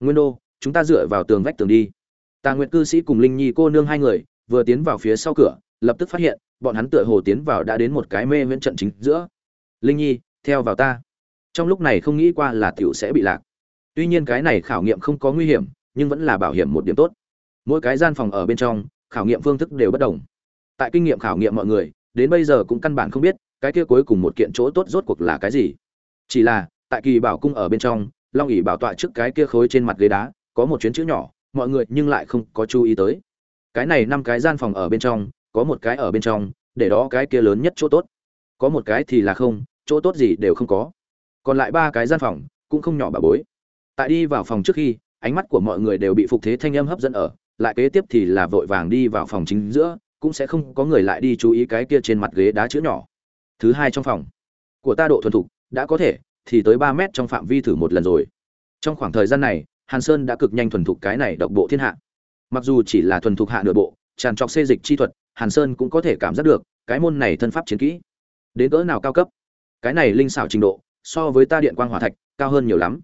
nguyên đô, chúng ta dựa vào tường vách tường đi. Tà nguyện cư sĩ cùng linh nhi cô nương hai người vừa tiến vào phía sau cửa, lập tức phát hiện, bọn hắn tựa hồ tiến vào đã đến một cái mê viễn trận chính giữa. Linh nhi, theo vào ta. Trong lúc này không nghĩ qua là tiểu sẽ bị lạc. Tuy nhiên cái này khảo nghiệm không có nguy hiểm, nhưng vẫn là bảo hiểm một điểm tốt. Mỗi cái gian phòng ở bên trong, khảo nghiệm phương thức đều bất đồng. Tại kinh nghiệm khảo nghiệm mọi người, đến bây giờ cũng căn bản không biết, cái kia cuối cùng một kiện chỗ tốt rốt cuộc là cái gì. Chỉ là, tại kỳ bảo cung ở bên trong long ỉ bảo tọa trước cái kia khối trên mặt ghế đá, có một chuyến chữ nhỏ, mọi người nhưng lại không có chú ý tới. Cái này năm cái gian phòng ở bên trong, có một cái ở bên trong, để đó cái kia lớn nhất chỗ tốt. Có một cái thì là không, chỗ tốt gì đều không có. Còn lại ba cái gian phòng, cũng không nhỏ bà bối. Tại đi vào phòng trước khi, ánh mắt của mọi người đều bị phục thế thanh âm hấp dẫn ở, lại kế tiếp thì là vội vàng đi vào phòng chính giữa, cũng sẽ không có người lại đi chú ý cái kia trên mặt ghế đá chữ nhỏ. Thứ hai trong phòng, của ta độ thuần thục, đã có thể thì tới ba mét trong phạm vi thử một lần rồi. Trong khoảng thời gian này, hàn sơn đã cực nhanh thuần thục cái này độc bộ thiên hạ. Mặc dù chỉ là thuần thục hạ nửa bộ, tràn trọc xê dịch chi thuật, hàn sơn cũng có thể cảm giác được cái môn này thân pháp chiến kỹ. Đến cỡ nào cao cấp? Cái này linh xảo trình độ, so với ta điện quang hỏa thạch, cao hơn nhiều lắm.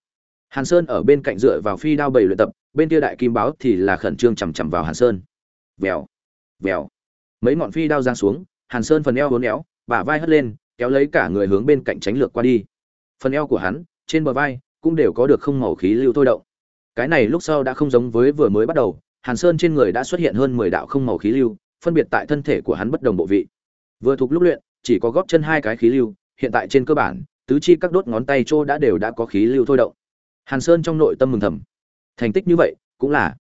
Hàn sơn ở bên cạnh dựa vào phi đao bảy luyện tập, bên kia đại kim báo thì là khẩn trương chằm chằm vào hàn sơn. Vèo vèo. Mấy ngọn phi đao giang xuống, hàn sơn phần eo hốn éo, bả vai hất lên, kéo lấy cả người hướng bên cạnh tránh lược qua đi phần eo của hắn, trên bờ vai, cũng đều có được không màu khí lưu thôi động. Cái này lúc sau đã không giống với vừa mới bắt đầu, hàn sơn trên người đã xuất hiện hơn mười đạo không màu khí lưu, phân biệt tại thân thể của hắn bất đồng bộ vị. Vừa thuộc lúc luyện, chỉ có góp chân hai cái khí lưu, hiện tại trên cơ bản, tứ chi các đốt ngón tay trô đã đều đã có khí lưu thôi động. Hàn sơn trong nội tâm mừng thầm. Thành tích như vậy, cũng là.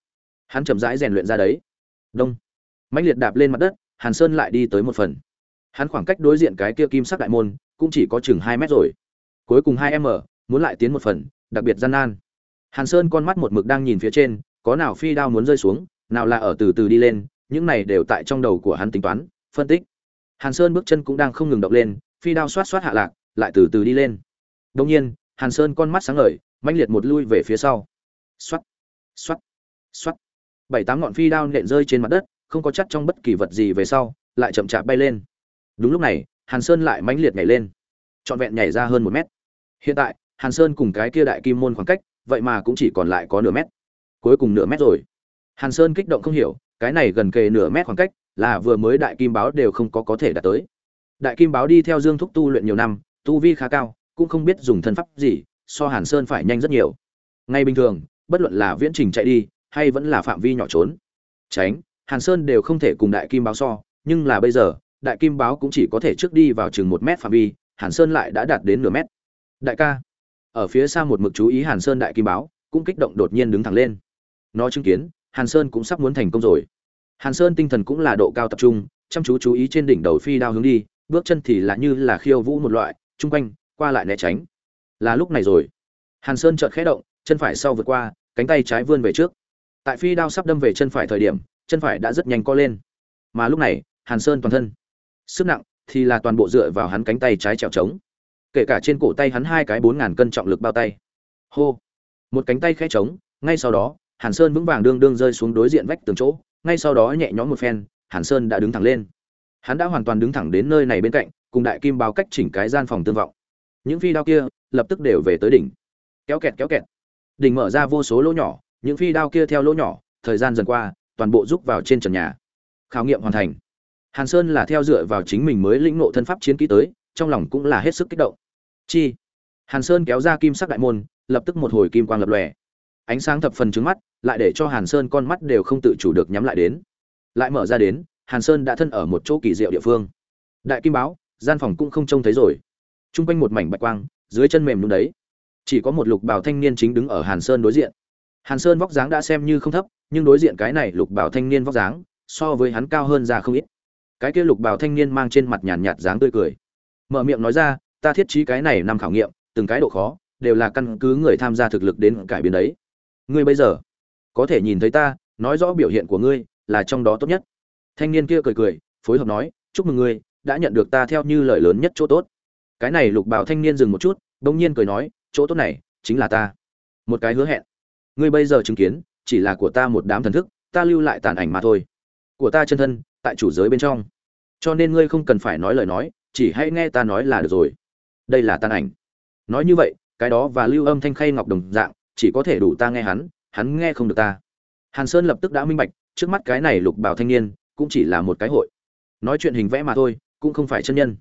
Hắn chậm rãi rèn luyện ra đấy. Đông. Mãnh liệt đạp lên mặt đất, hàn sơn lại đi tới một phần. Hắn khoảng cách đối diện cái kia kim sắc đại môn, cũng chỉ có chừng hai mét rồi cuối cùng hai m muốn lại tiến một phần, đặc biệt gian nan. Hàn sơn con mắt một mực đang nhìn phía trên, có nào phi đao muốn rơi xuống, nào là ở từ từ đi lên, những này đều tại trong đầu của hắn tính toán, phân tích. Hàn sơn bước chân cũng đang không ngừng động lên, phi đao xoát xoát hạ lạc, lại từ từ đi lên. Đông nhiên, hàn sơn con mắt sáng ngời, mãnh liệt một lui về phía sau. Xoát xoát xoát. Bảy tám ngọn phi đao nện rơi trên mặt đất, không có chắc trong bất kỳ vật gì về sau, lại chậm chạp bay lên. Đúng lúc này, hàn sơn lại mãnh liệt nhảy lên. Trọn vẹn nhảy ra hơn một mét hiện tại, hàn sơn cùng cái kia đại kim môn khoảng cách, vậy mà cũng chỉ còn lại có nửa mét. Cuối cùng nửa mét rồi. Hàn sơn kích động không hiểu, cái này gần kề nửa mét khoảng cách là vừa mới đại kim báo đều không có có thể đạt tới. Đại kim báo đi theo dương thúc tu luyện nhiều năm, tu vi khá cao, cũng không biết dùng thân pháp gì, so hàn sơn phải nhanh rất nhiều. Ngay bình thường, bất luận là viễn trình chạy đi, hay vẫn là phạm vi nhỏ trốn. Tránh, hàn sơn đều không thể cùng đại kim báo so, nhưng là bây giờ, đại kim báo cũng chỉ có thể trước đi vào chừng một mét phạm vi, hàn sơn lại đã đạt đến nửa mét đại ca. Ở phía xa một mực chú ý hàn sơn đại kim báo, cũng kích động đột nhiên đứng thẳng lên. Nó chứng kiến, hàn sơn cũng sắp muốn thành công rồi. Hàn sơn tinh thần cũng là độ cao tập trung, chăm chú chú ý trên đỉnh đầu phi đao hướng đi, bước chân thì là như là khiêu vũ một loại, chung quanh, qua lại né tránh. Là lúc này rồi. Hàn sơn chợt khẽ động, chân phải sau vượt qua, cánh tay trái vươn về trước. Tại phi đao sắp đâm về chân phải thời điểm, chân phải đã rất nhanh co lên. Mà lúc này, hàn sơn toàn thân, sức nặng thì là toàn bộ dựa vào hắn cánh tay trái trèo trống kể cả trên cổ tay hắn hai cái bốn ngàn cân trọng lực bao tay. Hô. Một cánh tay khẽ trống, ngay sau đó, hàn sơn vững vàng đương đương rơi xuống đối diện vách tường chỗ, ngay sau đó nhẹ nhõm một phen, hàn sơn đã đứng thẳng lên. Hắn đã hoàn toàn đứng thẳng đến nơi này bên cạnh, cùng đại kim báo cách chỉnh cái gian phòng tương vọng. Những phi đao kia, lập tức đều về tới đỉnh. Kéo kẹt kéo kẹt. Đỉnh mở ra vô số lỗ nhỏ, những phi đao kia theo lỗ nhỏ, thời gian dần qua, toàn bộ rúc vào trên trần nhà. Khảo nghiệm hoàn thành. Hàn sơn là theo dựa vào chính mình mới lĩnh ngộ thân pháp chiến kỹ tới, trong lòng cũng là hết sức kích động chi? Hàn sơn kéo ra kim sắc đại môn, lập tức một hồi kim quang lập lòe. Ánh sáng thập phần trứng mắt, lại để cho hàn sơn con mắt đều không tự chủ được nhắm lại đến. Lại mở ra đến, hàn sơn đã thân ở một chỗ kỳ diệu địa phương. Đại kim báo, gian phòng cũng không trông thấy rồi. T r u n g quanh một mảnh bạch quang, dưới chân mềm đúng đấy. Chỉ có một lục bảo thanh niên chính đứng ở hàn sơn đối diện. Hàn sơn vóc dáng đã xem như không thấp, nhưng đối diện cái này lục bảo thanh niên vóc dáng, so với hắn cao hơn ra không ít. Cái kia lục bảo thanh niên mang trên mặt nhàn nhạt dáng tươi cười. Mở miệng nói ra ta thiết trí cái này năm khảo nghiệm, từng cái độ khó, đều là căn cứ người tham gia thực lực đến cải biến đấy. Ngươi bây giờ, có thể nhìn thấy ta, nói rõ biểu hiện của ngươi, là trong đó tốt nhất. Thanh niên kia cười cười, phối hợp nói, chúc mừng ngươi, đã nhận được ta theo như lời lớn nhất chỗ tốt. Cái này lục bảo thanh niên dừng một chút, bỗng nhiên cười nói, chỗ tốt này, chính là ta. Một cái hứa hẹn. Ngươi bây giờ chứng kiến, chỉ là của ta một đám thần thức, ta lưu lại tàn ảnh mà thôi. Của ta chân thân, tại chủ giới bên trong. Cho nên ngươi không cần phải nói lời nói, chỉ hãy nghe ta nói là được rồi đây là tàn ảnh. Nói như vậy, cái đó và lưu âm thanh khay ngọc đồng dạng, chỉ có thể đủ ta nghe hắn hắn nghe không được ta. Hàn sơn lập tức đã minh bạch, trước mắt cái này lục bảo thanh niên, cũng chỉ là một cái hội. Nói chuyện hình vẽ mà thôi, cũng không phải chân nhân.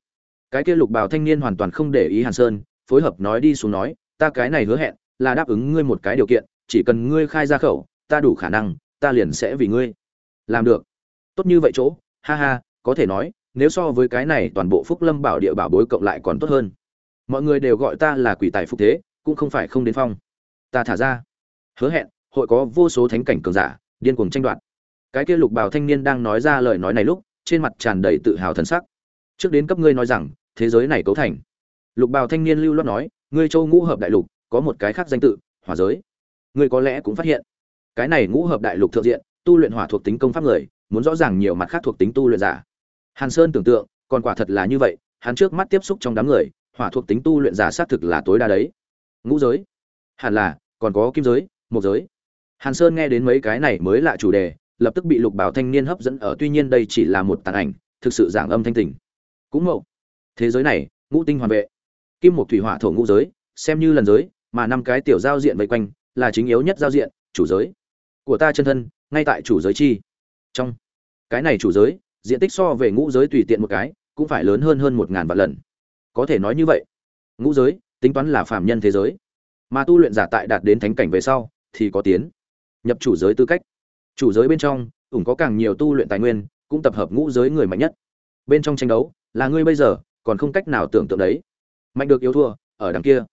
Cái kia lục bảo thanh niên hoàn toàn không để ý hàn sơn, phối hợp nói đi xuống nói, ta cái này hứa hẹn, là đáp ứng ngươi một cái điều kiện, chỉ cần ngươi khai ra khẩu, ta đủ khả năng, ta liền sẽ vì ngươi. Làm được. Tốt như vậy chỗ, ha ha, có thể nói, nếu so với cái này toàn bộ phúc lâm bảo địa bảo bối cộng lại còn tốt hơn mọi người đều gọi ta là quỷ tài phúc thế, cũng không phải không đến phong. Ta thả ra. Hứa hẹn, hội có vô số thánh cảnh cường giả, điên cuồng tranh đoạt. Cái kia lục bào thanh niên đang nói ra lời nói này lúc, trên mặt tràn đầy tự hào thần sắc. Trước đến cấp ngươi nói rằng, thế giới này cấu thành. Lục bào thanh niên lưu loát nói, ngươi châu ngũ hợp đại lục, có một cái khác danh tự, hỏa giới. Ngươi có lẽ cũng phát hiện. Cái này ngũ hợp đại lục thượng diện, tu luyện hỏa thuộc tính công pháp người, muốn rõ ràng nhiều mặt khác thuộc tính tu luyện giả. Hàn sơn tưởng tượng, còn quả thật là như vậy, hắn trước mắt tiếp xúc trong đám người hỏa thuộc tính tu luyện giả xác thực là tối đa đấy. Ngũ giới. Hẳn là, còn có kim giới một giới. Hàn sơn nghe đến mấy cái này mới lạ chủ đề, lập tức bị lục bảo thanh niên hấp dẫn ở, tuy nhiên đây chỉ là một tàn ảnh, thực sự giảng âm thanh tình. Cũng mậu. Thế giới này, ngũ tinh hoàn vệ. Kim một thủy hỏa thổ ngũ giới, xem như lần giới, mà năm cái tiểu giao diện vây quanh, là chính yếu nhất giao diện, chủ giới. Của ta chân thân, ngay tại chủ giới chi. Trong cái này chủ giới, diện tích so về ngũ giới tùy tiện một cái, cũng phải lớn hơn hơn một ngàn vạn lần có thể nói như vậy. Ngũ giới, tính toán là phạm nhân thế giới. Mà tu luyện giả tại đạt đến thánh cảnh về sau, thì có tiến, nhập chủ giới tư cách. Chủ giới bên trong, ủng có càng nhiều tu luyện tài nguyên, cũng tập hợp ngũ giới người mạnh nhất. Bên trong tranh đấu, là ngươi bây giờ, còn không cách nào tưởng tượng đấy. Mạnh được yếu thua, ở đằng kia.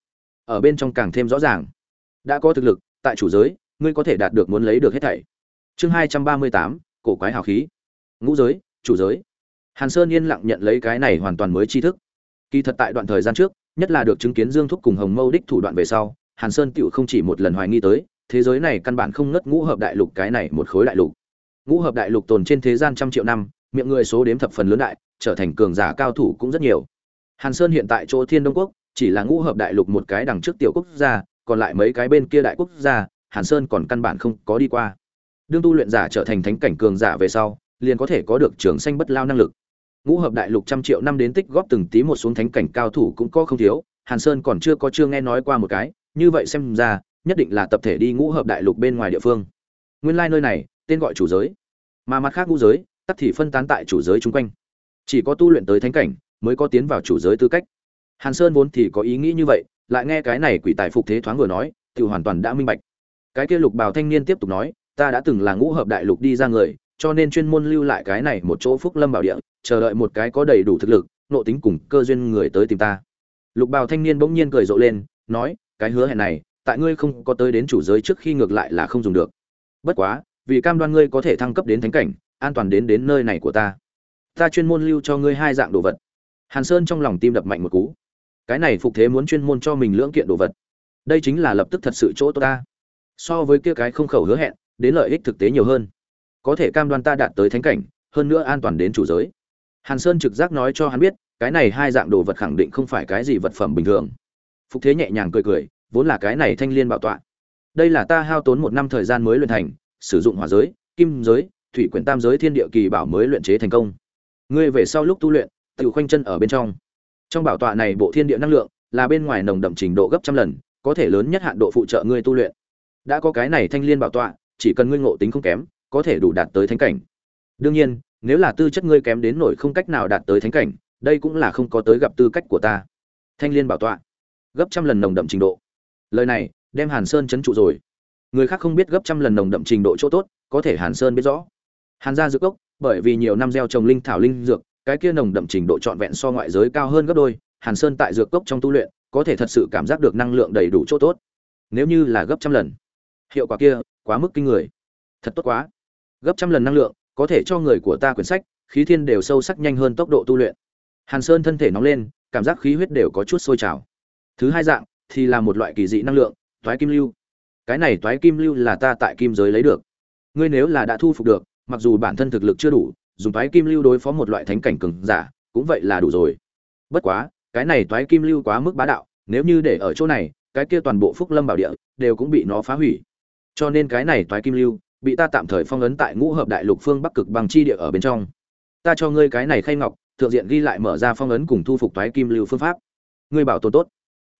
Ở bên trong càng thêm rõ ràng. Đã có thực lực, tại chủ giới, ngươi có thể đạt được muốn lấy được hết thảy. Chương hai trăm ba mươi tám, cổ quái hào khí. Ngũ giới, chủ giới. Hàn sơn yên lặng nhận lấy cái này hoàn toàn mới tri thức kỳ thật tại đoạn thời gian trước, nhất là được chứng kiến dương thúc cùng hồng mâu đích thủ đoạn về sau, hàn sơn tựu không chỉ một lần hoài nghi tới, thế giới này căn bản không ngất ngũ hợp đại lục cái này một khối đại lục. Ngũ hợp đại lục tồn trên thế gian trăm triệu năm, miệng người số đếm thập phần lớn đại, trở thành cường giả cao thủ cũng rất nhiều. Hàn sơn hiện tại chỗ thiên đông quốc, chỉ là ngũ hợp đại lục một cái đằng trước tiểu quốc gia, còn lại mấy cái bên kia đại quốc gia, hàn sơn còn căn bản không có đi qua. Đương tu luyện giả trở thành thánh cảnh cường giả về sau, liền có thể có được trường sinh bất lao năng lực ngũ hợp đại lục trăm triệu năm đến tích góp từng tí một xuống thánh cảnh cao thủ cũng có không thiếu, hàn sơn còn chưa có chưa nghe nói qua một cái, như vậy xem ra, nhất định là tập thể đi ngũ hợp đại lục bên ngoài địa phương. Nguyên lai nơi này, tên gọi chủ giới. Mà mặt khác ngũ giới, tắc thì phân tán tại chủ giới chung quanh. Chỉ có tu luyện tới thánh cảnh, mới có tiến vào chủ giới tư cách. Hàn sơn vốn thì có ý nghĩ như vậy, lại nghe cái này quỷ tài phục thế thoáng vừa nói tự hoàn toàn đã minh bạch. Cái kia lục bào thanh niên tiếp tục nói, ta đã từng là ngũ hợp đại lục đi ra người cho nên chuyên môn lưu lại cái này một chỗ phúc lâm bảo địa, chờ đợi một cái có đầy đủ thực lực, nộ tính cùng cơ duyên người tới tìm ta. Lục bào thanh niên bỗng nhiên cười rộ lên, nói, cái hứa hẹn này, tại ngươi không có tới đến chủ giới trước khi ngược lại là không dùng được. Bất quá, vì cam đoan ngươi có thể thăng cấp đến thánh cảnh, an toàn đến đến nơi này của ta. Ta chuyên môn lưu cho ngươi hai dạng đồ vật. Hàn sơn trong lòng tim đập mạnh một cú. Cái này phục thế muốn chuyên môn cho mình lưỡng kiện đồ vật. Đây chính là lập tức thật sự chỗ tốt ta. So với kia cái không khẩu hứa hẹn, đến lợi ích thực tế nhiều hơn có thể cam đoan ta đạt tới thánh cảnh, hơn nữa an toàn đến chủ giới. Hàn sơn trực giác nói cho hắn biết, cái này hai dạng đồ vật khẳng định không phải cái gì vật phẩm bình thường. Phục thế nhẹ nhàng cười cười, vốn là cái này thanh liên bảo tọa. Đây là ta hao tốn một năm thời gian mới luyện thành, sử dụng hỏa giới, kim giới, thủy quyển tam giới thiên địa kỳ bảo mới luyện chế thành công. Ngươi về sau lúc tu luyện, tự khoanh chân ở bên trong. Trong bảo tọa này bộ thiên địa năng lượng, là bên ngoài nồng đậm trình độ gấp trăm lần, có thể lớn nhất hạn độ phụ trợ ngươi tu luyện. Đã có cái này thanh liên bảo tọa, chỉ cần ngươi ngộ tính không kém có thể đủ đạt tới thánh cảnh. Đương nhiên, nếu là tư chất ngươi kém đến nổi không cách nào đạt tới thánh cảnh, đây cũng là không có tới gặp tư cách của ta. Thanh liên bảo tọa, gấp trăm lần nồng đậm trình độ. Lời này, đem hàn sơn chấn trụ rồi. Người khác không biết gấp trăm lần nồng đậm trình độ chỗ tốt, có thể hàn sơn biết rõ. Hàn gia dược cốc, bởi vì nhiều năm gieo trồng linh thảo linh dược, cái kia nồng đậm trình độ trọn vẹn so ngoại giới cao hơn gấp đôi, hàn sơn tại dược cốc trong tu luyện, có thể thật sự cảm giác được năng lượng đầy đủ chỗ tốt. Nếu như là gấp trăm lần, hiệu quả kia quá mức kinh người. Thật tốt quá gấp trăm lần năng lượng, có thể cho người của ta quyển sách, khí thiên đều sâu sắc nhanh hơn tốc độ tu luyện. Hàn sơn thân thể nóng lên, cảm giác khí huyết đều có chút sôi trào. Thứ hai dạng, thì là một loại kỳ dị năng lượng, toái kim lưu. Cái này toái kim lưu là ta tại kim giới lấy được. Ngươi nếu là đã thu phục được, mặc dù bản thân thực lực chưa đủ, dùng toái kim lưu đối phó một loại thánh cảnh cường giả, cũng vậy là đủ rồi. Bất quá, cái này toái kim lưu quá mức bá đạo, nếu như để ở chỗ này, cái kia toàn bộ phúc lâm bảo địa, đều cũng bị nó phá hủy. Cho nên cái này toái kim lưu bị ta tạm thời phong ấn tại ngũ hợp đại lục phương bắc cực bằng chi địa ở bên trong. Ta cho ngươi cái này khay ngọc thượng diện ghi lại mở ra phong ấn cùng thu phục toái kim lưu phương pháp. Ngươi bảo tồn tốt.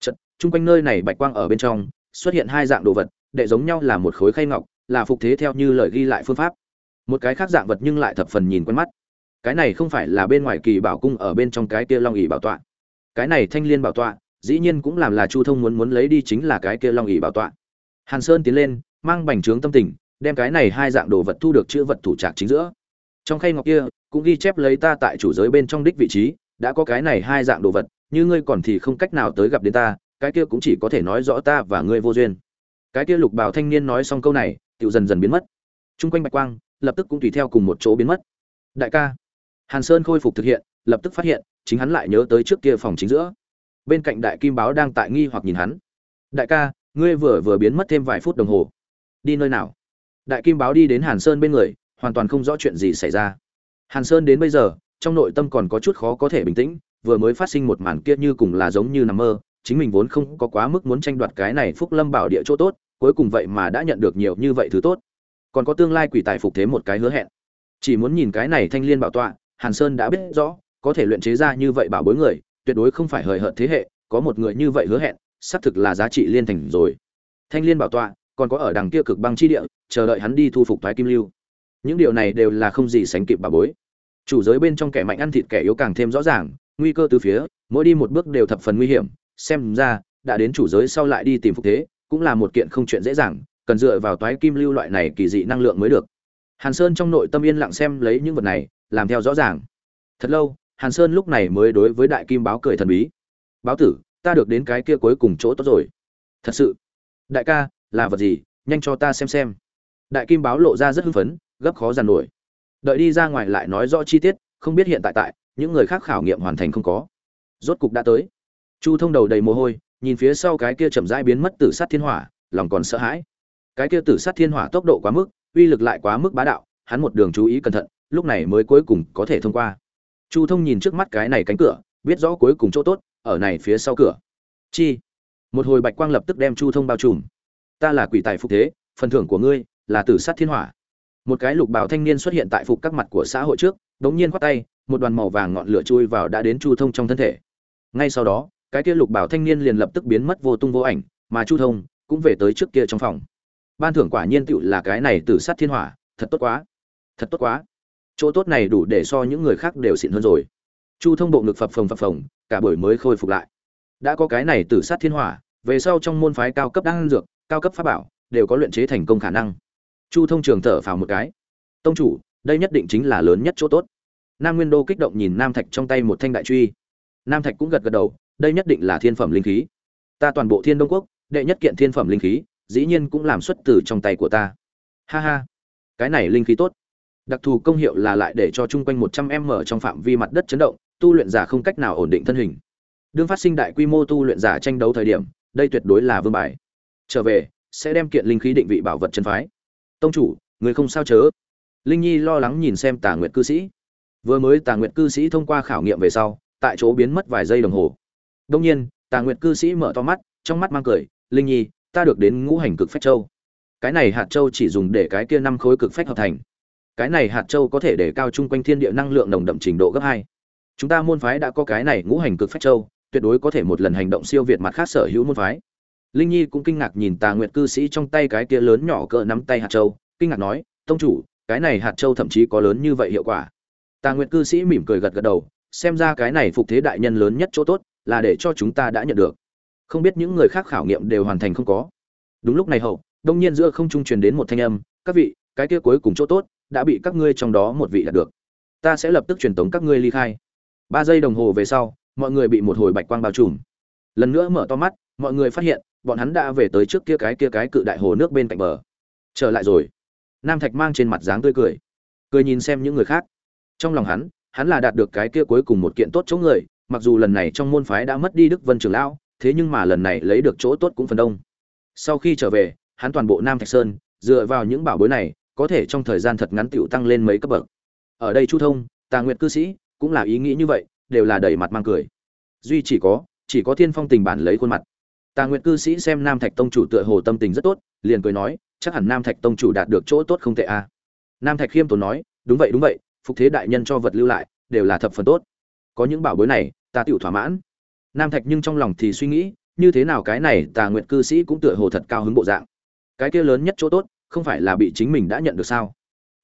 Chật, chung quanh nơi này bạch quang ở bên trong, xuất hiện hai dạng đồ vật, đệ giống nhau là một khối khay ngọc là phục thế theo như lời ghi lại phương pháp. Một cái khác dạng vật nhưng lại thập phần nhìn quen mắt. Cái này không phải là bên ngoài kỳ bảo cung ở bên trong cái kia long ỉ bảo tọa. Cái này thanh liên bảo tọa dĩ nhiên cũng làm là chu thông muốn muốn lấy đi chính là cái kia long ỉ bảo tọa. Hàn sơn tiến lên mang bành trướng tâm tình đem cái này hai dạng đồ vật thu được chữ vật thủ trạc chính giữa. Trong khay ngọc kia, cũng ghi chép lấy ta tại chủ giới bên trong đích vị trí, đã có cái này hai dạng đồ vật, như ngươi còn thì không cách nào tới gặp đến ta, cái kia cũng chỉ có thể nói rõ ta và ngươi vô duyên. Cái kia lục bảo thanh niên nói xong câu này tự dần dần biến mất. Chung quanh bạch quang, lập tức cũng tùy theo cùng một chỗ biến mất. Đại ca, hàn sơn khôi phục thực hiện, lập tức phát hiện, chính hắn lại nhớ tới trước kia phòng chính giữa. Bên cạnh đại kim báo đang tại nghi hoặc nhìn hắn. Đại ca, ngươi vừa vừa biến mất thêm vài phút đồng hồ. Đi nơi nào? Đại kim báo đi đến hàn sơn bên người, hoàn toàn không rõ chuyện gì xảy ra. Hàn sơn đến bây giờ, trong nội tâm còn có chút khó có thể bình tĩnh, vừa mới phát sinh một màn kia như cùng là giống như nằm mơ, chính mình vốn không có quá mức muốn tranh đoạt cái này phúc lâm bảo địa chỗ tốt, cuối cùng vậy mà đã nhận được nhiều như vậy thứ tốt. Còn có tương lai quỷ tài phục thế một cái hứa hẹn. Chỉ muốn nhìn cái này thanh liên bảo tọa, hàn sơn đã biết rõ, có thể luyện chế ra như vậy bảo bối người, tuyệt đối không phải hời hợt thế hệ, có một người như vậy hứa hẹn xác thực là giá trị liên thành rồi. Thanh liên bảo tọa còn có ở đằng kia cực băng chi địa, chờ đợi hắn đi thu phục thoái kim lưu. Những điều này đều là không gì sánh kịp bà bối. Chủ giới bên trong kẻ mạnh ăn thịt kẻ yếu càng thêm rõ ràng, nguy cơ từ phía, mỗi đi một bước đều thập phần nguy hiểm, xem ra, đã đến chủ giới sau lại đi tìm phục thế, cũng là một kiện không chuyện dễ dàng, cần dựa vào toái kim lưu loại này kỳ dị năng lượng mới được. Hàn sơn trong nội tâm yên lặng xem lấy những vật này, làm theo rõ ràng. Thật lâu, hàn sơn lúc này mới đối với đại kim báo cười thần bí. Báo tử, ta được đến cái kia cuối cùng chỗ tốt rồi. Thật sự? Đại ca là vật gì, nhanh cho ta xem xem. Đại kim báo lộ ra rất hưng phấn, gấp khó giàn nổi. Đợi đi ra ngoài lại nói rõ chi tiết, không biết hiện tại tại, những người khác khảo nghiệm hoàn thành không có. Rốt cục đã tới. Chu thông đầu đầy mồ hôi, nhìn phía sau cái kia chậm rãi biến mất tử sát thiên hỏa, lòng còn sợ hãi. Cái kia tử sát thiên hỏa tốc độ quá mức, uy lực lại quá mức bá đạo, hắn một đường chú ý cẩn thận, lúc này mới cuối cùng có thể thông qua. Chu thông nhìn trước mắt cái này cánh cửa, biết rõ cuối cùng chỗ tốt, ở này phía sau cửa. Chi? Một hồi bạch quang lập tức đem chu thông bao trùm ta là quỷ tài phục thế, phần thưởng của ngươi là tử sát thiên hỏa. Một cái lục bào thanh niên xuất hiện tại phục các mặt của xã hội trước, đống nhiên khoát tay, một đoàn màu vàng ngọn lửa chui vào đã đến chu thông trong thân thể. Ngay sau đó, cái kia lục bào thanh niên liền lập tức biến mất vô tung vô ảnh, mà chu thông cũng về tới trước kia trong phòng. Ban thưởng quả nhiên tựu là cái này tử sát thiên hỏa, thật tốt quá. Thật tốt quá. Chỗ tốt này đủ để so những người khác đều xịn hơn rồi. Chu thông bộ ngực phập phồng phập phồng, cả buổi mới khôi phục lại. Đã có cái này tử sát thiên hỏa, về sau trong môn phái cao cấp đang dược cao cấp pháp bảo, đều có luyện chế thành công khả năng. Chu thông trường thở phào một cái. Tông chủ, đây nhất định chính là lớn nhất chỗ tốt. Nam nguyên đô kích động nhìn nam thạch trong tay một thanh đại truy. Nam thạch cũng gật gật đầu, đây nhất định là thiên phẩm linh khí. Ta toàn bộ thiên đông quốc, đệ nhất kiện thiên phẩm linh khí, dĩ nhiên cũng làm xuất từ trong tay của ta. Ha ha. Cái này linh khí tốt. Đặc thù công hiệu là lại để cho chung quanh một trăm m trong phạm vi mặt đất chấn động, tu luyện giả không cách nào ổn định thân hình. Đương phát sinh đại quy mô tu luyện giả tranh đấu thời điểm, đây tuyệt đối là vương bài trở về, sẽ đem kiện linh khí định vị bảo vật chân phái. Tông chủ, người không sao chớ? Linh nhi lo lắng nhìn xem tà nguyện cư sĩ. Vừa mới tà nguyện cư sĩ thông qua khảo nghiệm về sau, tại chỗ biến mất vài giây đồng hồ. Đông nhiên, tà nguyện cư sĩ mở to mắt, trong mắt mang cười, linh nhi, ta được đến ngũ hành cực phách châu. Cái này hạt châu chỉ dùng để cái kia năm khối cực phách hợp thành. Cái này hạt châu có thể để cao chung quanh thiên địa năng lượng nồng đậm trình độ gấp hai. Chúng ta môn phái đã có cái này ngũ hành cực phách châu, tuyệt đối có thể một lần hành động siêu việt mặt khác sở hữu môn phái linh nhi cũng kinh ngạc nhìn tà Nguyệt cư sĩ trong tay cái kia lớn nhỏ cỡ nắm tay hạt châu, kinh ngạc nói, tông chủ, cái này hạt châu thậm chí có lớn như vậy hiệu quả. Tà Nguyệt cư sĩ mỉm cười gật gật đầu, xem ra cái này phục thế đại nhân lớn nhất chỗ tốt là để cho chúng ta đã nhận được. Không biết những người khác khảo nghiệm đều hoàn thành không có. Đúng lúc này hậu, đông nhiên giữa không trung truyền đến một thanh âm, các vị, cái kia cuối cùng chỗ tốt đã bị các ngươi trong đó một vị đạt được. Ta sẽ lập tức truyền tống các ngươi ly khai. Ba giây đồng hồ về sau, mọi người bị một hồi bạch quang bao trùm. Lần nữa mở to mắt, mọi người phát hiện bọn hắn đã về tới trước kia cái kia cái cự đại hồ nước bên cạnh bờ. Trở lại rồi. Nam thạch mang trên mặt dáng tươi cười. Cười nhìn xem những người khác. Trong lòng hắn hắn là đạt được cái kia cuối cùng một kiện tốt chỗ người, mặc dù lần này trong môn phái đã mất đi đức vân trường lão, thế nhưng mà lần này lấy được chỗ tốt cũng phần đông. Sau khi trở về, hắn toàn bộ nam thạch sơn, dựa vào những bảo bối này, có thể trong thời gian thật ngắn tựu tăng lên mấy cấp bậc. Ở đây chu thông, tà nguyệt cư sĩ, cũng là ý nghĩ như vậy, đều là đầy mặt mang cười. Duy chỉ có chỉ có thiên phong tình bản lấy khuôn mặt tà nguyệt cư sĩ xem nam thạch tông chủ tựa hồ tâm tình rất tốt, liền cười nói, chắc hẳn nam thạch tông chủ đạt được chỗ tốt không tệ a à. nam thạch khiêm tốn nói, đúng vậy đúng vậy, phục thế đại nhân cho vật lưu lại, đều là thập phần tốt. Có những bảo bối này, ta tựu thỏa mãn. Nam thạch nhưng trong lòng thì suy nghĩ, như thế nào cái này tà nguyện cư sĩ cũng tựa hồ thật cao hứng bộ dạng. Cái kia lớn nhất chỗ tốt, không phải là bị chính mình đã nhận được sao?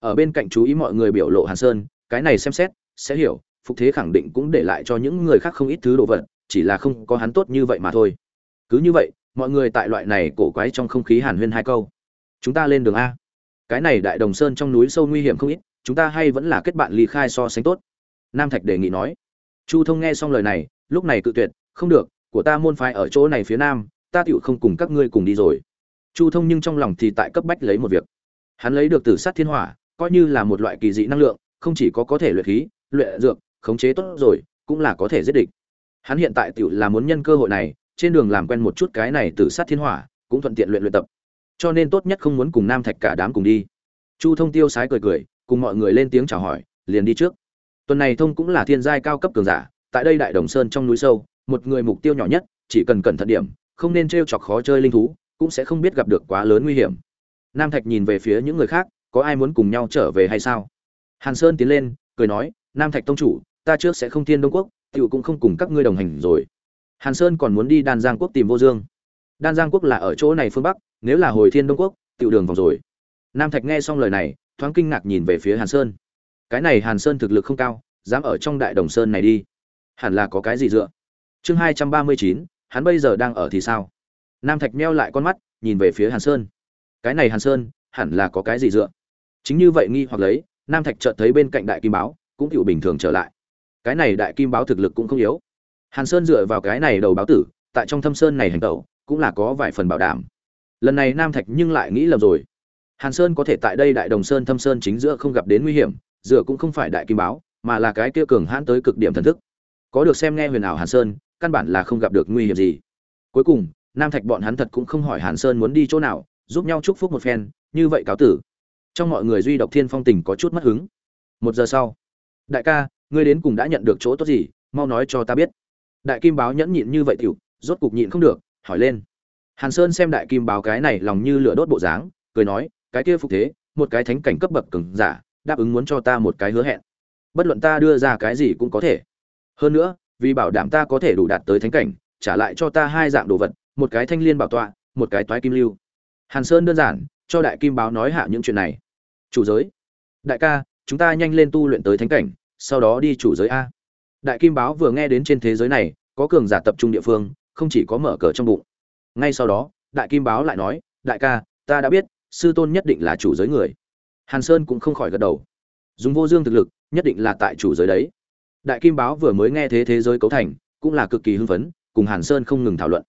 Ở bên cạnh chú ý mọi người biểu lộ hàn sơn, cái này xem xét, sẽ hiểu, phục thế khẳng định cũng để lại cho những người khác không ít thứ đồ vật, chỉ là không có hắn tốt như vậy mà thôi cứ như vậy, mọi người tại loại này cổ quái trong không khí hàn huyên hai câu. Chúng ta lên đường a. Cái này đại đồng sơn trong núi sâu nguy hiểm không ít, chúng ta hay vẫn là kết bạn ly khai so sánh tốt. Nam thạch đề nghị nói. Chu thông nghe xong lời này, lúc này cự tuyệt, không được, của ta môn phái ở chỗ này phía nam, ta tựu không cùng các ngươi cùng đi rồi. Chu thông nhưng trong lòng thì tại cấp bách lấy một việc. Hắn lấy được từ sát thiên hỏa, coi như là một loại kỳ dị năng lượng, không chỉ có có thể luyện khí, luyện dược, khống chế tốt rồi, cũng là có thể giết địch. Hắn hiện tại tựu là muốn nhân cơ hội này trên đường làm quen một chút cái này từ sát thiên hỏa, cũng thuận tiện luyện luyện tập. Cho nên tốt nhất không muốn cùng nam thạch cả đám cùng đi. Chu thông tiêu sái cười cười, cùng mọi người lên tiếng chào hỏi, liền đi trước. Tuần này thông cũng là thiên giai cao cấp cường giả, tại đây đại đồng sơn trong núi sâu, một người mục tiêu nhỏ nhất, chỉ cần cẩn thận điểm, không nên t chọc khó chơi linh thú, cũng sẽ không biết gặp được quá lớn nguy hiểm. Nam thạch nhìn về phía những người khác, có ai muốn cùng nhau trở về hay sao? Hàn sơn tiến lên, cười nói, nam thạch tông chủ, ta trước sẽ không thiên đông quốc t cũng không cùng các ngươi đồng hành rồi hàn sơn còn muốn đi đan giang quốc tìm vô dương. Đan giang quốc là ở chỗ này phương bắc, nếu là hồi thiên đông quốc, tiểu đường vòng rồi. Nam thạch nghe xong lời này, thoáng kinh ngạc nhìn về phía hàn sơn. Cái này hàn sơn thực lực không cao, dám ở trong đại đồng sơn này đi. Hẳn là có cái gì dựa? Chương hai trăm ba mươi chín, hắn bây giờ đang ở thì sao? Nam thạch meo lại con mắt, nhìn về phía hàn sơn. Cái này hàn sơn, hẳn là có cái gì dựa? Chính như vậy nghi hoặc lấy, nam thạch chợt thấy bên cạnh đại kim báo, cũng tiểu bình thường trở lại. Cái này đại kim báo thực lực cũng không yếu hàn sơn dựa vào cái này đầu báo tử, tại trong thâm sơn này hành tẩu, cũng là có vài phần bảo đảm. Lần này nam thạch nhưng lại nghĩ lầm rồi. Hàn sơn có thể tại đây đại đồng sơn thâm sơn chính giữa không gặp đến nguy hiểm, dựa cũng không phải đại kim báo, mà là cái kia cường hãn tới cực điểm thần thức. Có được xem nghe huyền ảo hàn sơn, căn bản là không gặp được nguy hiểm gì. Cuối cùng, nam thạch bọn hắn thật cũng không hỏi hàn sơn muốn đi chỗ nào, giúp nhau chúc phúc một phen, như vậy cáo tử. Trong mọi người duy độc thiên phong tình có chút mất hứng. Một giờ sau. Đại ca, ngươi đến cùng đã nhận được chỗ tốt gì, mau nói cho ta biết đại kim báo nhẫn nhịn như vậy tiểu, rốt cục nhịn không được, hỏi lên. Hàn sơn xem đại kim báo cái này lòng như lửa đốt bộ dáng, cười nói, cái kia phục thế, một cái thánh cảnh cấp bậc cường giả, đáp ứng muốn cho ta một cái hứa hẹn. Bất luận ta đưa ra cái gì cũng có thể. Hơn nữa, vì bảo đảm ta có thể đủ đạt tới thánh cảnh, trả lại cho ta hai dạng đồ vật, một cái thanh liên bảo tọa, một cái toái kim lưu. Hàn sơn đơn giản, cho đại kim báo nói hạ những chuyện này. Chủ giới, đại ca, chúng ta nhanh lên tu luyện tới thánh cảnh, sau đó đi chủ giới a đại kim báo vừa nghe đến trên thế giới này, có cường giả tập trung địa phương, không chỉ có mở cờ trong bụng. Ngay sau đó, đại kim báo lại nói, đại ca, ta đã biết, sư tôn nhất định là chủ giới người. Hàn sơn cũng không khỏi gật đầu. Dùng vô dương thực lực, nhất định là tại chủ giới đấy. Đại kim báo vừa mới nghe thế thế giới cấu thành, cũng là cực kỳ hưng phấn, cùng hàn sơn không ngừng thảo luận.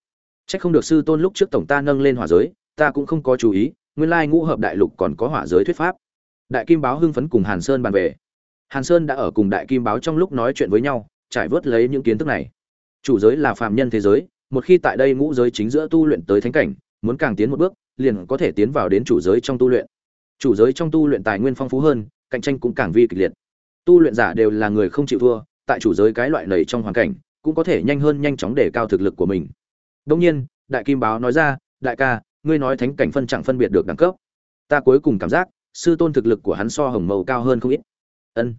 C h ắ c không được sư tôn lúc trước tổng ta nâng lên hỏa giới, ta cũng không có chú ý, nguyên lai ngũ hợp đại lục còn có hỏa giới thuyết pháp. Đại kim báo hưng phấn cùng hàn sơn bàn về hàn sơn đã ở cùng đại kim báo trong lúc nói chuyện với nhau, trải vớt lấy những kiến thức này. Chủ giới là phàm nhân thế giới, một khi tại đây ngũ giới chính giữa tu luyện tới thánh cảnh, muốn càng tiến một bước, liền có thể tiến vào đến chủ giới trong tu luyện. Chủ giới trong tu luyện tài nguyên phong phú hơn, cạnh tranh cũng càng vi kịch liệt. Tu luyện giả đều là người không chịu thua, tại chủ giới cái loại lầy trong hoàn cảnh, cũng có thể nhanh hơn nhanh chóng để cao thực lực của mình. Đông nhiên, đại kim báo nói ra, đại ca, ngươi nói thánh cảnh phân chẳng phân biệt được đẳng cấp. Ta cuối cùng cảm giác, sư tôn thực lực của hắn so hồng màu cao hơn không ít ân.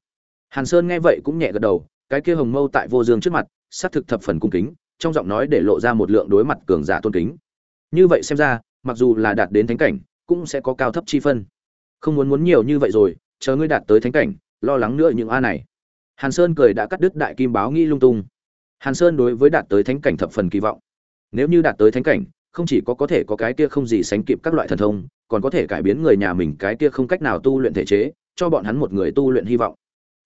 Hàn sơn nghe vậy cũng nhẹ gật đầu, cái kia hồng mâu tại vô dương trước mặt, xác thực thập phần cung kính, trong giọng nói để lộ ra một lượng đối mặt cường giả tôn kính. Như vậy xem ra, mặc dù là đạt đến thánh cảnh, cũng sẽ có cao thấp chi phân. Không muốn muốn nhiều như vậy rồi, chờ ngươi đạt tới thánh cảnh, lo lắng nữa những a này. Hàn sơn cười đã cắt đứt đại kim báo nghĩ lung tung. Hàn sơn đối với đạt tới thánh cảnh thập phần kỳ vọng. Nếu như đạt tới thánh cảnh, không chỉ có có thể có cái kia không gì sánh kịp các loại thần thông, còn có thể cải biến người nhà mình cái kia không cách nào tu luyện thể chế cho bọn hắn một người tu luyện hy vọng.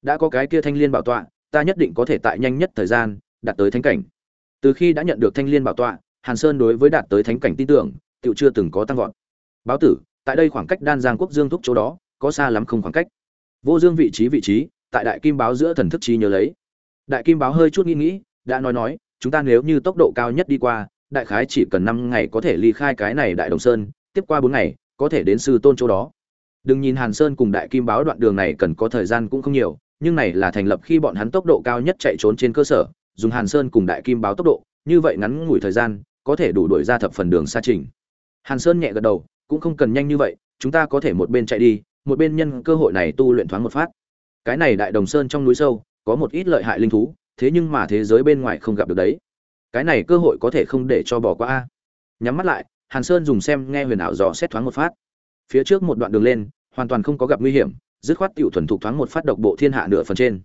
Đã có cái kia thanh liên bảo tọa, ta nhất định có thể tại nhanh nhất thời gian đạt tới thánh cảnh. Từ khi đã nhận được thanh liên bảo tọa, hàn sơn đối với đạt tới thánh cảnh tin tưởng, tựu chưa từng có tăng vọt. Báo tử, tại đây khoảng cách đan giang quốc dương thúc chỗ đó, có xa lắm không khoảng cách. Vô dương vị trí vị trí, tại đại kim báo giữa thần thức trí nhớ lấy. Đại kim báo hơi chút nghĩ nghĩ, đã nói nói, chúng ta nếu như tốc độ cao nhất đi qua, đại khái chỉ cần năm ngày có thể ly khai cái này đại đồng sơn, tiếp qua bốn ngày, có thể đến sư tôn chỗ đó đừng nhìn hàn sơn cùng đại kim báo đoạn đường này cần có thời gian cũng không nhiều, nhưng này là thành lập khi bọn hắn tốc độ cao nhất chạy trốn trên cơ sở, dùng hàn sơn cùng đại kim báo tốc độ, như vậy ngắn ngủi thời gian, có thể đủ đuổi ra thập phần đường xa trình. Hàn sơn nhẹ gật đầu, cũng không cần nhanh như vậy, chúng ta có thể một bên chạy đi, một bên nhân cơ hội này tu luyện thoáng một phát. Cái này đại đồng sơn trong núi sâu, có một ít lợi hại linh thú, thế nhưng mà thế giới bên ngoài không gặp được đấy. Cái này cơ hội có thể không để cho bỏ qua a. Nhắm mắt lại, hàn sơn dùng xem nghe huyền ảo dò xét thoáng một phát phía trước một đoạn đường lên, hoàn toàn không có gặp nguy hiểm, dứt khoát tiểu thuần thục thoáng một phát độc bộ thiên hạ nửa phần trên.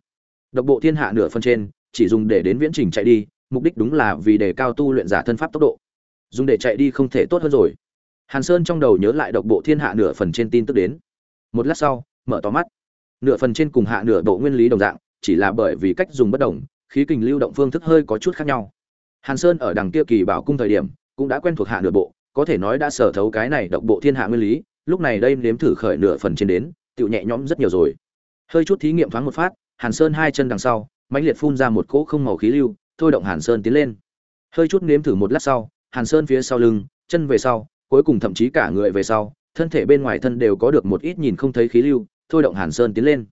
Độc bộ thiên hạ nửa phần trên, chỉ dùng để đến viễn trình chạy đi, mục đích đúng là vì để cao tu luyện giả thân pháp tốc độ. Dùng để chạy đi không thể tốt hơn rồi. Hàn sơn trong đầu nhớ lại độc bộ thiên hạ nửa phần trên tin tức đến. Một lát sau, mở to mắt. Nửa phần trên cùng hạ nửa bộ nguyên lý đồng dạng, chỉ là bởi vì cách dùng bất đồng, khí kình lưu động phương thức hơi có chút khác nhau. Hàn sơn ở đằng kia kỳ bảo cung thời điểm, cũng đã quen thuộc hạ nửa bộ, có thể nói đã sở thấu cái này độc bộ thiên hạ nguyên lý lúc này đây nếm thử khởi nửa phần trên đến tựu nhẹ nhõm rất nhiều rồi. Hơi chút thí nghiệm thoáng một phát, hàn sơn hai chân đằng sau, mãnh liệt phun ra một cỗ không màu khí lưu, thôi động hàn sơn tiến lên. Hơi chút nếm thử một lát sau, hàn sơn phía sau lưng, chân về sau, cuối cùng thậm chí cả người về sau, thân thể bên ngoài thân đều có được một ít nhìn không thấy khí lưu, thôi động hàn sơn tiến lên.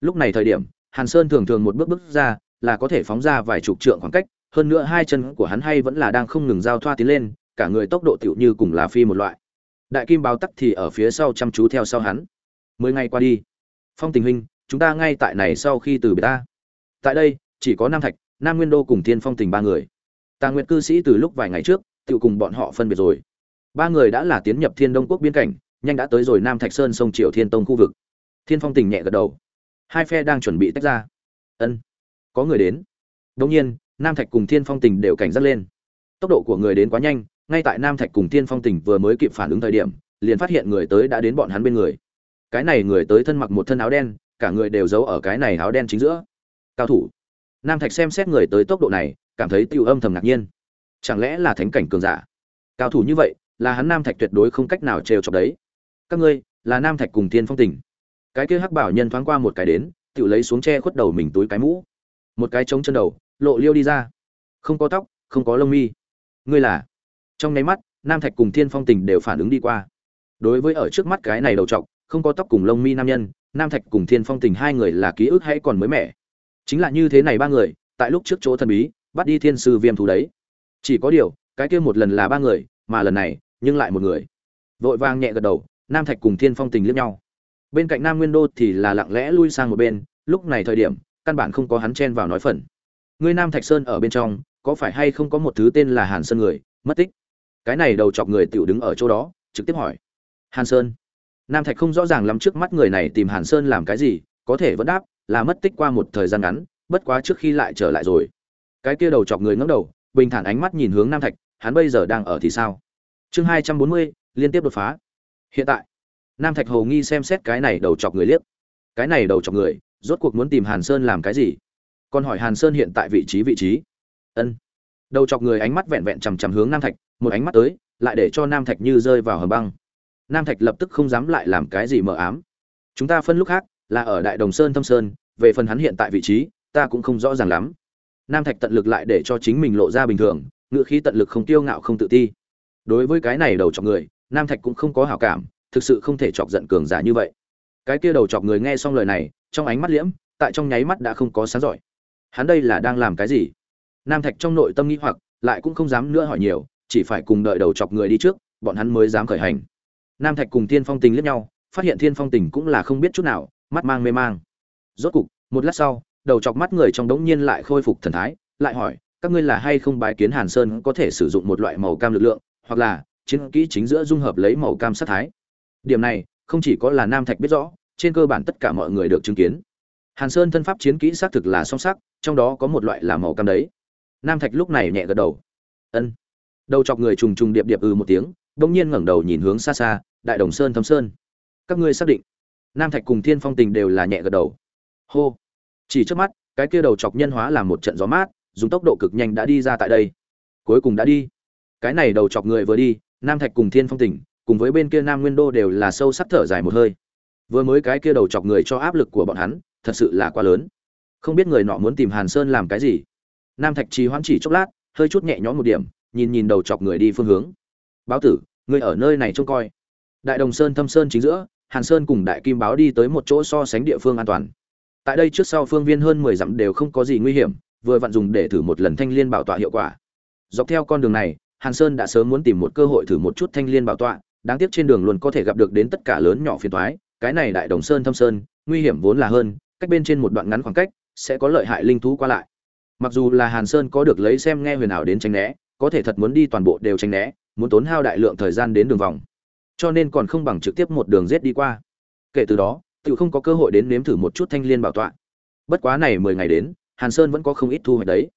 Lúc này thời điểm, hàn sơn thường thường một bước bước ra, là có thể phóng ra vài chục trượng khoảng cách, hơn nữa hai chân của hắn hay vẫn là đang không ngừng giao thoa tiến lên, cả người tốc độ tựu như cùng là phi một loại đại kim báo tắc thì ở phía sau chăm chú theo sau hắn. Mười ngày qua đi. Phong tình huynh, chúng ta ngay tại này sau khi từ biệt ta. Tại đây, chỉ có nam thạch, nam nguyên đô cùng thiên phong tình ba người. Tà nguyện cư sĩ từ lúc vài ngày trước tự cùng bọn họ phân biệt rồi. Ba người đã là tiến nhập thiên đông quốc biên cảnh, nhanh đã tới rồi nam thạch sơn sông triệu thiên tông khu vực. Thiên phong tình nhẹ gật đầu. Hai phe đang chuẩn bị tách ra. Ân, có người đến. Đông nhiên, nam thạch cùng thiên phong tình đều cảnh giác lên. Tốc độ của người đến quá nhanh ngay tại nam thạch cùng Tiên phong Tỉnh vừa mới kịp phản ứng thời điểm, liền phát hiện người tới đã đến bọn hắn bên người. Cái này người tới thân mặc một thân áo đen, cả người đều giấu ở cái này áo đen chính giữa. Cao thủ. Nam thạch xem xét người tới tốc độ này, cảm thấy tiêu âm thầm ngạc nhiên. Chẳng lẽ là thánh cảnh cường giả? Cao thủ như vậy, là hắn nam thạch tuyệt đối không cách nào trêu chọc đấy. Các ngươi, là nam thạch cùng Tiên phong Tỉnh. cái kia hắc bảo nhân thoáng qua một cái đến tự lấy xuống che khuất đầu mình túi cái mũ. Một cái trống chân đầu, lộ liêu đi ra. Không có tóc, không có lông mi. Ngươi là? Trong nháy mắt, nam thạch cùng thiên phong tình đều phản ứng đi qua. Đối với ở trước mắt cái này đầu trọc, không có tóc cùng lông mi nam nhân, nam thạch cùng thiên phong tình hai người là ký ức hay còn mới mẻ. Chính là như thế này ba người, tại lúc trước chỗ thần bí, bắt đi thiên sư viêm thú đấy. Chỉ có điều, cái kia một lần là ba người, mà lần này, nhưng lại một người. Vội vàng nhẹ gật đầu, nam thạch cùng thiên phong tình liếc nhau. Bên cạnh nam nguyên đô thì là lặng lẽ lui sang một bên, lúc này thời điểm, căn bản không có hắn chen vào nói phần. Ngươi nam thạch sơn ở bên trong, có phải hay không có một thứ tên là hàn sơn người, mất tích cái này đầu chọc người tiểu đứng ở chỗ đó, trực tiếp hỏi. Hàn sơn. Nam thạch không rõ ràng lắm trước mắt người này tìm hàn sơn làm cái gì, có thể vẫn đáp, là mất tích qua một thời gian ngắn, bất quá trước khi lại trở lại rồi. Cái kia đầu chọc người ngẩng đầu, bình thản ánh mắt nhìn hướng nam thạch, hắn bây giờ đang ở thì sao? Chương hai trăm bốn mươi, liên tiếp đột phá. Hiện tại, nam thạch hầu nghi xem xét cái này đầu chọc người liếc. Cái này đầu chọc người, rốt cuộc muốn tìm hàn sơn làm cái gì? Còn hỏi hàn sơn hiện tại vị trí vị trí. Ân đầu chọc người ánh mắt vẹn vẹn chằm chằm hướng nam thạch, một ánh mắt tới, lại để cho nam thạch như rơi vào hầm băng. Nam thạch lập tức không dám lại làm cái gì mờ ám. Chúng ta phân lúc khác, là ở đại đồng sơn thâm sơn, về phần hắn hiện tại vị trí, ta cũng không rõ ràng lắm. Nam thạch tận lực lại để cho chính mình lộ ra bình thường, ngựa khí tận lực không tiêu ngạo không tự ti. Đối với cái này đầu chọc người, nam thạch cũng không có hảo cảm, thực sự không thể chọc giận cường giả như vậy. Cái kia đầu chọc người nghe xong lời này, trong ánh mắt liễm, tại trong nháy mắt đã không có sáng giỏi. Hắn đây là đang làm cái gì? Nam thạch trong nội tâm nghĩ hoặc, lại cũng không dám nữa hỏi nhiều, chỉ phải cùng đợi đầu chọc người đi trước, bọn hắn mới dám khởi hành. Nam thạch cùng thiên phong tình liếc nhau, phát hiện thiên phong tình cũng là không biết chút nào, mắt mang mê mang. Rốt cục, một lát sau, đầu chọc mắt người trong đống nhiên lại khôi phục thần thái, lại hỏi, các ngươi là hay không bái kiến hàn sơn có thể sử dụng một loại màu cam lực lượng, hoặc là chiến kỹ chính giữa dung hợp lấy màu cam sát thái? Điểm này, không chỉ có là nam thạch biết rõ, trên cơ bản tất cả mọi người được chứng kiến. Hàn sơn thân pháp chiến kỹ xác thực là song sắc, trong đó có một loại là màu cam đấy nam thạch lúc này nhẹ gật đầu. Ân. Đầu chọc người trùng trùng điệp điệp ư ừ một tiếng, bỗng nhiên ngẩng đầu nhìn hướng xa xa, đại đồng sơn thâm sơn. Các ngươi xác định? Nam thạch cùng thiên phong tình đều là nhẹ gật đầu. Hô. Chỉ trước mắt, cái kia đầu chọc nhân hóa làm một trận gió mát, dùng tốc độ cực nhanh đã đi ra tại đây. Cuối cùng đã đi. Cái này đầu chọc người vừa đi, nam thạch cùng thiên phong tình cùng với bên kia nam nguyên đô đều là sâu sắc thở dài một hơi. Vừa mới cái kia đầu chọc người cho áp lực của bọn hắn, thật sự là quá lớn. Không biết người nọ muốn tìm hàn sơn làm cái gì nam thạch trì hoãn chỉ chốc lát, hơi chút nhẹ nhõm một điểm, nhìn nhìn đầu chọc người đi phương hướng. Báo tử, ngươi ở nơi này trông coi. Đại đồng sơn thâm sơn chính giữa, hàn sơn cùng đại kim báo đi tới một chỗ so sánh địa phương an toàn. Tại đây trước sau phương viên hơn mười dặm đều không có gì nguy hiểm, vừa vặn dùng để thử một lần thanh liên bảo tọa hiệu quả. Dọc theo con đường này, hàn sơn đã sớm muốn tìm một cơ hội thử một chút thanh liên bảo tọa, đáng tiếc trên đường luôn có thể gặp được đến tất cả lớn nhỏ phiền toái, cái này đại đồng sơn thâm sơn, nguy hiểm vốn là hơn, cách bên trên một đoạn ngắn khoảng cách, sẽ có lợi hại linh thú qua lại mặc dù là hàn sơn có được lấy xem nghe huyền ảo đến tránh né, có thể thật muốn đi toàn bộ đều tránh né, muốn tốn hao đại lượng thời gian đến đường vòng. Cho nên còn không bằng trực tiếp một đường rết đi qua. Kể từ đó tự không có cơ hội đến nếm thử một chút thanh liên bảo tọa. Bất quá này mười ngày đến, hàn sơn vẫn có không ít thu hoạch đấy.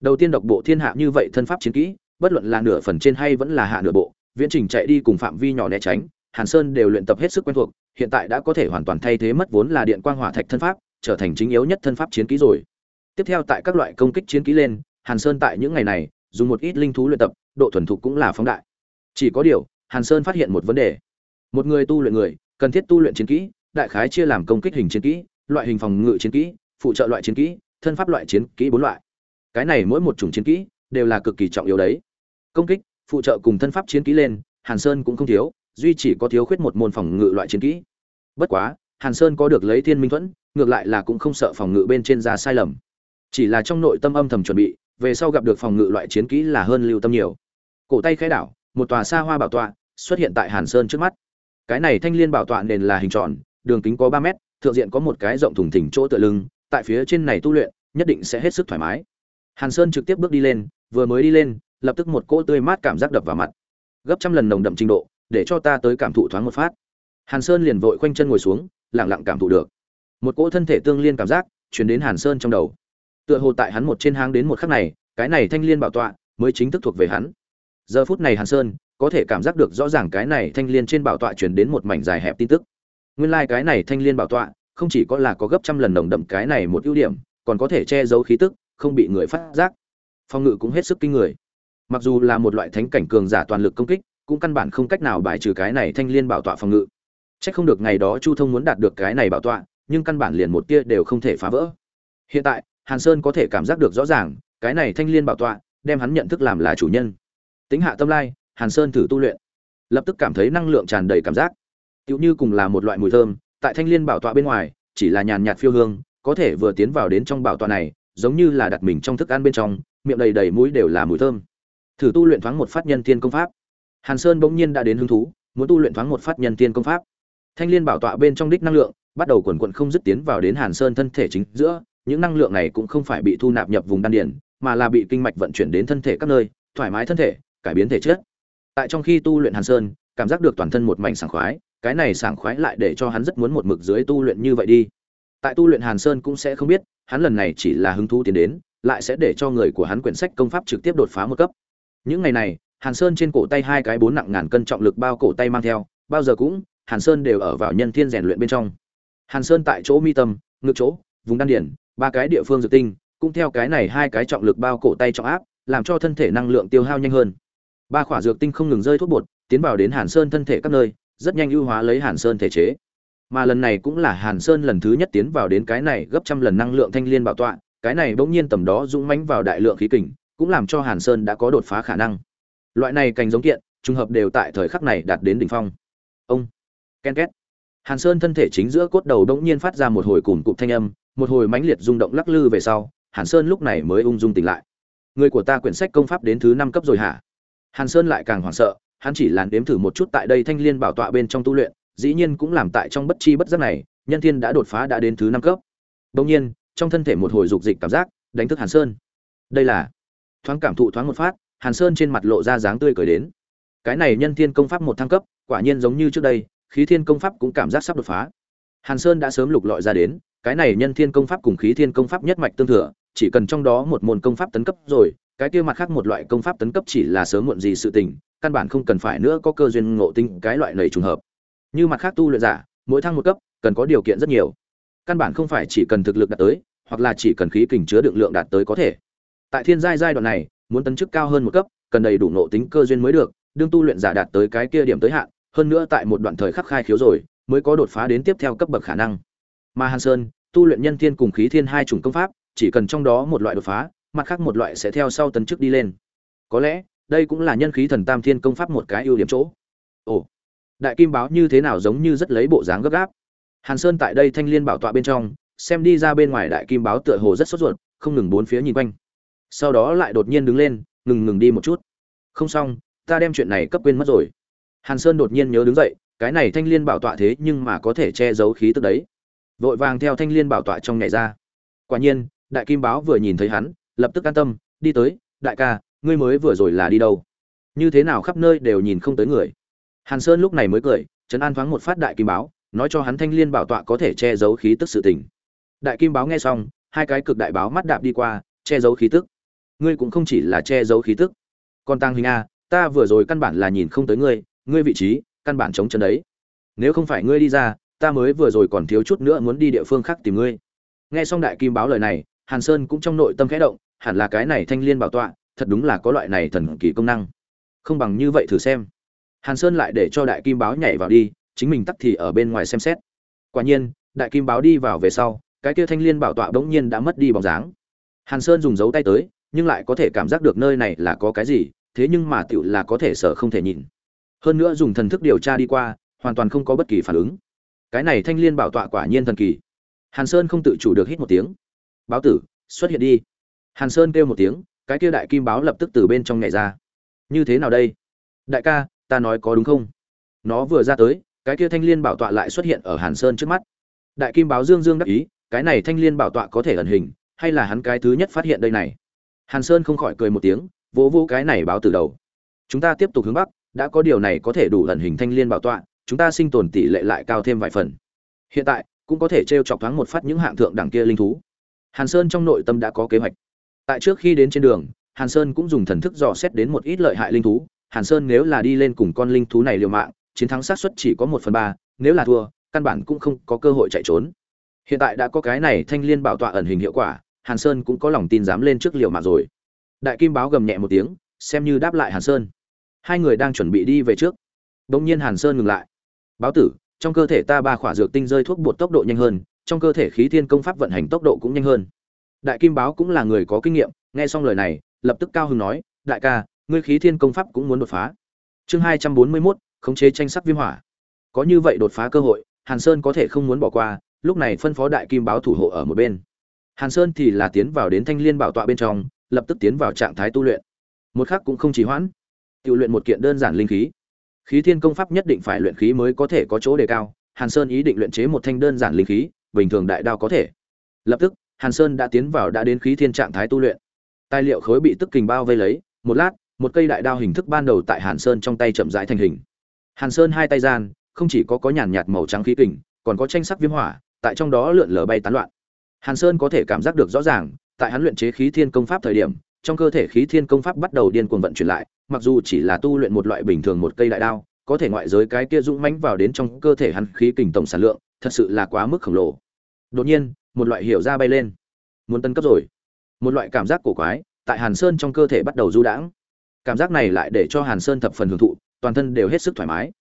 Đầu tiên độc bộ thiên hạ như vậy thân pháp chiến kỹ, bất luận là nửa phần trên hay vẫn là hạ nửa bộ, viễn trình chạy đi cùng phạm vi nhỏ né tránh, hàn sơn đều luyện tập hết sức quen thuộc, hiện tại đã có thể hoàn toàn thay thế mất vốn là điện quang hỏa thạch thân pháp, trở thành chính yếu nhất thân pháp chiến kỹ rồi tiếp theo tại các loại công kích chiến kỹ lên, hàn sơn tại những ngày này, dùng một ít linh thú luyện tập, độ thuần thục cũng là phóng đại. Chỉ có điều, hàn sơn phát hiện một vấn đề. Một người tu luyện người, cần thiết tu luyện chiến kỹ, đại khái chia làm công kích hình chiến kỹ, loại hình phòng ngự chiến kỹ, phụ trợ loại chiến kỹ, thân pháp loại chiến kỹ bốn loại. Cái này mỗi một chủng chiến kỹ đều là cực kỳ trọng yếu đấy. Công kích, phụ trợ cùng thân pháp chiến kỹ lên, hàn sơn cũng không thiếu, duy chỉ có thiếu khuyết một môn phòng ngự loại chiến kỹ. Bất quá, hàn sơn có được lấy thiên minh thuẫn, ngược lại là cũng không sợ phòng ngự bên trên ra sai lầm chỉ là trong nội tâm âm thầm chuẩn bị, về sau gặp được phòng ngự loại chiến kỹ là hơn lưu tâm nhiều. Cổ tay khai đảo, một tòa xa hoa bảo tọa xuất hiện tại hàn sơn trước mắt. Cái này thanh liên bảo tọa nền là hình tròn, đường kính có ba mét, thượng diện có một cái rộng thùng thỉnh chỗ tựa lưng, tại phía trên này tu luyện, nhất định sẽ hết sức thoải mái. Hàn sơn trực tiếp bước đi lên, vừa mới đi lên, lập tức một cỗ tươi mát cảm giác đập vào mặt. Gấp trăm lần nồng đậm trình độ, để cho ta tới cảm thụ thoáng một phát. Hàn sơn liền vội khoanh chân ngồi xuống, lặng lặng cảm thụ được. Một cỗ thân thể tương liên cảm giác, chuyển đến hàn sơn trong đầu tựa hồ tại hắn một trên hang đến một khắc này cái này thanh liên bảo tọa mới chính thức thuộc về hắn. Giờ phút này hàn sơn có thể cảm giác được rõ ràng cái này thanh liên trên bảo tọa chuyển đến một mảnh dài hẹp tin tức. Nguyên lai cái này thanh liên bảo tọa không chỉ có là có gấp trăm lần nồng đậm cái này một ưu điểm còn có thể che giấu khí tức không bị người phát giác. Phòng ngự cũng hết sức kinh người. Mặc dù là một loại thánh cảnh cường giả toàn lực công kích cũng căn bản không cách nào bài trừ cái này thanh liên bảo tọa phòng ngự. Chắc không được ngày đó Chu Thông muốn đạt được cái này bảo tọa, nhưng căn bản liền một tia đều không thể phá vỡ. Hiện tại, Hàn Sơn có thể cảm giác được rõ ràng, cái này thanh liên bảo tọa, đem hắn nhận thức làm là chủ nhân. Tính hạ tâm lai, Hàn Sơn thử tu luyện, lập tức cảm thấy năng lượng tràn đầy cảm giác. Tựu như cùng là một loại mùi thơm, tại thanh liên bảo tọa bên ngoài, chỉ là nhàn nhạt phiêu hương, có thể vừa tiến vào đến trong bảo tọa này, giống như là đặt mình trong thức ăn bên trong, miệng đầy đầy mũi đều là mùi thơm. Thử tu luyện thoáng một phát nhân thiên công pháp. Hàn Sơn bỗng nhiên đã đến hứng thú, muốn tu luyện thoáng một phát nhân thiên công pháp thanh liên bảo tọa bên trong đích năng lượng bắt đầu quần quần không dứt tiến vào đến hàn sơn thân thể chính giữa những năng lượng này cũng không phải bị thu nạp nhập vùng đan điền, mà là bị kinh mạch vận chuyển đến thân thể các nơi thoải mái thân thể cải biến thể chất tại trong khi tu luyện hàn sơn cảm giác được toàn thân một mảnh sảng khoái cái này sảng khoái lại để cho hắn rất muốn một mực dưới tu luyện như vậy đi tại tu luyện hàn sơn cũng sẽ không biết hắn lần này chỉ là hứng thú tiến đến lại sẽ để cho người của hắn quyển sách công pháp trực tiếp đột phá một cấp những ngày này hàn sơn trên cổ tay hai cái bốn nặng ngàn cân trọng lực bao cổ tay mang theo bao giờ cũng Hàn Sơn đều ở vào nhân thiên rèn luyện bên trong. Hàn Sơn tại chỗ mi tâm, ngực chỗ, vùng đan điền ba cái địa phương dược tinh, cũng theo cái này hai cái trọng lực bao cổ tay trọng áp, làm cho thân thể năng lượng tiêu hao nhanh hơn. Ba khỏa dược tinh không ngừng rơi thuốc bột, tiến vào đến Hàn Sơn thân thể các nơi, rất nhanh ưu hóa lấy Hàn Sơn thể chế. Mà lần này cũng là Hàn Sơn lần thứ nhất tiến vào đến cái này gấp trăm lần năng lượng thanh liên bảo tọa, cái này bỗng nhiên tầm đó dũng mãnh vào đại lượng khí kình, cũng làm cho Hàn Sơn đã có đột phá khả năng. Loại này cành giống kiện, trùng hợp đều tại thời khắc này đạt đến đỉnh phong. Ông ken két hàn sơn thân thể chính giữa cốt đầu đ nhiên phát ra một hồi cùn cụm thanh âm một hồi mãnh liệt rung động lắc lư về sau, hàn sơn lúc này mới ung dung tỉnh lại. Người của ta quyển sách công pháp đến thứ năm cấp rồi hả? Hàn sơn lại càng hoảng sợ, hắn chỉ làn đếm thử một chút tại đây thanh liên bảo tọa bên trong tu luyện, dĩ nhiên cũng làm tại trong bất chi bất giác này, nhân thiên đã đột phá đã đến thứ năm cấp. Đông nhiên, trong thân thể một hồi dục dịch cảm giác, đánh thức hàn sơn. Đây là, thoáng cảm thụ thoáng một phát, hàn sơn trên mặt lộ ra dáng tươi cười đến. Cái này nhân thiên công pháp một thăng cấp, quả nhiên giống như trước đây, khí thiên công pháp cũng cảm giác sắp đột phá. Hàn sơn đã sớm lục lọi ra đến cái này nhân thiên công pháp cùng khí thiên công pháp nhất mạch tương thừa, chỉ cần trong đó một môn công pháp tấn cấp rồi, cái kia mặt khác một loại công pháp tấn cấp chỉ là sớm muộn gì sự tình, căn bản không cần phải nữa có cơ duyên ngộ tinh cái loại này trùng hợp. Như mặt khác tu luyện giả, mỗi thăng một cấp, cần có điều kiện rất nhiều. Căn bản không phải chỉ cần thực lực đạt tới, hoặc là chỉ cần khí kình chứa đựng lượng đạt tới có thể. Tại thiên giai giai đoạn này, muốn tấn chức cao hơn một cấp, cần đầy đủ ngộ tính cơ duyên mới được, đương tu luyện giả đạt tới cái kia điểm tới hạn, hơn nữa tại một đoạn thời khắc khai khiếu rồi, mới có đột phá đến tiếp theo cấp bậc khả năng. Mà hàn sơn tu luyện nhân thiên cùng khí thiên hai chủng công pháp chỉ cần trong đó một loại đột phá mặt khác một loại sẽ theo sau tấn chức đi lên. Có lẽ đây cũng là nhân khí thần tam thiên công pháp một cái ưu điểm chỗ. Ồ đại kim báo như thế nào giống như rất lấy bộ dáng gấp gáp. Hàn sơn tại đây thanh liên bảo tọa bên trong xem đi ra bên ngoài đại kim báo tựa hồ rất sốt ruột không ngừng bốn phía nhìn quanh. Sau đó lại đột nhiên đứng lên ngừng ngừng đi một chút. Không xong ta đem chuyện này cấp quên mất rồi. Hàn Sơn đột nhiên nhớ đứng dậy, cái này thanh liên bảo tọa thế nhưng mà có thể che giấu khí tức đấy. Vội vàng theo thanh liên bảo tọa trong nhảy ra. Quả nhiên, đại kim báo vừa nhìn thấy hắn, lập tức an tâm, đi tới, đại ca, ngươi mới vừa rồi là đi đâu? như thế nào khắp nơi đều nhìn không tới người hàn sơn lúc này mới cười trấn an thoáng một phát đại kim báo nói cho hắn thanh liên bảo tọa có thể che giấu khí tức sự tình đại kim báo nghe xong hai cái cực đại báo mắt đạp đi qua che giấu khí tức ngươi cũng không chỉ là che giấu khí tức còn tăng hình a ta vừa rồi căn bản là nhìn không tới ngươi ngươi vị trí căn bản chống chân đấy nếu không phải ngươi đi ra ta mới vừa rồi còn thiếu chút nữa muốn đi địa phương khác tìm ngươi. Nghe xong đại kim báo lời này, hàn sơn cũng trong nội tâm khẽ động, hẳn là cái này thanh liên bảo tọa, thật đúng là có loại này thần kỳ công năng. Không bằng như vậy thử xem. Hàn sơn lại để cho đại kim báo nhảy vào đi, chính mình tắt thì ở bên ngoài xem xét. Quả nhiên, đại kim báo đi vào về sau, cái kia thanh liên bảo tọa bỗng nhiên đã mất đi bóng dáng. Hàn sơn dùng dấu tay tới, nhưng lại có thể cảm giác được nơi này là có cái gì, thế nhưng mà tựu là có thể sợ không thể nhìn. Hơn nữa dùng thần thức điều tra đi qua, hoàn toàn không có bất kỳ phản ứng cái này thanh liên bảo tọa quả nhiên thần kỳ. Hàn sơn không tự chủ được hít một tiếng. Báo tử, xuất hiện đi. Hàn sơn kêu một tiếng, cái kia đại kim báo lập tức từ bên trong nhảy ra. Như thế nào đây? Đại ca, ta nói có đúng không? Nó vừa ra tới, cái kia thanh liên bảo tọa lại xuất hiện ở hàn sơn trước mắt. Đại kim báo dương dương đắc ý, cái này thanh liên bảo tọa có thể ẩn hình, hay là hắn cái thứ nhất phát hiện đây này? Hàn sơn không khỏi cười một tiếng, vỗ vỗ cái này báo từ đầu. Chúng ta tiếp tục hướng bắc, đã có điều này có thể đủ ẩn hình thanh liên bảo tọa chúng ta sinh tồn tỷ lệ lại cao thêm vài phần. Hiện tại, cũng có thể t r e o chọc thoáng một phát những hạng thượng đẳng kia linh thú. Hàn sơn trong nội tâm đã có kế hoạch. Tại trước khi đến trên đường, hàn sơn cũng dùng thần thức dò xét đến một ít lợi hại linh thú. Hàn sơn nếu là đi lên cùng con linh thú này liều mạng, chiến thắng xác suất chỉ có một phần ba, nếu là thua, căn bản cũng không có cơ hội chạy trốn. Hiện tại đã có cái này thanh liên bảo tọa ẩn hình hiệu quả, hàn sơn cũng có lòng tin dám lên trước liều mạng rồi. Đại kim báo gầm nhẹ một tiếng, xem như đáp lại hàn sơn. Hai người đang chuẩn bị đi về trước. Đ ỗ n g nhiên hàn sơn ngừng lại báo tử, trong cơ thể ta ba khỏa dược tinh rơi thuốc bột tốc độ nhanh hơn, trong cơ thể khí thiên công pháp vận hành tốc độ cũng nhanh hơn. Đại kim báo cũng là người có kinh nghiệm, nghe xong lời này, lập tức cao hưng nói, đại ca, ngươi khí thiên công pháp cũng muốn đột phá. Chương hai trăm bốn mươi mốt, khống chế tranh sắc viêm hỏa. Có như vậy đột phá cơ hội, hàn sơn có thể không muốn bỏ qua, lúc này phân phó đại kim báo thủ hộ ở một bên. Hàn sơn thì là tiến vào đến thanh liên bảo tọa bên trong, lập tức tiến vào trạng thái tu luyện. Một khắc cũng không trì hoãn. Tự luyện một kiện đơn giản linh khí khí thiên công pháp nhất định phải luyện khí mới có thể có chỗ đề cao, hàn sơn ý định luyện chế một thanh đơn giản linh khí, bình thường đại đao có thể. Lập tức, hàn sơn đã tiến vào đã đến khí thiên trạng thái tu luyện. Tài liệu khối bị tức kình bao vây lấy, một lát, một cây đại đao hình thức ban đầu tại hàn sơn trong tay chậm rãi thành hình. Hàn sơn hai tay gian, không chỉ có có nhàn nhạt màu trắng khí kình, còn có tranh sắc viêm hỏa, tại trong đó lượn lờ bay tán loạn. Hàn sơn có thể cảm giác được rõ ràng, tại hắn luyện chế khí thiên công pháp thời điểm trong cơ thể khí thiên công pháp bắt đầu điên cuồng vận chuyển lại, mặc dù chỉ là tu luyện một loại bình thường một cây đại đao, có thể ngoại giới cái kia dũng mãnh vào đến trong cơ thể hắn khí kình tổng sản lượng, thật sự là quá mức khổng lồ. Đột nhiên, một loại hiểu ra bay lên. Muốn tân cấp rồi. Một loại cảm giác cổ quái, tại hàn sơn trong cơ thể bắt đầu du đãng. Cảm giác này lại để cho hàn sơn thập phần hưởng thụ, toàn thân đều hết sức thoải mái.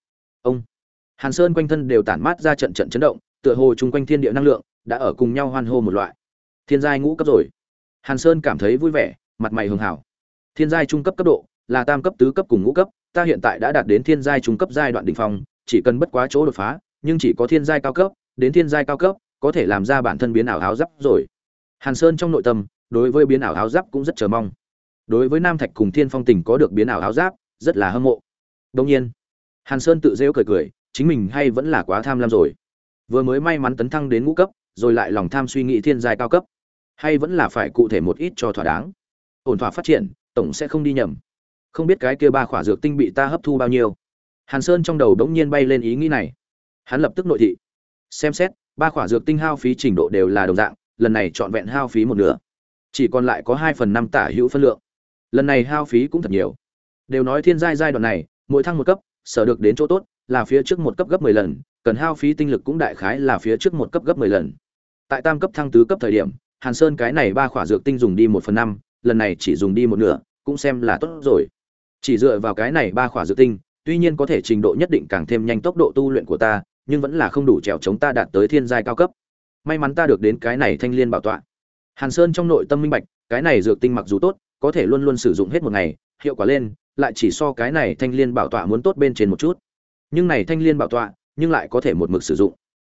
Ông. Hàn sơn quanh thân đều tản mát ra trận trận chấn động, tựa hồ chung quanh thiên địa năng lượng, đã ở cùng nhau hoan hô một loại. Thiên giai ngũ cấp rồi. Hàn sơn cảm thấy vui vẻ mặt mày hường hảo. Thiên giai trung cấp cấp độ, là tam cấp tứ cấp cùng ngũ cấp, ta hiện tại đã đạt đến thiên giai trung cấp giai đoạn đỉnh phong, chỉ cần bất quá chỗ đột phá, nhưng chỉ có thiên giai cao cấp, đến thiên giai cao cấp, có thể làm ra bản thân biến ảo áo giáp rồi. Hàn sơn trong nội tâm, đối với biến ảo áo giáp cũng rất chờ mong. Đối với nam thạch cùng thiên phong tình có được biến ảo áo giáp, rất là hâm mộ. Đông nhiên, hàn sơn tự rêu cười cười, chính mình hay vẫn là quá tham lam rồi. Vừa mới may mắn tấn thăng đến ngũ cấp, rồi lại lòng tham suy nghĩ thiên giai cao cấp. Hay vẫn là phải cụ thể một ít cho thỏa đáng ổn thỏa phát triển, tổng sẽ không đi nhầm. Không biết cái kia ba khỏa dược tinh bị ta hấp thu bao nhiêu. Hàn sơn trong đầu đống nhiên bay lên ý nghĩ này. Hắn lập tức nội thị. Xem xét, ba khỏa dược tinh hao phí trình độ đều là đồng dạng, lần này trọn vẹn hao phí một nửa. Chỉ còn lại có hai phần năm tả hữu phân lượng. Lần này hao phí cũng thật nhiều. Đều nói thiên giai giai đoạn này, mỗi thăng một cấp, sở được đến chỗ tốt là phía trước một cấp gấp mười lần, cần hao phí tinh lực cũng đại khái là phía trước một cấp gấp mười lần. Tại tam cấp thăng tứ cấp thời điểm, hàn sơn cái này ba khỏa dược tinh dùng đi một phần năm lần này chỉ dùng đi một nửa, cũng xem là tốt rồi. Chỉ dựa vào cái này ba khỏa dược tinh, tuy nhiên có thể trình độ nhất định càng thêm nhanh tốc độ tu luyện của ta, nhưng vẫn là không đủ trèo chống ta đạt tới thiên giai cao cấp. May mắn ta được đến cái này thanh liên bảo tọa. Hàn sơn trong nội tâm minh bạch, cái này dược tinh mặc dù tốt, có thể luôn luôn sử dụng hết một ngày, hiệu quả lên, lại chỉ so cái này thanh liên bảo tọa muốn tốt bên trên một chút. Nhưng này thanh liên bảo tọa, nhưng lại có thể một mực sử dụng.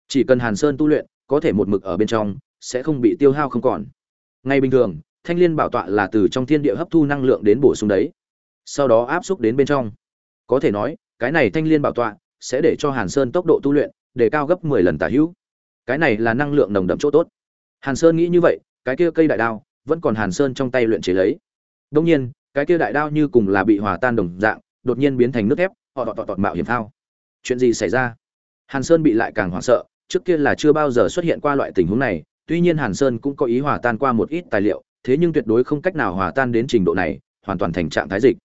Chỉ cần hàn sơn tu luyện, có thể một mực ở bên trong, sẽ không bị tiêu hao không còn. Ngay bình thường thanh liên bảo tọa là từ trong thiên địa hấp thu năng lượng đến bổ sung đấy. Sau đó áp xúc đến bên trong. Có thể nói, cái này thanh liên bảo tọa sẽ để cho hàn sơn tốc độ tu luyện để cao gấp 10 lần tả hữu. Cái này là năng lượng nồng đậm chỗ tốt. Hàn sơn nghĩ như vậy, cái kia cây đại đao vẫn còn hàn sơn trong tay luyện chế lấy. Đông nhiên, cái kia đại đao như cùng là bị hòa tan đồng dạng, đột nhiên biến thành nước thép, họ tọt tọt tọt mạo hiểm thao chuyện gì xảy ra? Hàn sơn bị lại càng hoảng sợ, trước kia là chưa bao giờ xuất hiện qua loại tình huống này, tuy nhiên hàn sơn cũng có ý hòa tan qua một ít tài liệu thế nhưng tuyệt đối không cách nào hòa tan đến trình độ này hoàn toàn thành trạng thái dịch.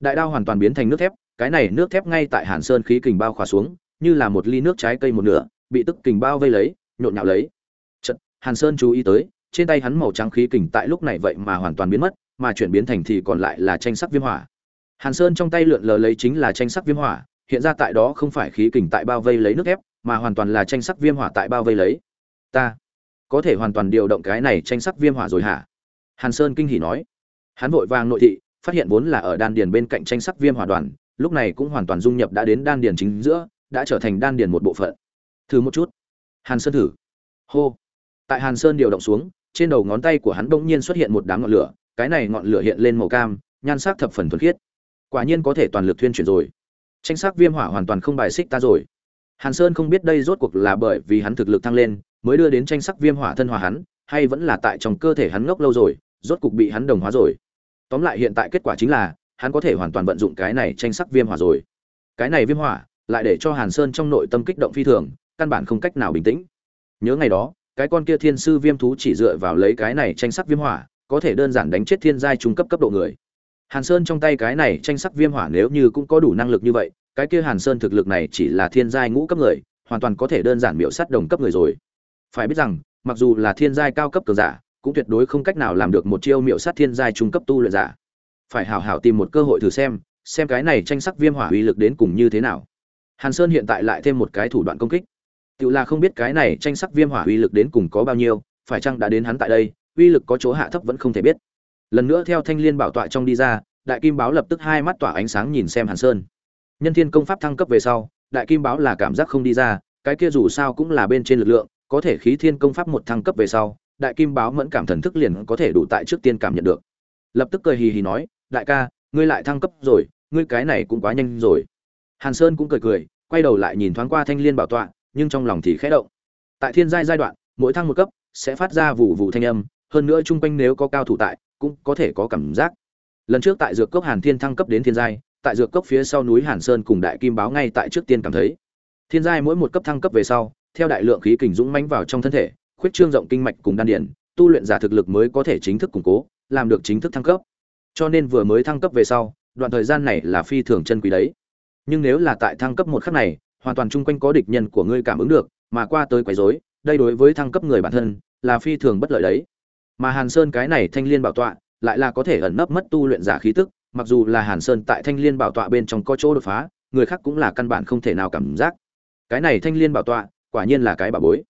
Đại đao hoàn toàn biến thành nước thép cái này nước thép ngay tại hàn sơn khí kình bao khỏa xuống như là một ly nước trái cây một nửa bị tức kình bao vây lấy nhộn nhạo lấy. Chợt, hàn sơn chú ý tới trên tay hắn màu trắng khí kình tại lúc này vậy mà hoàn toàn biến mất mà chuyển biến thành thì còn lại là tranh sắc viêm hỏa. Hàn sơn trong tay lượn lờ lấy chính là tranh sắc viêm hỏa hiện ra tại đó không phải khí kình tại bao vây lấy nước thép mà hoàn toàn là tranh sắc viêm hỏa tại bao vây lấy. Ta có thể hoàn toàn điều động cái này tranh sắc viêm hỏa rồi hả? Hàn sơn kinh hỉ nói. Hắn vội vàng nội thị, phát hiện vốn là ở đan điền bên cạnh tranh sắc viêm hỏa đoàn, lúc này cũng hoàn toàn dung nhập đã đến đan điền chính giữa, đã trở thành đan điền một bộ phận. Thử một chút. Hàn sơn thử. Hô. Tại hàn sơn điều động xuống, trên đầu ngón tay của hắn bỗng nhiên xuất hiện một đám ngọn lửa, cái này ngọn lửa hiện lên màu cam, nhan sắc thập phần thuần khiết. Quả nhiên có thể toàn lực thuyên chuyển rồi. Tranh sắc viêm hỏa hoàn toàn không bài xích ta rồi. Hàn sơn không biết đây rốt cuộc là bởi vì hắn thực lực tăng lên, mới đưa đến tranh sắc viêm hỏa thân hòa hắn hay vẫn là tại trong cơ thể hắn ngốc lâu rồi, rốt cục bị hắn đồng hóa rồi. Tóm lại hiện tại kết quả chính là, hắn có thể hoàn toàn vận dụng cái này tranh sắc viêm hỏa rồi. Cái này viêm hỏa lại để cho hàn sơn trong nội tâm kích động phi thường, căn bản không cách nào bình tĩnh. Nhớ ngày đó, cái con kia thiên sư viêm thú chỉ dựa vào lấy cái này tranh sắc viêm hỏa, có thể đơn giản đánh chết thiên giai trung cấp cấp độ người. Hàn sơn trong tay cái này tranh sắc viêm hỏa nếu như cũng có đủ năng lực như vậy, cái kia hàn sơn thực lực này chỉ là thiên giai ngũ cấp người, hoàn toàn có thể đơn giản miểu sát đồng cấp người rồi. Phải biết rằng mặc dù là thiên giai cao cấp cường giả, cũng tuyệt đối không cách nào làm được một chiêu miểu sát thiên giai trung cấp tu luyện giả. Phải hảo hảo tìm một cơ hội thử xem xem cái này tranh sắc viêm hỏa uy lực đến cùng như thế nào. Hàn sơn hiện tại lại thêm một cái thủ đoạn công kích. Tự là không biết cái này tranh sắc viêm hỏa uy lực đến cùng có bao nhiêu, phải chăng đã đến hắn tại đây, uy lực có chỗ hạ thấp vẫn không thể biết. Lần nữa theo thanh liên bảo tọa trong đi ra, đại kim báo lập tức hai mắt tỏa ánh sáng nhìn xem hàn sơn. Nhân thiên công pháp thăng cấp về sau, đại kim báo là cảm giác không đi ra, cái kia dù sao cũng là bên trên lực lượng có thể khí thiên công pháp một thăng cấp về sau, đại kim báo mẫn cảm thần thức liền có thể đủ tại trước tiên cảm nhận được. Lập tức cười hì hì nói, đại ca, ngươi lại thăng cấp rồi, ngươi cái này cũng quá nhanh rồi. Hàn sơn cũng cười cười, quay đầu lại nhìn thoáng qua thanh liên bảo tọa, nhưng trong lòng thì khẽ động. Tại thiên giai giai đoạn, mỗi thăng một cấp sẽ phát ra vụ vụ thanh âm, hơn nữa chung quanh nếu có cao thủ tại, cũng có thể có cảm giác. Lần trước tại dược cốc hàn thiên thăng cấp đến thiên giai, tại dược cốc phía sau núi hàn sơn cùng đại kim báo ngay tại trước tiên cảm thấy. Thiên giai mỗi một cấp thăng cấp về sau theo đại lượng khí kình dũng mãnh vào trong thân thể khuyết trương rộng kinh mạch cùng đan điền, tu luyện giả thực lực mới có thể chính thức củng cố làm được chính thức thăng cấp. Cho nên vừa mới thăng cấp về sau đoạn thời gian này là phi thường chân quý đấy. Nhưng nếu là tại thăng cấp một khắc này hoàn toàn chung quanh có địch nhân của ngươi cảm ứng được mà qua tới quấy rối đây đối với thăng cấp người bản thân là phi thường bất lợi đấy. Mà hàn sơn cái này thanh liên bảo tọa lại là có thể ẩn nấp mất tu luyện giả khí tức mặc dù là hàn sơn tại thanh liên bảo tọa bên trong có chỗ đột phá người khác cũng là căn bản không thể nào cảm giác. Cái này thanh liên bảo tọa quả nhiên là cái bà bối.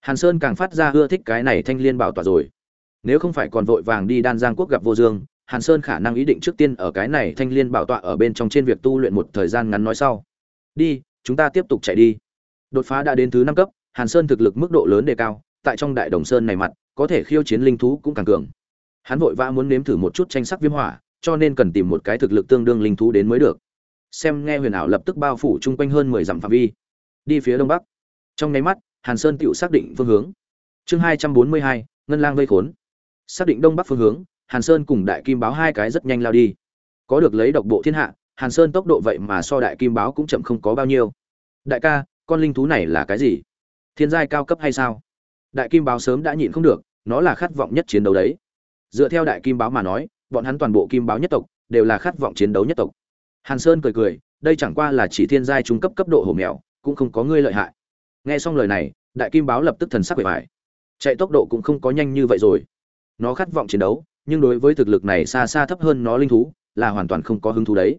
Hàn sơn càng phát ra ưa thích cái này thanh liên bảo tọa rồi. Nếu không phải còn vội vàng đi đan giang quốc gặp vô dương, hàn sơn khả năng ý định trước tiên ở cái này thanh liên bảo tọa ở bên trong trên việc tu luyện một thời gian ngắn nói sau. Đi, chúng ta tiếp tục chạy đi. Đột phá đã đến thứ năm cấp, hàn sơn thực lực mức độ lớn đề cao, tại trong đại đồng sơn này mặt, có thể khiêu chiến linh thú cũng càng cường. Hắn vội vã muốn nếm thử một chút tranh sắc viêm hỏa, cho nên cần tìm một cái thực lực tương đương linh thú đến mới được. Xem, nghe huyền ảo lập tức bao phủ chung quanh hơn mười dặm phạm vi. Đi phía đông bắc trong nháy mắt, hàn sơn tự xác định phương hướng. Chương hai trăm bốn mươi hai, ngân lang vây khốn. Xác định đông bắc phương hướng, hàn sơn cùng đại kim báo hai cái rất nhanh lao đi. Có được lấy độc bộ thiên hạ, hàn sơn tốc độ vậy mà so đại kim báo cũng chậm không có bao nhiêu. Đại ca, con linh thú này là cái gì? Thiên giai cao cấp hay sao? Đại kim báo sớm đã nhịn không được, nó là khát vọng nhất chiến đấu đấy. Dựa theo đại kim báo mà nói, bọn hắn toàn bộ kim báo nhất tộc, đều là khát vọng chiến đấu nhất tộc. Hàn sơn cười cười, đây chẳng qua là chỉ thiên giai trung cấp cấp độ hổ mèo, cũng không có ngươi lợi hại nghe xong lời này, đại kim báo lập tức thần sắc bề bài chạy tốc độ cũng không có nhanh như vậy rồi. Nó khát vọng chiến đấu, nhưng đối với thực lực này xa xa thấp hơn nó linh thú, là hoàn toàn không có hứng thú đấy.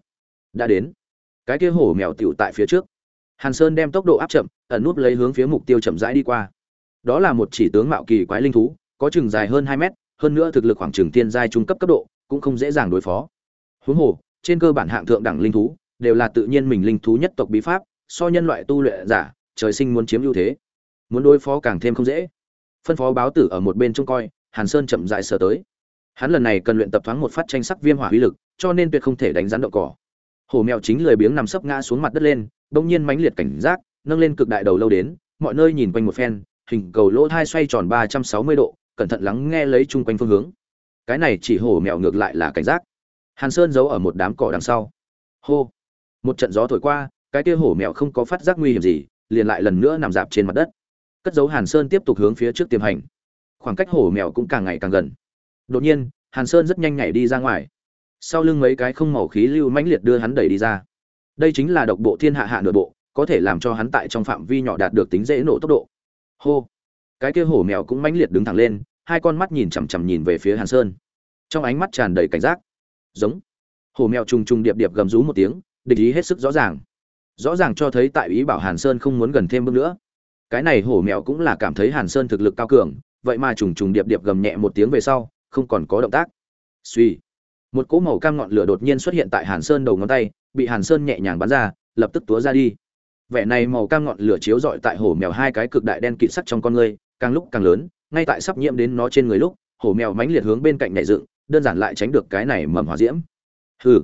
Đã đến. Cái kia hổ mèo tựu tại phía trước. Hàn sơn đem tốc độ áp chậm, ẩn núp lấy hướng phía mục tiêu chậm rãi đi qua. Đó là một chỉ tướng mạo kỳ quái linh thú, có chừng dài hơn hai mét, hơn nữa thực lực khoảng trường tiên giai trung cấp cấp độ, cũng không dễ dàng đối phó. Huống hồ, trên cơ bản hạng thượng đẳng linh thú, đều là tự nhiên mình linh thú nhất tộc bí pháp, so nhân loại tu luyện giả trời sinh muốn chiếm ưu thế. Muốn đối phó càng thêm không dễ. Phân phó báo tử ở một bên trông coi, hàn sơn chậm dại sờ tới. Hắn lần này cần luyện tập thoáng một phát tranh sắc viêm hỏa uy lực, cho nên tuyệt không thể đánh rắn đậu cỏ. Hổ mèo chính lười biếng nằm sấp ngã xuống mặt đất lên, bỗng nhiên mãnh liệt cảnh giác, nâng lên cực đại đầu lâu đến, mọi nơi nhìn quanh một phen, hình cầu lỗ thai xoay tròn ba trăm sáu mươi độ, cẩn thận lắng nghe lấy chung quanh phương hướng. Cái này chỉ hổ mèo ngược lại là cảnh giác. Hàn sơn giấu ở một đám cỏ đằng sau. Hô! Một trận gió thổi qua, cái kia hổ mèo không có phát giác nguy hiểm gì liền lại lần nữa nằm dạp trên mặt đất. Cất dấu hàn sơn tiếp tục hướng phía trước tiềm hành. Khoảng cách hổ mèo cũng càng ngày càng gần. Đột nhiên, hàn sơn rất nhanh nhảy đi ra ngoài. Sau lưng mấy cái không màu khí lưu mãnh liệt đưa hắn đẩy đi ra. Đây chính là độc bộ thiên hạ hạ nội bộ, có thể làm cho hắn tại trong phạm vi nhỏ đạt được tính dễ nổ tốc độ. Hô! Cái kia hổ mèo cũng mãnh liệt đứng thẳng lên, hai con mắt nhìn chằm chằm nhìn về phía hàn sơn. Trong ánh mắt tràn đầy cảnh giác. Giống! Hổ mèo trùng trùng điệp điệp gầm rú một tiếng, địch ý hết sức rõ ràng rõ ràng cho thấy tại ý bảo hàn sơn không muốn gần thêm bước nữa. Cái này hổ mèo cũng là cảm thấy hàn sơn thực lực cao cường, vậy mà trùng trùng điệp điệp gầm nhẹ một tiếng về sau, không còn có động tác. Suy một cỗ màu cam ngọn lửa đột nhiên xuất hiện tại hàn sơn đầu ngón tay, bị hàn sơn nhẹ nhàng bắn ra, lập tức túa ra đi. Vẻ này màu cam ngọn lửa chiếu rọi tại hổ mèo hai cái cực đại đen kịt sắt trong con người càng lúc càng lớn, ngay tại sắp nhiễm đến nó trên người lúc, hổ mèo mãnh liệt hướng bên cạnh nhảy dựng, đơn giản lại tránh được cái này mầm hỏa diễm. Hừ.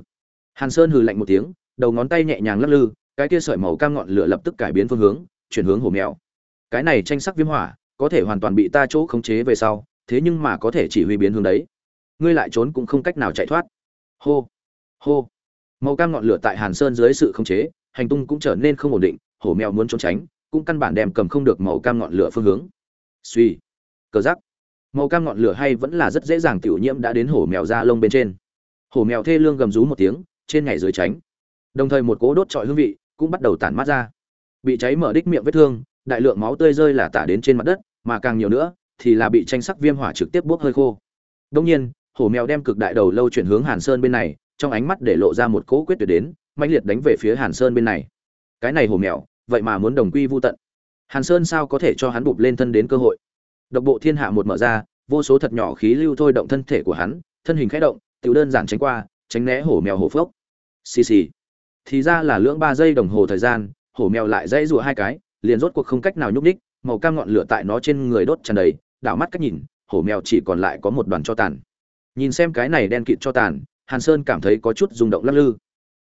Hàn sơn hừ lạnh một tiếng, đầu ngón tay nhẹ nhàng lắc lư cái kia sợi màu cam ngọn lửa lập tức cải biến phương hướng, chuyển hướng hổ mèo. Cái này tranh sắc viêm hỏa, có thể hoàn toàn bị ta chỗ khống chế về sau, thế nhưng mà có thể chỉ huy biến hướng đấy. Ngươi lại trốn cũng không cách nào chạy thoát. Hô hô. Màu cam ngọn lửa tại hàn sơn dưới sự khống chế, hành tung cũng trở nên không ổn định, hổ mèo muốn trốn tránh, cũng căn bản đem cầm không được màu cam ngọn lửa phương hướng. Suy cờ giắc màu cam ngọn lửa hay vẫn là rất dễ dàng tiểu nhiễm đã đến hổ mèo da lông bên trên. Hổ mèo thê lương gầm rú một tiếng, trên nhảy dưới tránh. Đồng thời một cố đốt trọi hương vị cũng bắt đầu tản mát ra. Bị cháy mở đích miệng vết thương, đại lượng máu tươi rơi là tả đến trên mặt đất, mà càng nhiều nữa thì là bị tranh sắc viêm hỏa trực tiếp bốc hơi khô. Đông nhiên, hổ mèo đem cực đại đầu lâu chuyển hướng hàn sơn bên này, trong ánh mắt để lộ ra một cỗ quyết tuyệt đến mạnh liệt đánh về phía hàn sơn bên này. Cái này hổ mèo, vậy mà muốn đồng quy vô tận. Hàn sơn sao có thể cho hắn bụp lên thân đến cơ hội? Độc bộ thiên hạ một mở ra, vô số thật nhỏ khí lưu thôi động thân thể của hắn, thân hình khẽ động tự đơn giản tránh qua, tránh né hổ mèo hổ phốc. Xì xì thì ra là lưỡng ba giây đồng hồ thời gian, hổ mèo lại dãy rụa hai cái, liền rốt cuộc không cách nào nhúc ních màu cam ngọn lửa tại nó trên người đốt tràn đầy, đảo mắt cách nhìn, hổ mèo chỉ còn lại có một đoàn cho tàn. Nhìn xem cái này đen kịt cho tàn, hàn sơn cảm thấy có chút rung động lắc lư.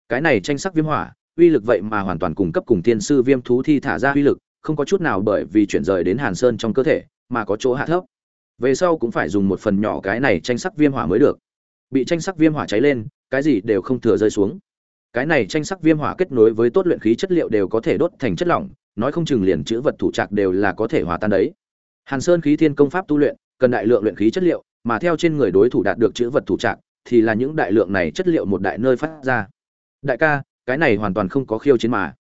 Cái này tranh sắc viêm hỏa, uy lực vậy mà hoàn toàn cung cấp cùng tiên sư viêm thú thi thả ra uy lực, không có chút nào bởi vì chuyển rời đến hàn sơn trong cơ thể, mà có chỗ hạ thấp. Về sau cũng phải dùng một phần nhỏ cái này tranh sắc viêm hỏa mới được. Bị tranh sắc viêm hỏa cháy lên, cái gì đều không thừa rơi xuống cái này tranh sắc viêm hỏa kết nối với tốt luyện khí chất liệu đều có thể đốt thành chất lỏng, nói không chừng liền chữ vật thủ trạc đều là có thể hòa tan đấy. Hàn sơn khí thiên công pháp tu luyện, cần đại lượng luyện khí chất liệu, mà theo trên người đối thủ đạt được chữ vật thủ trạc, thì là những đại lượng này chất liệu một đại nơi phát ra. Đại ca, cái này hoàn toàn không có khiêu chiến mà.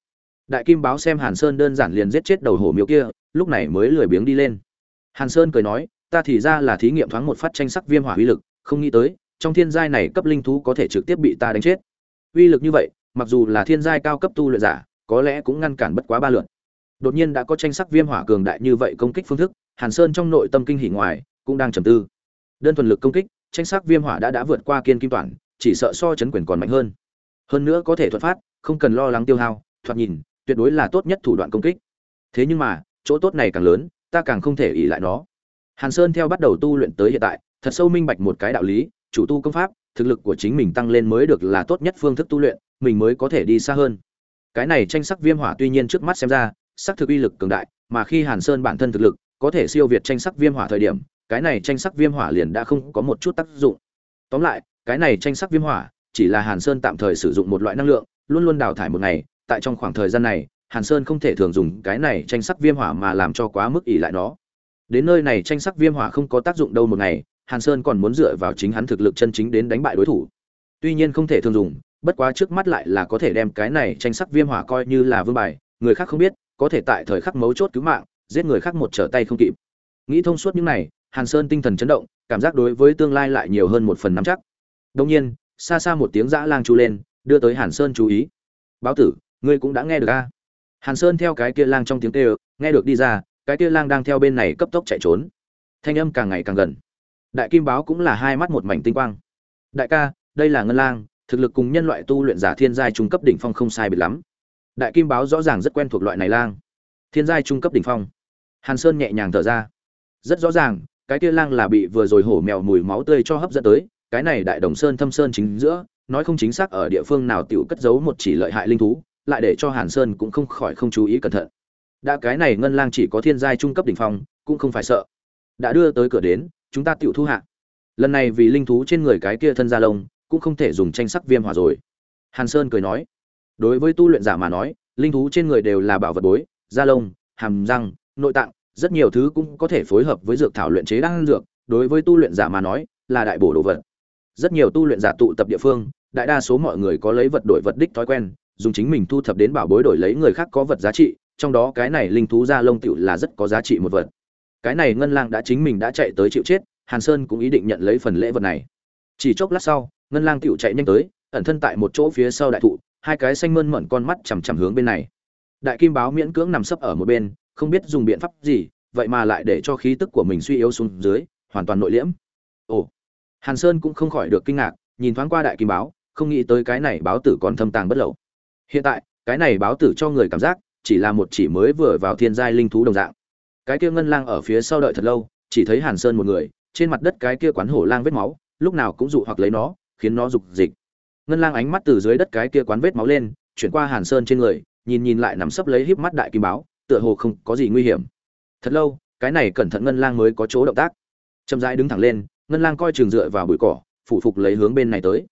Đại kim báo xem hàn sơn đơn giản liền giết chết đầu hổ miếu kia, lúc này mới lười biếng đi lên. Hàn sơn cười nói, ta thì ra là thí nghiệm thoáng một phát tranh sắc viêm hỏa uy lực, không nghĩ tới, trong thiên giai này cấp linh thú có thể trực tiếp bị ta đánh chết uy lực như vậy, mặc dù là thiên giai cao cấp tu luyện giả, có lẽ cũng ngăn cản bất quá ba lượt. Đột nhiên đã có tranh sắc viêm hỏa cường đại như vậy công kích phương thức, hàn sơn trong nội tâm kinh hỉ ngoài, cũng đang trầm tư. Đơn thuần lực công kích, tranh sắc viêm hỏa đã đã vượt qua kiên kim toàn, chỉ sợ so chấn quyền còn mạnh hơn. Hơn nữa có thể thuận phát, không cần lo lắng tiêu hao, thoạt nhìn, tuyệt đối là tốt nhất thủ đoạn công kích. Thế nhưng mà, chỗ tốt này càng lớn, ta càng không thể ỉ lại nó. Hàn sơn theo bắt đầu tu luyện tới hiện tại, thật sâu minh bạch một cái đạo lý, chủ tu công pháp thực lực của chính mình tăng lên mới được là tốt nhất phương thức tu luyện, mình mới có thể đi xa hơn. Cái này tranh sắc viêm hỏa tuy nhiên trước mắt xem ra, sắc thực uy lực cường đại, mà khi hàn sơn bản thân thực lực, có thể siêu việt tranh sắc viêm hỏa thời điểm, cái này tranh sắc viêm hỏa liền đã không có một chút tác dụng. Tóm lại, cái này tranh sắc viêm hỏa, chỉ là hàn sơn tạm thời sử dụng một loại năng lượng, luôn luôn đào thải một ngày, tại trong khoảng thời gian này, hàn sơn không thể thường dùng cái này tranh sắc viêm hỏa mà làm cho quá mức ỉ lại nó. Đến nơi này tranh sắc viêm hỏa không có tác dụng đâu một ngày hàn sơn còn muốn dựa vào chính hắn thực lực chân chính đến đánh bại đối thủ. Tuy nhiên không thể thường dùng, bất quá trước mắt lại là có thể đem cái này tranh sắc viêm hỏa coi như là vương bài, người khác không biết, có thể tại thời khắc mấu chốt cứu mạng, giết người khác một trở tay không kịp. Nghĩ thông suốt những này, hàn sơn tinh thần chấn động, cảm giác đối với tương lai lại nhiều hơn một phần nắm chắc. Đông nhiên, xa xa một tiếng dã lang chu lên, đưa tới hàn sơn chú ý. Báo tử, ngươi cũng đã nghe được a? Hàn sơn theo cái kia lang trong tiếng kêu, nghe được đi ra, cái kia lang đang theo bên này cấp tốc chạy trốn. Thanh âm càng ngày càng gần đại kim báo cũng là hai mắt một mảnh tinh quang. Đại ca, đây là ngân lang, thực lực cùng nhân loại tu luyện giả thiên giai trung cấp đỉnh phong không sai biệt lắm. Đại kim báo rõ ràng rất quen thuộc loại này lang. Thiên giai trung cấp đỉnh phong. Hàn sơn nhẹ nhàng thở ra. Rất rõ ràng, cái kia lang là bị vừa rồi hổ mèo mùi máu tươi cho hấp dẫn tới, cái này đại đồng sơn thâm sơn chính giữa, nói không chính xác ở địa phương nào tiểu cất giấu một chỉ lợi hại linh thú, lại để cho hàn sơn cũng không khỏi không chú ý cẩn thận. Đã cái này ngân lang chỉ có thiên giai trung cấp đỉnh phong, cũng không phải sợ. Đã đưa tới cửa đến chúng ta tiểu thu hạ. Lần này vì linh thú trên người cái kia thân da lông, cũng không thể dùng tranh sắc viêm hỏa rồi. Hàn sơn cười nói, đối với tu luyện giả mà nói, linh thú trên người đều là bảo vật bối da lông, hàm răng, nội tạng, rất nhiều thứ cũng có thể phối hợp với dược thảo luyện chế đan dược, đối với tu luyện giả mà nói, là đại bổ đồ vật. Rất nhiều tu luyện giả tụ tập địa phương, đại đa số mọi người có lấy vật đổi vật đích thói quen, dùng chính mình thu thập đến bảo bối đổi lấy người khác có vật giá trị, trong đó cái này linh thú da lông tiểu là rất có giá trị một vật cái này ngân lang đã chính mình đã chạy tới chịu chết, hàn sơn cũng ý định nhận lấy phần lễ vật này. Chỉ chốc lát sau, ngân lang tựu chạy nhanh tới, ẩn thân tại một chỗ phía sau đại thụ, hai cái xanh mơn mận con mắt chằm chằm hướng bên này. Đại kim báo miễn cưỡng nằm sấp ở một bên, không biết dùng biện pháp gì, vậy mà lại để cho khí tức của mình suy yếu xuống dưới, hoàn toàn nội liễm. Ồ. Hàn sơn cũng không khỏi được kinh ngạc, nhìn thoáng qua đại kim báo, không nghĩ tới cái này báo tử còn thâm tàng bất lậu. Hiện tại, cái này báo tử cho người cảm giác, chỉ là một chỉ mới vừa vào thiên giai linh thú đồng dạng cái kia ngân lang ở phía sau đợi thật lâu, chỉ thấy hàn sơn một người, trên mặt đất cái kia quán hổ lang vết máu, lúc nào cũng dụ hoặc lấy nó, khiến nó dục dịch. Ngân lang ánh mắt từ dưới đất cái kia quán vết máu lên, chuyển qua hàn sơn trên người, nhìn nhìn lại nằm sấp lấy híp mắt đại kim báo, tựa hồ không có gì nguy hiểm. Thật lâu, cái này cẩn thận ngân lang mới có chỗ động tác. Chậm rãi đứng thẳng lên, ngân lang coi trường dựa vào bụi cỏ, phủ phục lấy hướng bên này tới.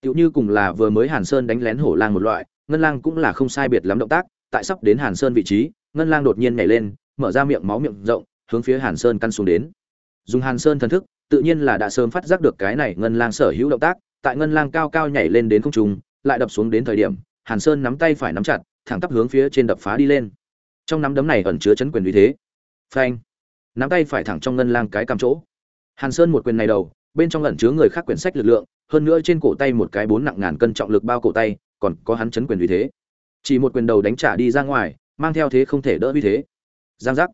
Tựu như cùng là vừa mới hàn sơn đánh lén hổ lang một loại, ngân lang cũng là không sai biệt lắm động tác, tại sắp đến hàn sơn vị trí, ngân lang đột nhiên nhảy lên mở ra miệng máu miệng rộng, hướng phía hàn sơn căn xuống đến. Dùng hàn sơn thần thức, tự nhiên là đã sớm phát giác được cái này ngân lang sở hữu động tác, tại ngân lang cao cao nhảy lên đến không trung, lại đập xuống đến thời điểm, hàn sơn nắm tay phải nắm chặt, thẳng tắp hướng phía trên đập phá đi lên. Trong nắm đấm này ẩn chứa chấn quyền uy thế. Phanh! Nắm tay phải thẳng trong ngân lang cái cằm chỗ. Hàn sơn một quyền này đầu, bên trong ẩn chứa người khác quyển sách lực lượng, hơn nữa trên cổ tay một cái bốn nặng ngàn cân trọng lực bao cổ tay, còn có hắn chấn quyền uy thế. Chỉ một quyền đầu đánh trả đi ra ngoài, mang theo thế không thể đỡ uy thế giang giác.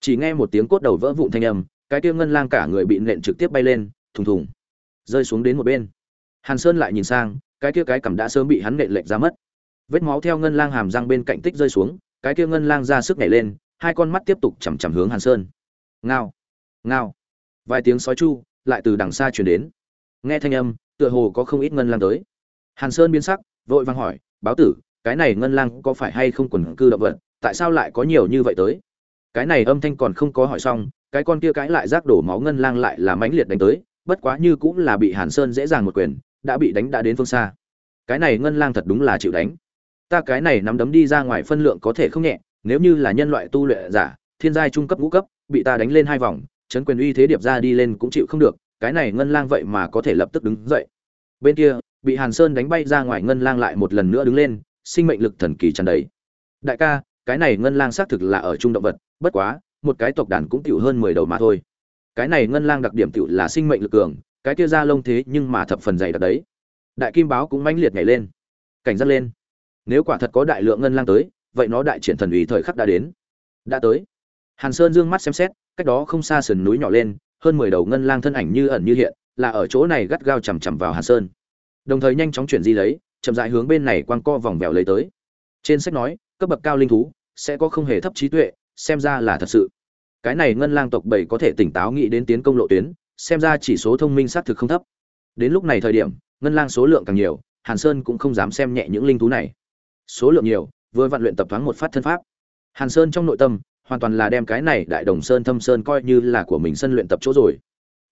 Chỉ nghe một tiếng cốt đầu vỡ vụn thanh âm, cái kia ngân lang cả người bị nện trực tiếp bay lên, thùng thùng, rơi xuống đến một bên. Hàn sơn lại nhìn sang, cái kia cái cằm đã sớm bị hắn nện lệch ra mất. Vết máu theo ngân lang hàm răng bên cạnh tích rơi xuống, cái kia ngân lang ra sức nhảy lên, hai con mắt tiếp tục chằm chằm hướng hàn sơn. Ngao ngao. Vài tiếng sói chu lại từ đằng xa chuyển đến. Nghe thanh âm, tựa hồ có không ít ngân lang tới. Hàn sơn biến sắc, vội vang hỏi, báo tử, cái này ngân lang có phải hay không quần cư động vật? Tại sao lại có nhiều như vậy tới? Cái này âm thanh còn không có hỏi xong, cái con kia cái lại rác đổ máu ngân lang lại là mãnh liệt đánh tới, bất quá như cũng là bị hàn sơn dễ dàng một quyền, đã bị đánh đã đến phương xa. Cái này ngân lang thật đúng là chịu đánh. Ta cái này nắm đấm đi ra ngoài phân lượng có thể không nhẹ, nếu như là nhân loại tu luyện giả, thiên giai trung cấp ngũ cấp, bị ta đánh lên hai vòng, chấn quyền uy thế điệp ra đi lên cũng chịu không được, cái này ngân lang vậy mà có thể lập tức đứng dậy. Bên kia, bị hàn sơn đánh bay ra ngoài ngân lang lại một lần nữa đứng lên, sinh mệnh lực thần kỳ tràn đầy. Đại ca cái này ngân lang xác thực là ở trung động vật, bất quá, một cái tộc đàn cũng tiểu hơn mười đầu mà thôi. Cái này ngân lang đặc điểm tiểu là sinh mệnh lực cường, cái kia da lông thế nhưng mà thập phần dày đặc đấy. Đại kim báo cũng mãnh liệt nhảy lên. Cảnh giác lên. Nếu quả thật có đại lượng ngân lang tới, vậy nó đại triển thần ủy thời khắc đã đến. Đã tới. Hàn sơn dương mắt xem xét, cách đó không xa sườn núi nhỏ lên, hơn mười đầu ngân lang thân ảnh như ẩn như hiện, là ở chỗ này gắt gao chằm chằm vào hàn sơn. Đồng thời nhanh chóng chuyển di lấy, chậm dại hướng bên này quăng co vòng vèo lấy tới. Trên sách nói, cấp bậc cao linh thú sẽ có không hề thấp trí tuệ, xem ra là thật sự. Cái này ngân lang tộc bảy có thể tỉnh táo nghĩ đến tiến công lộ tuyến, xem ra chỉ số thông minh xác thực không thấp. Đến lúc này thời điểm, ngân lang số lượng càng nhiều, hàn sơn cũng không dám xem nhẹ những linh thú này. Số lượng nhiều, vừa vạn luyện tập thoáng một phát thân pháp. Hàn sơn trong nội tâm, hoàn toàn là đem cái này đại đồng sơn thâm sơn coi như là của mình sân luyện tập chỗ rồi.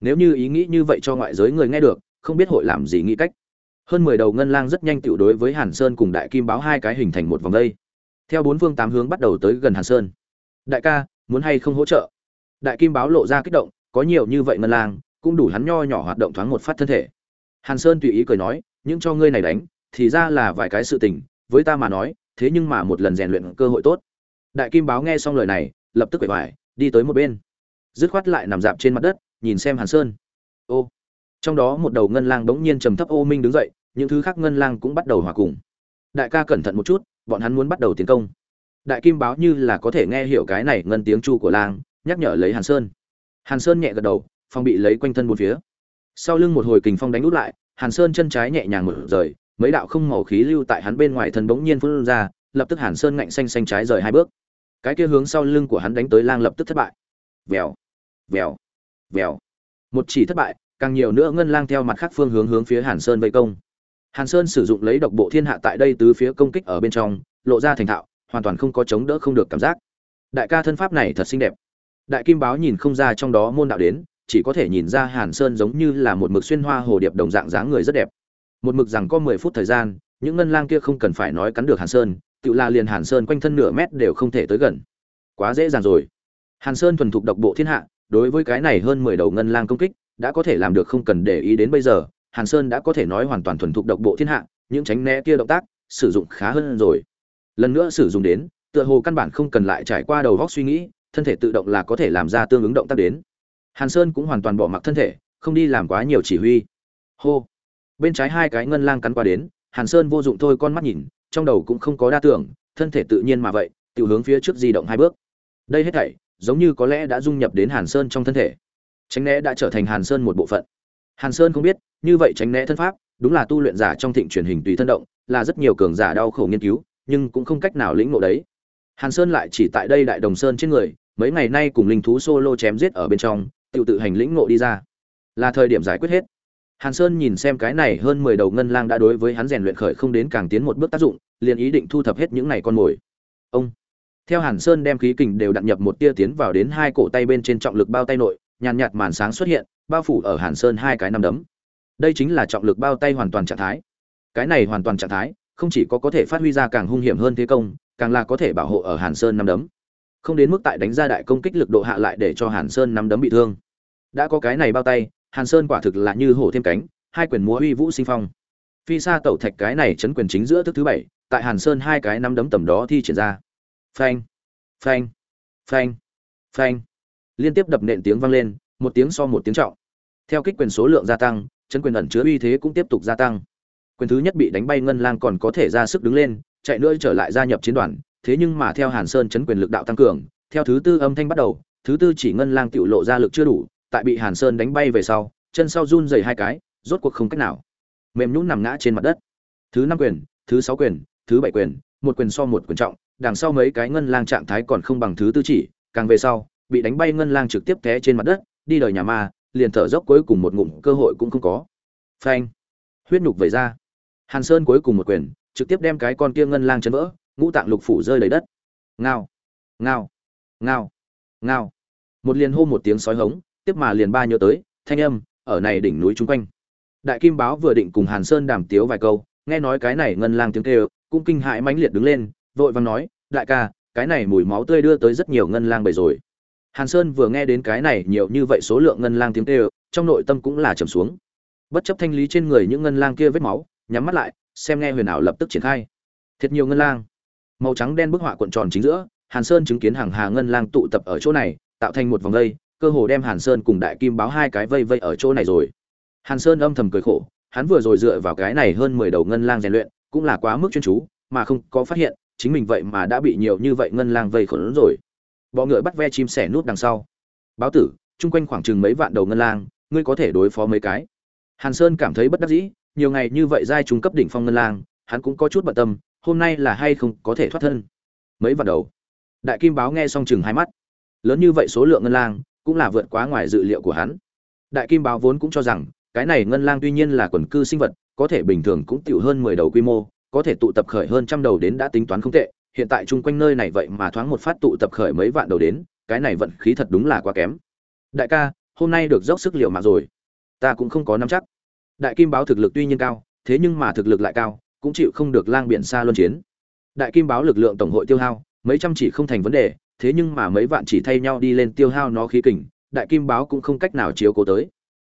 Nếu như ý nghĩ như vậy cho ngoại giới người nghe được, không biết hội làm gì nghĩ cách. Hơn mười đầu ngân lang rất nhanh tiểu đối với hàn sơn cùng đại kim báo hai cái hình thành một vòng đây theo bốn phương tám hướng bắt đầu tới gần hàn sơn. Đại ca, muốn hay không hỗ trợ? Đại kim báo lộ ra kích động, có nhiều như vậy ngân lang, cũng đủ hắn nho nhỏ hoạt động thoáng một phát thân thể. Hàn sơn tùy ý cười nói, những cho ngươi này đánh, thì ra là vài cái sự tình, với ta mà nói, thế nhưng mà một lần rèn luyện cơ hội tốt. Đại kim báo nghe xong lời này, lập tức quay vải đi tới một bên. Dứt khoát lại nằm dạp trên mặt đất, nhìn xem hàn sơn. Ô! Trong đó một đầu ngân lang bỗng nhiên trầm thấp ô minh đứng dậy, những thứ khác ngân lang cũng bắt đầu hòa cùng. Đại ca cẩn thận một chút bọn hắn muốn bắt đầu tiến công. Đại kim báo như là có thể nghe hiểu cái này ngân tiếng chu của lang nhắc nhở lấy hàn sơn. Hàn sơn nhẹ gật đầu phong bị lấy quanh thân một phía. Sau lưng một hồi kình phong đánh út lại, hàn sơn chân trái nhẹ nhàng mở rời, mấy đạo không màu khí lưu tại hắn bên ngoài thân bỗng nhiên phun ra, lập tức hàn sơn ngạnh xanh xanh trái rời hai bước. Cái kia hướng sau lưng của hắn đánh tới lang lập tức thất bại. Vèo vèo vèo. Một chỉ thất bại, càng nhiều nữa ngân lang theo mặt khác phương hướng hướng phía hàn sơn vây công hàn sơn sử dụng lấy độc bộ thiên hạ tại đây tứ phía công kích ở bên trong, lộ ra thành thạo, hoàn toàn không có chống đỡ không được cảm giác. Đại ca thân pháp này thật xinh đẹp. Đại kim báo nhìn không ra trong đó môn đạo đến, chỉ có thể nhìn ra hàn sơn giống như là một mực xuyên hoa hồ điệp đồng dạng dáng người rất đẹp. Một mực rằng có mười phút thời gian, những ngân lang kia không cần phải nói cắn được hàn sơn, tự là liền hàn sơn quanh thân nửa mét đều không thể tới gần. Quá dễ dàng rồi. Hàn sơn thuần thục độc bộ thiên hạ, đối với cái này hơn mười đầu ngân lang công kích, đã có thể làm được không cần để ý đến bây giờ hàn sơn đã có thể nói hoàn toàn thuần thục độc bộ thiên hạ, những tránh né kia động tác, sử dụng khá hơn rồi. Lần nữa sử dụng đến, tựa hồ căn bản không cần lại trải qua đầu óc suy nghĩ, thân thể tự động là có thể làm ra tương ứng động tác đến. Hàn sơn cũng hoàn toàn bỏ mặc thân thể, không đi làm quá nhiều chỉ huy. Hô. Bên trái hai cái ngân lang cắn qua đến, hàn sơn vô dụng thôi con mắt nhìn, trong đầu cũng không có đa tưởng, thân thể tự nhiên mà vậy, tiểu hướng phía trước di động hai bước. Đây hết thảy, giống như có lẽ đã dung nhập đến hàn sơn trong thân thể. Tránh né đã trở thành hàn sơn một bộ phận hàn sơn không biết, như vậy tránh né thân pháp, đúng là tu luyện giả trong thịnh truyền hình tùy thân động, là rất nhiều cường giả đau khổ nghiên cứu, nhưng cũng không cách nào lĩnh ngộ đấy. Hàn sơn lại chỉ tại đây đại đồng sơn trên người, mấy ngày nay cùng linh thú solo chém giết ở bên trong, tự tự hành lĩnh ngộ đi ra. Là thời điểm giải quyết hết. Hàn sơn nhìn xem cái này hơn mười đầu ngân lang đã đối với hắn rèn luyện khởi không đến càng tiến một bước tác dụng, liền ý định thu thập hết những này con mồi. Ông. Theo hàn sơn đem khí kình đều đặn nhập một tia tiến vào đến hai cổ tay bên trên trọng lực bao tay nội nhàn nhạt màn sáng xuất hiện, bao phủ ở hàn sơn hai cái năm đấm. Đây chính là trọng lực bao tay hoàn toàn trạng thái. Cái này hoàn toàn trạng thái, không chỉ có có thể phát huy ra càng hung hiểm hơn thế công, càng là có thể bảo hộ ở hàn sơn năm đấm. Không đến mức tại đánh ra đại công kích lực độ hạ lại để cho hàn sơn năm đấm bị thương. Đã có cái này bao tay, hàn sơn quả thực là như hổ thêm cánh, hai quyền múa uy vũ sinh phong. Phi xa tẩu thạch cái này chấn quyền chính giữa thức thứ bảy, tại hàn sơn hai cái năm đấm tầm đó thi triển ra. Phanh phanh phanh phanh liên tiếp đập nện tiếng vang lên, một tiếng so một tiếng trọng. Theo kích quyền số lượng gia tăng chấn quyền ẩn chứa uy thế cũng tiếp tục gia tăng. Quyền thứ nhất bị đánh bay ngân lang còn có thể ra sức đứng lên, chạy nữa trở lại gia nhập chiến đoàn, thế nhưng mà theo hàn sơn chấn quyền lực đạo tăng cường, theo thứ tư âm thanh bắt đầu, thứ tư chỉ ngân lang tự lộ ra lực chưa đủ, tại bị hàn sơn đánh bay về sau, chân sau run dày hai cái, rốt cuộc không cách nào. Mềm nhũn nằm ngã trên mặt đất. Thứ năm quyền, thứ sáu quyền, thứ bảy quyền, một quyền so một quyền trọng, đằng sau mấy cái ngân lang trạng thái còn không bằng thứ tư chỉ, càng về sau bị đánh bay ngân lang trực tiếp té trên mặt đất, đi đời nhà ma, liền thở dốc cuối cùng một ngụm cơ hội cũng không có. Phanh. Huyết nhục vẩy ra. Hàn sơn cuối cùng một quyền, trực tiếp đem cái con kia ngân lang chấn vỡ, ngũ tạng lục phủ rơi đầy đất. Ngao. Ngao. Ngao. Ngao. Một liền hô một tiếng sói hống, tiếp mà liền ba nhớ tới, thanh âm, ở này đỉnh núi chung quanh. Đại kim báo vừa định cùng hàn sơn đàm tiếu vài câu, nghe nói cái này ngân lang tiếng kêu, cũng kinh hãi mãnh liệt đứng lên, vội vàng nói, đại ca, cái này mùi máu tươi đưa tới rất nhiều ngân lang bầy rồi hàn sơn vừa nghe đến cái này nhiều như vậy số lượng ngân lang tiếng kêu, trong nội tâm cũng là trầm xuống. Bất chấp thanh lý trên người những ngân lang kia vết máu, nhắm mắt lại, xem nghe huyền ảo lập tức triển khai. Thiệt nhiều ngân lang. Màu trắng đen bức họa cuộn tròn chính giữa, hàn sơn chứng kiến hàng hà ngân lang tụ tập ở chỗ này, tạo thành một vòng vây, cơ hồ đem hàn sơn cùng đại kim báo hai cái vây vây ở chỗ này rồi. Hàn sơn âm thầm cười khổ, hắn vừa rồi dựa vào cái này hơn mười đầu ngân lang rèn luyện, cũng là quá mức chuyên chú, mà không có phát hiện, chính mình vậy mà đã bị nhiều như vậy ngân lang vây khốn rồi bọ ngựa bắt ve chim sẻ nút đằng sau. Báo tử, chung quanh khoảng chừng mấy vạn đầu ngân lang, ngươi có thể đối phó mấy cái? Hàn sơn cảm thấy bất đắc dĩ, nhiều ngày như vậy giai trung cấp đỉnh phong ngân lang, hắn cũng có chút bận tâm, hôm nay là hay không có thể thoát thân? Mấy vạn đầu. Đại kim báo nghe xong chừng hai mắt. Lớn như vậy số lượng ngân lang, cũng là vượt quá ngoài dự liệu của hắn. Đại kim báo vốn cũng cho rằng, cái này ngân lang tuy nhiên là quần cư sinh vật, có thể bình thường cũng tiểu hơn mười đầu quy mô, có thể tụ tập khởi hơn trăm đầu đến đã tính toán không tệ hiện tại chung quanh nơi này vậy mà thoáng một phát tụ tập khởi mấy vạn đầu đến, cái này vận khí thật đúng là quá kém. Đại ca, hôm nay được dốc sức liệu mà rồi. Ta cũng không có nắm chắc. Đại kim báo thực lực tuy nhiên cao, thế nhưng mà thực lực lại cao, cũng chịu không được lang biển xa luân chiến. Đại kim báo lực lượng tổng hội tiêu hao, mấy trăm chỉ không thành vấn đề, thế nhưng mà mấy vạn chỉ thay nhau đi lên tiêu hao nó khí kình, đại kim báo cũng không cách nào chiếu cố tới.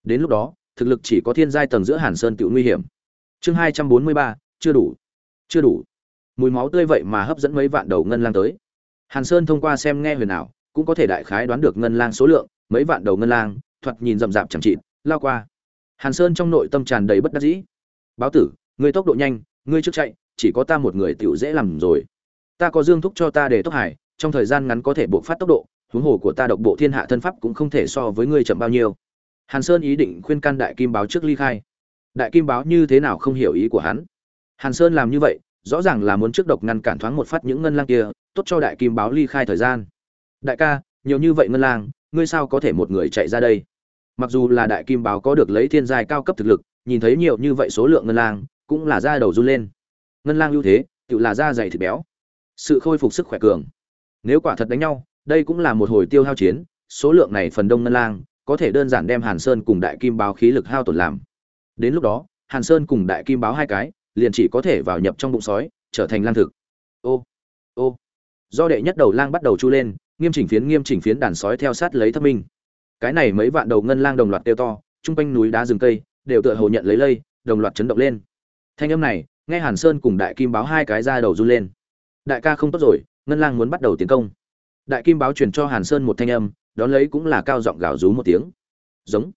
Đến lúc đó, thực lực chỉ có thiên giai tầng giữa hàn sơn tự nguy hiểm. Chương hai trăm bốn mươi ba, chưa đủ. Chưa đủ mùi máu tươi vậy mà hấp dẫn mấy vạn đầu ngân lang tới. Hàn sơn thông qua xem nghe huyền ảo, cũng có thể đại khái đoán được ngân lang số lượng, mấy vạn đầu ngân lang, thoạt nhìn rậm rạp chẳng chịt, lao qua. Hàn sơn trong nội tâm tràn đầy bất đắc dĩ. Báo tử, ngươi tốc độ nhanh, ngươi trước chạy, chỉ có ta một người tiểu dễ làm rồi. Ta có dương thúc cho ta để tốc hải, trong thời gian ngắn có thể buộc phát tốc độ, huống hồ của ta độc bộ thiên hạ thân pháp cũng không thể so với ngươi chậm bao nhiêu. Hàn sơn ý định khuyên can đại kim báo trước ly khai. Đại kim báo như thế nào không hiểu ý của hắn. Hàn sơn làm như vậy rõ ràng là muốn trước độc ngăn cản thoáng một phát những ngân lang kia, tốt cho đại kim báo ly khai thời gian. Đại ca, nhiều như vậy ngân lang, ngươi sao có thể một người chạy ra đây? Mặc dù là đại kim báo có được lấy thiên giai cao cấp thực lực, nhìn thấy nhiều như vậy số lượng ngân lang, cũng là da đầu run lên. Ngân lang ưu thế, tự là da dày thịt béo. Sự khôi phục sức khỏe cường. Nếu quả thật đánh nhau, đây cũng là một hồi tiêu hao chiến, số lượng này phần đông ngân lang, có thể đơn giản đem hàn sơn cùng đại kim báo khí lực hao tổn làm. Đến lúc đó, hàn sơn cùng đại kim báo hai cái liền chỉ có thể vào nhập trong bụng sói, trở thành lang thực. Ô ô. Do đệ nhất đầu lang bắt đầu chu lên, nghiêm chỉnh phiến nghiêm chỉnh phiến đàn sói theo sát lấy thất minh. Cái này mấy vạn đầu ngân lang đồng loạt kêu to, chung quanh núi đá rừng cây, đều tựa hồ nhận lấy lây, đồng loạt chấn động lên. Thanh âm này, nghe hàn sơn cùng đại kim báo hai cái ra đầu run lên. Đại ca không tốt rồi, ngân lang muốn bắt đầu tiến công. Đại kim báo truyền cho hàn sơn một thanh âm, đón lấy cũng là cao giọng gào rú một tiếng. Giống.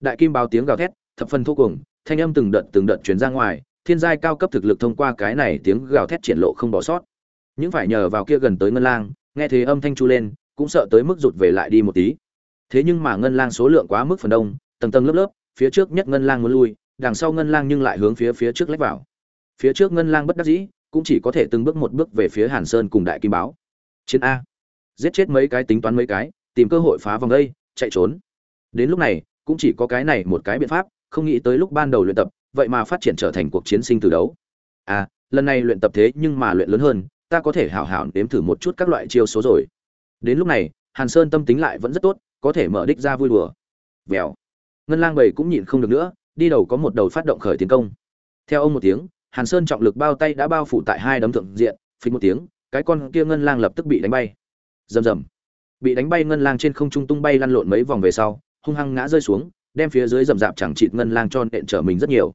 Đại kim báo tiếng gào thét, thập phần thô cuồng, thanh âm từng đợt từng đợt truyền ra ngoài thiên giai cao cấp thực lực thông qua cái này tiếng gào thét triển lộ không bỏ sót. Những phải nhờ vào kia gần tới ngân lang, nghe thế âm thanh chu lên, cũng sợ tới mức rụt về lại đi một tí. Thế nhưng mà ngân lang số lượng quá mức phần đông, tầng tầng lớp lớp, phía trước nhất ngân lang muốn lui, đằng sau ngân lang nhưng lại hướng phía phía trước lách vào. Phía trước ngân lang bất đắc dĩ, cũng chỉ có thể từng bước một bước về phía hàn sơn cùng đại kim báo. Chiến a. Giết chết mấy cái, tính toán mấy cái, tìm cơ hội phá vòng đây, chạy trốn. Đến lúc này, cũng chỉ có cái này một cái biện pháp, không nghĩ tới lúc ban đầu luyện tập vậy mà phát triển trở thành cuộc chiến sinh từ đấu. À lần này luyện tập thế nhưng mà luyện lớn hơn, ta có thể hảo hảo nếm thử một chút các loại chiêu số rồi. Đến lúc này, hàn sơn tâm tính lại vẫn rất tốt, có thể mở đích ra vui đùa. Vèo. Ngân lang bầy cũng nhịn không được nữa, đi đầu có một đầu phát động khởi tiến công. Theo ông một tiếng, hàn sơn trọng lực bao tay đã bao phủ tại hai đấm thượng diện, phình một tiếng, cái con kia ngân lang lập tức bị đánh bay. Rầm rầm. Bị đánh bay ngân lang trên không trung tung bay lăn lộn mấy vòng về sau, hung hăng ngã rơi xuống, đem phía dưới rầm rạp chẳng chịt ngân lang cho nện trở mình rất nhiều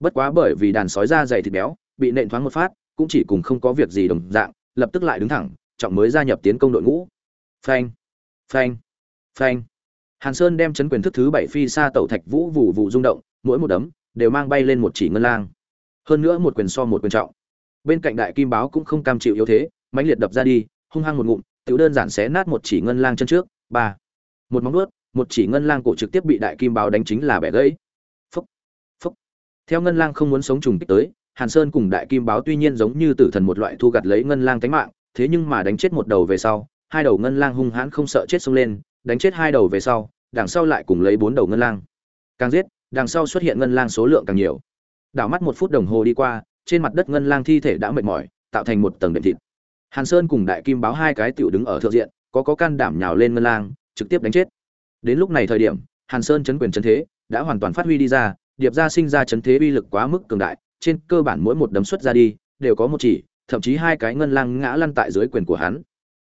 bất quá bởi vì đàn sói da dày thịt béo, bị nện thoáng một phát, cũng chỉ cùng không có việc gì đồng dạng, lập tức lại đứng thẳng, trọng mới gia nhập tiến công đội ngũ. Phanh phanh phanh. Hàn sơn đem chấn quyền thức thứ bảy phi xa tẩu thạch vũ vụ vụ rung động, mỗi một đấm đều mang bay lên một chỉ ngân lang. Hơn nữa một quyền so một quyền trọng. Bên cạnh đại kim báo cũng không cam chịu yếu thế, mãnh liệt đập ra đi, hung hăng một ngụm, tiểu đơn giản xé nát một chỉ ngân lang chân trước. Ba, một móng vuốt, một chỉ ngân lang cổ trực tiếp bị đại kim báo đánh chính là bẻ gãy theo ngân lang không muốn sống trùng kích tới, hàn sơn cùng đại kim báo tuy nhiên giống như tử thần một loại thu gặt lấy ngân lang tánh mạng, thế nhưng mà đánh chết một đầu về sau, hai đầu ngân lang hung hãn không sợ chết xông lên, đánh chết hai đầu về sau, đằng sau lại cùng lấy bốn đầu ngân lang. Càng giết, đằng sau xuất hiện ngân lang số lượng càng nhiều. Đảo mắt một phút đồng hồ đi qua, trên mặt đất ngân lang thi thể đã mệt mỏi, tạo thành một tầng đệm thịt. Hàn sơn cùng đại kim báo hai cái tiểu đứng ở thượng diện, có có can đảm nhào lên ngân lang, trực tiếp đánh chết. Đến lúc này thời điểm, hàn sơn chấn quyền chấn thế, đã hoàn toàn phát huy đi ra điệp ra sinh ra chấn thế uy lực quá mức cường đại, trên cơ bản mỗi một đấm xuất ra đi, đều có một chỉ, thậm chí hai cái ngân lang ngã lăn tại dưới quyền của hắn.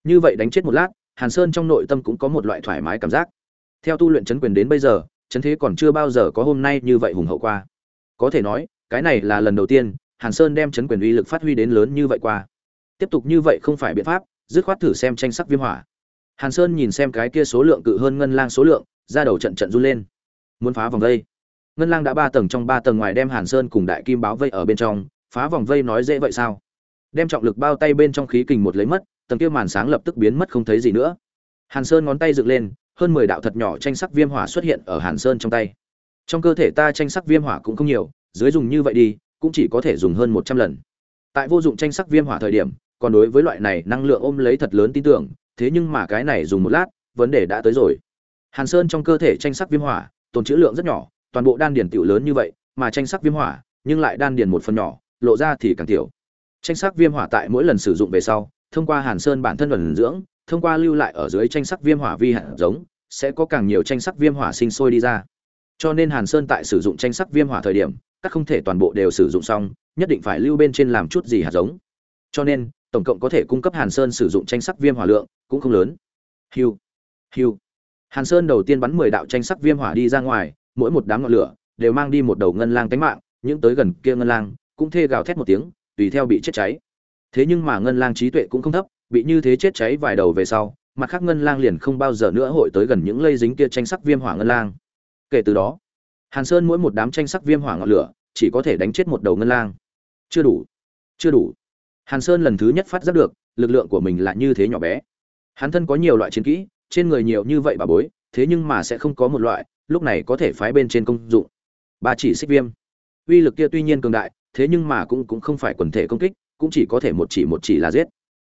Như vậy đánh chết một lát, hàn sơn trong nội tâm cũng có một loại thoải mái cảm giác. Theo tu luyện chấn quyền đến bây giờ, chấn thế còn chưa bao giờ có hôm nay như vậy hùng hậu qua. Có thể nói, cái này là lần đầu tiên, hàn sơn đem chấn quyền uy lực phát huy đến lớn như vậy qua. Tiếp tục như vậy không phải biện pháp, dứt khoát thử xem tranh sắc viêm hỏa. Hàn sơn nhìn xem cái kia số lượng cự hơn ngân lang số lượng, ra đầu trận trận run lên. Muốn phá vòng đây ngân lang đã ba tầng trong ba tầng ngoài đem hàn sơn cùng đại kim báo vây ở bên trong, phá vòng vây nói dễ vậy sao? Đem trọng lực bao tay bên trong khí kình một lấy mất, tầng kia màn sáng lập tức biến mất không thấy gì nữa. Hàn sơn ngón tay dựng lên, hơn mười đạo thật nhỏ tranh sắc viêm hỏa xuất hiện ở hàn sơn trong tay. Trong cơ thể ta tranh sắc viêm hỏa cũng không nhiều, dưới dùng như vậy đi, cũng chỉ có thể dùng hơn một trăm lần. Tại vô dụng tranh sắc viêm hỏa thời điểm, còn đối với loại này năng lượng ôm lấy thật lớn tin tưởng, thế nhưng mà cái này dùng một lát, vấn đề đã tới rồi. Hàn sơn trong cơ thể tranh sắc viêm hỏa, tồn trữ lượng rất nhỏ toàn bộ đan điền tiểu lớn như vậy, mà tranh sắc viêm hỏa, nhưng lại đan điền một phần nhỏ, lộ ra thì càng tiểu. Tranh sắc viêm hỏa tại mỗi lần sử dụng về sau, thông qua hàn sơn bản thân ẩn dưỡng, thông qua lưu lại ở dưới tranh sắc viêm hỏa vi hạt giống, sẽ có càng nhiều tranh sắc viêm hỏa sinh sôi đi ra. Cho nên hàn sơn tại sử dụng tranh sắc viêm hỏa thời điểm, các không thể toàn bộ đều sử dụng xong, nhất định phải lưu bên trên làm chút gì hạt giống. Cho nên, tổng cộng có thể cung cấp hàn sơn sử dụng tranh sắc viêm hỏa lượng cũng không lớn. Hiu hiu hàn sơn đầu tiên bắn mười đạo tranh sắc viêm hỏa đi ra ngoài mỗi một đám ngọn lửa đều mang đi một đầu ngân lang tánh mạng, những tới gần kia ngân lang cũng thê gào thét một tiếng, tùy theo bị chết cháy. Thế nhưng mà ngân lang trí tuệ cũng không thấp, bị như thế chết cháy vài đầu về sau, mặt khác ngân lang liền không bao giờ nữa hội tới gần những lây dính kia tranh sắc viêm hỏa ngân lang. Kể từ đó, hàn sơn mỗi một đám tranh sắc viêm hỏa ngọn lửa chỉ có thể đánh chết một đầu ngân lang. Chưa đủ chưa đủ. Hàn sơn lần thứ nhất phát giác được, lực lượng của mình là như thế nhỏ bé. Hắn thân có nhiều loại chiến kỹ, trên người nhiều như vậy bà bối, thế nhưng mà sẽ không có một loại lúc này có thể phái bên trên công dụng. Ba chỉ xích viêm. Uy lực kia tuy nhiên cường đại, thế nhưng mà cũng cũng không phải quần thể công kích, cũng chỉ có thể một chỉ một chỉ là giết.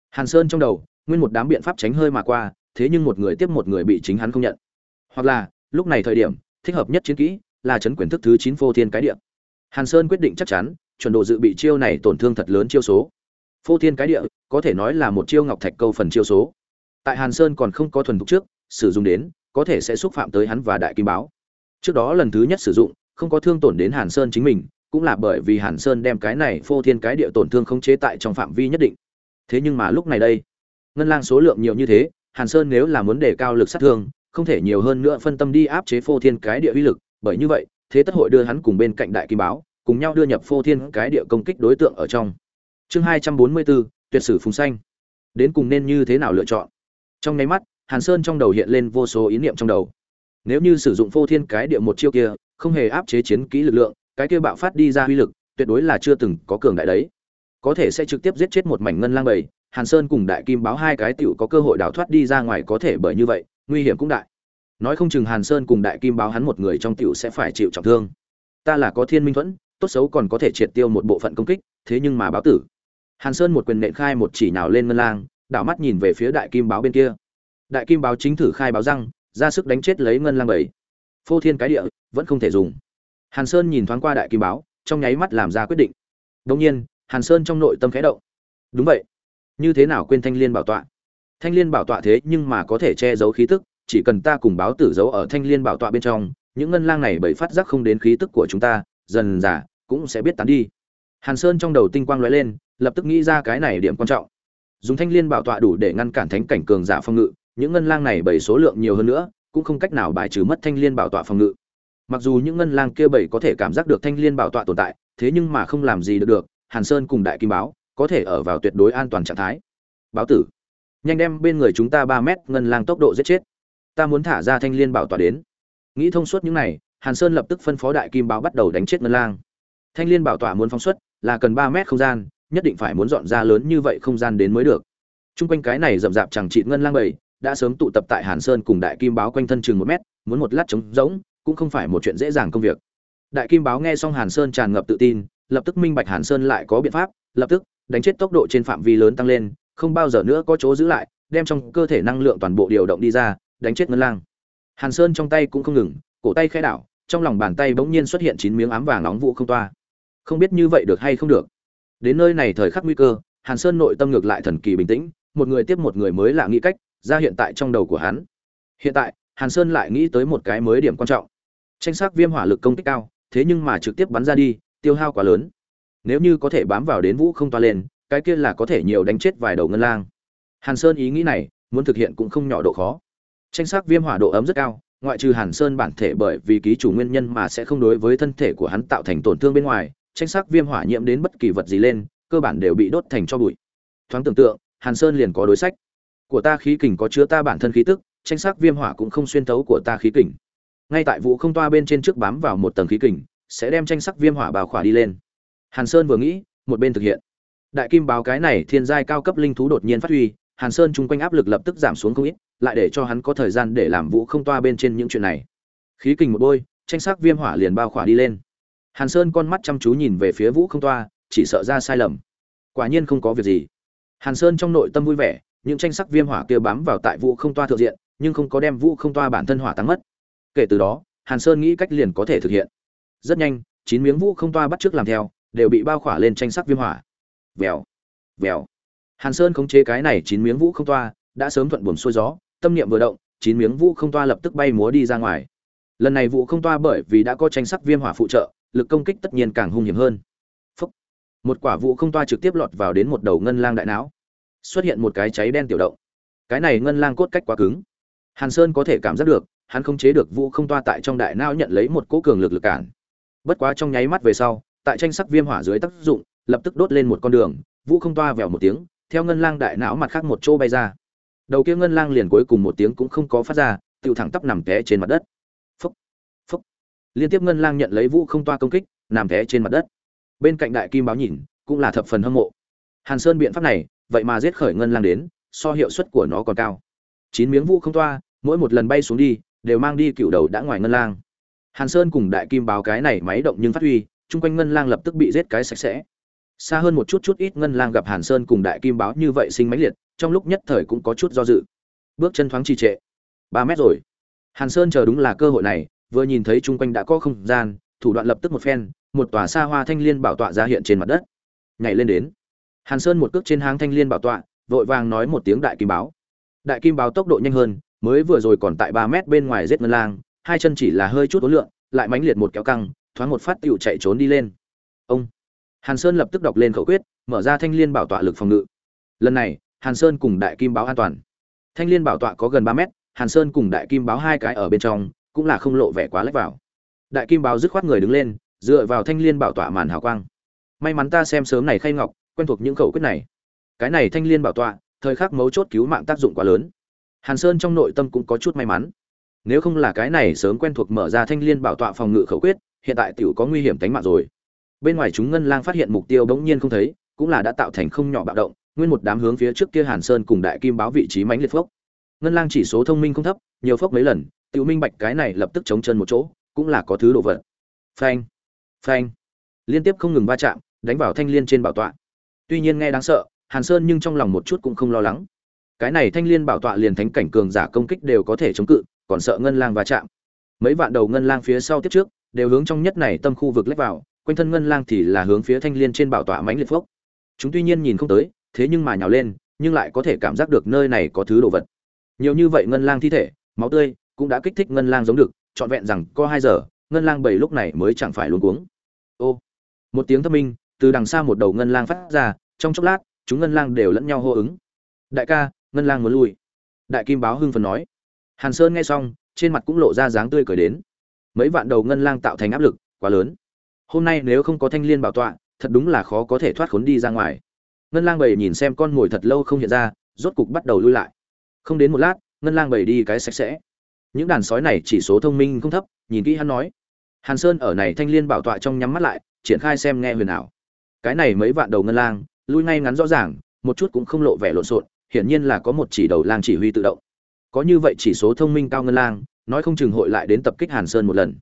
Hàn sơn trong đầu, nguyên một đám biện pháp tránh hơi mà qua, thế nhưng một người tiếp một người bị chính hắn không nhận. Hoặc là, lúc này thời điểm, thích hợp nhất chiến kỹ là chấn quyền thức thứ chín phô thiên cái địa. Hàn sơn quyết định chắc chắn, chuẩn độ dự bị chiêu này tổn thương thật lớn chiêu số. Phô thiên cái địa, có thể nói là một chiêu ngọc thạch câu phần chiêu số. Tại hàn sơn còn không có thuần thục trước, sử dụng đến có thể sẽ xúc phạm tới hắn và đại kim báo. Trước đó lần thứ nhất sử dụng, không có thương tổn đến hàn sơn chính mình, cũng là bởi vì hàn sơn đem cái này phô thiên cái địa tổn thương không chế tại trong phạm vi nhất định. Thế nhưng mà lúc này đây, ngân lang số lượng nhiều như thế, hàn sơn nếu là muốn đề cao lực sát thương, không thể nhiều hơn nữa phân tâm đi áp chế phô thiên cái địa uy lực, bởi như vậy, thế tất hội đưa hắn cùng bên cạnh đại kim báo, cùng nhau đưa nhập phô thiên cái địa công kích đối tượng ở trong. Chương hai trăm bốn mươi bốn, tuyệt sử phùng xanh đến cùng nên như thế nào lựa chọn? Trong nháy mắt hàn sơn trong đầu hiện lên vô số ý niệm trong đầu. Nếu như sử dụng phô thiên cái địa một chiêu kia, không hề áp chế chiến kỹ lực lượng, cái kia bạo phát đi ra uy lực, tuyệt đối là chưa từng có cường đại đấy. Có thể sẽ trực tiếp giết chết một mảnh ngân lang bầy, hàn sơn cùng đại kim báo hai cái tiểu có cơ hội đào thoát đi ra ngoài có thể bởi như vậy, nguy hiểm cũng đại. Nói không chừng hàn sơn cùng đại kim báo hắn một người trong tiểu sẽ phải chịu trọng thương. Ta là có thiên minh thuẫn, tốt xấu còn có thể triệt tiêu một bộ phận công kích, thế nhưng mà báo tử. Hàn sơn một quyền nện khai một chỉ nào lên ngân lang, đảo mắt nhìn về phía đại kim báo bên kia đại kim báo chính thử khai báo răng, ra sức đánh chết lấy ngân lang bảy. Phô thiên cái địa, vẫn không thể dùng. Hàn sơn nhìn thoáng qua đại kim báo, trong nháy mắt làm ra quyết định. Đông nhiên, hàn sơn trong nội tâm khẽ động. Đúng vậy. Như thế nào quên thanh liên bảo tọa? Thanh liên bảo tọa thế nhưng mà có thể che giấu khí tức, chỉ cần ta cùng báo tử giấu ở thanh liên bảo tọa bên trong, những ngân lang này bởi phát giác không đến khí tức của chúng ta, dần dà, cũng sẽ biết tán đi. Hàn sơn trong đầu tinh quang lóe lên, lập tức nghĩ ra cái này điểm quan trọng. Dùng thanh liên bảo tọa đủ để ngăn cản thánh cảnh cường giả phong ngự những ngân lang này bảy số lượng nhiều hơn nữa, cũng không cách nào bài trừ mất thanh liên bảo tọa phòng ngự. Mặc dù những ngân lang kia bảy có thể cảm giác được thanh liên bảo tọa tồn tại, thế nhưng mà không làm gì được được, hàn sơn cùng đại kim báo, có thể ở vào tuyệt đối an toàn trạng thái. Báo tử, nhanh đem bên người chúng ta ba mét ngân lang tốc độ giết chết. Ta muốn thả ra thanh liên bảo tọa đến. Nghĩ thông suốt những này, hàn sơn lập tức phân phó đại kim báo bắt đầu đánh chết ngân lang. Thanh liên bảo tọa muốn phóng xuất, là cần ba mét không gian, nhất định phải muốn dọn ra lớn như vậy không gian đến mới được. Trung quanh cái này rậm rạp chẳng trị ngân lang bầy đã sớm tụ tập tại Hàn Sơn cùng Đại Kim báo quanh thân chừng một mét, muốn một lát trống rỗng, cũng không phải một chuyện dễ dàng công việc. Đại Kim báo nghe xong Hàn Sơn tràn ngập tự tin, lập tức minh bạch Hàn Sơn lại có biện pháp, lập tức đánh chết tốc độ trên phạm vi lớn tăng lên, không bao giờ nữa có chỗ giữ lại, đem trong cơ thể năng lượng toàn bộ điều động đi ra, đánh chết ngân lang. Hàn Sơn trong tay cũng không ngừng, cổ tay khẽ đảo, trong lòng bàn tay bỗng nhiên xuất hiện chín miếng ám vàng nóng vụ không toa. Không biết như vậy được hay không được. Đến nơi này thời khắc nguy cơ, Hàn Sơn nội tâm ngược lại thần kỳ bình tĩnh, một người tiếp một người mới lạ nghĩ cách, ra hiện tại trong đầu của hắn. Hiện tại, Hàn Sơn lại nghĩ tới một cái mới điểm quan trọng. Tranh sắc viêm hỏa lực công kích cao, thế nhưng mà trực tiếp bắn ra đi, tiêu hao quá lớn. Nếu như có thể bám vào đến vũ không toa lên, cái kia là có thể nhiều đánh chết vài đầu ngân lang. Hàn Sơn ý nghĩ này, muốn thực hiện cũng không nhỏ độ khó. Tranh sắc viêm hỏa độ ấm rất cao, ngoại trừ Hàn Sơn bản thể bởi vì ký chủ nguyên nhân mà sẽ không đối với thân thể của hắn tạo thành tổn thương bên ngoài, tranh sắc viêm hỏa nhiễm đến bất kỳ vật gì lên, cơ bản đều bị đốt thành cho bụi. Thoáng tưởng tượng, Hàn Sơn liền có đối sách của ta khí kình có chứa ta bản thân khí tức, tranh sắc viêm hỏa cũng không xuyên thấu của ta khí kình. Ngay tại vụ không toa bên trên trước bám vào một tầng khí kình, sẽ đem tranh sắc viêm hỏa bào khỏa đi lên. Hàn sơn vừa nghĩ, một bên thực hiện. Đại kim báo cái này thiên giai cao cấp linh thú đột nhiên phát huy, hàn sơn chung quanh áp lực lập tức giảm xuống không ít, lại để cho hắn có thời gian để làm vụ không toa bên trên những chuyện này. Khí kình một bôi, tranh sắc viêm hỏa liền bao khỏa đi lên. Hàn sơn con mắt chăm chú nhìn về phía vũ không toa, chỉ sợ ra sai lầm. Quả nhiên không có việc gì. Hàn sơn trong nội tâm vui vẻ những tranh sắc viêm hỏa kia bám vào tại vũ không toa thượng diện, nhưng không có đem vũ không toa bản thân hỏa tăng mất. Kể từ đó, hàn sơn nghĩ cách liền có thể thực hiện. Rất nhanh, chín miếng vũ không toa bắt trước làm theo, đều bị bao khỏa lên tranh sắc viêm hỏa. Vèo vèo. Hàn sơn khống chế cái này chín miếng vũ không toa, đã sớm thuận buồm xuôi gió, tâm niệm vừa động, chín miếng vũ không toa lập tức bay múa đi ra ngoài. Lần này vũ không toa bởi vì đã có tranh sắc viêm hỏa phụ trợ, lực công kích tất nhiên càng hung hiểm hơn. Phúc. một quả vũ không toa trực tiếp lọt vào đến một đầu ngân lang đại não xuất hiện một cái cháy đen tiểu động. Cái này ngân lang cốt cách quá cứng. Hàn sơn có thể cảm giác được, hắn không chế được vũ không toa tại trong đại não nhận lấy một cỗ cường lực lực cản. Bất quá trong nháy mắt về sau, tại tranh sắc viêm hỏa dưới tác dụng, lập tức đốt lên một con đường, vũ không toa vèo một tiếng, theo ngân lang đại não mặt khác một chỗ bay ra. Đầu kia ngân lang liền cuối cùng một tiếng cũng không có phát ra tự thẳng tắp nằm té trên mặt đất. Phúc phúc. Liên tiếp ngân lang nhận lấy vũ không toa công kích, nằm té trên mặt đất. Bên cạnh đại kim báo nhìn, cũng là thập phần hâm mộ. Hàn sơn biện pháp này vậy mà giết khởi ngân lang đến, so hiệu suất của nó còn cao. Chín miếng vũ không toa, mỗi một lần bay xuống đi, đều mang đi cựu đầu đã ngoài ngân lang. Hàn sơn cùng đại kim báo cái này máy động nhưng phát huy, chung quanh ngân lang lập tức bị giết cái sạch sẽ. Xa hơn một chút chút ít ngân lang gặp hàn sơn cùng đại kim báo như vậy sinh máy liệt, trong lúc nhất thời cũng có chút do dự. Bước chân thoáng trì trệ. Ba mét rồi. Hàn sơn chờ đúng là cơ hội này, vừa nhìn thấy chung quanh đã có không gian, thủ đoạn lập tức một phen, một tòa xa hoa thanh liên bảo tọa ra hiện trên mặt đất. Nhảy lên đến hàn sơn một cước trên háng thanh liên bảo tọa, vội vàng nói một tiếng đại kim báo. Đại kim báo tốc độ nhanh hơn, mới vừa rồi còn tại ba mét bên ngoài giết ngân lang, hai chân chỉ là hơi chút ối lượng lại mãnh liệt một kéo căng, thoáng một phát tựu chạy trốn đi lên. Ông. Hàn sơn lập tức đọc lên khẩu quyết, mở ra thanh liên bảo tọa lực phòng ngự. Lần này, hàn sơn cùng đại kim báo an toàn. Thanh liên bảo tọa có gần ba mét, hàn sơn cùng đại kim báo hai cái ở bên trong, cũng là không lộ vẻ quá lách vào. Đại kim báo dứt khoát người đứng lên, dựa vào thanh liên bảo tọa màn hào quang. May mắn ta xem sớm này khay ngọc quen thuộc những khẩu quyết này. Cái này thanh liên bảo tọa, thời khắc mấu chốt cứu mạng tác dụng quá lớn. Hàn sơn trong nội tâm cũng có chút may mắn. Nếu không là cái này sớm quen thuộc mở ra thanh liên bảo tọa phòng ngự khẩu quyết, hiện tại tiểu có nguy hiểm tính mạng rồi. Bên ngoài chúng ngân lang phát hiện mục tiêu bỗng nhiên không thấy, cũng là đã tạo thành không nhỏ bạo động, nguyên một đám hướng phía trước kia hàn sơn cùng đại kim báo vị trí mánh liệt phốc. Ngân lang chỉ số thông minh không thấp, nhiều phốc mấy lần, tiểu minh bạch cái này lập tức chống chân một chỗ, cũng là có thứ đồ vật. Phanh phanh. Liên tiếp không ngừng va chạm, đánh vào thanh liên trên bảo tọa tuy nhiên nghe đáng sợ, hàn sơn nhưng trong lòng một chút cũng không lo lắng. Cái này thanh liên bảo tọa liền thánh cảnh cường giả công kích đều có thể chống cự, còn sợ ngân lang va chạm. Mấy vạn đầu ngân lang phía sau tiếp trước, đều hướng trong nhất này tâm khu vực lách vào, quanh thân ngân lang thì là hướng phía thanh liên trên bảo tọa mãnh liệt phốc. Chúng tuy nhiên nhìn không tới, thế nhưng mà nhào lên, nhưng lại có thể cảm giác được nơi này có thứ đồ vật. Nhiều như vậy ngân lang thi thể, máu tươi, cũng đã kích thích ngân lang giống được, trọn vẹn rằng có hai giờ, ngân lang bảy lúc này mới chẳng phải luống cuống. Ô, một tiếng thất minh, từ đằng xa một đầu ngân lang phát ra trong chốc lát, chúng ngân lang đều lẫn nhau hô ứng. Đại ca, ngân lang muốn lui. Đại kim báo hưng phần nói. Hàn sơn nghe xong, trên mặt cũng lộ ra dáng tươi cười đến. Mấy vạn đầu ngân lang tạo thành áp lực, quá lớn. Hôm nay nếu không có thanh liên bảo tọa, thật đúng là khó có thể thoát khốn đi ra ngoài. Ngân lang bầy nhìn xem con mồi thật lâu không hiện ra, rốt cục bắt đầu lui lại. Không đến một lát, ngân lang bầy đi cái sạch sẽ. Những đàn sói này chỉ số thông minh không thấp, nhìn kỹ hắn nói. Hàn sơn ở này thanh liên bảo tọa trong nhắm mắt lại, triển khai xem nghe huyền ảo. Cái này mấy vạn đầu ngân lang lui ngay ngắn rõ ràng, một chút cũng không lộ vẻ lộn xộn, hiển nhiên là có một chỉ đầu lang chỉ huy tự động. Có như vậy chỉ số thông minh cao ngân lang, nói không chừng hội lại đến tập kích hàn sơn một lần.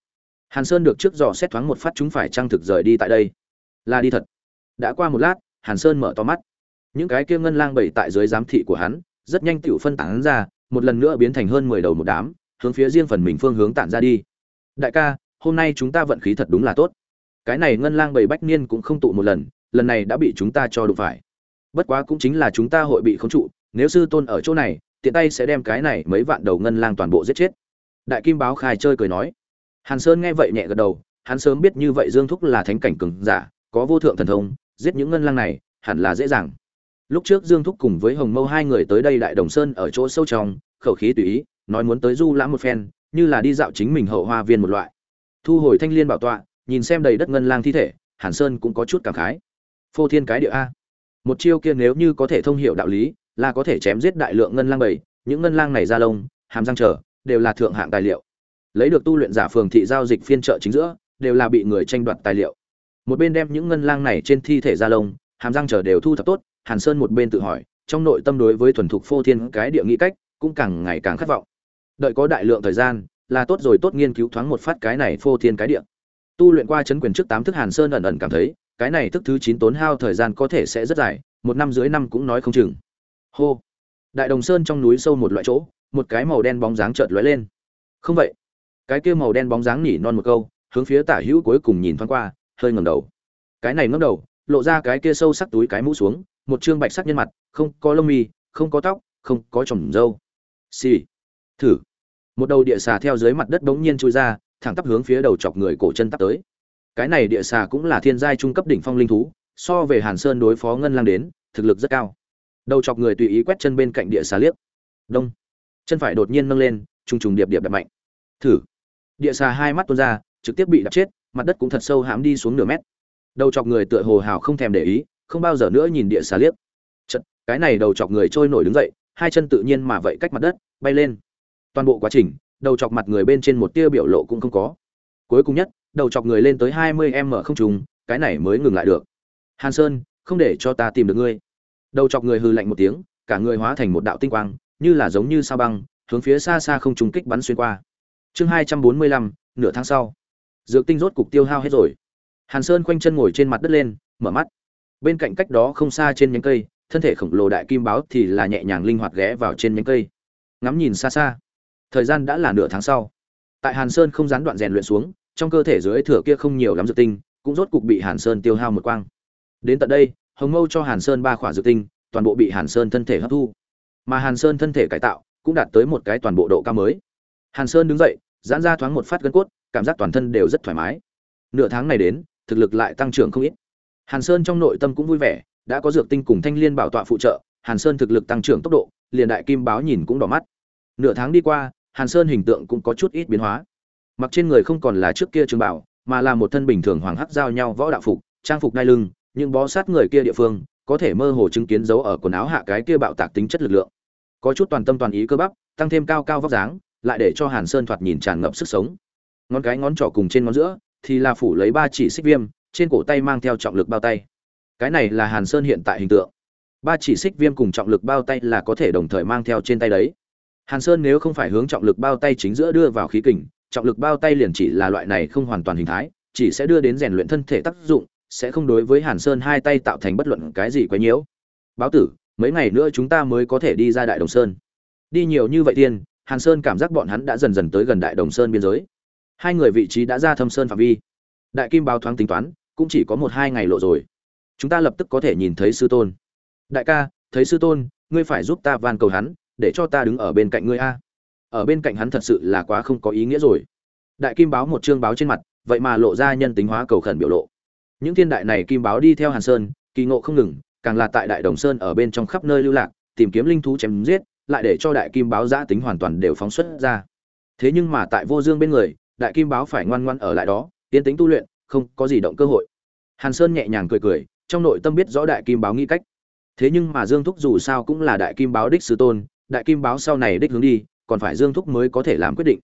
Hàn sơn được trước dò xét thoáng một phát chúng phải trang thực rời đi tại đây. Là đi thật. Đã qua một lát, hàn sơn mở to mắt. Những cái kia ngân lang bày tại dưới giám thị của hắn, rất nhanh tựu phân tán ra, một lần nữa biến thành hơn mười đầu một đám, hướng phía riêng phần mình phương hướng tản ra đi. Đại ca, hôm nay chúng ta vận khí thật đúng là tốt. Cái này ngân lang bầy bách niên cũng không tụ một lần lần này đã bị chúng ta cho đụng phải. Bất quá cũng chính là chúng ta hội bị khống trụ, nếu sư tôn ở chỗ này, tiện tay sẽ đem cái này mấy vạn đầu ngân lang toàn bộ giết chết. Đại kim báo khai chơi cười nói. Hàn sơn nghe vậy nhẹ gật đầu, hắn sớm biết như vậy dương thúc là thánh cảnh cường giả, có vô thượng thần thông, giết những ngân lang này, hẳn là dễ dàng. Lúc trước dương thúc cùng với hồng mâu hai người tới đây đại đồng sơn ở chỗ sâu trong, khẩu khí tùy ý, nói muốn tới du lãm một phen, như là đi dạo chính mình hậu hoa viên một loại. Thu hồi thanh liên bảo tọa, nhìn xem đầy đất ngân lang thi thể, hàn sơn cũng có chút cảm khái phô thiên cái địa a. Một chiêu kia nếu như có thể thông hiểu đạo lý, là có thể chém giết đại lượng ngân lang bảy, những ngân lang này ra lông, hàm răng trở, đều là thượng hạng tài liệu. Lấy được tu luyện giả phường thị giao dịch phiên chợ chính giữa, đều là bị người tranh đoạt tài liệu. Một bên đem những ngân lang này trên thi thể ra lông, hàm răng trở đều thu thập tốt, hàn sơn một bên tự hỏi, trong nội tâm đối với thuần thục phô thiên cái địa nghĩ cách, cũng càng ngày càng khát vọng. Đợi có đại lượng thời gian, là tốt rồi tốt nghiên cứu thoáng một phát cái này phô thiên cái địa. Tu luyện qua chấn quyền trước tám thức hàn sơn ẩn ẩn cảm thấy cái này thức thứ chín tốn hao thời gian có thể sẽ rất dài, một năm dưới năm cũng nói không chừng. Hô. Đại đồng sơn trong núi sâu một loại chỗ, một cái màu đen bóng dáng chợt lóe lên. Không vậy. Cái kia màu đen bóng dáng nỉ non một câu, hướng phía tả hữu cuối cùng nhìn thoáng qua, hơi ngẩng đầu. Cái này ngẩng đầu, lộ ra cái kia sâu sắc túi cái mũ xuống, một trương bạch sắc nhân mặt, không có lông mi, không có tóc, không có trồng râu. Xì、sì. thử. Một đầu địa xà theo dưới mặt đất bỗng nhiên trôi ra, thẳng tắp hướng phía đầu chọc người cổ chân tắp tới cái này địa xà cũng là thiên giai trung cấp đỉnh phong linh thú so về hàn sơn đối phó ngân lang đến thực lực rất cao. Đầu chọc người tùy ý quét chân bên cạnh địa xà liếc. Đông. Chân phải đột nhiên nâng lên trùng trùng điệp điệp đập mạnh. Thử. Địa xà hai mắt tuôn ra trực tiếp bị đập chết mặt đất cũng thật sâu hãm đi xuống nửa mét. Đầu chọc người tựa hồ hào không thèm để ý không bao giờ nữa nhìn địa xà liếc. Chật, cái này đầu chọc người trôi nổi đứng dậy hai chân tự nhiên mà vậy cách mặt đất bay lên. Toàn bộ quá trình đầu chọc mặt người bên trên một tia biểu lộ cũng không có. Cuối cùng nhất đầu chọc người lên tới hai mươi m không trùng, cái này mới ngừng lại được. Hàn sơn, không để cho ta tìm được ngươi. Đầu chọc người hư lạnh một tiếng, cả người hóa thành một đạo tinh quang, như là giống như sao băng, hướng phía xa xa không trùng kích bắn xuyên qua. Chương hai trăm bốn mươi lăm, nửa tháng sau. Dược tinh rốt cục tiêu hao hết rồi. Hàn sơn khoanh chân ngồi trên mặt đất lên, mở mắt. Bên cạnh cách đó không xa trên nhánh cây, thân thể khổng lồ đại kim báo thì là nhẹ nhàng linh hoạt ghé vào trên nhánh cây. Ngắm nhìn xa xa. Thời gian đã là nửa tháng sau. Tại hàn sơn không gián đoạn rèn luyện xuống trong cơ thể dưới thừa kia không nhiều lắm dược tinh, cũng rốt cục bị hàn sơn tiêu hao một quang. Đến tận đây, hồng mâu cho hàn sơn ba khỏa dược tinh, toàn bộ bị hàn sơn thân thể hấp thu. Mà hàn sơn thân thể cải tạo, cũng đạt tới một cái toàn bộ độ cao mới. Hàn sơn đứng dậy, giãn ra thoáng một phát gân cốt, cảm giác toàn thân đều rất thoải mái. Nửa tháng này đến, thực lực lại tăng trưởng không ít. Hàn sơn trong nội tâm cũng vui vẻ, đã có dược tinh cùng thanh liên bảo tọa phụ trợ, hàn sơn thực lực tăng trưởng tốc độ, liền đại kim báo nhìn cũng đỏ mắt. Nửa tháng đi qua, hàn sơn hình tượng cũng có chút ít biến hóa mặc trên người không còn là trước kia trường bảo, mà là một thân bình thường hoàng hắc giao nhau võ đạo phục, trang phục đai lưng nhưng bó sát người kia địa phương, có thể mơ hồ chứng kiến dấu ở quần áo hạ cái kia bạo tạc tính chất lực lượng. Có chút toàn tâm toàn ý cơ bắp, tăng thêm cao cao vóc dáng, lại để cho hàn sơn thoạt nhìn tràn ngập sức sống. Ngón cái ngón trỏ cùng trên ngón giữa, thì là phủ lấy ba chỉ xích viêm, trên cổ tay mang theo trọng lực bao tay. Cái này là hàn sơn hiện tại hình tượng. Ba chỉ xích viêm cùng trọng lực bao tay là có thể đồng thời mang theo trên tay đấy. Hàn sơn nếu không phải hướng trọng lực bao tay chính giữa đưa vào khí kình trọng lực bao tay liền chỉ là loại này không hoàn toàn hình thái, chỉ sẽ đưa đến rèn luyện thân thể tác dụng, sẽ không đối với hàn sơn hai tay tạo thành bất luận cái gì quấy nhiễu. Báo tử, mấy ngày nữa chúng ta mới có thể đi ra đại đồng sơn. Đi nhiều như vậy tiên, hàn sơn cảm giác bọn hắn đã dần dần tới gần đại đồng sơn biên giới. Hai người vị trí đã ra thâm sơn phạm vi. Đại kim báo thoáng tính toán, cũng chỉ có một hai ngày lộ rồi. Chúng ta lập tức có thể nhìn thấy sư tôn. Đại ca, thấy sư tôn, ngươi phải giúp ta van cầu hắn, để cho ta đứng ở bên cạnh ngươi a ở bên cạnh hắn thật sự là quá không có ý nghĩa rồi. Đại kim báo một chương báo trên mặt, vậy mà lộ ra nhân tính hóa cầu khẩn biểu lộ. Những thiên đại này kim báo đi theo hàn sơn, kỳ ngộ không ngừng, càng là tại đại đồng sơn ở bên trong khắp nơi lưu lạc, tìm kiếm linh thú chém giết, lại để cho đại kim báo giã tính hoàn toàn đều phóng xuất ra. Thế nhưng mà tại vô dương bên người, đại kim báo phải ngoan ngoan ở lại đó tiến tính tu luyện, không có gì động cơ hội. Hàn sơn nhẹ nhàng cười cười, trong nội tâm biết rõ đại kim báo nghĩ cách. Thế nhưng mà dương thúc dù sao cũng là đại kim báo đích sư tôn, đại kim báo sau này đích hướng đi còn phải dương thúc mới có thể làm quyết định.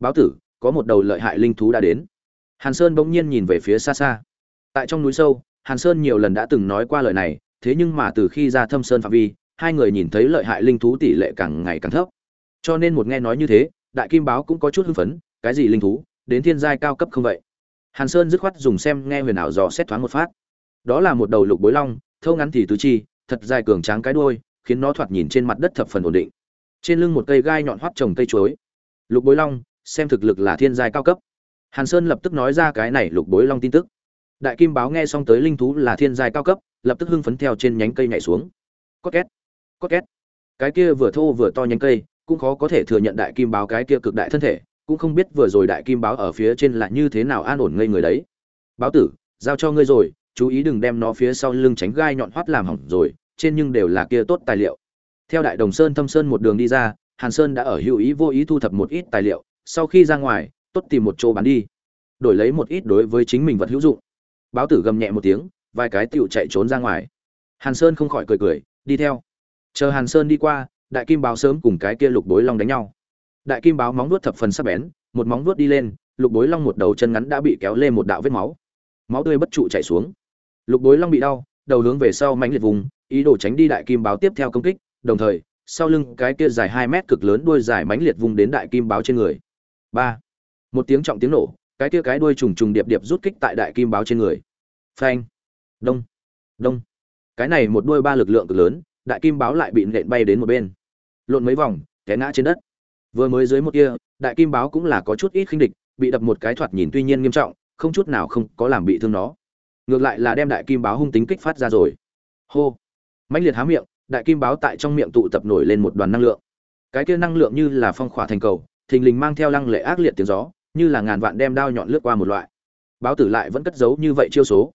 Báo tử, có một đầu lợi hại linh thú đã đến. Hàn sơn bỗng nhiên nhìn về phía xa xa. Tại trong núi sâu, hàn sơn nhiều lần đã từng nói qua lời này, thế nhưng mà từ khi ra thâm sơn phạm vi, hai người nhìn thấy lợi hại linh thú tỷ lệ càng ngày càng thấp. Cho nên một nghe nói như thế, đại kim báo cũng có chút hưng phấn, cái gì linh thú, đến thiên giai cao cấp không vậy? Hàn sơn dứt khoát dùng xem nghe huyền ảo dò xét thoáng một phát. Đó là một đầu lục bối long, thâu ngắn thì tứ chi, thật dài cường tráng cái đuôi, khiến nó thoạt nhìn trên mặt đất thập phần ổn định trên lưng một cây gai nhọn hoắt trồng cây chuối. Lục bối long, xem thực lực là thiên giai cao cấp. Hàn sơn lập tức nói ra cái này lục bối long tin tức. Đại kim báo nghe xong tới linh thú là thiên giai cao cấp, lập tức hưng phấn theo trên nhánh cây nhảy xuống. Có két có két. Cái kia vừa thô vừa to nhánh cây, cũng khó có thể thừa nhận đại kim báo cái kia cực đại thân thể, cũng không biết vừa rồi đại kim báo ở phía trên là như thế nào an ổn ngây người đấy. Báo tử, giao cho ngươi rồi, chú ý đừng đem nó phía sau lưng tránh gai nhọn hoắt làm hỏng rồi, trên nhưng đều là kia tốt tài liệu theo đại đồng sơn thâm sơn một đường đi ra, hàn sơn đã ở hữu ý vô ý thu thập một ít tài liệu, sau khi ra ngoài, tốt tìm một chỗ bán đi. Đổi lấy một ít đối với chính mình vật hữu dụng. Báo tử gầm nhẹ một tiếng, vài cái tựu chạy trốn ra ngoài. Hàn sơn không khỏi cười cười, đi theo. Chờ hàn sơn đi qua, đại kim báo sớm cùng cái kia lục bối long đánh nhau. Đại kim báo móng vuốt thập phần sắc bén, một móng vuốt đi lên, lục bối long một đầu chân ngắn đã bị kéo lên một đạo vết máu. Máu tươi bất trụ chảy xuống. Lục bối long bị đau, đầu hướng về sau mãnh liệt vùng, ý đồ tránh đi đại kim báo tiếp theo công kích đồng thời, sau lưng cái kia dài hai mét cực lớn đuôi dài mãnh liệt vùng đến đại kim báo trên người. Ba. Một tiếng trọng tiếng nổ, cái kia cái đuôi trùng trùng điệp điệp rút kích tại đại kim báo trên người. Phanh. Đông. Đông. Cái này một đuôi ba lực lượng cực lớn, đại kim báo lại bị nện bay đến một bên. Lộn mấy vòng, té ngã trên đất. Vừa mới dưới một kia, đại kim báo cũng là có chút ít khinh địch, bị đập một cái thoạt nhìn tuy nhiên nghiêm trọng, không chút nào không có làm bị thương nó. Ngược lại là đem đại kim báo hung tính kích phát ra rồi. Hô. Mãnh liệt há miệng đại kim báo tại trong miệng tụ tập nổi lên một đoàn năng lượng. Cái kia năng lượng như là phong khỏa thành cầu, thình lình mang theo lăng lệ ác liệt tiếng gió, như là ngàn vạn đem đao nhọn lướt qua một loại. Báo tử lại vẫn cất giấu như vậy chiêu số.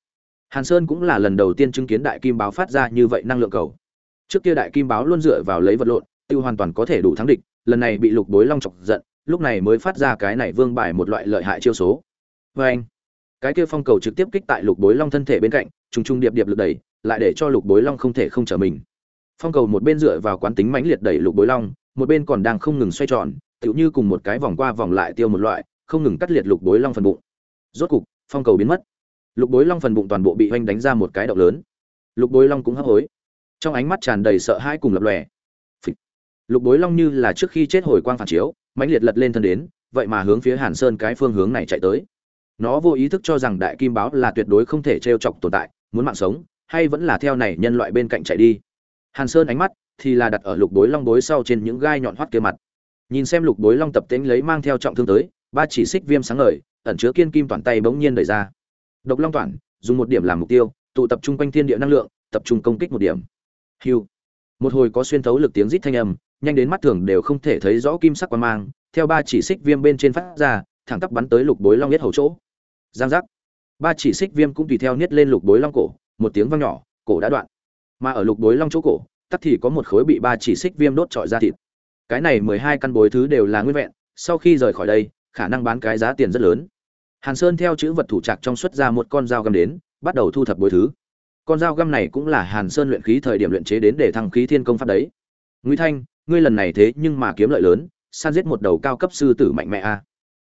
Hàn sơn cũng là lần đầu tiên chứng kiến đại kim báo phát ra như vậy năng lượng cầu. Trước kia đại kim báo luôn dựa vào lấy vật lộn, tiêu hoàn toàn có thể đủ thắng địch, lần này bị lục bối long chọc giận, lúc này mới phát ra cái này vương bài một loại lợi hại chiêu số. Vê anh, cái kia phong cầu trực tiếp kích tại lục bối long thân thể bên cạnh, trùng trùng điệp điệp lực đẩy, lại để cho lục bối long không thể không trở mình phong cầu một bên dựa vào quán tính mãnh liệt đẩy lục bối long, một bên còn đang không ngừng xoay tròn, tựu như cùng một cái vòng qua vòng lại tiêu một loại, không ngừng cắt liệt lục bối long phần bụng. Rốt cục, phong cầu biến mất. Lục bối long phần bụng toàn bộ bị oanh đánh ra một cái động lớn. Lục bối long cũng hấp hối. Trong ánh mắt tràn đầy sợ hãi cùng lập lòe. Lục bối long như là trước khi chết hồi quang phản chiếu, mãnh liệt lật lên thân đến, vậy mà hướng phía hàn sơn cái phương hướng này chạy tới. Nó vô ý thức cho rằng đại kim báo là tuyệt đối không thể t chọc tồn tại, muốn mạng sống, hay vẫn là theo này nhân loại bên cạnh chạy đi hàn sơn ánh mắt thì là đặt ở lục bối long bối sau trên những gai nhọn hoắt kia mặt. Nhìn xem lục bối long tập tính lấy mang theo trọng thương tới, ba chỉ xích viêm sáng ngời, ẩn chứa kiên kim toàn tay bỗng nhiên đẩy ra. Độc long toàn, dùng một điểm làm mục tiêu, tụ tập trung quanh thiên địa năng lượng, tập trung công kích một điểm. Hiu một hồi có xuyên thấu lực tiếng rít thanh âm, nhanh đến mắt thường đều không thể thấy rõ kim sắc quan mang, theo ba chỉ xích viêm bên trên phát ra, thẳng tắp bắn tới lục bối long nhất hầu chỗ. Giang giác. Ba chỉ xích viêm cũng tùy theo niết lên lục bối long cổ, một tiếng vang nhỏ, cổ đã đoạn mà ở lục bối long chỗ cổ, tắc thì có một khối bị ba chỉ xích viêm đốt trọi ra thịt. Cái này mười hai căn bối thứ đều là nguyên vẹn, sau khi rời khỏi đây, khả năng bán cái giá tiền rất lớn. Hàn sơn theo chữ vật thủ trạc trong xuất ra một con dao găm đến, bắt đầu thu thập bối thứ. Con dao găm này cũng là hàn sơn luyện khí thời điểm luyện chế đến để thăng khí thiên công pháp đấy. Ngụy thanh, ngươi lần này thế nhưng mà kiếm lợi lớn, san giết một đầu cao cấp sư tử mạnh mẽ a.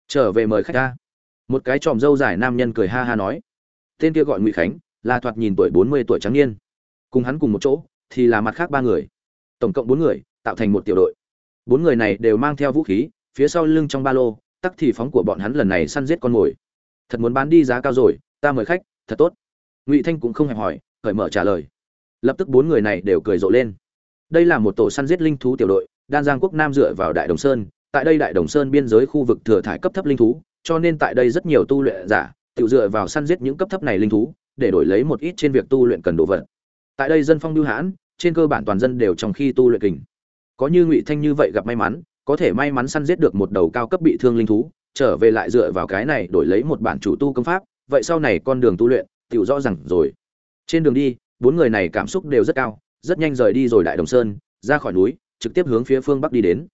Trở về mời khách a. Một cái tròm dâu dài nam nhân cười ha ha nói. Tên kia gọi ngụy khánh, là thoạt nhìn tuổi bốn mươi tuổi trắng niên cùng hắn cùng một chỗ, thì là mặt khác ba người. Tổng cộng bốn người, tạo thành một tiểu đội. Bốn người này đều mang theo vũ khí, phía sau lưng trong ba lô, tắc thì phóng của bọn hắn lần này săn giết con mồi. Thật muốn bán đi giá cao rồi, ta mời khách, thật tốt. Ngụy thanh cũng không hẹp hỏi khởi mở trả lời. Lập tức bốn người này đều cười rộ lên. Đây là một tổ săn giết linh thú tiểu đội, đan giang quốc nam dựa vào đại đồng sơn. Tại đây đại đồng sơn biên giới khu vực thừa thải cấp thấp linh thú, cho nên tại đây rất nhiều tu luyện giả, tự dựa vào săn giết những cấp thấp này linh thú, để đổi lấy một ít trên việc tu luyện cần đồ vật tại đây dân phong lưu hãn, trên cơ bản toàn dân đều trong khi tu luyện kình. Có như ngụy thanh như vậy gặp may mắn, có thể may mắn săn giết được một đầu cao cấp bị thương linh thú, trở về lại dựa vào cái này đổi lấy một bản chủ tu công pháp, vậy sau này con đường tu luyện tự rõ rằng rồi. Trên đường đi, bốn người này cảm xúc đều rất cao, rất nhanh rời đi rồi đại đồng sơn, ra khỏi núi, trực tiếp hướng phía phương bắc đi đến.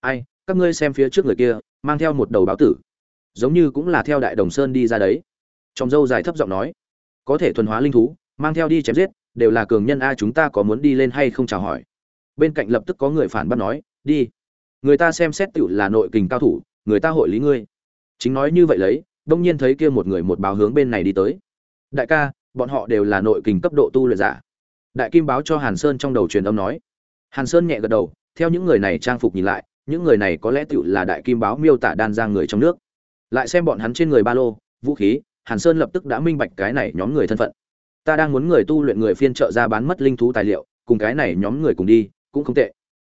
Ai, các ngươi xem phía trước người kia, mang theo một đầu báo tử. Giống như cũng là theo đại đồng sơn đi ra đấy. Trong dâu dài thấp giọng nói, có thể thuần hóa linh thú, mang theo đi chém giết đều là cường nhân a, chúng ta có muốn đi lên hay không chào hỏi? Bên cạnh lập tức có người phản bác nói, đi. Người ta xem xét tựu là nội kình cao thủ, người ta hội lý ngươi. Chính nói như vậy lấy, đông nhiên thấy kia một người một báo hướng bên này đi tới. Đại ca, bọn họ đều là nội kình cấp độ tu luyện giả. Đại kim báo cho hàn sơn trong đầu truyền âm nói. Hàn sơn nhẹ gật đầu, theo những người này trang phục nhìn lại, những người này có lẽ tựu là đại kim báo miêu tả đan ra người trong nước. Lại xem bọn hắn trên người ba lô, vũ khí, hàn sơn lập tức đã minh bạch cái này nhóm người thân phận ta đang muốn người tu luyện người phiên trợ ra bán mất linh thú tài liệu, cùng cái này nhóm người cùng đi, cũng không tệ.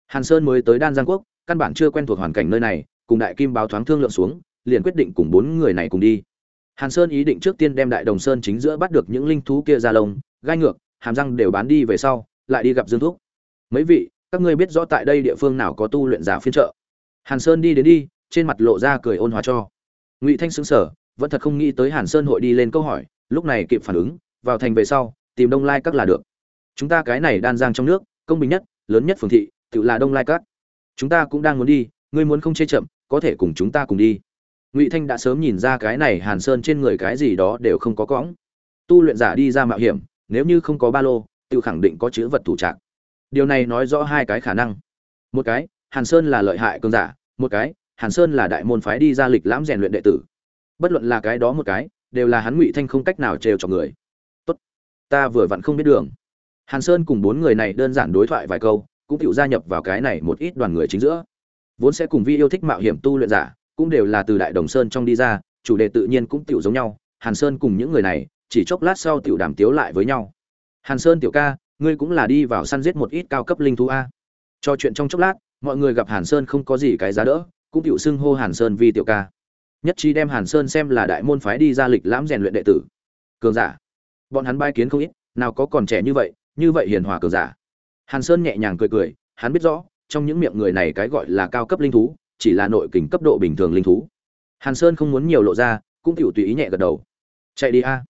Hàn sơn mới tới đan giang quốc, căn bản chưa quen thuộc hoàn cảnh nơi này, cùng đại kim báo thoáng thương lượng xuống, liền quyết định cùng bốn người này cùng đi. Hàn sơn ý định trước tiên đem đại đồng sơn chính giữa bắt được những linh thú kia ra lông, gai ngược, hàm răng đều bán đi về sau, lại đi gặp dương thúc. Mấy vị, các ngươi biết rõ tại đây địa phương nào có tu luyện giả phiên trợ hàn sơn đi đến đi, trên mặt lộ ra cười ôn hòa cho. Ngụy thanh xứng sở vẫn thật không nghĩ tới hàn sơn hội đi lên câu hỏi, lúc này kịp phản ứng vào thành về sau, tìm đông lai các là được. Chúng ta cái này đan giang trong nước, công bình nhất, lớn nhất phường thị, tự là đông lai các. Chúng ta cũng đang muốn đi, ngươi muốn không chê chậm, có thể cùng chúng ta cùng đi. Ngụy thanh đã sớm nhìn ra cái này hàn sơn trên người cái gì đó đều không có cõng. Tu luyện giả đi ra mạo hiểm, nếu như không có ba lô, tự khẳng định có chữ vật thủ trạng. Điều này nói rõ hai cái khả năng. Một cái, hàn sơn là lợi hại cơn giả, một cái, hàn sơn là đại môn phái đi ra lịch lãm rèn luyện đệ tử. Bất luận là cái đó một cái, đều là hắn ngụy thanh không cách nào trêu cho người ta vừa vặn không biết đường. Hàn sơn cùng bốn người này đơn giản đối thoại vài câu, cũng tự gia nhập vào cái này một ít đoàn người chính giữa. Vốn sẽ cùng vi yêu thích mạo hiểm tu luyện giả, cũng đều là từ đại đồng sơn trong đi ra, chủ đề tự nhiên cũng tiểu giống nhau, hàn sơn cùng những người này, chỉ chốc lát sau tiểu đàm tiếu lại với nhau. Hàn sơn tiểu ca, ngươi cũng là đi vào săn giết một ít cao cấp linh thú a. Cho chuyện trong chốc lát, mọi người gặp hàn sơn không có gì cái giá đỡ, cũng tiểu xưng hô hàn sơn vi tiểu ca. Nhất trí đem hàn sơn xem là đại môn phái đi ra lịch lãm rèn luyện đệ tử. Cường giả bọn hắn bai kiến không ít, nào có còn trẻ như vậy như vậy hiền hòa cường giả. Hàn sơn nhẹ nhàng cười cười, hắn biết rõ, trong những miệng người này cái gọi là cao cấp linh thú, chỉ là nội kình cấp độ bình thường linh thú. Hàn sơn không muốn nhiều lộ ra, cũng tiểu tùy ý nhẹ gật đầu. Chạy đi a.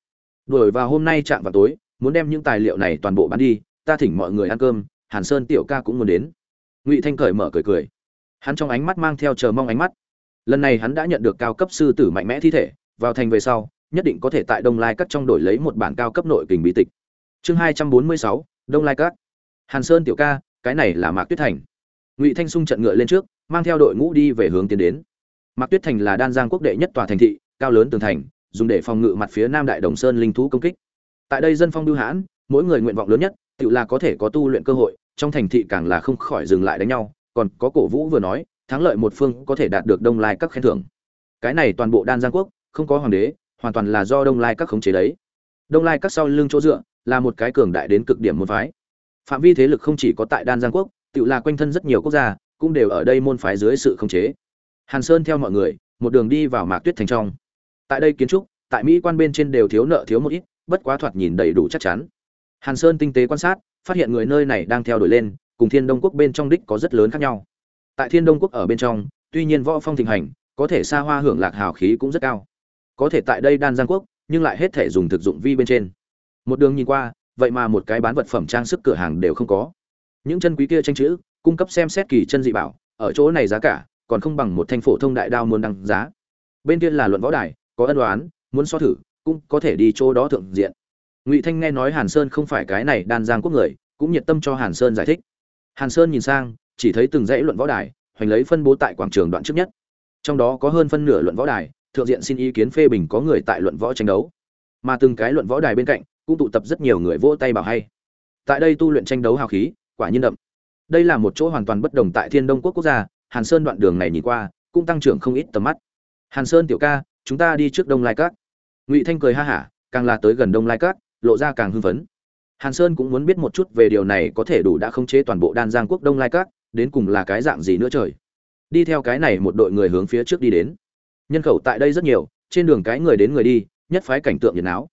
Đuổi vào hôm nay chạm vào tối, muốn đem những tài liệu này toàn bộ bán đi, ta thỉnh mọi người ăn cơm, hàn sơn tiểu ca cũng muốn đến. Ngụy thanh cởi mở cười cười. Hắn trong ánh mắt mang theo chờ mong ánh mắt. Lần này hắn đã nhận được cao cấp sư tử mạnh mẽ thi thể, vào thành về sau nhất định có thể tại đông lai cắt trong đổi lấy một bản cao cấp nội kình bí tịch. Chương hai trăm bốn mươi sáu, đông lai cắt hàn sơn tiểu ca, cái này là mạc tuyết thành. Ngụy thanh sung trận ngựa lên trước, mang theo đội ngũ đi về hướng tiến đến. Mạc tuyết thành là đan giang quốc đệ nhất tòa thành thị, cao lớn tường thành, dùng để phòng ngự mặt phía nam đại đồng sơn linh thú công kích. Tại đây dân phong bưu hãn, mỗi người nguyện vọng lớn nhất, tự là có thể có tu luyện cơ hội, trong thành thị càng là không khỏi dừng lại đánh nhau, còn có cổ vũ vừa nói, thắng lợi một phương có thể đạt được đông lai các khen thưởng. Cái này toàn bộ đan giang quốc, không có hoàng đế hoàn toàn là do đông lai các khống chế đấy. Đông lai các sau lưng chỗ dựa là một cái cường đại đến cực điểm môn phái. Phạm vi thế lực không chỉ có tại đan giang quốc, tự là quanh thân rất nhiều quốc gia, cũng đều ở đây môn phái dưới sự khống chế. Hàn sơn theo mọi người, một đường đi vào mạc tuyết thành trong. Tại đây kiến trúc, tại mỹ quan bên trên đều thiếu nợ thiếu một ít, bất quá thoạt nhìn đầy đủ chắc chắn. Hàn sơn tinh tế quan sát, phát hiện người nơi này đang theo đuổi lên, cùng thiên đông quốc bên trong đích có rất lớn khác nhau. Tại thiên đông quốc ở bên trong, tuy nhiên võ phong thịnh hành, có thể xa hoa hưởng lạc hào khí cũng rất cao có thể tại đây đan giang quốc, nhưng lại hết thể dùng thực dụng vi bên trên. Một đường nhìn qua, vậy mà một cái bán vật phẩm trang sức cửa hàng đều không có. Những chân quý kia tranh chữ, cung cấp xem xét kỳ chân dị bảo, ở chỗ này giá cả, còn không bằng một thanh phổ thông đại đao muốn đăng giá. Bên kia là luận võ đài, có ân đoán muốn so thử, cũng có thể đi chỗ đó thượng diện. Ngụy thanh nghe nói hàn sơn không phải cái này đan giang quốc người, cũng nhiệt tâm cho hàn sơn giải thích. Hàn sơn nhìn sang, chỉ thấy từng dãy luận võ đài, hoành lấy phân bố tại quảng trường đoạn trước nhất. Trong đó có hơn phân nửa luận võ đài thượng diện xin ý kiến phê bình có người tại luận võ tranh đấu. Mà từng cái luận võ đài bên cạnh, cũng tụ tập rất nhiều người vỗ tay bảo hay. Tại đây tu luyện tranh đấu hào khí, quả nhiên đậm. Đây là một chỗ hoàn toàn bất đồng tại thiên đông quốc quốc gia, hàn sơn đoạn đường này nhìn qua, cũng tăng trưởng không ít tầm mắt. Hàn sơn tiểu ca, chúng ta đi trước đông lai cát ngụy thanh cười ha hả, càng là tới gần đông lai cát lộ ra càng hưng phấn. Hàn sơn cũng muốn biết một chút về điều này có thể đủ đã khống chế toàn bộ đan giang quốc đông lai cát đến cùng là cái dạng gì nữa trời. Đi theo cái này một đội người hướng phía trước đi đến nhân khẩu tại đây rất nhiều, trên đường cái người đến người đi, nhất phái cảnh tượng nhiệt náo.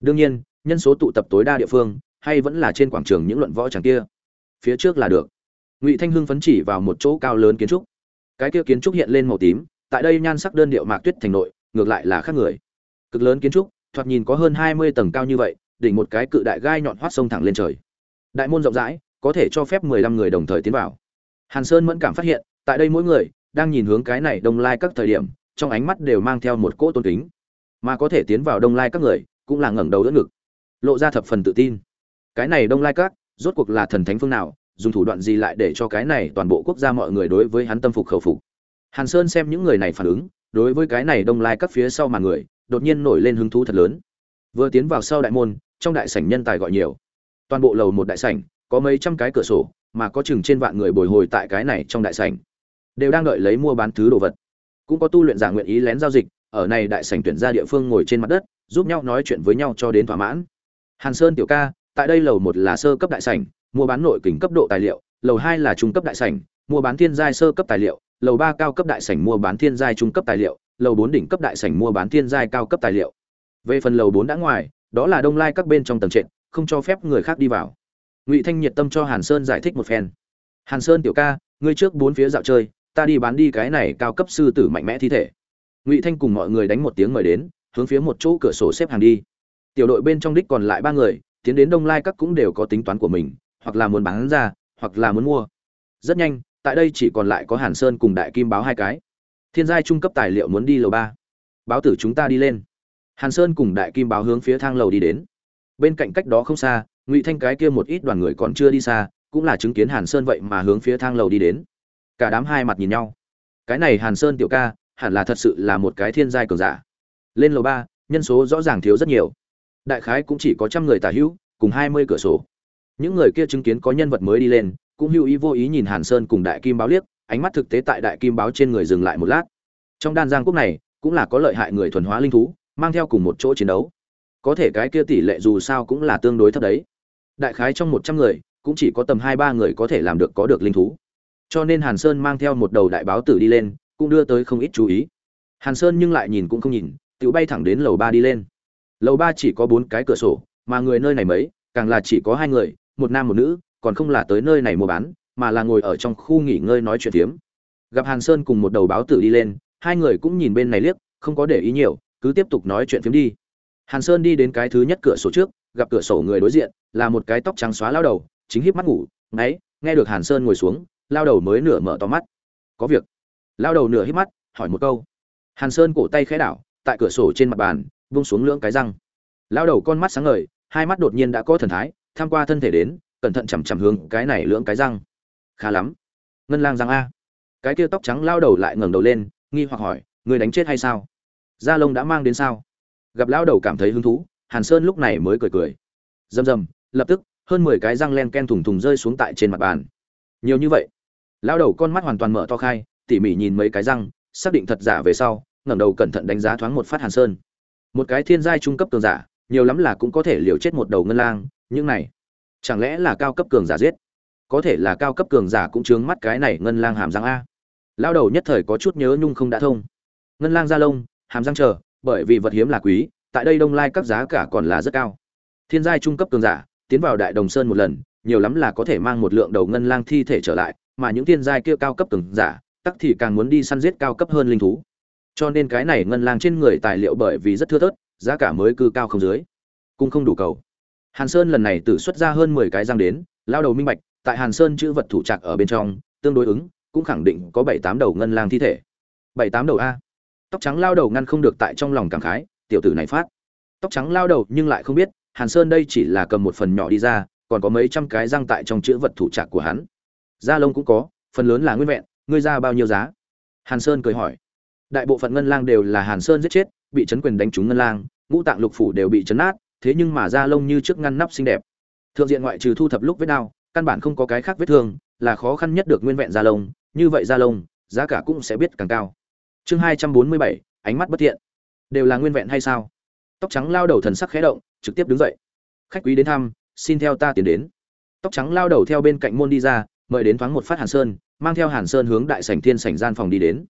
Đương nhiên, nhân số tụ tập tối đa địa phương, hay vẫn là trên quảng trường những luận võ chẳng kia. Phía trước là được. Ngụy thanh hưng phấn chỉ vào một chỗ cao lớn kiến trúc. Cái kia kiến trúc hiện lên màu tím, tại đây nhan sắc đơn điệu mạc tuyết thành nội, ngược lại là khác người. Cực lớn kiến trúc, thoạt nhìn có hơn hai mươi tầng cao như vậy, đỉnh một cái cự đại gai nhọn hoắt sông thẳng lên trời. Đại môn rộng rãi, có thể cho phép mười lăm người đồng thời tiến vào. Hàn sơn mẫn cảm phát hiện, tại đây mỗi người đang nhìn hướng cái này đông lai các thời điểm trong ánh mắt đều mang theo một cỗ tôn kính, mà có thể tiến vào đông lai các người cũng là ngẩng đầu đỡ ngực, lộ ra thập phần tự tin. Cái này đông lai các, rốt cuộc là thần thánh phương nào, dùng thủ đoạn gì lại để cho cái này toàn bộ quốc gia mọi người đối với hắn tâm phục khẩu phục? Hàn sơn xem những người này phản ứng, đối với cái này đông lai các phía sau màn người, đột nhiên nổi lên hứng thú thật lớn. Vừa tiến vào sau đại môn, trong đại sảnh nhân tài gọi nhiều. Toàn bộ lầu một đại sảnh, có mấy trăm cái cửa sổ, mà có chừng trên vạn người bồi hồi tại cái này trong đại sảnh. Đều đang đợi lấy mua bán thứ đồ vật cũng có tu luyện giả nguyện ý lén giao dịch, ở này đại sảnh tuyển ra địa phương ngồi trên mặt đất, giúp nhau nói chuyện với nhau cho đến thỏa mãn. Hàn sơn tiểu ca, tại đây lầu một là sơ cấp đại sảnh, mua bán nội kình cấp độ tài liệu, lầu hai là trung cấp đại sảnh, mua bán thiên giai sơ cấp tài liệu, lầu ba cao cấp đại sảnh mua bán thiên giai trung cấp tài liệu, lầu bốn đỉnh cấp đại sảnh mua bán thiên giai cao cấp tài liệu. Về phần lầu bốn đã ngoài, đó là đông lai các bên trong tầng trệt, không cho phép người khác đi vào. Ngụy thanh nhiệt tâm cho hàn sơn giải thích một phen. Hàn sơn tiểu ca, ngươi trước bốn phía dạo chơi ta đi bán đi cái này cao cấp sư tử mạnh mẽ thi thể. Ngụy thanh cùng mọi người đánh một tiếng mời đến, hướng phía một chỗ cửa sổ xếp hàng đi. Tiểu đội bên trong đích còn lại ba người, tiến đến đông lai các cũng đều có tính toán của mình, hoặc là muốn bán ra, hoặc là muốn mua. Rất nhanh, tại đây chỉ còn lại có hàn sơn cùng đại kim báo hai cái. Thiên giai trung cấp tài liệu muốn đi lầu ba. Báo tử chúng ta đi lên. Hàn sơn cùng đại kim báo hướng phía thang lầu đi đến. Bên cạnh cách đó không xa, ngụy thanh cái kia một ít đoàn người còn chưa đi xa, cũng là chứng kiến hàn sơn vậy mà hướng phía thang lầu đi đến cả đám hai mặt nhìn nhau. Cái này hàn sơn tiểu ca, hẳn là thật sự là một cái thiên giai cường giả. Lên lầu ba, nhân số rõ ràng thiếu rất nhiều. Đại khái cũng chỉ có trăm người tả hữu, cùng hai mươi cửa sổ. Những người kia chứng kiến có nhân vật mới đi lên, cũng hữu ý vô ý nhìn hàn sơn cùng đại kim báo liếc, ánh mắt thực tế tại đại kim báo trên người dừng lại một lát. Trong đan giang quốc này, cũng là có lợi hại người thuần hóa linh thú, mang theo cùng một chỗ chiến đấu. Có thể cái kia tỷ lệ dù sao cũng là tương đối thấp đấy. Đại khái trong một trăm người, cũng chỉ có tầm hai ba người có thể làm được có được linh thú cho nên hàn sơn mang theo một đầu đại báo tử đi lên, cũng đưa tới không ít chú ý. Hàn sơn nhưng lại nhìn cũng không nhìn tự bay thẳng đến lầu ba đi lên. Lầu ba chỉ có bốn cái cửa sổ, mà người nơi này mấy, càng là chỉ có hai người, một nam một nữ, còn không là tới nơi này mua bán, mà là ngồi ở trong khu nghỉ ngơi nói chuyện phiếm. Gặp hàn sơn cùng một đầu báo tử đi lên, hai người cũng nhìn bên này liếc, không có để ý nhiều, cứ tiếp tục nói chuyện phiếm đi. Hàn sơn đi đến cái thứ nhất cửa sổ trước, gặp cửa sổ người đối diện, là một cái tóc trắng xóa lao đầu, chính híp mắt ngủ ngáy nghe được hàn sơn ngồi xuống lao đầu mới nửa mở to mắt. Có việc. Lao đầu nửa hít mắt, hỏi một câu. Hàn sơn cổ tay khẽ đảo, tại cửa sổ trên mặt bàn vung xuống lưỡng cái răng. Lao đầu con mắt sáng ngời, hai mắt đột nhiên đã có thần thái, tham qua thân thể đến, cẩn thận chằm chằm hướng cái này lưỡng cái răng. Khá lắm. Ngân lang răng a. Cái kia tóc trắng lao đầu lại ngẩng đầu lên, nghi hoặc hỏi người đánh chết hay sao? Da lông đã mang đến sao? Gặp lao đầu cảm thấy hứng thú, hàn sơn lúc này mới cười cười. Rầm rầm, lập tức, hơn mười cái răng len ken thùng thùng rơi xuống tại trên mặt bàn. Nhiều như vậy? Lao đầu con mắt hoàn toàn mở to khai, tỉ mỉ nhìn mấy cái răng, xác định thật giả về sau, ngẩng đầu cẩn thận đánh giá thoáng một phát hàn sơn. Một cái thiên giai trung cấp cường giả, nhiều lắm là cũng có thể liều chết một đầu ngân lang, những này, chẳng lẽ là cao cấp cường giả giết? Có thể là cao cấp cường giả cũng chướng mắt cái này ngân lang hàm răng a. Lao đầu nhất thời có chút nhớ nhung không đã thông. Ngân lang da lông, hàm răng chờ, bởi vì vật hiếm là quý, tại đây đông lai các giá cả còn là rất cao. Thiên giai trung cấp cường giả, tiến vào đại đồng sơn một lần, nhiều lắm là có thể mang một lượng đầu ngân lang thi thể trở lại mà những thiên giai kia cao cấp cường giả, tắc thì càng muốn đi săn giết cao cấp hơn linh thú. Cho nên cái này ngân lang trên người tài liệu bởi vì rất thưa thớt, giá cả mới cư cao không dưới. Cũng không đủ cầu. Hàn sơn lần này tự xuất ra hơn mười cái răng đến, lao đầu minh bạch, tại hàn sơn chữ vật thủ trạc ở bên trong, tương đối ứng, cũng khẳng định có bảy tám đầu ngân lang thi thể. Bảy tám đầu a. Tóc trắng lao đầu ngăn không được tại trong lòng cảm khái, tiểu tử này phát. Tóc trắng lao đầu nhưng lại không biết, hàn sơn đây chỉ là cầm một phần nhỏ đi ra, còn có mấy trăm cái răng tại trong chữ vật thủ trạc của hắn da lông cũng có, phần lớn là nguyên vẹn, ngươi ra bao nhiêu giá? Hàn sơn cười hỏi. Đại bộ phận ngân lang đều là hàn sơn giết chết, bị chấn quyền đánh trúng ngân lang, ngũ tạng lục phủ đều bị chấn nát, thế nhưng mà da lông như trước ngăn nắp xinh đẹp. Thượng diện ngoại trừ thu thập lúc vết đau, căn bản không có cái khác vết thương, là khó khăn nhất được nguyên vẹn da lông, như vậy da lông, giá cả cũng sẽ biết càng cao. Chương hai trăm bốn mươi bảy, ánh mắt bất thiện. Đều là nguyên vẹn hay sao? Tóc trắng lao đầu thần sắc khẽ động, trực tiếp đứng dậy. Khách quý đến thăm, xin theo ta tiến đến. Tóc trắng lao đầu theo bên cạnh môn đi ra mời đến thoáng một phát hàn sơn, mang theo hàn sơn hướng đại sảnh thiên sảnh gian phòng đi đến.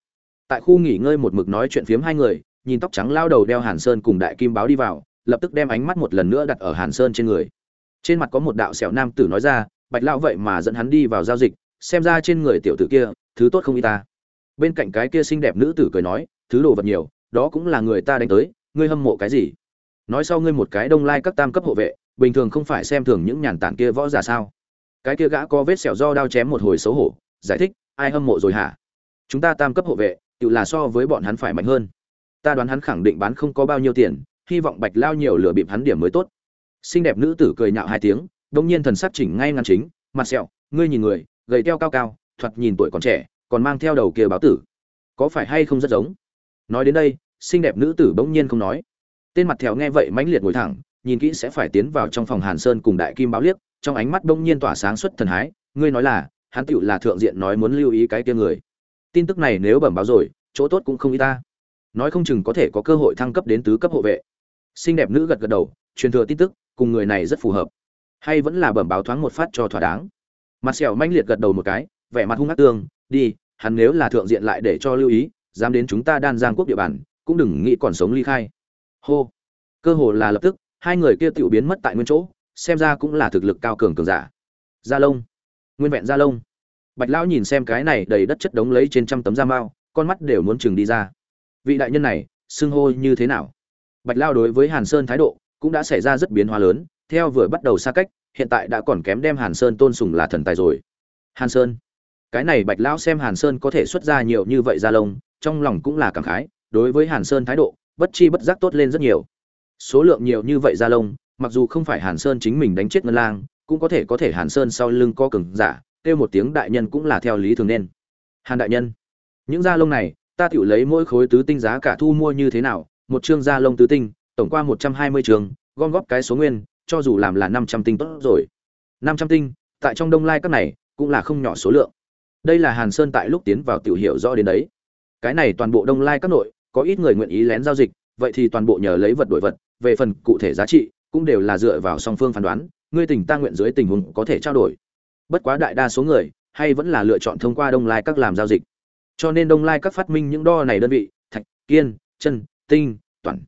Tại khu nghỉ ngơi một mực nói chuyện phiếm hai người, nhìn tóc trắng lao đầu đeo hàn sơn cùng đại kim báo đi vào, lập tức đem ánh mắt một lần nữa đặt ở hàn sơn trên người. Trên mặt có một đạo sẹo nam tử nói ra, bạch lão vậy mà dẫn hắn đi vào giao dịch, xem ra trên người tiểu tử kia, thứ tốt không y ta. Bên cạnh cái kia xinh đẹp nữ tử cười nói, thứ đồ vật nhiều, đó cũng là người ta đánh tới, ngươi hâm mộ cái gì? Nói sau ngươi một cái đông lai các tam cấp hộ vệ, bình thường không phải xem thường những nhàn tản kia võ giả sao? Cái kia gã có vết sẹo do đao chém một hồi xấu hổ, giải thích, ai hâm mộ rồi hả? Chúng ta tam cấp hộ vệ, tự là so với bọn hắn phải mạnh hơn. Ta đoán hắn khẳng định bán không có bao nhiêu tiền, hy vọng bạch lao nhiều lửa bịp hắn điểm mới tốt. Xinh đẹp nữ tử cười nhạo hai tiếng đông nhiên thần sắc chỉnh ngay ngăn chính, mặt sẹo, ngươi nhìn người, gầy teo cao cao, thoạt nhìn tuổi còn trẻ, còn mang theo đầu kia báo tử. Có phải hay không rất giống? Nói đến đây, xinh đẹp nữ tử bỗng nhiên không nói. Tên mặt thèo nghe vậy mãnh liệt ngồi thẳng, nhìn kỹ sẽ phải tiến vào trong phòng hàn sơn cùng đại kim báo liếc trong ánh mắt bỗng nhiên tỏa sáng xuất thần hái, ngươi nói là, hắn tựu là thượng diện nói muốn lưu ý cái kia người. Tin tức này nếu bẩm báo rồi, chỗ tốt cũng không ít ta. Nói không chừng có thể có cơ hội thăng cấp đến tứ cấp hộ vệ. Xinh đẹp nữ gật gật đầu, truyền thừa tin tức, cùng người này rất phù hợp. Hay vẫn là bẩm báo thoáng một phát cho thỏa đáng. Mặt sẹo manh liệt gật đầu một cái, vẻ mặt hung ác tương, đi, hắn nếu là thượng diện lại để cho lưu ý, dám đến chúng ta đan giang quốc địa bàn, cũng đừng nghĩ còn sống ly khai. Hô. Cơ hồ là lập tức, hai người kia tự biến mất tại nguyên chỗ xem ra cũng là thực lực cao cường cường giả. Gia lông nguyên vẹn gia lông bạch lão nhìn xem cái này đầy đất chất đống lấy trên trăm tấm da mao, con mắt đều muốn chừng đi ra. Vị đại nhân này, xưng hô như thế nào? Bạch lao đối với hàn sơn thái độ cũng đã xảy ra rất biến hóa lớn, theo vừa bắt đầu xa cách, hiện tại đã còn kém đem hàn sơn tôn sùng là thần tài rồi. Hàn sơn. Cái này bạch lão xem hàn sơn có thể xuất ra nhiều như vậy ra lông trong lòng cũng là cảm khái, đối với hàn sơn thái độ, bất chi bất giác tốt lên rất nhiều. Số lượng nhiều như vậy ra lông mặc dù không phải hàn sơn chính mình đánh chết ngân lang, cũng có thể có thể hàn sơn sau lưng co cường giả, kêu một tiếng đại nhân cũng là theo lý thường nên. Hàn đại nhân, những da lông này, ta tiểu lấy mỗi khối tứ tinh giá cả thu mua như thế nào? Một chương da lông tứ tinh, tổng qua một trăm hai mươi trường, gom góp cái số nguyên, cho dù làm là năm trăm tinh tốt rồi. năm trăm tinh, tại trong đông lai các này, cũng là không nhỏ số lượng. Đây là hàn sơn tại lúc tiến vào tiểu hiểu rõ đến đấy. Cái này toàn bộ đông lai các nội, có ít người nguyện ý lén giao dịch, vậy thì toàn bộ nhờ lấy vật đổi vật, về phần cụ thể giá trị cũng đều là dựa vào song phương phán đoán, ngươi tình ta nguyện dưới tình huống có thể trao đổi. Bất quá đại đa số người, hay vẫn là lựa chọn thông qua đông lai các làm giao dịch. Cho nên đông lai các phát minh những đo này đơn vị, thạch, kiên, chân, tinh, toàn.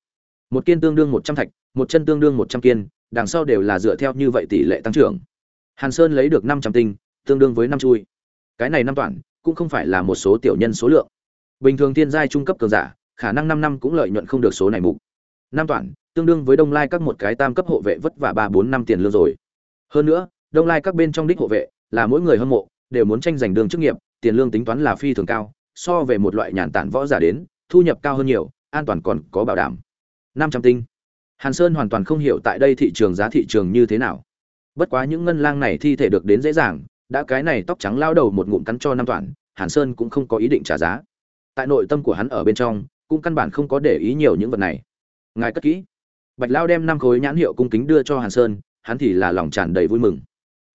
Một kiên tương đương một trăm thạch, một chân tương đương một trăm kiên, đằng sau đều là dựa theo như vậy tỷ lệ tăng trưởng. Hàn sơn lấy được năm trăm tinh, tương đương với năm chui. Cái này năm toàn, cũng không phải là một số tiểu nhân số lượng. Bình thường thiên giai trung cấp cường giả, khả năng năm năm cũng lợi nhuận không được số này mục. Năm toàn tương đương với đông lai các một cái tam cấp hộ vệ vất vả ba bốn năm tiền lương rồi. Hơn nữa, đông lai các bên trong đích hộ vệ là mỗi người hâm mộ, đều muốn tranh giành đường chức nghiệp, tiền lương tính toán là phi thường cao, so về một loại nhàn tản võ giả đến, thu nhập cao hơn nhiều, an toàn còn có bảo đảm. Năm trăm tinh. Hàn sơn hoàn toàn không hiểu tại đây thị trường giá thị trường như thế nào. Bất quá những ngân lang này thi thể được đến dễ dàng, đã cái này tóc trắng lao đầu một ngụm cắn cho năm toàn, hàn sơn cũng không có ý định trả giá. Tại nội tâm của hắn ở bên trong, cũng căn bản không có để ý nhiều những vật này. Ngài cất kỹ bạch lao đem năm khối nhãn hiệu cung kính đưa cho hàn sơn, hắn thì là lòng tràn đầy vui mừng.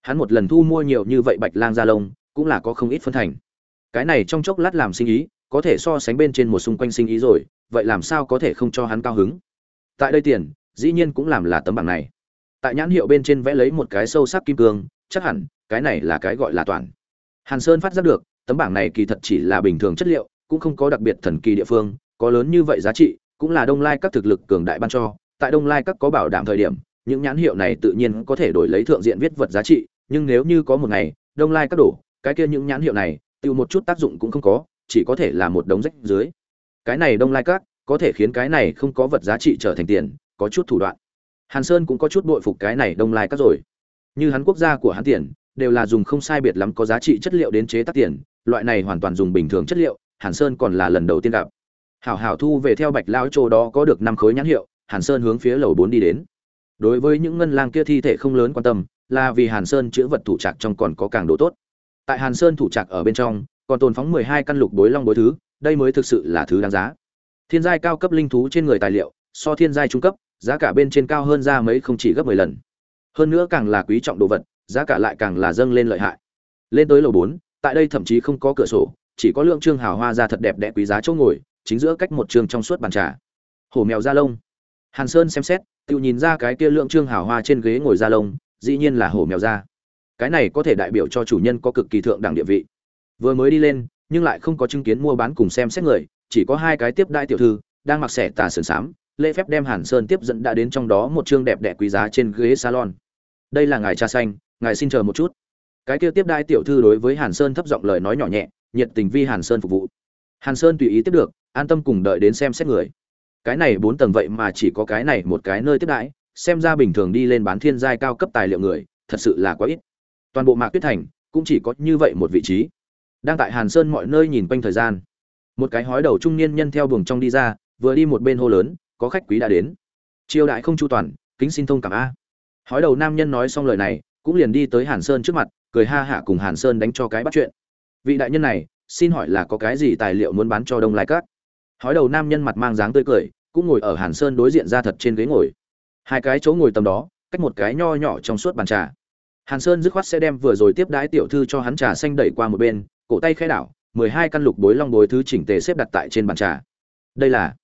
Hắn một lần thu mua nhiều như vậy bạch lang gia lông cũng là có không ít phân thành. Cái này trong chốc lát làm sinh ý, có thể so sánh bên trên một xung quanh sinh ý rồi, vậy làm sao có thể không cho hắn cao hứng? Tại đây tiền, dĩ nhiên cũng làm là tấm bảng này. Tại nhãn hiệu bên trên vẽ lấy một cái sâu sắc kim cương, chắc hẳn, cái này là cái gọi là toàn. Hàn sơn phát giác được, tấm bảng này kỳ thật chỉ là bình thường chất liệu, cũng không có đặc biệt thần kỳ địa phương, có lớn như vậy giá trị, cũng là đông lai các thực lực cường đại ban cho tại đông lai các có bảo đảm thời điểm, những nhãn hiệu này tự nhiên có thể đổi lấy thượng diện viết vật giá trị, nhưng nếu như có một ngày, đông lai các đổ, cái kia những nhãn hiệu này tự một chút tác dụng cũng không có, chỉ có thể là một đống rách dưới. Cái này đông lai các, có thể khiến cái này không có vật giá trị trở thành tiền, có chút thủ đoạn. Hàn sơn cũng có chút bội phục cái này đông lai các rồi. Như hắn quốc gia của hắn tiền, đều là dùng không sai biệt lắm có giá trị chất liệu đến chế tác tiền, loại này hoàn toàn dùng bình thường chất liệu, hàn sơn còn là lần đầu tiên gặp. Hảo hảo thu về theo bạch lao chỗ đó có được năm khối nhãn hiệu hàn sơn hướng phía lầu bốn đi đến. Đối với những ngân lang kia thi thể không lớn quan tâm, là vì hàn sơn chữa vật thủ trạc trong còn có càng độ tốt. Tại hàn sơn thủ trạc ở bên trong, còn tồn phóng mười hai căn lục bối long bối thứ, đây mới thực sự là thứ đáng giá. Thiên giai cao cấp linh thú trên người tài liệu, so thiên giai trung cấp, giá cả bên trên cao hơn ra mấy không chỉ gấp mười lần. Hơn nữa càng là quý trọng đồ vật, giá cả lại càng là dâng lên lợi hại. Lên tới lầu bốn, tại đây thậm chí không có cửa sổ, chỉ có lượng trương hào hoa ra thật đẹp đẽ quý giá chỗ ngồi, chính giữa cách một trường trong suốt bàn trà. Hổ mèo da lông hàn sơn xem xét, tự nhìn ra cái kia lượng trương hào hoa trên ghế ngồi da lông, dĩ nhiên là hổ mèo da cái này có thể đại biểu cho chủ nhân có cực kỳ thượng đẳng địa vị. Vừa mới đi lên, nhưng lại không có chứng kiến mua bán cùng xem xét người, chỉ có hai cái tiếp đại tiểu thư, đang mặc xẻ tà sườn xám, lễ phép đem hàn sơn tiếp dẫn đã đến trong đó một chương đẹp đẽ quý giá trên ghế salon. Đây là ngài cha xanh, ngài xin chờ một chút. Cái kia tiếp đại tiểu thư đối với hàn sơn thấp giọng lời nói nhỏ nhẹ, nhiệt tình vi hàn sơn phục vụ. Hàn sơn tùy ý tiếp được, an tâm cùng đợi đến xem xét người cái này bốn tầng vậy mà chỉ có cái này một cái nơi tiếp đãi, xem ra bình thường đi lên bán thiên giai cao cấp tài liệu người, thật sự là quá ít. Toàn bộ mạc tuyết thành cũng chỉ có như vậy một vị trí. Đang tại hàn sơn mọi nơi nhìn quanh thời gian, một cái hói đầu trung niên nhân theo buồng trong đi ra, vừa đi một bên hô lớn, có khách quý đã đến. Triều đại không chu toàn, kính xin thông cảm a. Hói đầu nam nhân nói xong lời này, cũng liền đi tới hàn sơn trước mặt, cười ha hả cùng hàn sơn đánh cho cái bắt chuyện. Vị đại nhân này, xin hỏi là có cái gì tài liệu muốn bán cho đông lai cát hói đầu nam nhân mặt mang dáng tươi cười, cũng ngồi ở hàn sơn đối diện ra thật trên ghế ngồi. Hai cái chỗ ngồi tầm đó, cách một cái nho nhỏ trong suốt bàn trà. Hàn sơn dứt khoát sẽ đem vừa rồi tiếp đái tiểu thư cho hắn trà xanh đẩy qua một bên, cổ tay khai đảo, mười hai căn lục bối long bối thứ chỉnh tề xếp đặt tại trên bàn trà. Đây là,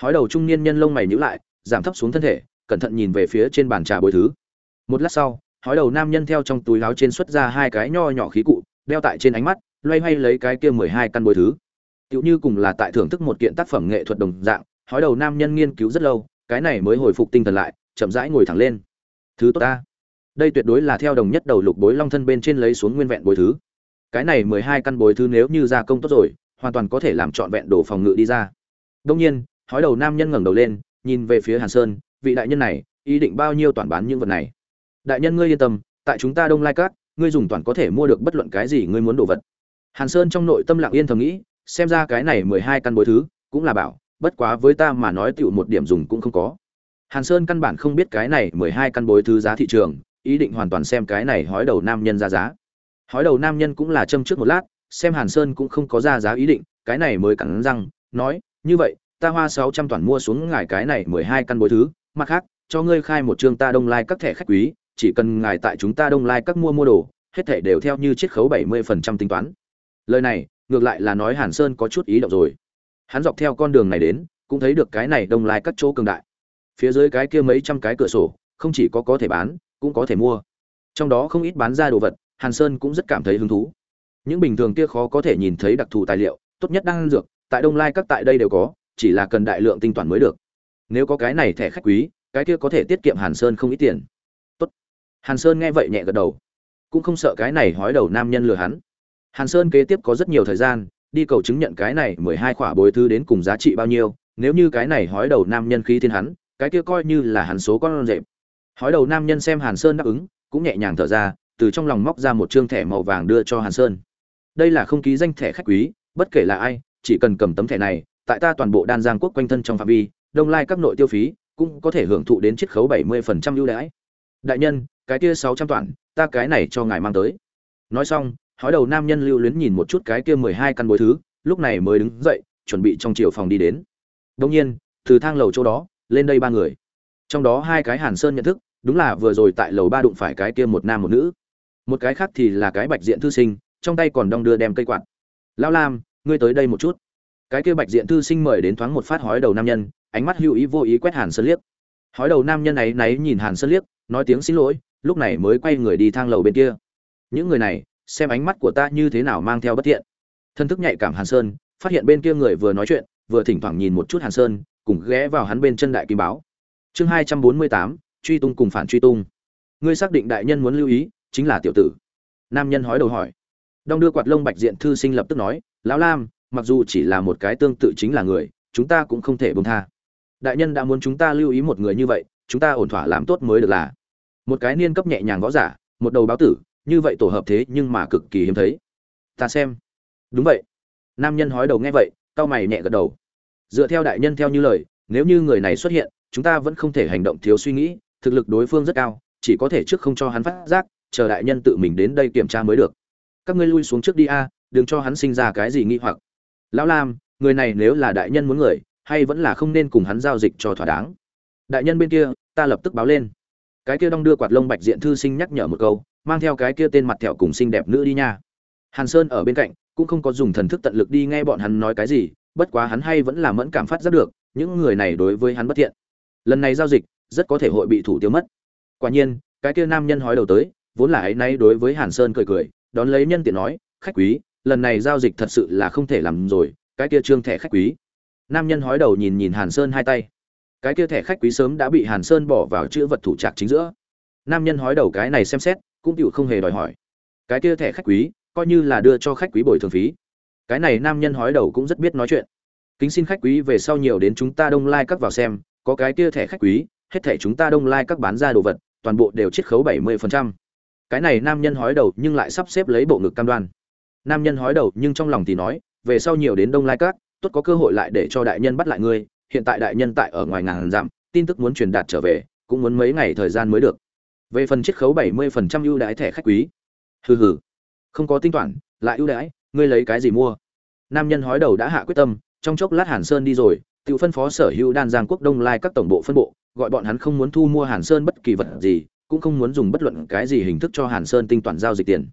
hói đầu trung niên nhân lông mày nhíu lại, giảm thấp xuống thân thể, cẩn thận nhìn về phía trên bàn trà bối thứ. Một lát sau, hói đầu nam nhân theo trong túi láo trên xuất ra hai cái nho nhỏ khí cụ, đeo tại trên ánh mắt, loay hoay lấy cái kia mười hai căn bối thứ tựu như cùng là tại thưởng thức một kiện tác phẩm nghệ thuật đồng dạng, hói đầu nam nhân nghiên cứu rất lâu, cái này mới hồi phục tinh thần lại, chậm rãi ngồi thẳng lên. Thứ tốt ta. Đây tuyệt đối là theo đồng nhất đầu lục bối long thân bên trên lấy xuống nguyên vẹn bối thứ. Cái này mười hai căn bối thứ nếu như gia công tốt rồi, hoàn toàn có thể làm trọn vẹn đồ phòng ngự đi ra. Đông nhiên, hói đầu nam nhân ngẩng đầu lên, nhìn về phía hàn sơn, vị đại nhân này, ý định bao nhiêu toàn bán những vật này? Đại nhân ngươi yên tâm, tại chúng ta đông lai cát ngươi dùng toàn có thể mua được bất luận cái gì ngươi muốn đồ vật. Hàn sơn trong nội tâm lặng yên thầm nghĩ xem ra cái này mười hai căn bối thứ, cũng là bảo, bất quá với ta mà nói tựu một điểm dùng cũng không có. Hàn sơn căn bản không biết cái này mười hai căn bối thứ giá thị trường, ý định hoàn toàn xem cái này hói đầu nam nhân ra giá. Hói đầu nam nhân cũng là châm trước một lát, xem hàn sơn cũng không có ra giá ý định, cái này mới cắn răng, nói, như vậy, ta hoa sáu trăm toàn mua xuống ngài cái này mười hai căn bối thứ, mặt khác, cho ngươi khai một chương ta đông lai các thẻ khách quý, chỉ cần ngài tại chúng ta đông lai các mua mua đồ, hết thẻ đều theo như chiết khấu bảy mươi phần trăm tính toán. Lời này ngược lại là nói hàn sơn có chút ý động rồi. Hắn dọc theo con đường này đến, cũng thấy được cái này đông lai các chỗ cường đại. Phía dưới cái kia mấy trăm cái cửa sổ, không chỉ có có thể bán, cũng có thể mua. Trong đó không ít bán ra đồ vật, hàn sơn cũng rất cảm thấy hứng thú. Những bình thường kia khó có thể nhìn thấy đặc thù tài liệu, tốt nhất đang dược, tại đông lai các tại đây đều có, chỉ là cần đại lượng tinh toàn mới được. Nếu có cái này thẻ khách quý, cái kia có thể tiết kiệm hàn sơn không ít tiền. Tốt. Hàn sơn nghe vậy nhẹ gật đầu. Cũng không sợ cái này hói đầu nam nhân lừa hắn hàn sơn kế tiếp có rất nhiều thời gian, đi cầu chứng nhận cái này mười hai khỏa bồi thư đến cùng giá trị bao nhiêu, nếu như cái này hói đầu nam nhân khí thiên hắn, cái kia coi như là hắn số con rệp. Hói đầu nam nhân xem hàn sơn đáp ứng, cũng nhẹ nhàng thở ra, từ trong lòng móc ra một trương thẻ màu vàng đưa cho hàn sơn. Đây là không ký danh thẻ khách quý, bất kể là ai, chỉ cần cầm tấm thẻ này, tại ta toàn bộ đan giang quốc quanh thân trong phạm vi, đông lai các nội tiêu phí, cũng có thể hưởng thụ đến chiết khấu bảy mươi phần trăm ưu đãi. Đại nhân, cái kia sáu trăm toản ta cái này cho ngài mang tới. Nói xong hói đầu nam nhân lưu luyến nhìn một chút cái kia mười hai căn bối thứ, lúc này mới đứng dậy, chuẩn bị trong chiều phòng đi đến. Đông nhiên, từ thang lầu chỗ đó, lên đây ba người. Trong đó hai cái hàn sơn nhận thức, đúng là vừa rồi tại lầu ba đụng phải cái kia một nam một nữ. Một cái khác thì là cái bạch diện thư sinh, trong tay còn đong đưa đem cây quạt. Lao lam, ngươi tới đây một chút. Cái kia bạch diện thư sinh mời đến thoáng một phát hói đầu nam nhân, ánh mắt hữu ý vô ý quét hàn sơn liếc. Hói đầu nam nhân ấy náy nhìn hàn sơn liếc, nói tiếng xin lỗi, lúc này mới quay người đi thang lầu bên kia. Những người này xem ánh mắt của ta như thế nào mang theo bất tiện. Thân thức nhạy cảm hàn sơn, phát hiện bên kia người vừa nói chuyện, vừa thỉnh thoảng nhìn một chút hàn sơn, cùng ghé vào hắn bên chân đại kim báo. Chương hai trăm bốn mươi tám, truy tung cùng phản truy tung. Ngươi xác định đại nhân muốn lưu ý, chính là tiểu tử. Nam nhân hói đầu hỏi. Đong đưa quạt lông bạch diện thư sinh lập tức nói, lão lam, mặc dù chỉ là một cái tương tự chính là người, chúng ta cũng không thể buông tha. Đại nhân đã muốn chúng ta lưu ý một người như vậy, chúng ta ổn thỏa làm tốt mới được là. Một cái niên cấp nhẹ nhàng võ giả, một đầu báo tử như vậy tổ hợp thế nhưng mà cực kỳ hiếm thấy. Ta xem. Đúng vậy. Nam nhân hói đầu nghe vậy, cau mày nhẹ gật đầu. Dựa theo đại nhân theo như lời, nếu như người này xuất hiện, chúng ta vẫn không thể hành động thiếu suy nghĩ, thực lực đối phương rất cao, chỉ có thể trước không cho hắn phát giác, chờ đại nhân tự mình đến đây kiểm tra mới được. Các ngươi lui xuống trước đi a, đừng cho hắn sinh ra cái gì nghi hoặc. Lão lam, người này nếu là đại nhân muốn người, hay vẫn là không nên cùng hắn giao dịch cho thỏa đáng. Đại nhân bên kia, ta lập tức báo lên. Cái kia đong đưa quạt lông bạch diện thư sinh nhắc nhở một câu mang theo cái kia tên mặt thẹo cùng xinh đẹp nữ đi nha. Hàn sơn ở bên cạnh, cũng không có dùng thần thức tận lực đi nghe bọn hắn nói cái gì, bất quá hắn hay vẫn là mẫn cảm phát giác được, những người này đối với hắn bất thiện. Lần này giao dịch, rất có thể hội bị thủ tiêu mất. Quả nhiên, cái kia nam nhân hói đầu tới, vốn là ấy nay đối với hàn sơn cười cười, đón lấy nhân tiện nói, khách quý, lần này giao dịch thật sự là không thể làm rồi, cái kia trương thẻ khách quý. Nam nhân hói đầu nhìn nhìn hàn sơn hai tay. Cái kia thẻ khách quý sớm đã bị hàn sơn bỏ vào chữ vật thủ trạc chính giữa. Nam nhân hói đầu cái này xem xét cũng chịu không hề đòi hỏi. Cái kia thẻ khách quý, coi như là đưa cho khách quý bồi thường phí. Cái này nam nhân hói đầu cũng rất biết nói chuyện. Kính xin khách quý về sau nhiều đến chúng ta đông lai like vào xem, có cái kia thẻ khách quý, hết thẻ chúng ta đông lai like bán ra đồ vật, toàn bộ đều chiết khấu bảy mươi phần trăm. Cái này nam nhân hói đầu nhưng lại sắp xếp lấy bộ ngực cam đoan. Nam nhân hói đầu nhưng trong lòng thì nói, về sau nhiều đến đông lai các, tốt có cơ hội lại để cho đại nhân bắt lại ngươi, hiện tại đại nhân tại ở ngoài ngàn dặm, tin tức muốn truyền đạt trở về, cũng muốn mấy ngày thời gian mới được về phần chiết khấu bảy mươi phần trăm ưu đãi thẻ khách quý. Hừ hừ. Không có tinh toán lại ưu đãi, ngươi lấy cái gì mua? Nam nhân hói đầu đã hạ quyết tâm, trong chốc lát hàn sơn đi rồi, tự phân phó sở hữu đan giang quốc đông lai các tổng bộ phân bộ, gọi bọn hắn không muốn thu mua hàn sơn bất kỳ vật gì, cũng không muốn dùng bất luận cái gì hình thức cho hàn sơn tinh toán giao dịch tiền.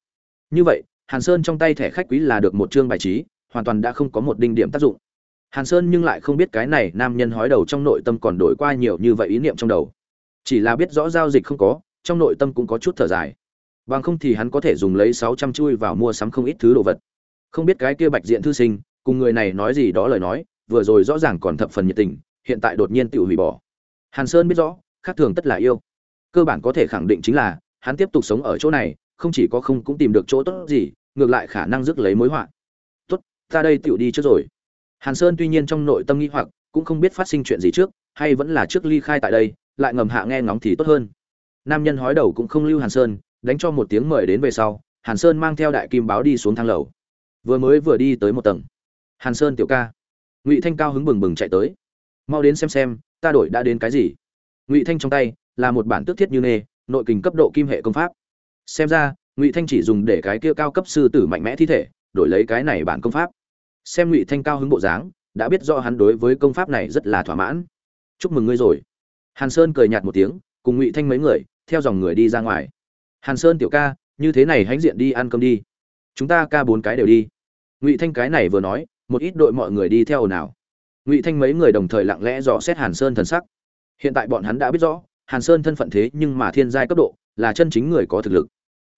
Như vậy, hàn sơn trong tay thẻ khách quý là được một chương bài trí, hoàn toàn đã không có một đinh điểm tác dụng. Hàn sơn nhưng lại không biết cái này nam nhân hói đầu trong nội tâm còn đổi qua nhiều như vậy ý niệm trong đầu. Chỉ là biết rõ giao dịch không có trong nội tâm cũng có chút thở dài. Bằng không thì hắn có thể dùng lấy sáu trăm chui vào mua sắm không ít thứ đồ vật. Không biết cái kia bạch diện thư sinh, cùng người này nói gì đó lời nói, vừa rồi rõ ràng còn thập phần nhiệt tình, hiện tại đột nhiên tự hủy bỏ. Hàn sơn biết rõ, khác thường tất là yêu. Cơ bản có thể khẳng định chính là, hắn tiếp tục sống ở chỗ này, không chỉ có không cũng tìm được chỗ tốt gì, ngược lại khả năng rước lấy mối họa. Tốt, ta đây tựu đi trước rồi. Hàn sơn tuy nhiên trong nội tâm nghi hoặc, cũng không biết phát sinh chuyện gì trước, hay vẫn là trước ly khai tại đây, lại ngầm hạ nghe ngóng thì tốt hơn nam nhân hói đầu cũng không lưu hàn sơn, đánh cho một tiếng mời đến về sau, hàn sơn mang theo đại kim báo đi xuống thang lầu. Vừa mới vừa đi tới một tầng. Hàn sơn tiểu ca. Ngụy thanh cao hứng bừng bừng chạy tới. Mau đến xem xem, ta đổi đã đến cái gì? Ngụy thanh trong tay, là một bản tước thiết như nê, nội kình cấp độ kim hệ công pháp. Xem ra, ngụy thanh chỉ dùng để cái kia cao cấp sư tử mạnh mẽ thi thể, đổi lấy cái này bản công pháp. Xem ngụy thanh cao hứng bộ dáng, đã biết rõ hắn đối với công pháp này rất là thỏa mãn. Chúc mừng ngươi rồi. Hàn sơn cười nhạt một tiếng, cùng ngụy thanh mấy người theo dòng người đi ra ngoài. Hàn sơn tiểu ca, như thế này hãnh diện đi ăn cơm đi. Chúng ta ca bốn cái đều đi. Ngụy thanh cái này vừa nói, một ít đội mọi người đi theo ồn ào. Ngụy thanh mấy người đồng thời lặng lẽ dò xét hàn sơn thần sắc. Hiện tại bọn hắn đã biết rõ, hàn sơn thân phận thế nhưng mà thiên giai cấp độ, là chân chính người có thực lực.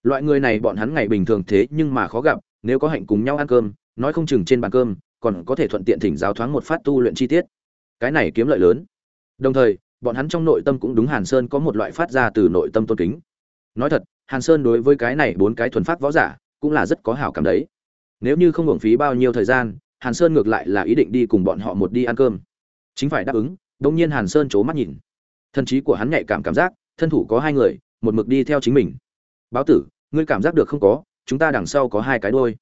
Loại người này bọn hắn ngày bình thường thế nhưng mà khó gặp, nếu có hạnh cùng nhau ăn cơm, nói không chừng trên bàn cơm, còn có thể thuận tiện thỉnh giáo thoáng một phát tu luyện chi tiết. Cái này kiếm lợi lớn. Đồng thời bọn hắn trong nội tâm cũng đúng hàn sơn có một loại phát ra từ nội tâm tôn kính. Nói thật, hàn sơn đối với cái này bốn cái thuần phát võ giả cũng là rất có hảo cảm đấy. Nếu như không hưởng phí bao nhiêu thời gian, hàn sơn ngược lại là ý định đi cùng bọn họ một đi ăn cơm. Chính phải đáp ứng đương nhiên hàn sơn chố mắt nhìn. Thân trí của hắn nhạy cảm cảm giác, thân thủ có hai người, một mực đi theo chính mình. Báo tử, ngươi cảm giác được không có, chúng ta đằng sau có hai cái đuôi.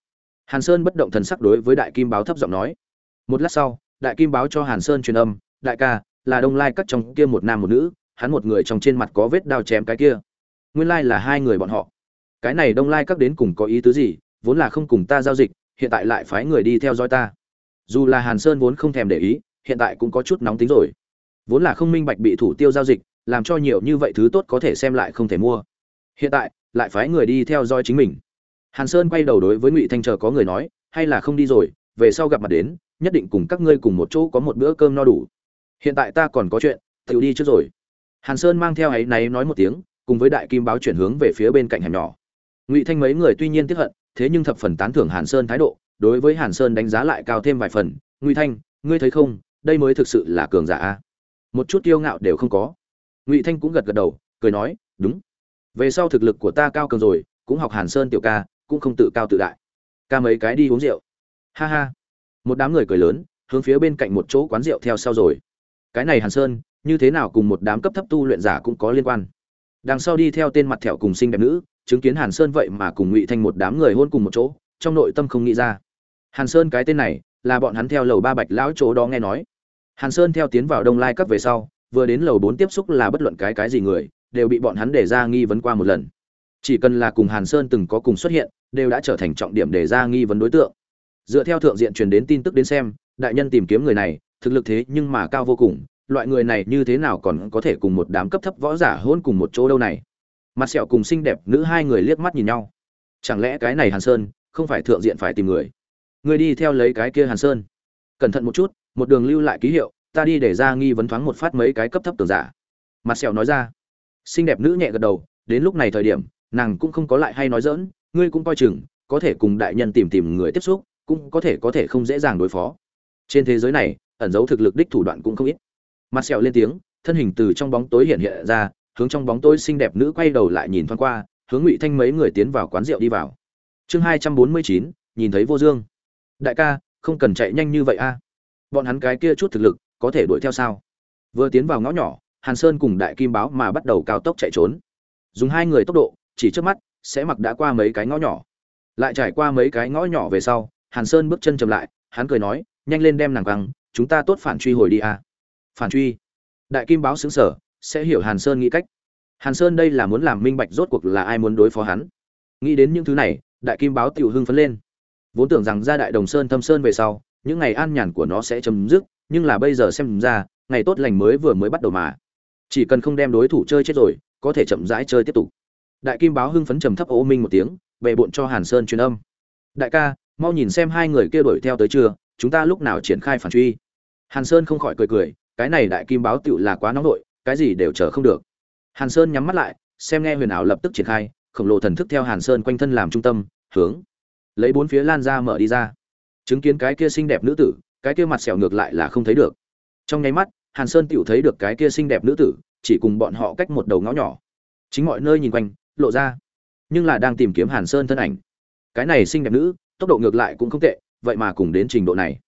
Hàn sơn bất động thần sắc đối với đại kim báo thấp giọng nói. Một lát sau, đại kim báo cho hàn sơn truyền âm, đại ca là đông lai cắt trong kia một nam một nữ, hắn một người trong trên mặt có vết đao chém cái kia. Nguyên lai là hai người bọn họ. Cái này đông lai cắt đến cùng có ý tứ gì, vốn là không cùng ta giao dịch, hiện tại lại phái người đi theo dõi ta. Dù là hàn sơn vốn không thèm để ý, hiện tại cũng có chút nóng tính rồi. Vốn là không minh bạch bị thủ tiêu giao dịch, làm cho nhiều như vậy thứ tốt có thể xem lại không thể mua. Hiện tại, lại phái người đi theo dõi chính mình. Hàn sơn quay đầu đối với ngụy thanh chờ có người nói, hay là không đi rồi, về sau gặp mặt đến, nhất định cùng các ngươi cùng một chỗ có một bữa cơm no đủ hiện tại ta còn có chuyện tự đi trước rồi. Hàn sơn mang theo ấy náy nói một tiếng, cùng với đại kim báo chuyển hướng về phía bên cạnh hẻm nhỏ. Ngụy thanh mấy người tuy nhiên tiếp hận, thế nhưng thập phần tán thưởng hàn sơn thái độ, đối với hàn sơn đánh giá lại cao thêm vài phần. Ngụy thanh, ngươi thấy không, đây mới thực sự là cường giả a. Một chút kiêu ngạo đều không có. Ngụy thanh cũng gật gật đầu, cười nói, đúng. Về sau thực lực của ta cao cường rồi, cũng học hàn sơn tiểu ca, cũng không tự cao tự đại. Ca mấy cái đi uống rượu. Ha ha. Một đám người cười lớn, hướng phía bên cạnh một chỗ quán rượu theo sau rồi cái này hàn sơn, như thế nào cùng một đám cấp thấp tu luyện giả cũng có liên quan. Đằng sau đi theo tên mặt thẹo cùng xinh đẹp nữ, chứng kiến hàn sơn vậy mà cùng ngụy thanh một đám người hôn cùng một chỗ, trong nội tâm không nghĩ ra. Hàn sơn cái tên này, là bọn hắn theo lầu ba bạch lão chỗ đó nghe nói. Hàn sơn theo tiến vào đông lai cấp về sau, vừa đến lầu bốn tiếp xúc là bất luận cái cái gì người, đều bị bọn hắn để ra nghi vấn qua một lần. Chỉ cần là cùng hàn sơn từng có cùng xuất hiện, đều đã trở thành trọng điểm để ra nghi vấn đối tượng. Dựa theo thượng diện truyền đến tin tức đến xem, đại nhân tìm kiếm người này thực lực thế nhưng mà cao vô cùng, loại người này như thế nào còn có thể cùng một đám cấp thấp võ giả hôn cùng một chỗ đâu này? Mặt sẹo cùng xinh đẹp nữ hai người liếc mắt nhìn nhau. Chẳng lẽ cái này hàn sơn không phải thượng diện phải tìm người? Người đi theo lấy cái kia hàn sơn. Cẩn thận một chút, một đường lưu lại ký hiệu, ta đi để ra nghi vấn thoáng một phát mấy cái cấp thấp tường giả. Mặt sẹo nói ra. Xinh đẹp nữ nhẹ gật đầu, đến lúc này thời điểm, nàng cũng không có lại hay nói dỡn ngươi cũng coi chừng, có thể cùng đại nhân tìm tìm người tiếp xúc, cũng có thể có thể không dễ dàng đối phó. Trên thế giới này ẩn giấu thực lực đích thủ đoạn cũng không ít. Mặt sẹo lên tiếng, thân hình từ trong bóng tối hiện hiện ra, hướng trong bóng tối xinh đẹp nữ quay đầu lại nhìn thoáng qua, hướng ngụy thanh mấy người tiến vào quán rượu đi vào. Chương hai trăm bốn mươi chín, nhìn thấy vô dương. Đại ca, không cần chạy nhanh như vậy a. Bọn hắn cái kia chút thực lực, có thể đuổi theo sao? Vừa tiến vào ngõ nhỏ, hàn sơn cùng đại kim báo mà bắt đầu cao tốc chạy trốn. Dùng hai người tốc độ, chỉ trước mắt, sẽ mặc đã qua mấy cái ngõ nhỏ. Lại trải qua mấy cái ngõ nhỏ về sau, hàn sơn bước chân chậm lại, hắn cười nói, nhanh lên đem nàng căng chúng ta tốt phản truy hồi đi a phản truy. Đại kim báo xứng sở, sẽ hiểu hàn sơn nghĩ cách. Hàn sơn đây là muốn làm minh bạch rốt cuộc là ai muốn đối phó hắn. Nghĩ đến những thứ này, đại kim báo tiểu hưng phấn lên. Vốn tưởng rằng ra đại đồng sơn thâm sơn về sau, những ngày an nhàn của nó sẽ chấm dứt, nhưng là bây giờ xem ra, ngày tốt lành mới vừa mới bắt đầu mà. Chỉ cần không đem đối thủ chơi chết rồi, có thể chậm rãi chơi tiếp tục. Đại kim báo hưng phấn trầm thấp ô minh một tiếng bệ bộn cho hàn sơn truyền âm. Đại ca, mau nhìn xem hai người kia đuổi theo tới chưa, chúng ta lúc nào triển khai phản truy? Hàn sơn không khỏi cười cười, cái này đại kim báo tựu là quá nóng nội, cái gì đều chờ không được. Hàn sơn nhắm mắt lại, xem nghe huyền ảo lập tức triển khai, khổng lồ thần thức theo hàn sơn quanh thân làm trung tâm, hướng, lấy bốn phía lan ra mở đi ra. Chứng kiến cái kia xinh đẹp nữ tử, cái kia mặt sẹo ngược lại là không thấy được. Trong nháy mắt, hàn sơn tiểu thấy được cái kia xinh đẹp nữ tử, chỉ cùng bọn họ cách một đầu ngõ nhỏ. Chính mọi nơi nhìn quanh, lộ ra. Nhưng là đang tìm kiếm hàn sơn thân ảnh. Cái này xinh đẹp nữ, tốc độ ngược lại cũng không tệ, vậy mà cùng đến trình độ này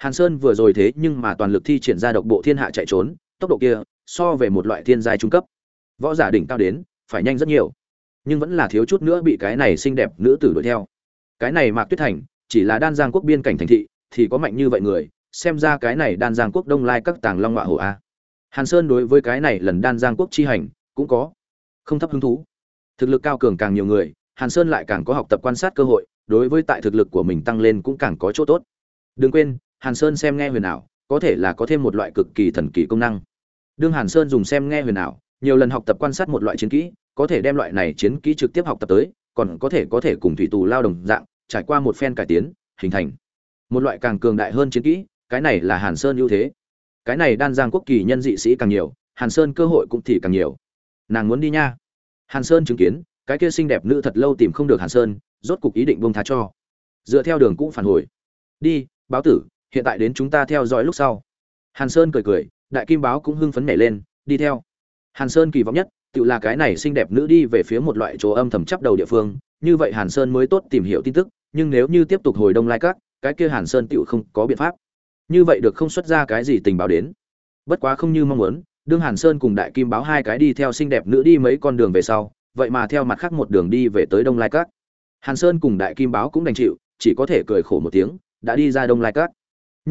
hàn sơn vừa rồi thế nhưng mà toàn lực thi triển ra độc bộ thiên hạ chạy trốn, tốc độ kia, so về một loại thiên giai trung cấp, võ giả đỉnh cao đến, phải nhanh rất nhiều. Nhưng vẫn là thiếu chút nữa bị cái này xinh đẹp nữ tử đuổi theo. Cái này mạc tuyết thành, chỉ là đan giang quốc biên cảnh thành thị, thì có mạnh như vậy người, xem ra cái này đan giang quốc đông lai các tàng long Ngọa hổ a. Hàn sơn đối với cái này lần đan giang quốc chi hành, cũng có không thấp hứng thú. Thực lực cao cường càng nhiều người, hàn sơn lại càng có học tập quan sát cơ hội, đối với tại thực lực của mình tăng lên cũng càng có chỗ tốt. Đừng quên hàn sơn xem nghe huyền ảo, có thể là có thêm một loại cực kỳ thần kỳ công năng. Đương hàn sơn dùng xem nghe huyền ảo, nhiều lần học tập quan sát một loại chiến kỹ, có thể đem loại này chiến kỹ trực tiếp học tập tới, còn có thể có thể cùng thủy tù lao đồng dạng, trải qua một phen cải tiến, hình thành. Một loại càng cường đại hơn chiến kỹ, cái này là hàn sơn ưu thế. Cái này đan giang quốc kỳ nhân dị sĩ càng nhiều, hàn sơn cơ hội cũng thì càng nhiều. Nàng muốn đi nha. Hàn sơn chứng kiến, cái kia xinh đẹp nữ thật lâu tìm không được hàn sơn, rốt cục ý định buông tha cho. Dựa theo đường cũ phản hồi. Đi, báo tử hiện tại đến chúng ta theo dõi lúc sau. Hàn sơn cười cười, đại kim báo cũng hưng phấn nảy lên, đi theo. Hàn sơn kỳ vọng nhất, tự là cái này xinh đẹp nữ đi về phía một loại chỗ âm thầm chấp đầu địa phương, như vậy hàn sơn mới tốt tìm hiểu tin tức, nhưng nếu như tiếp tục hồi đông lai các, cái kia hàn sơn tựu không có biện pháp. Như vậy được không xuất ra cái gì tình báo đến. Bất quá không như mong muốn, đương hàn sơn cùng đại kim báo hai cái đi theo xinh đẹp nữ đi mấy con đường về sau, vậy mà theo mặt khác một đường đi về tới đông lai các. Hàn sơn cùng đại kim báo cũng đành chịu, chỉ có thể cười khổ một tiếng, đã đi ra đông lai các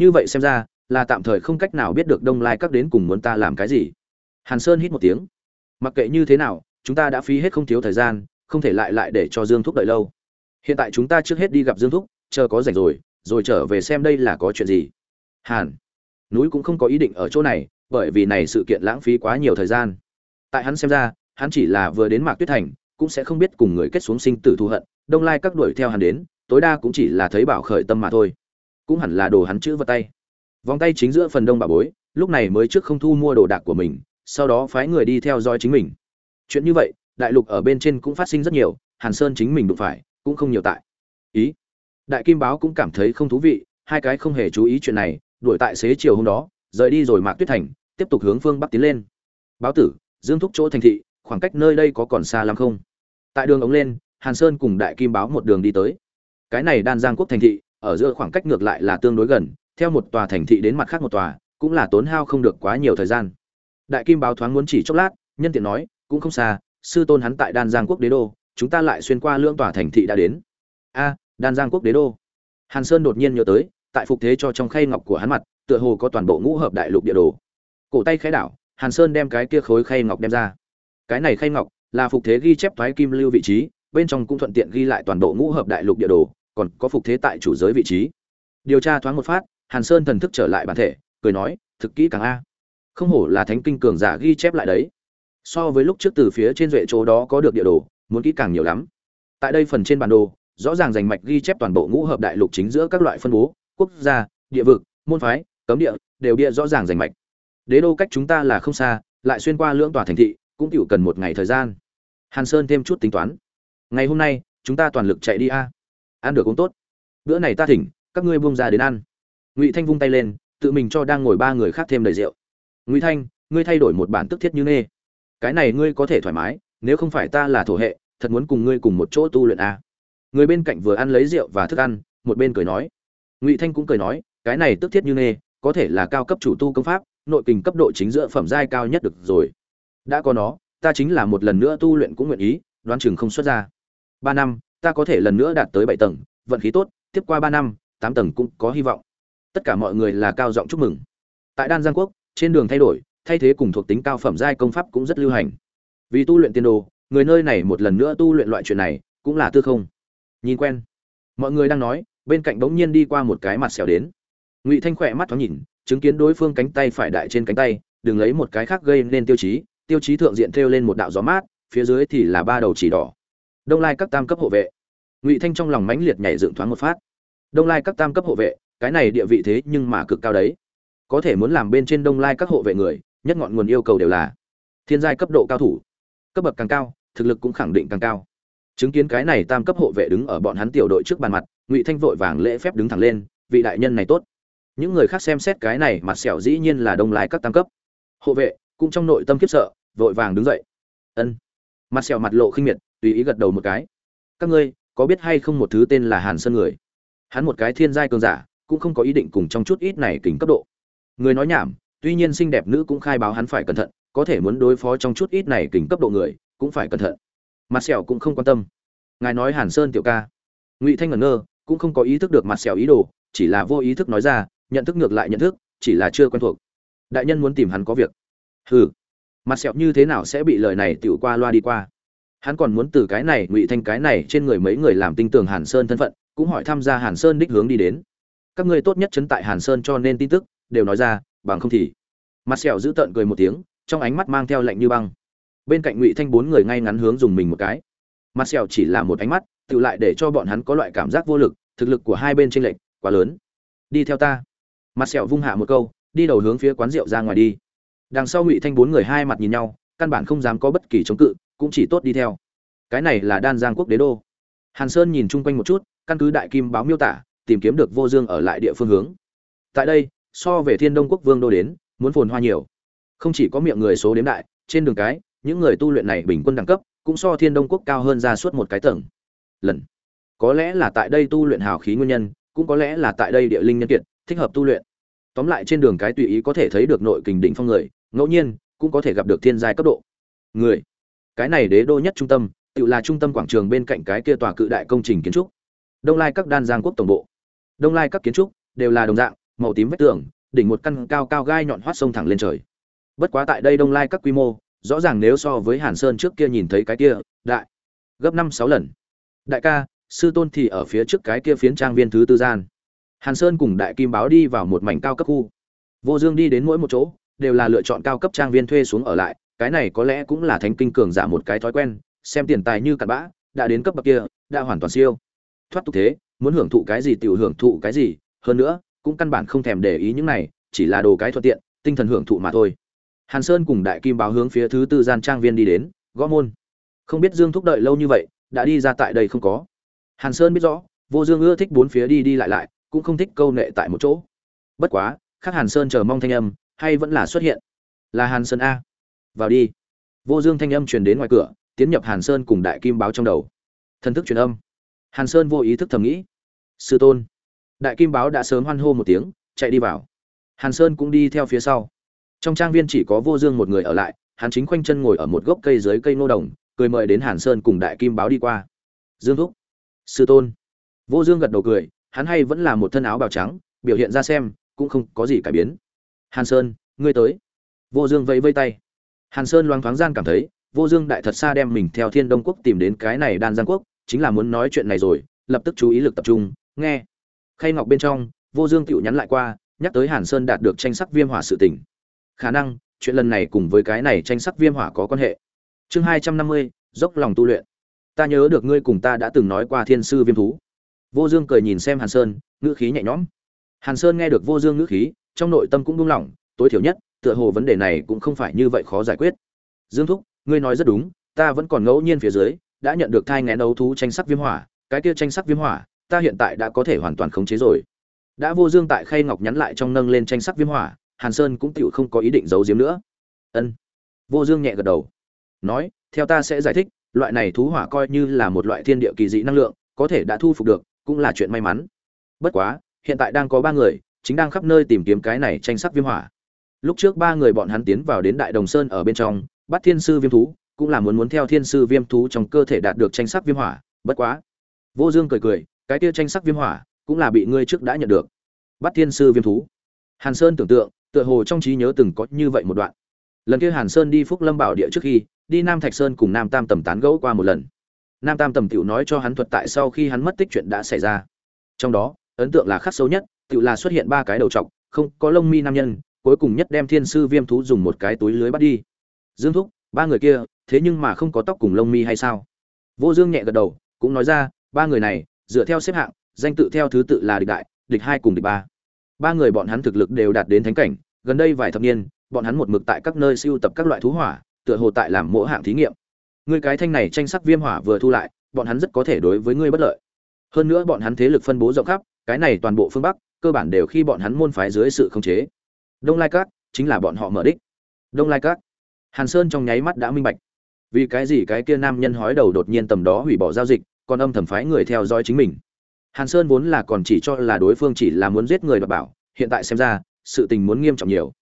như vậy xem ra, là tạm thời không cách nào biết được đông lai các đến cùng muốn ta làm cái gì. Hàn sơn hít một tiếng. Mặc kệ như thế nào, chúng ta đã phí hết không thiếu thời gian, không thể lại lại để cho dương thúc đợi lâu. Hiện tại chúng ta trước hết đi gặp dương thúc, chờ có rảnh rồi rồi trở về xem đây là có chuyện gì. Hàn, núi cũng không có ý định ở chỗ này, bởi vì này sự kiện lãng phí quá nhiều thời gian. Tại hắn xem ra, hắn chỉ là vừa đến mạc tuyết thành, cũng sẽ không biết cùng người kết xuống sinh tử thù hận, đông lai các đuổi theo hắn đến, tối đa cũng chỉ là thấy bảo khởi tâm mà thôi cũng hẳn là đồ hắn chữ vào tay. Vòng tay chính giữa phần đông bà bối, lúc này mới trước không thu mua đồ đạc của mình, sau đó phái người đi theo dõi chính mình. Chuyện như vậy, đại lục ở bên trên cũng phát sinh rất nhiều, hàn sơn chính mình đụng phải, cũng không nhiều tại. Ý. Đại kim báo cũng cảm thấy không thú vị, hai cái không hề chú ý chuyện này, đuổi tại xế chiều hôm đó, rời đi rồi mạc tuyết thành, tiếp tục hướng phương bắc tiến lên. Báo tử, dương thúc chỗ thành thị, khoảng cách nơi đây có còn xa lắm không? Tại đường ống lên, hàn sơn cùng đại kim báo một đường đi tới. Cái này đan giang quốc thành thị ở giữa khoảng cách ngược lại là tương đối gần, theo một tòa thành thị đến mặt khác một tòa, cũng là tốn hao không được quá nhiều thời gian. Đại kim báo thoáng muốn chỉ chốc lát, nhân tiện nói, cũng không xa, sư tôn hắn tại đan giang quốc đế đô, chúng ta lại xuyên qua lưỡng tòa thành thị đã đến. A, đan giang quốc đế đô. Hàn sơn đột nhiên nhớ tới, tại phục thế cho trong khay ngọc của hắn mặt, tựa hồ có toàn bộ ngũ hợp đại lục địa đồ. Cổ tay khẽ đảo, hàn sơn đem cái kia khối khay ngọc đem ra. Cái này khay ngọc là phục thế ghi chép thoái kim lưu vị trí, bên trong cũng thuận tiện ghi lại toàn bộ ngũ hợp đại lục địa đồ còn có phục thế tại chủ giới vị trí. Điều tra thoáng một phát, hàn sơn thần thức trở lại bản thể, cười nói, thực kỹ càng a. Không hổ là thánh kinh cường giả ghi chép lại đấy. So với lúc trước từ phía trên duệ chỗ đó có được địa đồ, muốn kỹ càng nhiều lắm. Tại đây phần trên bản đồ, rõ ràng rành mạch ghi chép toàn bộ ngũ hợp đại lục chính giữa các loại phân bố, quốc gia, địa vực, môn phái, cấm địa, đều địa rõ ràng rành mạch. Đế đô cách chúng ta là không xa, lại xuyên qua lưỡng tòa thành thị, cũng chịu cần một ngày thời gian. Hàn sơn thêm chút tính toán. Ngày hôm nay, chúng ta toàn lực chạy đi a ăn được cũng tốt. Bữa này ta thỉnh, các ngươi buông ra đến ăn. Ngụy thanh vung tay lên, tự mình cho đang ngồi ba người khác thêm đầy rượu. Ngụy thanh, ngươi thay đổi một bản tức thiết như nê. Cái này ngươi có thể thoải mái, nếu không phải ta là thổ hệ, thật muốn cùng ngươi cùng một chỗ tu luyện à? người bên cạnh vừa ăn lấy rượu và thức ăn, một bên cười nói. Ngụy thanh cũng cười nói, cái này tức thiết như nê, có thể là cao cấp chủ tu công pháp, nội kình cấp độ chính giữa phẩm giai cao nhất được rồi. Đã có nó, ta chính là một lần nữa tu luyện cũng nguyện ý, đoán chừng không xuất ra. Ba năm ta có thể lần nữa đạt tới bảy tầng, vận khí tốt, tiếp qua ba năm, tám tầng cũng có hy vọng. Tất cả mọi người là cao giọng chúc mừng. Tại đan giang quốc, trên đường thay đổi, thay thế cùng thuộc tính cao phẩm giai công pháp cũng rất lưu hành. Vì tu luyện tiên đồ, người nơi này một lần nữa tu luyện loại chuyện này cũng là tư không. Nhìn quen. Mọi người đang nói, bên cạnh bỗng nhiên đi qua một cái mặt xẻo đến. Ngụy thanh khỏe mắt thoáng nhìn, chứng kiến đối phương cánh tay phải đại trên cánh tay, đừng lấy một cái khác gây nên tiêu chí tiêu chí thượng diện thêu lên một đạo gió mát, phía dưới thì là ba đầu chỉ đỏ đông lai các tam cấp hộ vệ. Ngụy thanh trong lòng mãnh liệt nhảy dựng thoáng một phát. Đông lai các tam cấp hộ vệ, cái này địa vị thế nhưng mà cực cao đấy. Có thể muốn làm bên trên đông lai các hộ vệ người, nhất ngọn nguồn yêu cầu đều là thiên giai cấp độ cao thủ. Cấp bậc càng cao, thực lực cũng khẳng định càng cao. Chứng kiến cái này tam cấp hộ vệ đứng ở bọn hắn tiểu đội trước bàn mặt, ngụy thanh vội vàng lễ phép đứng thẳng lên, vị đại nhân này tốt. Những người khác xem xét cái này mặt sẹo dĩ nhiên là đông lai các tam cấp. Hộ vệ, cũng trong nội tâm khiếp sợ, vội vàng đứng dậy. Ân. Mặt sẹo mặt lộ khinh miệt tùy ý gật đầu một cái. Các ngươi, có biết hay không một thứ tên là hàn sơn người? Hắn một cái thiên giai cường giả, cũng không có ý định cùng trong chút ít này kính cấp độ. Người nói nhảm, tuy nhiên xinh đẹp nữ cũng khai báo hắn phải cẩn thận, có thể muốn đối phó trong chút ít này kính cấp độ người, cũng phải cẩn thận. Mặt sẹo cũng không quan tâm. Ngài nói hàn sơn tiểu ca. Ngụy thanh ngẩn ngơ, cũng không có ý thức được mặt sẹo ý đồ, chỉ là vô ý thức nói ra, nhận thức ngược lại nhận thức, chỉ là chưa quen thuộc. Đại nhân muốn tìm hắn có việc. Hừ. Mặt sẹo như thế nào sẽ bị lời này tiểu qua loa đi qua? Hắn còn muốn từ cái này ngụy thanh cái này trên người mấy người làm tinh tường hàn sơn thân phận, cũng hỏi tham gia hàn sơn đích hướng đi đến. Các ngươi tốt nhất chấn tại hàn sơn cho nên tin tức, đều nói ra, bằng không thì. Mặt sẹo giữ tợn cười một tiếng, trong ánh mắt mang theo lạnh như băng. Bên cạnh ngụy thanh bốn người ngay ngắn hướng dùng mình một cái. Mặt sẹo chỉ là một ánh mắt, tự lại để cho bọn hắn có loại cảm giác vô lực, thực lực của hai bên tranh lệch quá lớn. Đi theo ta. Mặt sẹo vung hạ một câu, đi đầu hướng phía quán rượu ra ngoài đi. Đằng sau ngụy thanh bốn người hai mặt nhìn nhau, căn bản không dám có bất kỳ chống cự cũng chỉ tốt đi theo. Cái này là đan giang quốc đế đô. Hàn sơn nhìn chung quanh một chút, căn cứ đại kim báo miêu tả, tìm kiếm được vô dương ở lại địa phương hướng. Tại đây, so về thiên đông quốc vương đô đến, muốn phồn hoa nhiều. Không chỉ có miệng người số đếm đại, trên đường cái, những người tu luyện này bình quân đẳng cấp, cũng so thiên đông quốc cao hơn ra suốt một cái tầng. Lần. Có lẽ là tại đây tu luyện hào khí nguyên nhân, cũng có lẽ là tại đây địa linh nhân kiệt, thích hợp tu luyện. Tóm lại trên đường cái tùy ý có thể thấy được nội kình đỉnh phong người, ngẫu nhiên, cũng có thể gặp được thiên giai cấp độ. Người cái này đế đô nhất trung tâm, tự là trung tâm quảng trường bên cạnh cái kia tòa cự đại công trình kiến trúc. Đông lai các đan giang quốc tổng bộ. Đông lai các kiến trúc đều là đồng dạng, màu tím vách tường, đỉnh một căn cao cao gai nhọn hoắt sông thẳng lên trời. Bất quá tại đây đông lai các quy mô, rõ ràng nếu so với hàn sơn trước kia nhìn thấy cái kia, đại, gấp năm sáu lần. Đại ca, sư tôn thì ở phía trước cái kia phiến trang viên thứ tư gian. Hàn sơn cùng đại kim báo đi vào một mảnh cao cấp khu. Vô dương đi đến mỗi một chỗ, đều là lựa chọn cao cấp trang viên thuê xuống ở lại cái này có lẽ cũng là thánh kinh cường giả một cái thói quen, xem tiền tài như cặn bã, đã đến cấp bậc kia, đã hoàn toàn siêu. Thoát tục thế, muốn hưởng thụ cái gì tiểu hưởng thụ cái gì, hơn nữa, cũng căn bản không thèm để ý những này, chỉ là đồ cái thuận tiện, tinh thần hưởng thụ mà thôi. Hàn sơn cùng đại kim báo hướng phía thứ tư gian trang viên đi đến, gõ môn. Không biết dương thúc đợi lâu như vậy, đã đi ra tại đây không có. Hàn sơn biết rõ, vô dương ưa thích bốn phía đi đi lại lại, cũng không thích câu nệ tại một chỗ. Bất quá, khác hàn sơn chờ mong thanh âm, hay vẫn là xuất hiện. Là hàn sơn a vào đi. Vô dương thanh âm truyền đến ngoài cửa, tiến nhập hàn sơn cùng đại kim báo trong đầu. Thần thức truyền âm. Hàn sơn vô ý thức thầm nghĩ. Sư tôn. Đại kim báo đã sớm hoan hô một tiếng, chạy đi vào. Hàn sơn cũng đi theo phía sau. Trong trang viên chỉ có vô dương một người ở lại, hắn chính khoanh chân ngồi ở một gốc cây dưới cây ngô đồng, cười mời đến hàn sơn cùng đại kim báo đi qua. Dương thúc. Sư tôn. Vô dương gật đầu cười, hắn hay vẫn là một thân áo bào trắng, biểu hiện ra xem, cũng không có gì cải biến. Hàn sơn, ngươi tới. Vô dương vẫy vây tay hàn sơn loáng thoáng gian cảm thấy, vô dương đại thật xa đem mình theo thiên đông quốc tìm đến cái này đan giang quốc, chính là muốn nói chuyện này rồi, lập tức chú ý lực tập trung, nghe. Khay ngọc bên trong, vô dương tựu nhắn lại qua, nhắc tới hàn sơn đạt được tranh sắc viêm hỏa sự tình. Khả năng, chuyện lần này cùng với cái này tranh sắc viêm hỏa có quan hệ. Chương hai trăm năm mươi, dốc lòng tu luyện. Ta nhớ được ngươi cùng ta đã từng nói qua thiên sư viêm thú. Vô dương cười nhìn xem hàn sơn, ngữ khí nhẹ nhõm. Hàn sơn nghe được vô dương ngữ khí, trong nội tâm cũng buông lỏng, tối thiểu nhất tựa hồ vấn đề này cũng không phải như vậy khó giải quyết. Dương thúc, ngươi nói rất đúng, ta vẫn còn ngẫu nhiên phía dưới, đã nhận được thai ngén đấu thú tranh sắc viêm hỏa, cái kia tranh sắc viêm hỏa, ta hiện tại đã có thể hoàn toàn khống chế rồi. Đã vô dương tại khay ngọc nhắn lại trong nâng lên tranh sắc viêm hỏa, hàn sơn cũng tựu không có ý định giấu giếm nữa. Ân. Vô dương nhẹ gật đầu, nói, theo ta sẽ giải thích, loại này thú hỏa coi như là một loại thiên địa kỳ dị năng lượng, có thể đã thu phục được, cũng là chuyện may mắn. Bất quá, hiện tại đang có ba người, chính đang khắp nơi tìm kiếm cái này tranh sắc viêm hỏa lúc trước ba người bọn hắn tiến vào đến đại đồng sơn ở bên trong, bắt thiên sư viêm thú, cũng là muốn muốn theo thiên sư viêm thú trong cơ thể đạt được tranh sắc viêm hỏa, bất quá. Vô dương cười cười, cái kia tranh sắc viêm hỏa cũng là bị ngươi trước đã nhận được. Bắt thiên sư viêm thú. Hàn sơn tưởng tượng, tựa hồ trong trí nhớ từng có như vậy một đoạn. Lần kia hàn sơn đi phúc lâm bảo địa trước khi, đi nam thạch sơn cùng nam tam tầm tán gẫu qua một lần. Nam tam tầm tiểu nói cho hắn thuật tại sau khi hắn mất tích chuyện đã xảy ra. Trong đó, ấn tượng là khắc sâu nhất, tiểu là xuất hiện ba cái đầu trọc, không có lông mi nam nhân cuối cùng nhất đem thiên sư viêm thú dùng một cái túi lưới bắt đi. Dương thúc, ba người kia, thế nhưng mà không có tóc cùng lông mi hay sao? Vô dương nhẹ gật đầu, cũng nói ra, ba người này, dựa theo xếp hạng, danh tự theo thứ tự là địch đại, địch hai cùng địch ba. Ba người bọn hắn thực lực đều đạt đến thánh cảnh, gần đây vài thập niên, bọn hắn một mực tại các nơi siêu tập các loại thú hỏa, tựa hồ tại làm mỗi hạng thí nghiệm. Người cái thanh này tranh sắc viêm hỏa vừa thu lại, bọn hắn rất có thể đối với ngươi bất lợi. Hơn nữa bọn hắn thế lực phân bố rộng khắp, cái này toàn bộ phương bắc, cơ bản đều khi bọn hắn môn phái dưới sự khống chế đông lai Cát chính là bọn họ mở đích. Đông lai Cát, hàn sơn trong nháy mắt đã minh bạch. Vì cái gì cái kia nam nhân hói đầu đột nhiên tầm đó hủy bỏ giao dịch còn âm thầm phái người theo dõi chính mình. Hàn sơn vốn là còn chỉ cho là đối phương chỉ là muốn giết người đọc bảo hiện tại xem ra sự tình muốn nghiêm trọng nhiều.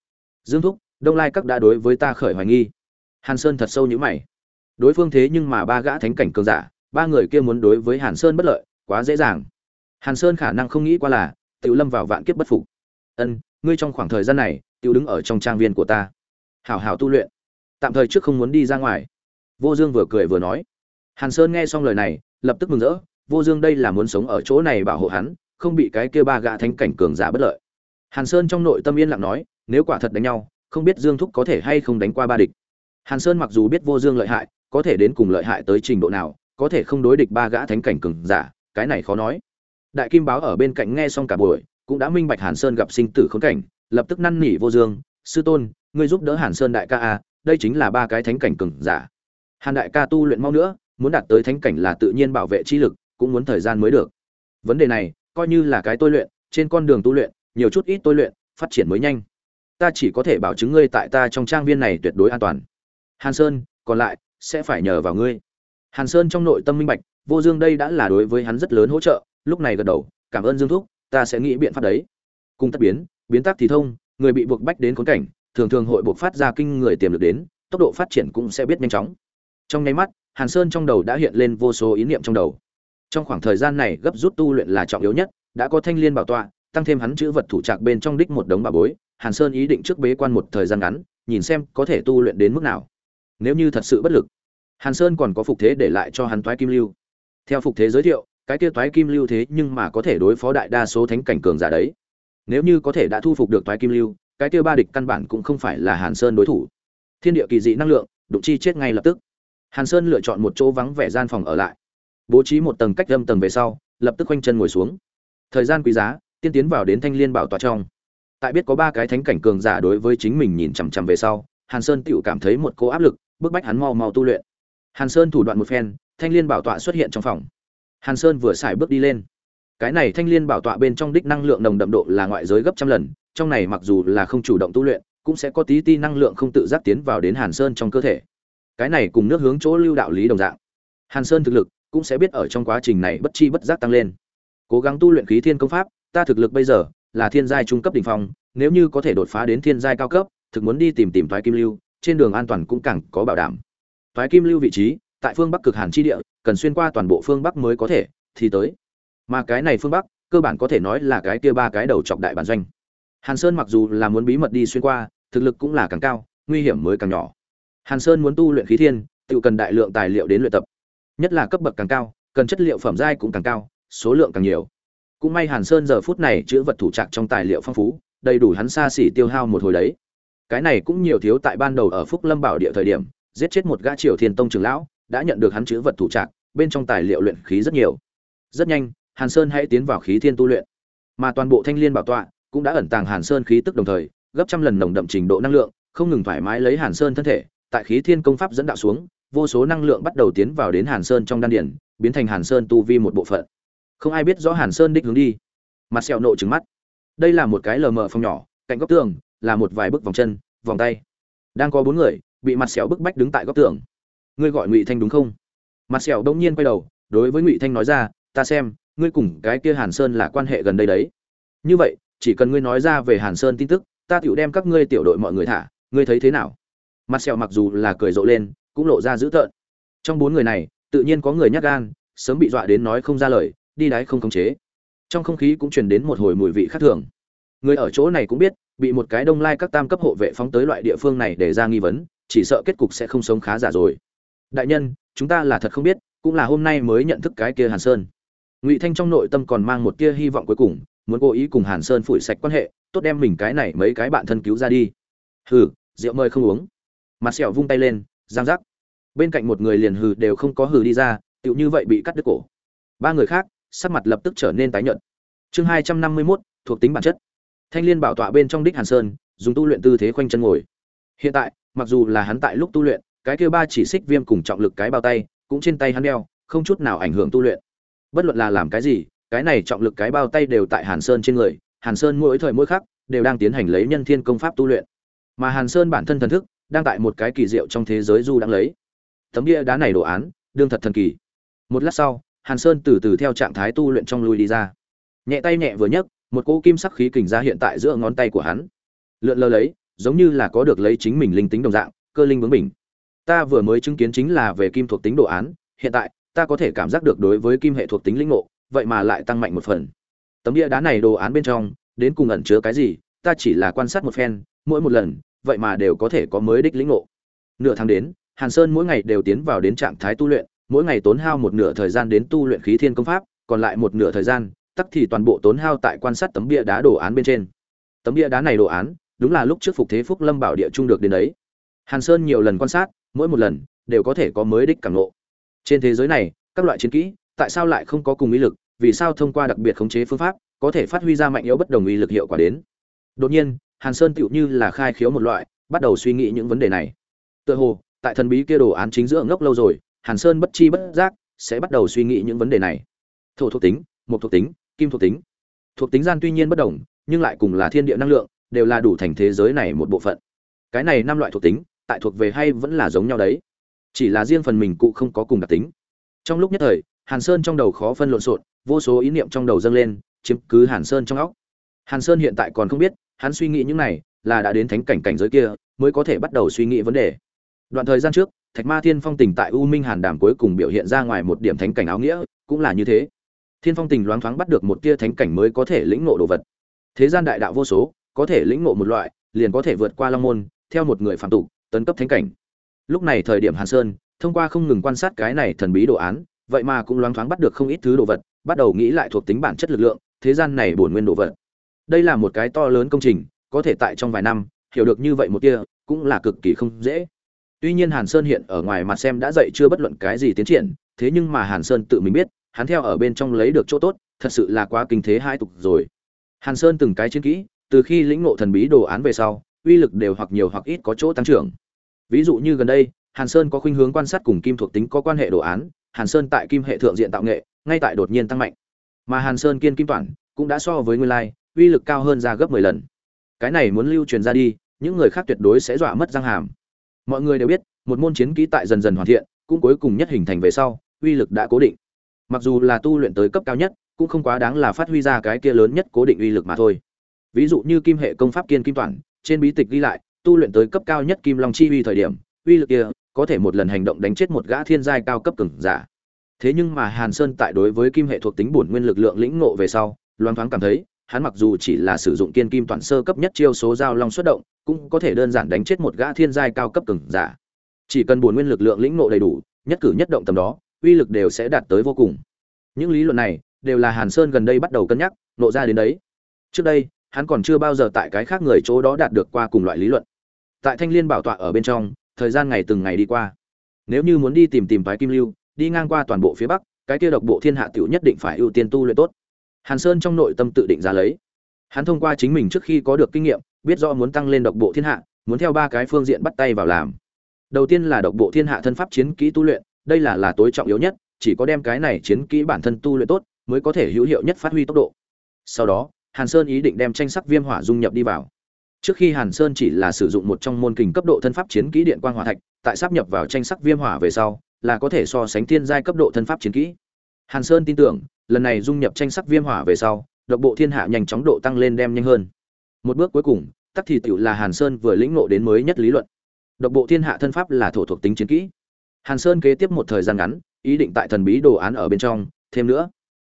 Dương thúc đông lai các đã đối với ta khởi hoài nghi. Hàn sơn thật sâu như mày. Đối phương thế nhưng mà ba gã thánh cảnh cường giả ba người kia muốn đối với hàn sơn bất lợi quá dễ dàng. Hàn sơn khả năng không nghĩ qua là tự lâm vào vạn kiếp bất phục. Ân ngươi trong khoảng thời gian này tự đứng ở trong trang viên của ta. Hảo hảo tu luyện. Tạm thời trước không muốn đi ra ngoài. Vô dương vừa cười vừa nói. Hàn sơn nghe xong lời này, lập tức mừng rỡ. Vô dương đây là muốn sống ở chỗ này bảo hộ hắn, không bị cái kia ba gã thánh cảnh cường giả bất lợi. Hàn sơn trong nội tâm yên lặng nói, nếu quả thật đánh nhau, không biết dương thúc có thể hay không đánh qua ba địch? Hàn sơn mặc dù biết vô dương lợi hại, có thể đến cùng lợi hại tới trình độ nào, có thể không đối địch ba gã thánh cảnh cường giả, cái này khó nói. Đại kim báo ở bên cạnh nghe xong cả buổi cũng đã minh bạch hàn sơn gặp sinh tử khốn cảnh, lập tức năn nỉ vô dương, sư tôn, ngươi giúp đỡ hàn sơn đại ca a đây chính là ba cái thánh cảnh cường giả. Hàn đại ca tu luyện mau nữa, muốn đạt tới thánh cảnh là tự nhiên bảo vệ chi lực, cũng muốn thời gian mới được. Vấn đề này, coi như là cái tôi luyện, trên con đường tu luyện, nhiều chút ít tôi luyện, phát triển mới nhanh. Ta chỉ có thể bảo chứng ngươi tại ta trong trang viên này tuyệt đối an toàn. Hàn sơn, còn lại, sẽ phải nhờ vào ngươi. Hàn sơn trong nội tâm minh bạch, vô dương đây đã là đối với hắn rất lớn hỗ trợ, lúc này gật đầu, cảm ơn dương thúc ta sẽ nghĩ biện pháp đấy. Cung tất biến biến tác thì thông, người bị buộc bách đến khốn cảnh, thường thường hội buộc phát ra kinh người tiềm lực đến, tốc độ phát triển cũng sẽ biết nhanh chóng. Trong nháy mắt, hàn sơn trong đầu đã hiện lên vô số ý niệm trong đầu. Trong khoảng thời gian này gấp rút tu luyện là trọng yếu nhất, đã có thanh liên bảo tọa, tăng thêm hắn chữ vật thủ trạc bên trong đích một đống bà bối, hàn sơn ý định trước bế quan một thời gian ngắn, nhìn xem có thể tu luyện đến mức nào. Nếu như thật sự bất lực, hàn sơn còn có phục thế để lại cho hắn toái kim lưu. Theo phục thế giới thiệu cái kia toái kim lưu thế nhưng mà có thể đối phó đại đa số thánh cảnh cường giả đấy. Nếu như có thể đã thu phục được toái kim lưu, cái kia ba địch căn bản cũng không phải là hàn sơn đối thủ. Thiên địa kỳ dị năng lượng, đụng chi chết ngay lập tức. Hàn sơn lựa chọn một chỗ vắng vẻ gian phòng ở lại. Bố trí một tầng cách âm tầng về sau, lập tức quanh chân ngồi xuống. Thời gian quý giá, tiên tiến vào đến thanh liên bảo tọa trong. Tại biết có ba cái thánh cảnh cường giả đối với chính mình nhìn chằm chằm về sau, hàn sơn tựu cảm thấy một cô áp lực, bức bách hắn mau mau tu luyện. Hàn sơn thủ đoạn một phen, thanh liên bảo tọa xuất hiện trong phòng hàn sơn vừa xài bước đi lên. Cái này thanh liên bảo tọa bên trong đích năng lượng nồng đậm độ là ngoại giới gấp trăm lần trong này mặc dù là không chủ động tu luyện cũng sẽ có tí ti năng lượng không tự giác tiến vào đến hàn sơn trong cơ thể. Cái này cùng nước hướng chỗ lưu đạo lý đồng dạng. Hàn sơn thực lực cũng sẽ biết ở trong quá trình này bất chi bất giác tăng lên. Cố gắng tu luyện khí thiên công pháp ta thực lực bây giờ là thiên giai trung cấp đỉnh phong, nếu như có thể đột phá đến thiên giai cao cấp, thực muốn đi tìm tìm thoái kim lưu, trên đường an toàn cũng càng có bảo đảm. Thoái kim lưu vị trí, tại phương Bắc cực hàn chi địa, cần xuyên qua toàn bộ phương Bắc mới có thể thì tới. Mà cái này phương Bắc, cơ bản có thể nói là cái kia ba cái đầu chọc đại bản doanh. Hàn Sơn mặc dù là muốn bí mật đi xuyên qua, thực lực cũng là càng cao, nguy hiểm mới càng nhỏ. Hàn Sơn muốn tu luyện khí thiên, tự cần đại lượng tài liệu đến luyện tập. Nhất là cấp bậc càng cao, cần chất liệu phẩm giai cũng càng cao, số lượng càng nhiều. Cũng may Hàn Sơn giờ phút này chữ vật thủ trạc trong tài liệu phong phú, đầy đủ hắn xa xỉ tiêu hao một hồi đấy. Cái này cũng nhiều thiếu tại ban đầu ở Phúc Lâm Bảo địa thời điểm, giết chết một gã Triều Thiên Tông trưởng lão, đã nhận được hắn chữ vật thủ trạc, bên trong tài liệu luyện khí rất nhiều. Rất nhanh, Hàn Sơn hãy tiến vào khí thiên tu luyện. Mà toàn bộ Thanh Liên bảo tọa cũng đã ẩn tàng Hàn Sơn khí tức đồng thời, gấp trăm lần nồng đậm trình độ năng lượng, không ngừng thoải mái lấy Hàn Sơn thân thể, tại khí thiên công pháp dẫn đạo xuống, vô số năng lượng bắt đầu tiến vào đến Hàn Sơn trong đan điển biến thành Hàn Sơn tu vi một bộ phận. Không ai biết rõ Hàn Sơn đích hướng đi. Mặt sẹo nộ trừng mắt. Đây là một cái lờ mờ phòng nhỏ, cạnh góc tường là một vài bước vòng chân, vòng tay. Đang có bốn người, bị mặt sẹo bức bách đứng tại góc tường. Ngươi gọi Ngụy Thanh đúng không? Mặt sẹo đông nhiên quay đầu, đối với Ngụy Thanh nói ra, ta xem, ngươi cùng cái kia Hàn Sơn là quan hệ gần đây đấy. Như vậy, chỉ cần ngươi nói ra về Hàn Sơn tin tức, ta tựu đem các ngươi tiểu đội mọi người thả, ngươi thấy thế nào? Mặt sẹo mặc dù là cười rộ lên, cũng lộ ra dữ tợn. Trong bốn người này, tự nhiên có người nhát gan, sớm bị dọa đến nói không ra lời, đi đáy không khống chế. Trong không khí cũng truyền đến một hồi mùi vị khác thường. Người ở chỗ này cũng biết, bị một cái đông lai các tam cấp hộ vệ phóng tới loại địa phương này để ra nghi vấn, chỉ sợ kết cục sẽ không sống khá giả rồi. Đại nhân, chúng ta là thật không biết, cũng là hôm nay mới nhận thức cái kia Hàn Sơn. Ngụy Thanh trong nội tâm còn mang một tia hy vọng cuối cùng, muốn cố ý cùng Hàn Sơn phủi sạch quan hệ, tốt đem mình cái này mấy cái bạn thân cứu ra đi. Hừ, rượu mời không uống. Mặt sẹo vung tay lên, giang giác. Bên cạnh một người liền hừ đều không có hừ đi ra, tựu như vậy bị cắt đứt cổ. Ba người khác, sắc mặt lập tức trở nên tái nhợt. Chương hai trăm năm mươi 251, thuộc tính bản chất. Thanh Liên bảo tọa bên trong đích Hàn Sơn, dùng tu luyện tư thế khoanh chân ngồi. Hiện tại, mặc dù là hắn tại lúc tu luyện, cái kia ba chỉ xích viêm cùng trọng lực cái bao tay, cũng trên tay hắn đeo, không chút nào ảnh hưởng tu luyện. Bất luận là làm cái gì, cái này trọng lực cái bao tay đều tại Hàn Sơn trên người, Hàn Sơn mỗi thời mỗi khắc đều đang tiến hành lấy nhân thiên công pháp tu luyện. Mà Hàn Sơn bản thân thần thức đang tại một cái kỳ diệu trong thế giới du đang lấy. Tấm bia đá này đồ án, đương thật thần kỳ. Một lát sau, Hàn Sơn từ từ theo trạng thái tu luyện trong lui đi ra. Nhẹ tay nhẹ vừa nhấc, một cỗ kim sắc khí kình ra hiện tại giữa ngón tay của hắn. Lượn lờ lấy, giống như là có được lấy chính mình linh tính đồng dạng, cơ linh bướng bỉnh. Ta vừa mới chứng kiến chính là về kim thuộc tính đồ án, hiện tại, ta có thể cảm giác được đối với kim hệ thuộc tính linh ngộ, vậy mà lại tăng mạnh một phần. Tấm bia đá này đồ án bên trong, đến cùng ẩn chứa cái gì, ta chỉ là quan sát một phen, mỗi một lần, vậy mà đều có thể có mới đích lĩnh ngộ. Nửa tháng đến, Hàn Sơn mỗi ngày đều tiến vào đến trạng thái tu luyện, mỗi ngày tốn hao một nửa thời gian đến tu luyện khí thiên công pháp, còn lại một nửa thời gian, tắc thì toàn bộ tốn hao tại quan sát tấm bia đá đồ án bên trên. Tấm bia đá này đồ án, đúng là lúc trước phục thế phúc lâm bảo địa trung được đến đấy. Hàn Sơn nhiều lần quan sát, mỗi một lần đều có thể có mới đích cảm ngộ. Trên thế giới này, các loại chiến kỹ, tại sao lại không có cùng ý lực, vì sao thông qua đặc biệt khống chế phương pháp, có thể phát huy ra mạnh yếu bất đồng ý lực hiệu quả đến. Đột nhiên, Hàn Sơn tựu như là khai khiếu một loại, bắt đầu suy nghĩ những vấn đề này. Tựa hồ, tại thần bí kia đồ án chính giữa ngốc lâu rồi, Hàn Sơn bất chi bất giác sẽ bắt đầu suy nghĩ những vấn đề này. Thổ thuộc tính, mộc thuộc tính, kim thuộc tính. Thuộc tính gian tuy nhiên bất đồng, nhưng lại cùng là thiên địa năng lượng, đều là đủ thành thế giới này một bộ phận. Cái này năm loại thuộc tính, tại thuộc về hay vẫn là giống nhau đấy. Chỉ là riêng phần mình cụ không có cùng đặc tính. Trong lúc nhất thời, Hàn Sơn trong đầu khó phân lộn xộn, vô số ý niệm trong đầu dâng lên, chiếm cứ Hàn Sơn trong óc. Hàn Sơn hiện tại còn không biết, hắn suy nghĩ những này là đã đến thánh cảnh cảnh giới kia, mới có thể bắt đầu suy nghĩ vấn đề. Đoạn thời gian trước, Thạch Ma Thiên Phong Tình tại U Minh Hàn Đàm cuối cùng biểu hiện ra ngoài một điểm thánh cảnh áo nghĩa, cũng là như thế. Thiên Phong Tình loáng thoáng bắt được một tia thánh cảnh mới có thể lĩnh ngộ đồ vật. Thế gian đại đạo vô số, có thể lĩnh ngộ một loại, liền có thể vượt qua long môn, theo một người phạm tục, tấn cấp thánh cảnh. Lúc này thời điểm Hàn Sơn, thông qua không ngừng quan sát cái này thần bí đồ án, vậy mà cũng loáng thoáng bắt được không ít thứ đồ vật, bắt đầu nghĩ lại thuộc tính bản chất lực lượng, thế gian này bổn nguyên đồ vật. Đây là một cái to lớn công trình, có thể tại trong vài năm hiểu được như vậy một tia, cũng là cực kỳ không dễ. Tuy nhiên Hàn Sơn hiện ở ngoài mặt xem đã dậy chưa bất luận cái gì tiến triển, thế nhưng mà Hàn Sơn tự mình biết, hắn theo ở bên trong lấy được chỗ tốt, thật sự là quá kinh thế hai tục rồi. Hàn Sơn từng cái chiến kỹ, từ khi lĩnh ngộ thần bí đồ án về sau, uy lực đều hoặc nhiều hoặc ít có chỗ tăng trưởng. Ví dụ như gần đây, Hàn Sơn có khuynh hướng quan sát cùng kim thuộc tính có quan hệ đồ án, Hàn Sơn tại kim hệ thượng diện tạo nghệ, ngay tại đột nhiên tăng mạnh. Mà Hàn Sơn kiên kim toàn cũng đã so với nguyên lai, uy lực cao hơn ra gấp 10 lần. Cái này muốn lưu truyền ra đi, những người khác tuyệt đối sẽ dọa mất răng hàm. Mọi người đều biết, một môn chiến kỹ tại dần dần hoàn thiện, cũng cuối cùng nhất hình thành về sau, uy lực đã cố định. Mặc dù là tu luyện tới cấp cao nhất, cũng không quá đáng là phát huy ra cái kia lớn nhất cố định uy lực mà thôi. ví dụ như kim hệ công pháp kiên kim toàn trên bí tịch ghi lại, tu luyện tới cấp cao nhất kim long chi uy thời điểm, uy lực kia có thể một lần hành động đánh chết một gã thiên giai cao cấp cường giả. Thế nhưng mà hàn sơn tại đối với kim hệ thuộc tính bổn nguyên lực lượng lĩnh ngộ về sau, loan thoáng cảm thấy, hắn mặc dù chỉ là sử dụng kiên kim toàn sơ cấp nhất chiêu số giao long xuất động, cũng có thể đơn giản đánh chết một gã thiên giai cao cấp cường giả. Chỉ cần bổn nguyên lực lượng lĩnh ngộ đầy đủ, nhất cử nhất động tầm đó, uy lực đều sẽ đạt tới vô cùng. Những lý luận này đều là hàn sơn gần đây bắt đầu cân nhắc, nộ ra đến đấy. Trước đây hắn còn chưa bao giờ tại cái khác người chỗ đó đạt được qua cùng loại lý luận. Tại thanh liên bảo tọa ở bên trong, thời gian ngày từng ngày đi qua. Nếu như muốn đi tìm tìm phái kim lưu, đi ngang qua toàn bộ phía bắc, cái kia độc bộ thiên hạ tiểu nhất định phải ưu tiên tu luyện tốt. Hàn sơn trong nội tâm tự định ra lấy. Hắn thông qua chính mình trước khi có được kinh nghiệm, biết rõ muốn tăng lên độc bộ thiên hạ, muốn theo ba cái phương diện bắt tay vào làm. Đầu tiên là độc bộ thiên hạ thân pháp chiến kỹ tu luyện, đây là là tối trọng yếu nhất, chỉ có đem cái này chiến kỹ bản thân tu luyện tốt, mới có thể hữu hiệu nhất phát huy tốc độ. Sau đó hàn sơn ý định đem tranh sắc viêm hỏa dung nhập đi vào. Trước khi hàn sơn chỉ là sử dụng một trong môn kình cấp độ thân pháp chiến kỹ điện quang hỏa thạch, tại sắp nhập vào tranh sắc viêm hỏa về sau, là có thể so sánh thiên giai cấp độ thân pháp chiến kỹ. Hàn sơn tin tưởng, lần này dung nhập tranh sắc viêm hỏa về sau, độc bộ thiên hạ nhanh chóng độ tăng lên đem nhanh hơn. Một bước cuối cùng, tắc thì tiểu là hàn sơn vừa lĩnh ngộ đến mới nhất lý luận. Độc bộ thiên hạ thân pháp là thổ thuộc tính chiến kỹ. Hàn sơn kế tiếp một thời gian ngắn, ý định tại thần bí đồ án ở bên trong, thêm nữa,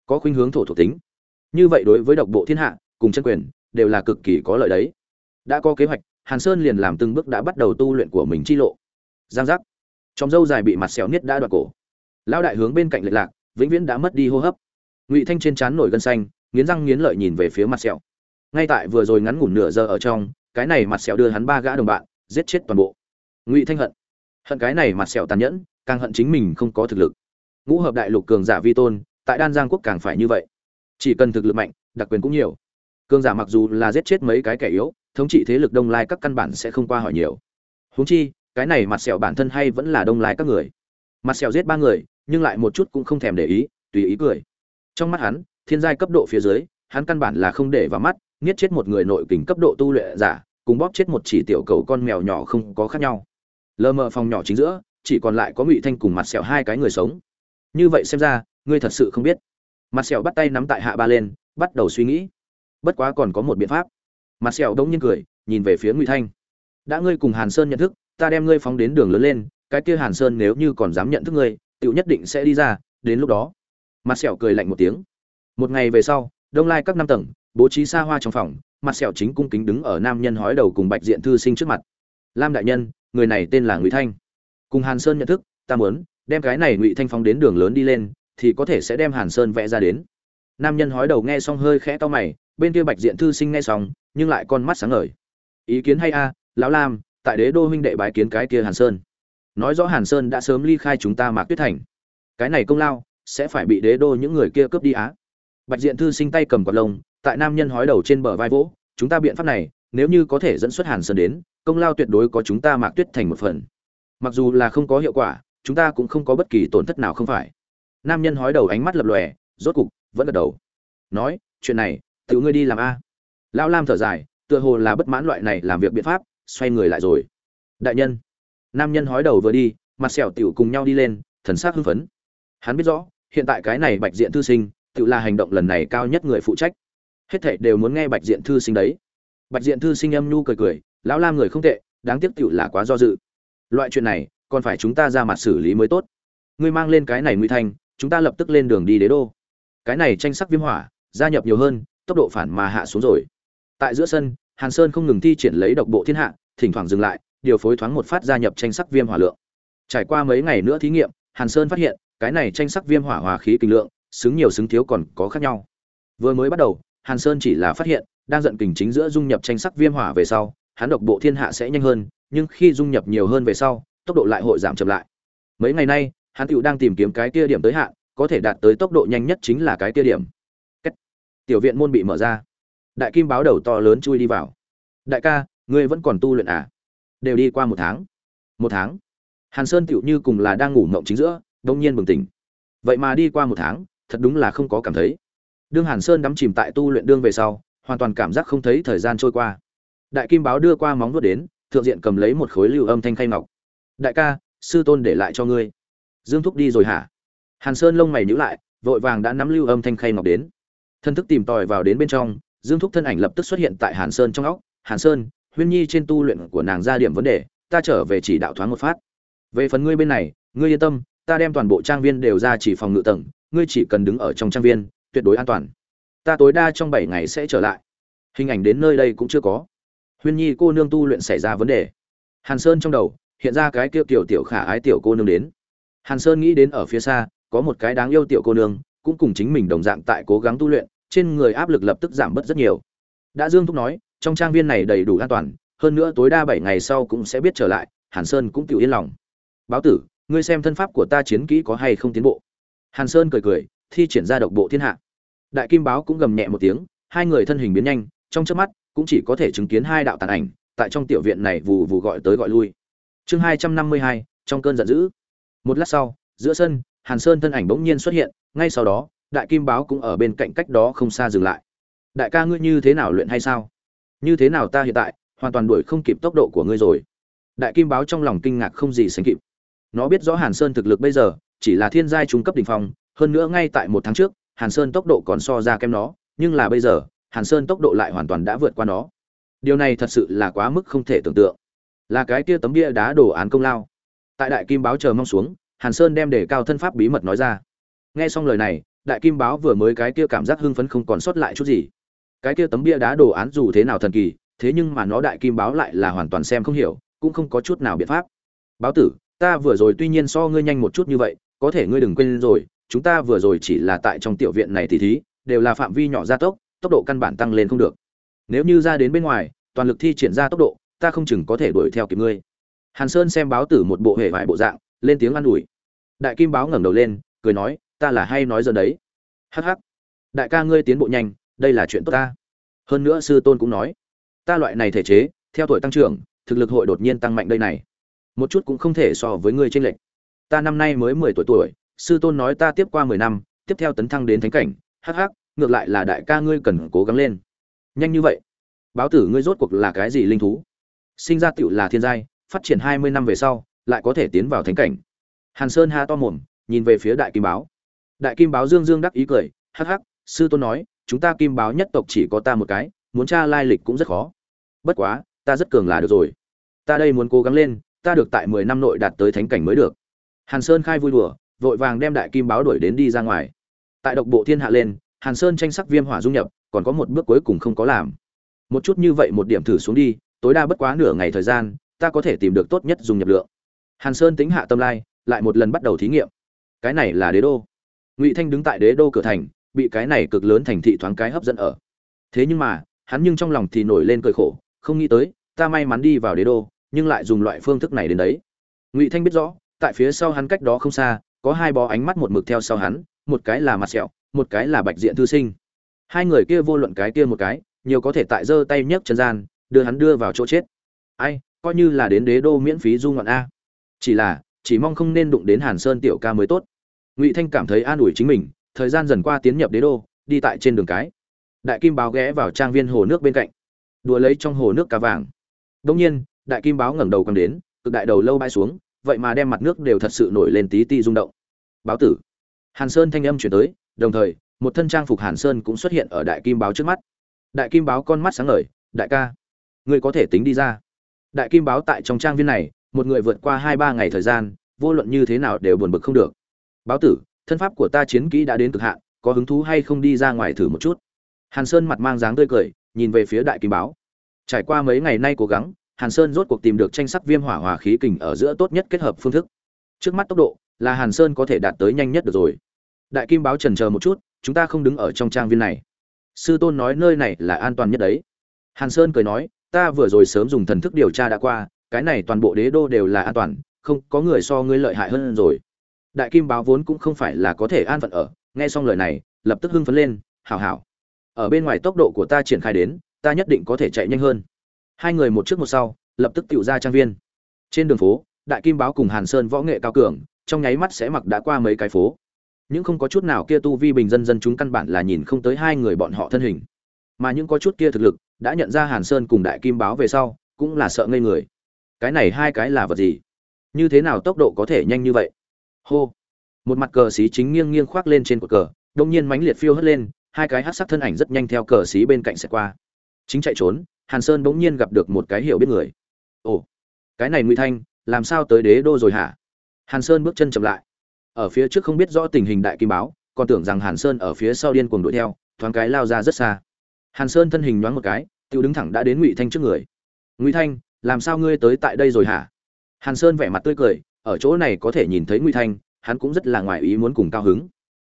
có khuynh hướng thổ thuộc tính như vậy đối với độc bộ thiên hạ cùng chân quyền đều là cực kỳ có lợi đấy. Đã có kế hoạch, hàn sơn liền làm từng bước đã bắt đầu tu luyện của mình chi lộ. Giang giác. Trong dâu dài bị mặt xẻo niết đã đoạt cổ. Lão đại hướng bên cạnh lệch lạc, vĩnh viễn đã mất đi hô hấp. Ngụy thanh trên trán nổi gân xanh, nghiến răng nghiến lợi nhìn về phía mặt sẹo. Ngay tại vừa rồi ngắn ngủn nửa giờ ở trong, cái này mặt sẹo đưa hắn ba gã đồng bạn, giết chết toàn bộ. Ngụy thanh hận. Hận cái này mặt sẹo tàn nhẫn, càng hận chính mình không có thực lực. Ngũ hợp đại lục cường giả vi tôn, tại đan giang quốc càng phải như vậy chỉ cần thực lực mạnh, đặc quyền cũng nhiều. Cương giả mặc dù là giết chết mấy cái kẻ yếu, thống trị thế lực đông lai các căn bản sẽ không qua hỏi nhiều. Huống chi, cái này mặt sẹo bản thân hay vẫn là đông lai các người. Mặt sẹo giết ba người, nhưng lại một chút cũng không thèm để ý, tùy ý cười. Trong mắt hắn, thiên giai cấp độ phía dưới, hắn căn bản là không để vào mắt, nghiết chết một người nội kình cấp độ tu luyện giả, cùng bóp chết một chỉ tiểu cầu con mèo nhỏ không có khác nhau. Lờ mờ phòng nhỏ chính giữa, chỉ còn lại có ngụy thanh cùng mặt sẹo hai cái người sống. Như vậy xem ra, ngươi thật sự không biết mặt sẹo bắt tay nắm tại hạ ba lên, bắt đầu suy nghĩ. Bất quá còn có một biện pháp. Mặt sẹo đống nhiên cười, nhìn về phía ngụy thanh. Đã ngươi cùng hàn sơn nhận thức, ta đem ngươi phóng đến đường lớn lên, cái kia hàn sơn nếu như còn dám nhận thức ngươi tựu nhất định sẽ đi ra, đến lúc đó. Mặt sẹo cười lạnh một tiếng. Một ngày về sau, đông lai các năm tầng, bố trí xa hoa trong phòng, mặt sẹo chính cung kính đứng ở nam nhân hói đầu cùng bạch diện thư sinh trước mặt. Lam đại nhân, người này tên là ngụy thanh. Cùng hàn sơn nhận thức, ta muốn đem cái này ngụy thanh phóng đến đường lớn đi lên thì có thể sẽ đem hàn sơn vẽ ra đến. Nam nhân hói đầu nghe xong hơi khẽ to mày, bên kia bạch diện thư sinh nghe xong, nhưng lại con mắt sáng ngời. Ý kiến hay a, lão lam, tại đế đô huynh đệ bái kiến cái kia hàn sơn. Nói rõ hàn sơn đã sớm ly khai chúng ta mạc tuyết thành. Cái này công lao, sẽ phải bị đế đô những người kia cướp đi á. Bạch diện thư sinh tay cầm quạt lông, tại nam nhân hói đầu trên bờ vai vỗ, chúng ta biện pháp này, nếu như có thể dẫn xuất hàn sơn đến, công lao tuyệt đối có chúng ta mạc tuyết thành một phần. Mặc dù là không có hiệu quả, chúng ta cũng không có bất kỳ tổn thất nào không phải nam nhân hói đầu ánh mắt lập lòe, rốt cục, vẫn gật đầu. Nói, chuyện này tự ngươi đi làm a. Lão lam thở dài, tựa hồ là bất mãn loại này làm việc biện pháp, xoay người lại rồi. Đại nhân. Nam nhân hói đầu vừa đi, mặt sẹo tiểu cùng nhau đi lên, thần sắc hưng phấn. Hắn biết rõ, hiện tại cái này bạch diện thư sinh tự là hành động lần này cao nhất người phụ trách. Hết thảy đều muốn nghe bạch diện thư sinh đấy. Bạch diện thư sinh âm nhu cười cười, lão lam người không tệ, đáng tiếc tiểu là quá do dự. Loại chuyện này, còn phải chúng ta ra mặt xử lý mới tốt. Ngươi mang lên cái này nguy thanh chúng ta lập tức lên đường đi đế đô. Cái này tranh sắc viêm hỏa, gia nhập nhiều hơn, tốc độ phản mà hạ xuống rồi. Tại giữa sân, hàn sơn không ngừng thi triển lấy độc bộ thiên hạ, thỉnh thoảng dừng lại, điều phối thoáng một phát gia nhập tranh sắc viêm hỏa lượng. Trải qua mấy ngày nữa thí nghiệm, hàn sơn phát hiện, cái này tranh sắc viêm hỏa hòa khí kinh lượng, xứng nhiều xứng thiếu còn có khác nhau. Vừa mới bắt đầu, hàn sơn chỉ là phát hiện, đang giận kình chính giữa dung nhập tranh sắc viêm hỏa về sau, hắn độc bộ thiên hạ sẽ nhanh hơn, nhưng khi dung nhập nhiều hơn về sau, tốc độ lại hội giảm chậm lại. Mấy ngày nay hắn tựu đang tìm kiếm cái kia điểm tới hạn, có thể đạt tới tốc độ nhanh nhất chính là cái kia điểm. Cách. tiểu viện môn bị mở ra. Đại kim báo đầu to lớn chui đi vào. Đại ca, ngươi vẫn còn tu luyện à? Đều đi qua một tháng. Một tháng. Hàn sơn tựu như cùng là đang ngủ ngộng chính giữa, đông nhiên bừng tỉnh. Vậy mà đi qua một tháng, thật đúng là không có cảm thấy. Đương hàn sơn đắm chìm tại tu luyện đương về sau, hoàn toàn cảm giác không thấy thời gian trôi qua. Đại kim báo đưa qua móng vuốt đến, thượng diện cầm lấy một khối lưu âm thanh khay ngọc. Đại ca, sư tôn để lại cho ngươi dương thúc đi rồi hả? Hàn sơn lông mày nhữ lại, vội vàng đã nắm lưu âm thanh khay ngọc đến. Thân thức tìm tòi vào đến bên trong, dương thúc thân ảnh lập tức xuất hiện tại hàn sơn trong óc. Hàn sơn, huyên nhi trên tu luyện của nàng ra điểm vấn đề, ta trở về chỉ đạo thoáng một phát. Về phần ngươi bên này, ngươi yên tâm, ta đem toàn bộ trang viên đều ra chỉ phòng ngự tầng, ngươi chỉ cần đứng ở trong trang viên, tuyệt đối an toàn. Ta tối đa trong bảy ngày sẽ trở lại. Hình ảnh đến nơi đây cũng chưa có. Huyên nhi cô nương tu luyện xảy ra vấn đề. Hàn sơn trong đầu, hiện ra cái kia tiểu tiểu khả ái tiểu cô nương đến hàn sơn nghĩ đến ở phía xa, có một cái đáng yêu tiểu cô nương, cũng cùng chính mình đồng dạng tại cố gắng tu luyện, trên người áp lực lập tức giảm bớt rất nhiều. Đã dương thúc nói, trong trang viên này đầy đủ an toàn, hơn nữa tối đa bảy ngày sau cũng sẽ biết trở lại, hàn sơn cũng tự yên lòng. Báo tử, ngươi xem thân pháp của ta chiến kỹ có hay không tiến bộ? Hàn sơn cười cười, thi triển ra độc bộ thiên hạ. Đại kim báo cũng gầm nhẹ một tiếng, hai người thân hình biến nhanh, trong chớp mắt, cũng chỉ có thể chứng kiến hai đạo tàn ảnh, tại trong tiểu viện này vù vù gọi tới gọi lui. Chương hai trăm năm mươi hai, trong cơn giận dữ một lát sau, giữa sân, hàn sơn thân ảnh bỗng nhiên xuất hiện, ngay sau đó, đại kim báo cũng ở bên cạnh cách đó không xa dừng lại. Đại ca ngươi như thế nào luyện hay sao? Như thế nào ta hiện tại, hoàn toàn đuổi không kịp tốc độ của ngươi rồi. Đại kim báo trong lòng kinh ngạc không gì sánh kịp. Nó biết rõ hàn sơn thực lực bây giờ, chỉ là thiên giai trung cấp đ ỉ n h phong, hơn nữa ngay tại một tháng trước, hàn sơn tốc độ còn so ra kém nó, nhưng là bây giờ, hàn sơn tốc độ lại hoàn toàn đã vượt qua nó. Điều này thật sự là quá mức không thể tưởng tượng. Là cái kia tấm bia đá đồ án công lao tại đại kim báo chờ mong xuống, hàn sơn đem đề cao thân pháp bí mật nói ra. Nghe xong lời này, đại kim báo vừa mới cái kia cảm giác hưng phấn không còn sót lại chút gì. Cái kia tấm bia đá đồ án dù thế nào thần kỳ, thế nhưng mà nó đại kim báo lại là hoàn toàn xem không hiểu, cũng không có chút nào biện pháp. Báo tử, ta vừa rồi tuy nhiên so ngươi nhanh một chút như vậy, có thể ngươi đừng quên rồi, chúng ta vừa rồi chỉ là tại trong tiểu viện này thì thí, đều là phạm vi nhỏ gia tốc tốc độ căn bản tăng lên không được. Nếu như ra đến bên ngoài, toàn lực thi triển ra tốc độ, ta không chừng có thể đuổi theo kịp ngươi hàn sơn xem báo tử một bộ hệ vải bộ dạng, lên tiếng an ủi. Đại kim báo ngẩng đầu lên, cười nói, ta là hay nói giờ đấy. Hắc hắc. Đại ca ngươi tiến bộ nhanh, đây là chuyện tốt ta. Hơn nữa sư tôn cũng nói, ta loại này thể chế, theo tuổi tăng trưởng, thực lực hội đột nhiên tăng mạnh đây này. Một chút cũng không thể so với ngươi tranh lệch. Ta năm nay mới mười tuổi tuổi, sư tôn nói ta tiếp qua mười năm, tiếp theo tấn thăng đến thánh cảnh. Hắc hắc, ngược lại là đại ca ngươi cần cố gắng lên. Nhanh như vậy? Báo tử ngươi rốt cuộc là cái gì linh thú? Sinh ra tựu là thiên giai phát triển hai mươi năm về sau, lại có thể tiến vào thánh cảnh. Hàn sơn ha to mồm, nhìn về phía đại kim báo. Đại kim báo dương dương đắc ý cười, hắc hắc, sư tôn nói, chúng ta kim báo nhất tộc chỉ có ta một cái, muốn tra lai lịch cũng rất khó. Bất quá, ta rất cường là được rồi. Ta đây muốn cố gắng lên, ta được tại mười năm nội đạt tới thánh cảnh mới được. Hàn sơn khai vui đùa, vội vàng đem đại kim báo đuổi đến đi ra ngoài. Tại độc bộ thiên hạ lên, hàn sơn tranh sắc viêm hỏa dung nhập, còn có một bước cuối cùng không có làm. Một chút như vậy một điểm thử xuống đi, tối đa bất quá nửa ngày thời gian ta có thể tìm được tốt nhất dùng nhập lượng. Hàn sơn tính hạ tâm lai, lại một lần bắt đầu thí nghiệm. Cái này là đế đô. Ngụy thanh đứng tại đế đô cửa thành, bị cái này cực lớn thành thị thoáng cái hấp dẫn ở. Thế nhưng mà, hắn nhưng trong lòng thì nổi lên cười khổ, không nghĩ tới, ta may mắn đi vào đế đô, nhưng lại dùng loại phương thức này đến đấy. Ngụy thanh biết rõ, tại phía sau hắn cách đó không xa, có hai bó ánh mắt một mực theo sau hắn, một cái là mặt sẹo, một cái là bạch diện thư sinh. Hai người kia vô luận cái kia một cái, nhiều có thể tại giơ tay nhấc chân gian, đưa hắn đưa vào chỗ chết. Ai coi như là đến đế đô miễn phí du ngoạn a. Chỉ là, chỉ mong không nên đụng đến hàn sơn tiểu ca mới tốt. Ngụy thanh cảm thấy an ủi chính mình, thời gian dần qua tiến nhập đế đô, đi tại trên đường cái. Đại kim báo ghé vào trang viên hồ nước bên cạnh. Đùa lấy trong hồ nước cá vàng. Đông nhiên, đại kim báo ngẩng đầu cầm đến, cực đại đầu lâu bay xuống, vậy mà đem mặt nước đều thật sự nổi lên tí ti rung động. Báo tử. Hàn sơn thanh âm chuyển tới, đồng thời, một thân trang phục hàn sơn cũng xuất hiện ở đại kim báo trước mắt. Đại kim báo con mắt sáng ngời, đại ca, ngươi có thể tính đi ra đại kim báo tại trong trang viên này, một người vượt qua hai ba ngày thời gian, vô luận như thế nào đều buồn bực không được. Báo tử, thân pháp của ta chiến kỹ đã đến cực hạn, có hứng thú hay không đi ra ngoài thử một chút? Hàn sơn mặt mang dáng tươi cười, nhìn về phía đại kim báo. Trải qua mấy ngày nay cố gắng, hàn sơn rốt cuộc tìm được tranh sắc viêm hỏa hòa khí kình ở giữa tốt nhất kết hợp phương thức. Trước mắt tốc độ, là hàn sơn có thể đạt tới nhanh nhất được rồi. Đại kim báo trần chờ một chút, chúng ta không đứng ở trong trang viên này. Sư tôn nói nơi này là an toàn nhất đấy. Hàn sơn cười nói ta vừa rồi sớm dùng thần thức điều tra đã qua, cái này toàn bộ đế đô đều là an toàn, không có người so ngươi lợi hại hơn rồi. Đại kim báo vốn cũng không phải là có thể an phận ở, nghe xong lời này, lập tức hưng phấn lên, hảo hảo, ở bên ngoài tốc độ của ta triển khai đến, ta nhất định có thể chạy nhanh hơn. Hai người một trước một sau, lập tức tự ra trang viên. Trên đường phố, đại kim báo cùng hàn sơn võ nghệ cao cường, trong nháy mắt sẽ mặc đã qua mấy cái phố. Những không có chút nào kia tu vi bình dân dân chúng căn bản là nhìn không tới hai người bọn họ thân hình, mà những có chút kia thực lực đã nhận ra hàn sơn cùng đại kim báo về sau, cũng là sợ ngây người. Cái này hai cái là vật gì? Như thế nào tốc độ có thể nhanh như vậy? Hô! Một mặt cờ xí chính nghiêng nghiêng khoác lên trên cột cờ, đông nhiên mãnh liệt phiêu hất lên, hai cái hát sắc thân ảnh rất nhanh theo cờ xí bên cạnh sẽ qua. Chính chạy trốn, hàn sơn bỗng nhiên gặp được một cái hiểu biết người. Ồ! Cái này ngụy thanh, làm sao tới đế đô rồi hả? Hàn sơn bước chân chậm lại. Ở phía trước không biết rõ tình hình đại kim báo, còn tưởng rằng hàn sơn ở phía sau điên cuồng đuổi theo, thoáng cái lao ra rất xa. Hàn sơn thân hình nhoáng một cái tự đứng thẳng đã đến ngụy thanh trước người. Ngụy thanh, làm sao ngươi tới tại đây rồi hả? Hàn sơn vẻ mặt tươi cười, ở chỗ này có thể nhìn thấy ngụy thanh, hắn cũng rất là ngoài ý muốn cùng cao hứng.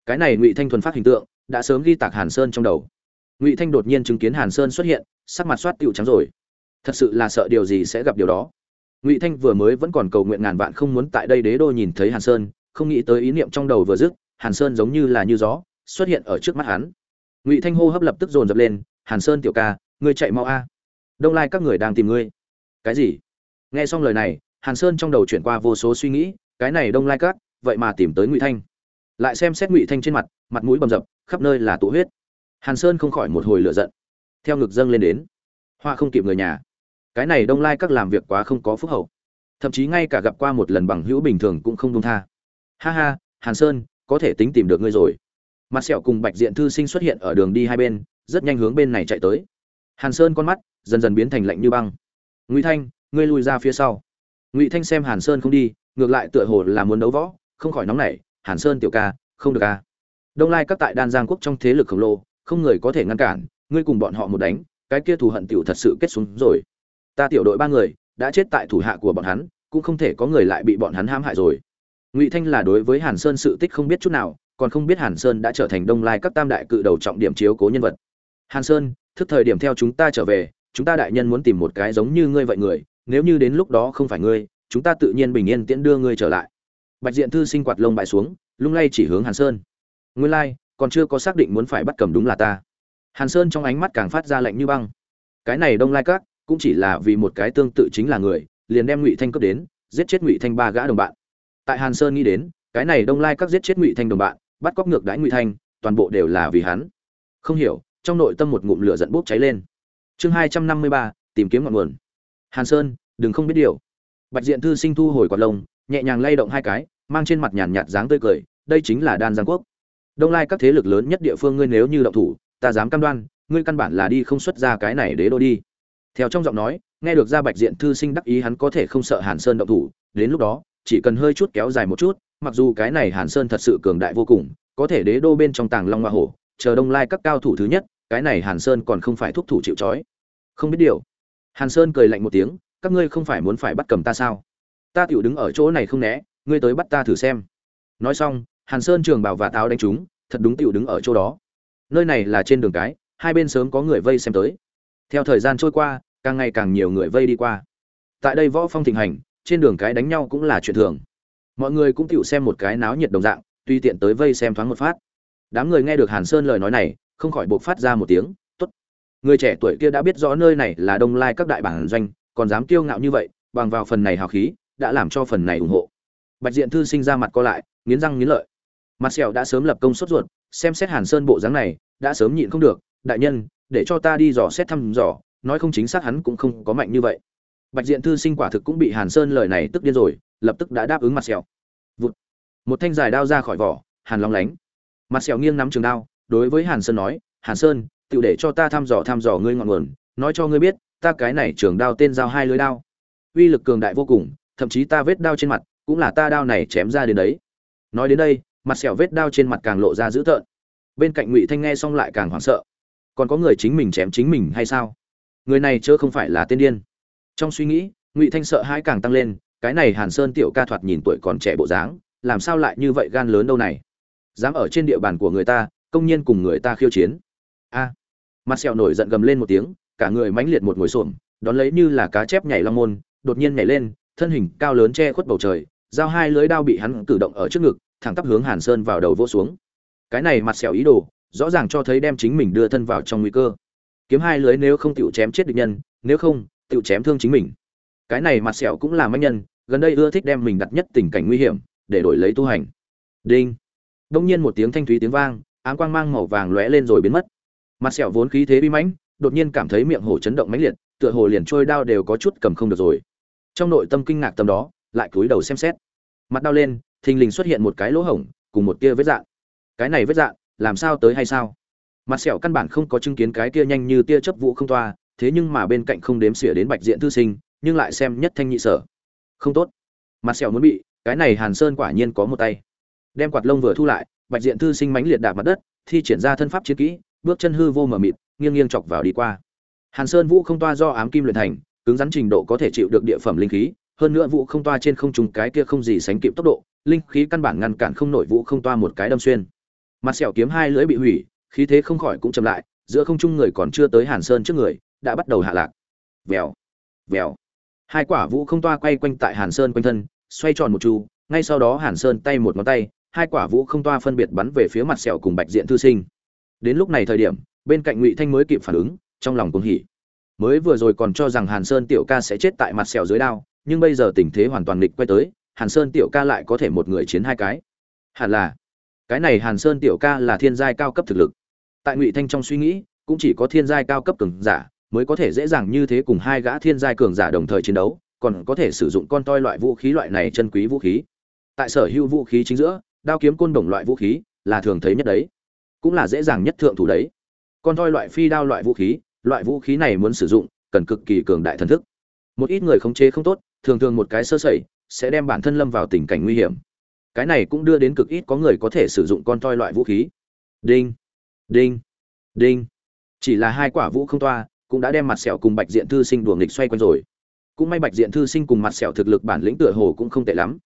Cái này ngụy thanh thuần phát hình tượng, đã sớm ghi tạc hàn sơn trong đầu. Ngụy thanh đột nhiên chứng kiến hàn sơn xuất hiện, sắc mặt soát tựu trắng rồi. Thật sự là sợ điều gì sẽ gặp điều đó. Ngụy thanh vừa mới vẫn còn cầu nguyện ngàn vạn không muốn tại đây đế đô nhìn thấy hàn sơn, không nghĩ tới ý niệm trong đầu vừa dứt, hàn sơn giống như là như gió, xuất hiện ở trước mắt hắn. Ngụy thanh hô hấp lập tức dồn dập lên, hàn sơn tiểu ca ngươi chạy mau a. Đông lai các người đang tìm ngươi. Cái gì? Nghe xong lời này, hàn sơn trong đầu chuyển qua vô số suy nghĩ, cái này đông lai các, vậy mà tìm tới ngụy thanh. Lại xem xét ngụy thanh trên mặt mặt mũi bầm dập, khắp nơi là tụ huyết. Hàn sơn không khỏi một hồi lửa giận. Theo ngực dâng lên đến. Hoa không kịp người nhà. Cái này đông lai các làm việc quá không có phúc hậu. Thậm chí ngay cả gặp qua một lần bằng hữu bình thường cũng không đông tha. Ha ha, hàn sơn, có thể tính tìm được ngươi rồi. Mặt sẹo cùng bạch diện thư sinh xuất hiện ở đường đi hai bên, rất nhanh hướng bên này chạy tới hàn sơn con mắt dần dần biến thành lạnh như băng. Ngụy thanh, ngươi lùi ra phía sau. Ngụy thanh xem hàn sơn không đi, ngược lại tựa hồ là muốn đấu võ, không khỏi nóng nảy, hàn sơn tiểu ca, không được ca đông lai các tại đan giang quốc trong thế lực khổng lồ, không người có thể ngăn cản, ngươi cùng bọn họ một đánh, cái kia thù hận tiểu thật sự kết xuống rồi. Ta tiểu đội ba người đã chết tại thủ hạ của bọn hắn, cũng không thể có người lại bị bọn hắn hãm hại rồi. Ngụy thanh là đối với hàn sơn sự tích không biết chút nào, còn không biết hàn sơn đã trở thành đông lai các tam đại cự đầu trọng điểm chiếu cố nhân vật. Hàn sơn thức thời điểm theo chúng ta trở về chúng ta đại nhân muốn tìm một cái giống như ngươi vậy người nếu như đến lúc đó không phải ngươi chúng ta tự nhiên bình yên tiễn đưa ngươi trở lại. Bạch diện thư sinh quạt lông bại xuống lung lay chỉ hướng hàn sơn. Nguyên lai、like, còn chưa có xác định muốn phải bắt cầm đúng là ta. Hàn sơn trong ánh mắt càng phát ra lạnh như băng. Cái này đông lai các cũng chỉ là vì một cái tương tự chính là người liền đem ngụy thanh cướp đến giết chết ngụy thanh ba gã đồng bạn. Tại hàn sơn nghĩ đến cái này đông lai các giết chết ngụy thanh đồng bạn bắt cóc ngược đãi ngụy thanh toàn bộ đều là vì hắn. Không hiểu trong nội tâm một ngụm lửa giận bốc cháy lên. Chương hai trăm năm mươi ba, tìm kiếm ngọn nguồn. Hàn sơn, đừng không biết điều. Bạch diện thư sinh thu hồi quạt lông, nhẹ nhàng lay động hai cái, mang trên mặt nhàn nhạt dáng tươi cười, đây chính là đan giang quốc. Đông lai các thế lực lớn nhất địa phương ngươi nếu như động thủ, ta dám cam đoan, ngươi căn bản là đi không xuất ra cái này đế đô đi. Theo trong giọng nói, nghe được ra bạch diện thư sinh đắc ý hắn có thể không sợ hàn sơn động thủ, đến lúc đó, chỉ cần hơi chút kéo dài một chút, mặc dù cái này hàn sơn thật sự cường đại vô cùng, có thể đế đô bên trong tàng long hoa hổ, chờ đông lai các cao thủ thứ nhất cái này hàn sơn còn không phải thúc thủ chịu trói. Không biết điều. Hàn sơn cười lạnh một tiếng, các ngươi không phải muốn phải bắt cầm ta sao? Ta tựu đứng ở chỗ này không né, ngươi tới bắt ta thử xem. Nói xong, hàn sơn trường bảo và táo đánh chúng thật đúng tựu đứng ở chỗ đó. Nơi này là trên đường cái, hai bên sớm có người vây xem tới. Theo thời gian trôi qua, càng ngày càng nhiều người vây đi qua. Tại đây võ phong thịnh hành, trên đường cái đánh nhau cũng là chuyện thường. Mọi người cũng tựu xem một cái náo nhiệt đồng dạng tuy tiện tới vây xem thoáng một phát. Đám người nghe được hàn sơn lời nói này không khỏi buộc phát ra một tiếng, tốt. Người trẻ tuổi kia đã biết rõ nơi này là đông lai các đại bản doanh, còn dám kiêu ngạo như vậy, bằng vào phần này hào khí, đã làm cho phần này ủng hộ. Bạch diện thư sinh ra mặt co lại, nghiến răng nghiến lợi. Mặt sẹo đã sớm lập công sốt ruột, xem xét hàn sơn bộ dáng này, đã sớm nhịn không được, đại nhân, để cho ta đi dò xét thăm dò, nói không chính xác hắn cũng không có mạnh như vậy. Bạch diện thư sinh quả thực cũng bị hàn sơn lời này tức điên rồi, lập tức đã đáp ứng mặt sẹo. Vụt. một thanh dài đao ra khỏi vỏ, hàn long lánh. Mặt sẹo nghiêng nắm trường đao đối với hàn sơn nói, hàn sơn tự để cho ta thăm dò thăm dò ngươi ngọn nguồn, nói cho ngươi biết, ta cái này trường đao tên giao hai lưỡi đao. Uy lực cường đại vô cùng, thậm chí ta vết đao trên mặt cũng là ta đao này chém ra đến đấy. Nói đến đây, mặt sẹo vết đao trên mặt càng lộ ra dữ tợn. Bên cạnh ngụy thanh nghe xong lại càng hoảng sợ. Còn có người chính mình chém chính mình hay sao? Người này chớ không phải là tên điên. Trong suy nghĩ, ngụy thanh sợ hãi càng tăng lên, cái này hàn sơn tiểu ca thoạt nhìn tuổi còn trẻ bộ dáng, làm sao lại như vậy gan lớn đâu này? Dám ở trên địa bàn của người ta công nhiên cùng người ta khiêu chiến. A. Mặt sẹo nổi giận gầm lên một tiếng, cả người mãnh liệt một ngồi xổm, đón lấy như là cá chép nhảy long môn, đột nhiên nhảy lên, thân hình cao lớn che khuất bầu trời, giao hai lưới đao bị hắn cử động ở trước ngực, thẳng tắp hướng hàn sơn vào đầu vỗ xuống. Cái này mặt sẹo ý đồ, rõ ràng cho thấy đem chính mình đưa thân vào trong nguy cơ. Kiếm hai lưới nếu không tựu chém chết địch nhân, nếu không tựu chém thương chính mình. Cái này mặt sẹo cũng là manh nhân, gần đây ưa thích đem mình đặt nhất tình cảnh nguy hiểm, để đổi lấy tu hành. Đinh. Đông nhiên một tiếng thanh thúy tiếng vang ám quang mang màu vàng lóe lên rồi biến mất. Mặt sẹo vốn khí thế bi mãnh, đột nhiên cảm thấy miệng hổ chấn động mãnh liệt, tựa hồ liền trôi đao đều có chút cầm không được rồi. Trong nội tâm kinh ngạc tâm đó, lại cúi đầu xem xét. Mặt đau lên, thình lình xuất hiện một cái lỗ hổng, cùng một tia vết dạn cái này vết dạn làm sao tới hay sao? Mặt sẹo căn bản không có chứng kiến cái kia nhanh như tia chớp vụ không toa, thế nhưng mà bên cạnh không đếm xỉa đến bạch diện thư sinh, nhưng lại xem nhất thanh nhị sở. Không tốt. Mặt sẹo muốn bị, cái này hàn sơn quả nhiên có một tay. Đem quạt lông vừa thu lại bạch diện thư sinh mãnh liệt đạp mặt đất, thi triển ra thân pháp chiến kỹ, bước chân hư vô mờ mịt, nghiêng nghiêng chọc vào đi qua. Hàn sơn vũ không toa do ám kim luyện thành, cứng rắn trình độ có thể chịu được địa phẩm linh khí, hơn nữa vũ không toa trên không trùng cái kia không gì sánh kịp tốc độ, linh khí căn bản ngăn cản không nổi vũ không toa một cái đâm xuyên. Mặt sẹo kiếm hai lưỡi bị hủy, khí thế không khỏi cũng chậm lại, giữa không trung người còn chưa tới hàn sơn trước người, đã bắt đầu hạ lạc. Vèo vèo. Hai quả vũ không toa quay quanh tại hàn sơn quanh thân, xoay tròn một chu, ngay sau đó hàn sơn tay một ngón tay hai quả vũ không toa phân biệt bắn về phía mặt sẹo cùng bạch diện thư sinh. Đến lúc này thời điểm, bên cạnh ngụy thanh mới kịp phản ứng, trong lòng cũng hỉ. Mới vừa rồi còn cho rằng hàn sơn tiểu ca sẽ chết tại mặt sẹo dưới đao, nhưng bây giờ tình thế hoàn toàn nghịch quay tới, hàn sơn tiểu ca lại có thể một người chiến hai cái. Hẳn là, cái này hàn sơn tiểu ca là thiên giai cao cấp thực lực. Tại ngụy thanh trong suy nghĩ, cũng chỉ có thiên giai cao cấp cường giả mới có thể dễ dàng như thế cùng hai gã thiên giai cường giả đồng thời chiến đấu, còn có thể sử dụng con toi loại vũ khí loại này chân quý vũ khí. Tại sở hữu vũ khí chính giữa đao kiếm côn đồng loại vũ khí là thường thấy nhất đấy. Cũng là dễ dàng nhất thượng thủ đấy. Con thoi loại phi đao loại vũ khí, loại vũ khí này muốn sử dụng, cần cực kỳ cường đại thần thức. Một ít người khống chế không tốt, thường thường một cái sơ sẩy, sẽ đem bản thân lâm vào tình cảnh nguy hiểm. Cái này cũng đưa đến cực ít có người có thể sử dụng con toi loại vũ khí. Đinh đinh đinh. Chỉ là hai quả vũ không toa, cũng đã đem mặt sẹo cùng bạch diện thư sinh đùa nghịch xoay quanh rồi. Cũng may bạch diện thư sinh cùng mặt sẹo thực lực bản lĩnh tựa hồ cũng không tệ lắm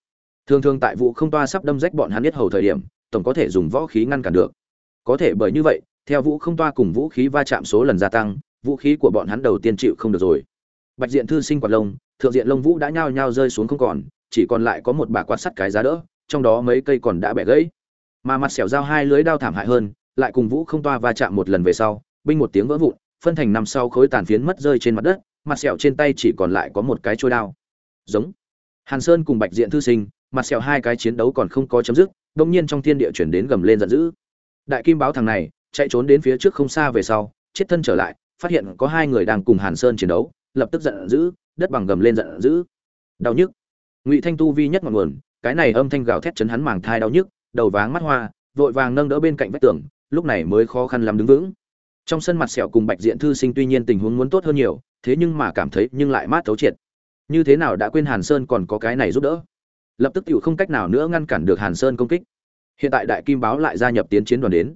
thường thường tại vụ không toa sắp đâm rách bọn hắn biết hầu thời điểm, tổng có thể dùng võ khí ngăn cản được. Có thể bởi như vậy, theo vũ không toa cùng vũ khí va chạm số lần gia tăng, vũ khí của bọn hắn đầu tiên chịu không được rồi. Bạch diện thư sinh quạt lông, thượng diện lông vũ đã nhao nhao rơi xuống không còn, chỉ còn lại có một bà quạt sắt cái giá đỡ, trong đó mấy cây còn đã bẻ gãy. Mà mặt xẻo dao hai lưới đao thảm hại hơn, lại cùng vũ không toa va chạm một lần về sau, binh một tiếng vỡ vụn, phân thành năm sau khối tàn phiến mất rơi trên mặt đất, mặt sẹo trên tay chỉ còn lại có một cái trôi đao. Giống. Hàn sơn cùng bạch diện thư sinh mặt sẹo hai cái chiến đấu còn không có chấm dứt, đông nhiên trong thiên địa chuyển đến gầm lên giận dữ. Đại kim báo thằng này, chạy trốn đến phía trước không xa về sau, chết thân trở lại, phát hiện có hai người đang cùng hàn sơn chiến đấu, lập tức giận dữ, đất bằng gầm lên giận dữ. Đau nhức. Ngụy thanh tu vi nhất ngọn nguồn, cái này âm thanh gào thét chấn hắn màng thai đau nhức, đầu váng mắt hoa, vội vàng nâng đỡ bên cạnh vách tường, lúc này mới khó khăn làm đứng vững. Trong sân mặt sẹo cùng bạch diện thư sinh tuy nhiên tình huống muốn tốt hơn nhiều, thế nhưng mà cảm thấy nhưng lại mát thấu triệt. Như thế nào đã quên hàn sơn còn có cái này giúp đỡ? Lập tức tiểu không cách nào nữa ngăn cản được hàn sơn công kích. Hiện tại đại kim báo lại gia nhập tiến chiến đoàn đến.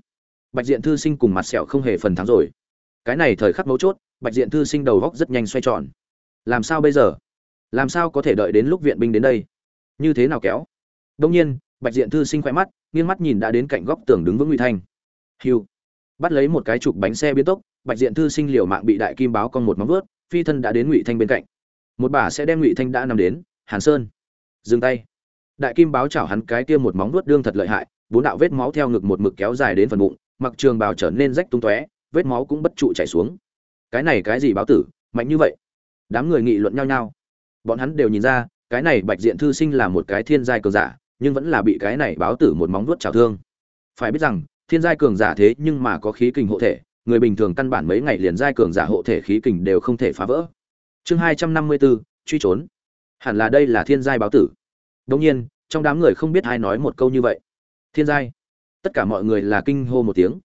Bạch diện thư sinh cùng mặt sẹo không hề phần thắng rồi. Cái này thời khắc mấu chốt, bạch diện thư sinh đầu góc rất nhanh xoay tròn. Làm sao bây giờ? Làm sao có thể đợi đến lúc viện binh đến đây? Như thế nào kéo? Đương nhiên, bạch diện thư sinh quay mắt, nghiêng mắt nhìn đã đến cạnh góc tường đứng vững ngụy thanh. Hiu bắt lấy một cái trục bánh xe biến tốc, bạch diện thư sinh liều mạng bị đại kim báo con một móng vớt phi thân đã đến ngụy thanh bên cạnh. Một bà sẽ đem ngụy thanh đã nằm đến, hàn sơn. Dừng tay đại kim báo chảo hắn cái kia một móng vuốt đương thật lợi hại, bốn đạo vết máu theo ngực một mực kéo dài đến phần bụng, mặc trường bào trở nên rách tung tóe, vết máu cũng bất trụ chảy xuống. Cái này cái gì báo tử, mạnh như vậy? Đám người nghị luận nhau nhau. Bọn hắn đều nhìn ra, cái này bạch diện thư sinh là một cái thiên giai cường giả, nhưng vẫn là bị cái này báo tử một móng vuốt chảo thương. Phải biết rằng, thiên giai cường giả thế nhưng mà có khí kình hộ thể, người bình thường căn bản mấy ngày liền giai cường giả hộ thể khí kình đều không thể phá vỡ. Chương hai trăm năm mươi bốn, truy trốn. Hẳn là đây là thiên giai báo tử đồng nhiên, trong đám người không biết ai nói một câu như vậy. Thiên giai. Tất cả mọi người là kinh hô một tiếng.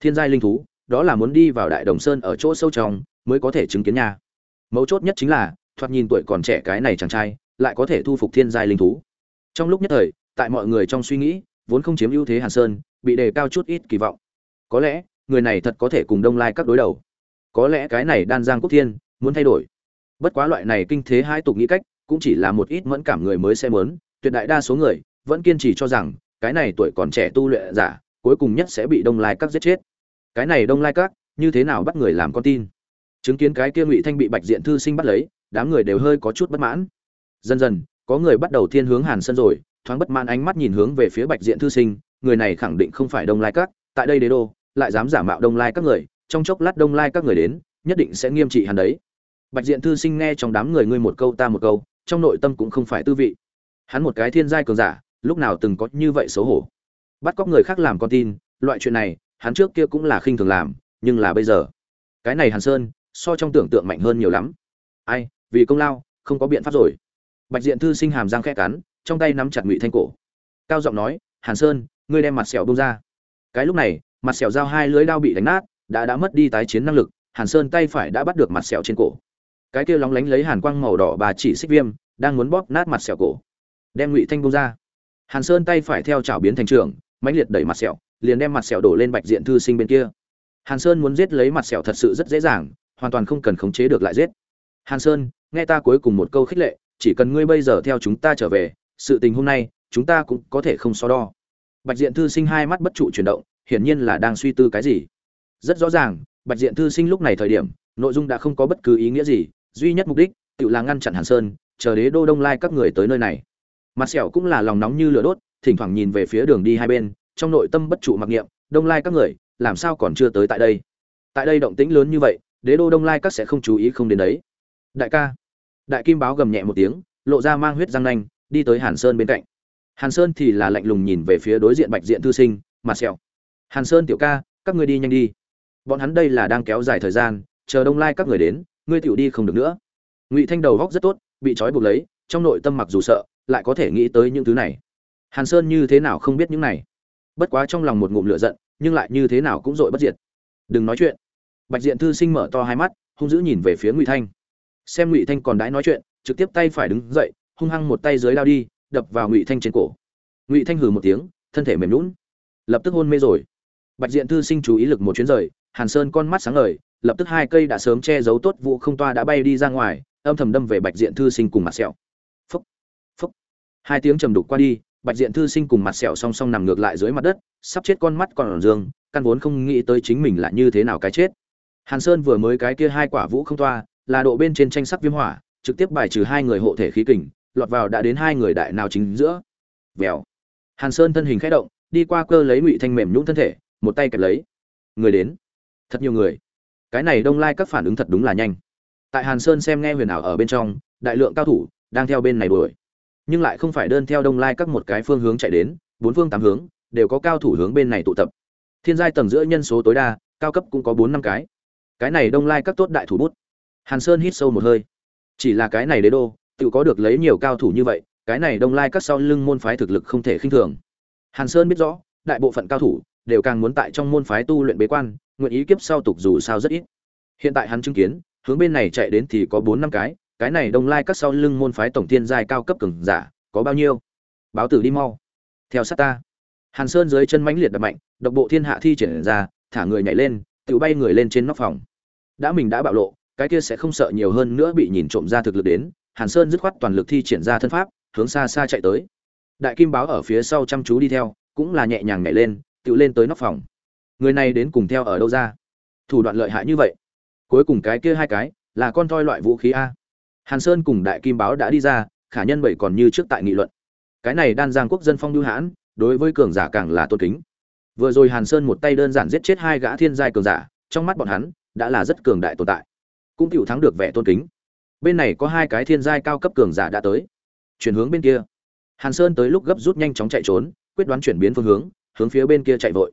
Thiên giai linh thú, đó là muốn đi vào đại đồng sơn ở chỗ sâu trong, mới có thể chứng kiến nha. Mấu chốt nhất chính là, thoạt nhìn tuổi còn trẻ cái này chàng trai, lại có thể thu phục thiên giai linh thú. Trong lúc nhất thời, tại mọi người trong suy nghĩ, vốn không chiếm ưu thế hàn sơn, bị đề cao chút ít kỳ vọng. Có lẽ, người này thật có thể cùng đông lai các đối đầu. Có lẽ cái này đan giang quốc thiên, muốn thay đổi. Bất quá loại này kinh thế hai tục nghĩ cách cũng chỉ là một ít mẫn cảm người mới xem muốn, tuyệt đại đa số người vẫn kiên trì cho rằng, cái này tuổi còn trẻ tu luyện giả, cuối cùng nhất sẽ bị đông lai các giết chết. Cái này đông lai các, như thế nào bắt người làm con tin? Chứng kiến cái kia ngụy thanh bị bạch diện thư sinh bắt lấy, đám người đều hơi có chút bất mãn. Dần dần, có người bắt đầu thiên hướng hàn sân rồi, thoáng bất mãn ánh mắt nhìn hướng về phía bạch diện thư sinh, người này khẳng định không phải đông lai các, tại đây đế đô, lại dám giả mạo đông lai các người, trong chốc lát đông lai các người đến, nhất định sẽ nghiêm trị hắn đấy. Bạch diện thư sinh nghe trong đám người ngươi một câu ta một câu trong nội tâm cũng không phải tư vị. Hắn một cái thiên giai cường giả, lúc nào từng có như vậy xấu hổ. Bắt cóc người khác làm con tin, loại chuyện này, hắn trước kia cũng là khinh thường làm, nhưng là bây giờ, cái này hàn sơn, so trong tưởng tượng mạnh hơn nhiều lắm. Ai, vì công lao, không có biện pháp rồi. Bạch diện thư sinh hàm răng khẽ cắn, trong tay nắm chặt ngụy thanh cổ. Cao giọng nói, hàn sơn, ngươi đem mặt sẹo bông ra. Cái lúc này, mặt sẹo dao hai lưỡi đao bị đánh nát, đã đã mất đi tái chiến năng lực, hàn sơn tay phải đã bắt được mặt sẹo trên cổ cái kia lóng lánh lấy hàn quang màu đỏ bà chỉ xích viêm, đang muốn bóp nát mặt sẹo cổ. Đem ngụy thanh bông ra. Hàn sơn tay phải theo chảo biến thành trường, mãnh liệt đẩy mặt sẹo, liền đem mặt sẹo đổ lên bạch diện thư sinh bên kia. Hàn sơn muốn giết lấy mặt sẹo thật sự rất dễ dàng, hoàn toàn không cần khống chế được lại giết. Hàn sơn, nghe ta cuối cùng một câu khích lệ, chỉ cần ngươi bây giờ theo chúng ta trở về, sự tình hôm nay, chúng ta cũng có thể không so đo. Bạch diện thư sinh hai mắt bất trụ chuyển động, hiển nhiên là đang suy tư cái gì. Rất rõ ràng, bạch diện thư sinh lúc này thời điểm, nội dung đã không có bất cứ ý nghĩa gì duy nhất mục đích, tự là ngăn chặn hàn sơn, chờ đế đô đông lai các người tới nơi này. Mặt sẹo cũng là lòng nóng như lửa đốt, thỉnh thoảng nhìn về phía đường đi hai bên, trong nội tâm bất trụ mặc niệm, đông lai các người, làm sao còn chưa tới tại đây? Tại đây động tĩnh lớn như vậy, đế đô đông lai các sẽ không chú ý không đến đấy. Đại ca. Đại kim báo gầm nhẹ một tiếng, lộ ra mang huyết răng nanh, đi tới hàn sơn bên cạnh. Hàn sơn thì là lạnh lùng nhìn về phía đối diện bạch diện thư sinh, mặt sẹo. Hàn sơn tiểu ca, các ngươi đi nhanh đi. Bọn hắn đây là đang kéo dài thời gian, chờ đông lai các người đến ngươi tiểu đi không được nữa. Ngụy thanh đầu góc rất tốt, bị trói buộc lấy, trong nội tâm mặc dù sợ, lại có thể nghĩ tới những thứ này. Hàn sơn như thế nào không biết những này. Bất quá trong lòng một ngụm lửa giận, nhưng lại như thế nào cũng dội bất diệt. Đừng nói chuyện. Bạch diện thư sinh mở to hai mắt, hung dữ nhìn về phía ngụy thanh. Xem ngụy thanh còn đãi nói chuyện, trực tiếp tay phải đứng dậy, hung hăng một tay dưới lao đi, đập vào ngụy thanh trên cổ. Ngụy thanh hừ một tiếng, thân thể mềm lún lập tức hôn mê rồi. Bạch diện thư sinh chú ý lực một chuyến rời, hàn sơn con mắt sáng ngời lập tức hai cây đã sớm che giấu tốt vụ không toa đã bay đi ra ngoài, âm thầm đâm về bạch diện thư sinh cùng mặt sẹo. Phúc phúc. Hai tiếng trầm đục qua đi, bạch diện thư sinh cùng mặt sẹo song song nằm ngược lại dưới mặt đất, sắp chết con mắt còn ở dương căn vốn không nghĩ tới chính mình là như thế nào cái chết. Hàn sơn vừa mới cái kia hai quả vũ không toa, là độ bên trên tranh sắc viêm hỏa, trực tiếp bài trừ hai người hộ thể khí kình, lọt vào đã đến hai người đại nào chính giữa. Vèo. Hàn sơn thân hình khẽ động, đi qua cơ lấy ngụy thanh mềm nhũng thân thể, một tay kẹp lấy. Người đến. Thật nhiều người cái này đông lai các phản ứng thật đúng là nhanh. Tại hàn sơn xem nghe huyền ảo ở bên trong, đại lượng cao thủ đang theo bên này đuổi. Nhưng lại không phải đơn theo đông lai các một cái phương hướng chạy đến, bốn phương tám hướng, đều có cao thủ hướng bên này tụ tập. Thiên giai tầng giữa nhân số tối đa, cao cấp cũng có bốn năm cái. Cái này đông lai các tốt đại thủ bút. Hàn sơn hít sâu một hơi. Chỉ là cái này đế đô, tự có được lấy nhiều cao thủ như vậy, cái này đông lai các sau lưng môn phái thực lực không thể khinh thường. Hàn sơn biết rõ, đại bộ phận cao thủ đều càng muốn tại trong môn phái tu luyện bế quan, nguyện ý kiếp sau tục dù sao rất ít. Hiện tại hắn chứng kiến, hướng bên này chạy đến thì có bốn năm cái cái này đông lai các sau lưng môn phái tổng thiên giai cao cấp cường giả, có bao nhiêu? Báo tử đi mau. Theo sát ta. Hàn sơn dưới chân mãnh liệt đập mạnh, độc bộ thiên hạ thi triển ra, thả người nhảy lên, tự bay người lên trên nóc phòng. Đã mình đã bạo lộ, cái kia sẽ không sợ nhiều hơn nữa bị nhìn trộm ra thực lực đến, hàn sơn dứt khoát toàn lực thi triển ra thân pháp, hướng xa xa chạy tới. Đại kim báo ở phía sau chăm chú đi theo, cũng là nhẹ nhàng nhảy lên tự lên tới nóc phòng. Người này đến cùng theo ở đâu ra? Thủ đoạn lợi hại như vậy. Cuối cùng cái kia hai cái, là con toi loại vũ khí a. Hàn sơn cùng đại kim báo đã đi ra, khả nhân bảy còn như trước tại nghị luận. Cái này đan giang quốc dân phong lưu hãn, đối với cường giả càng là tôn kính. Vừa rồi hàn sơn một tay đơn giản giết chết hai gã thiên giai cường giả, trong mắt bọn hắn, đã là rất cường đại tồn tại. Cũng cựu thắng được vẻ tôn kính. Bên này có hai cái thiên giai cao cấp cường giả đã tới. Chuyển hướng bên kia. Hàn sơn tới lúc gấp rút nhanh chóng chạy trốn, quyết đoán chuyển biến phương hướng hướng phía bên kia chạy vội.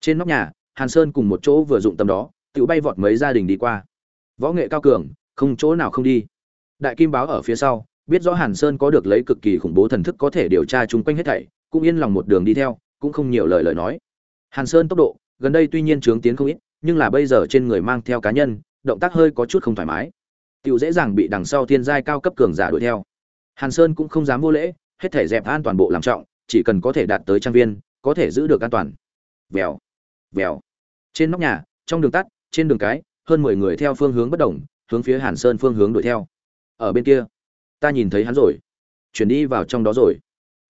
Trên nóc nhà, hàn sơn cùng một chỗ vừa dụng tâm đó, tự bay vọt mấy gia đình đi qua. Võ nghệ cao cường, không chỗ nào không đi. Đại kim báo ở phía sau, biết rõ hàn sơn có được lấy cực kỳ khủng bố thần thức có thể điều tra chung quanh hết thảy, cũng yên lòng một đường đi theo, cũng không nhiều lời lời nói. Hàn sơn tốc độ, gần đây tuy nhiên trướng tiến không ít, nhưng là bây giờ trên người mang theo cá nhân, động tác hơi có chút không thoải mái. Tiểu dễ dàng bị đằng sau thiên giai cao cấp cường giả đuổi theo. Hàn sơn cũng không dám vô lễ, hết thể dẹp an toàn bộ làm trọng, chỉ cần có thể đạt tới trang viên có thể giữ được an toàn. Vèo vèo. Trên nóc nhà, trong đường tắt, trên đường cái, hơn mười người theo phương hướng bất đồng, hướng phía hàn sơn phương hướng đuổi theo. Ở bên kia, ta nhìn thấy hắn rồi. Chuyển đi vào trong đó rồi.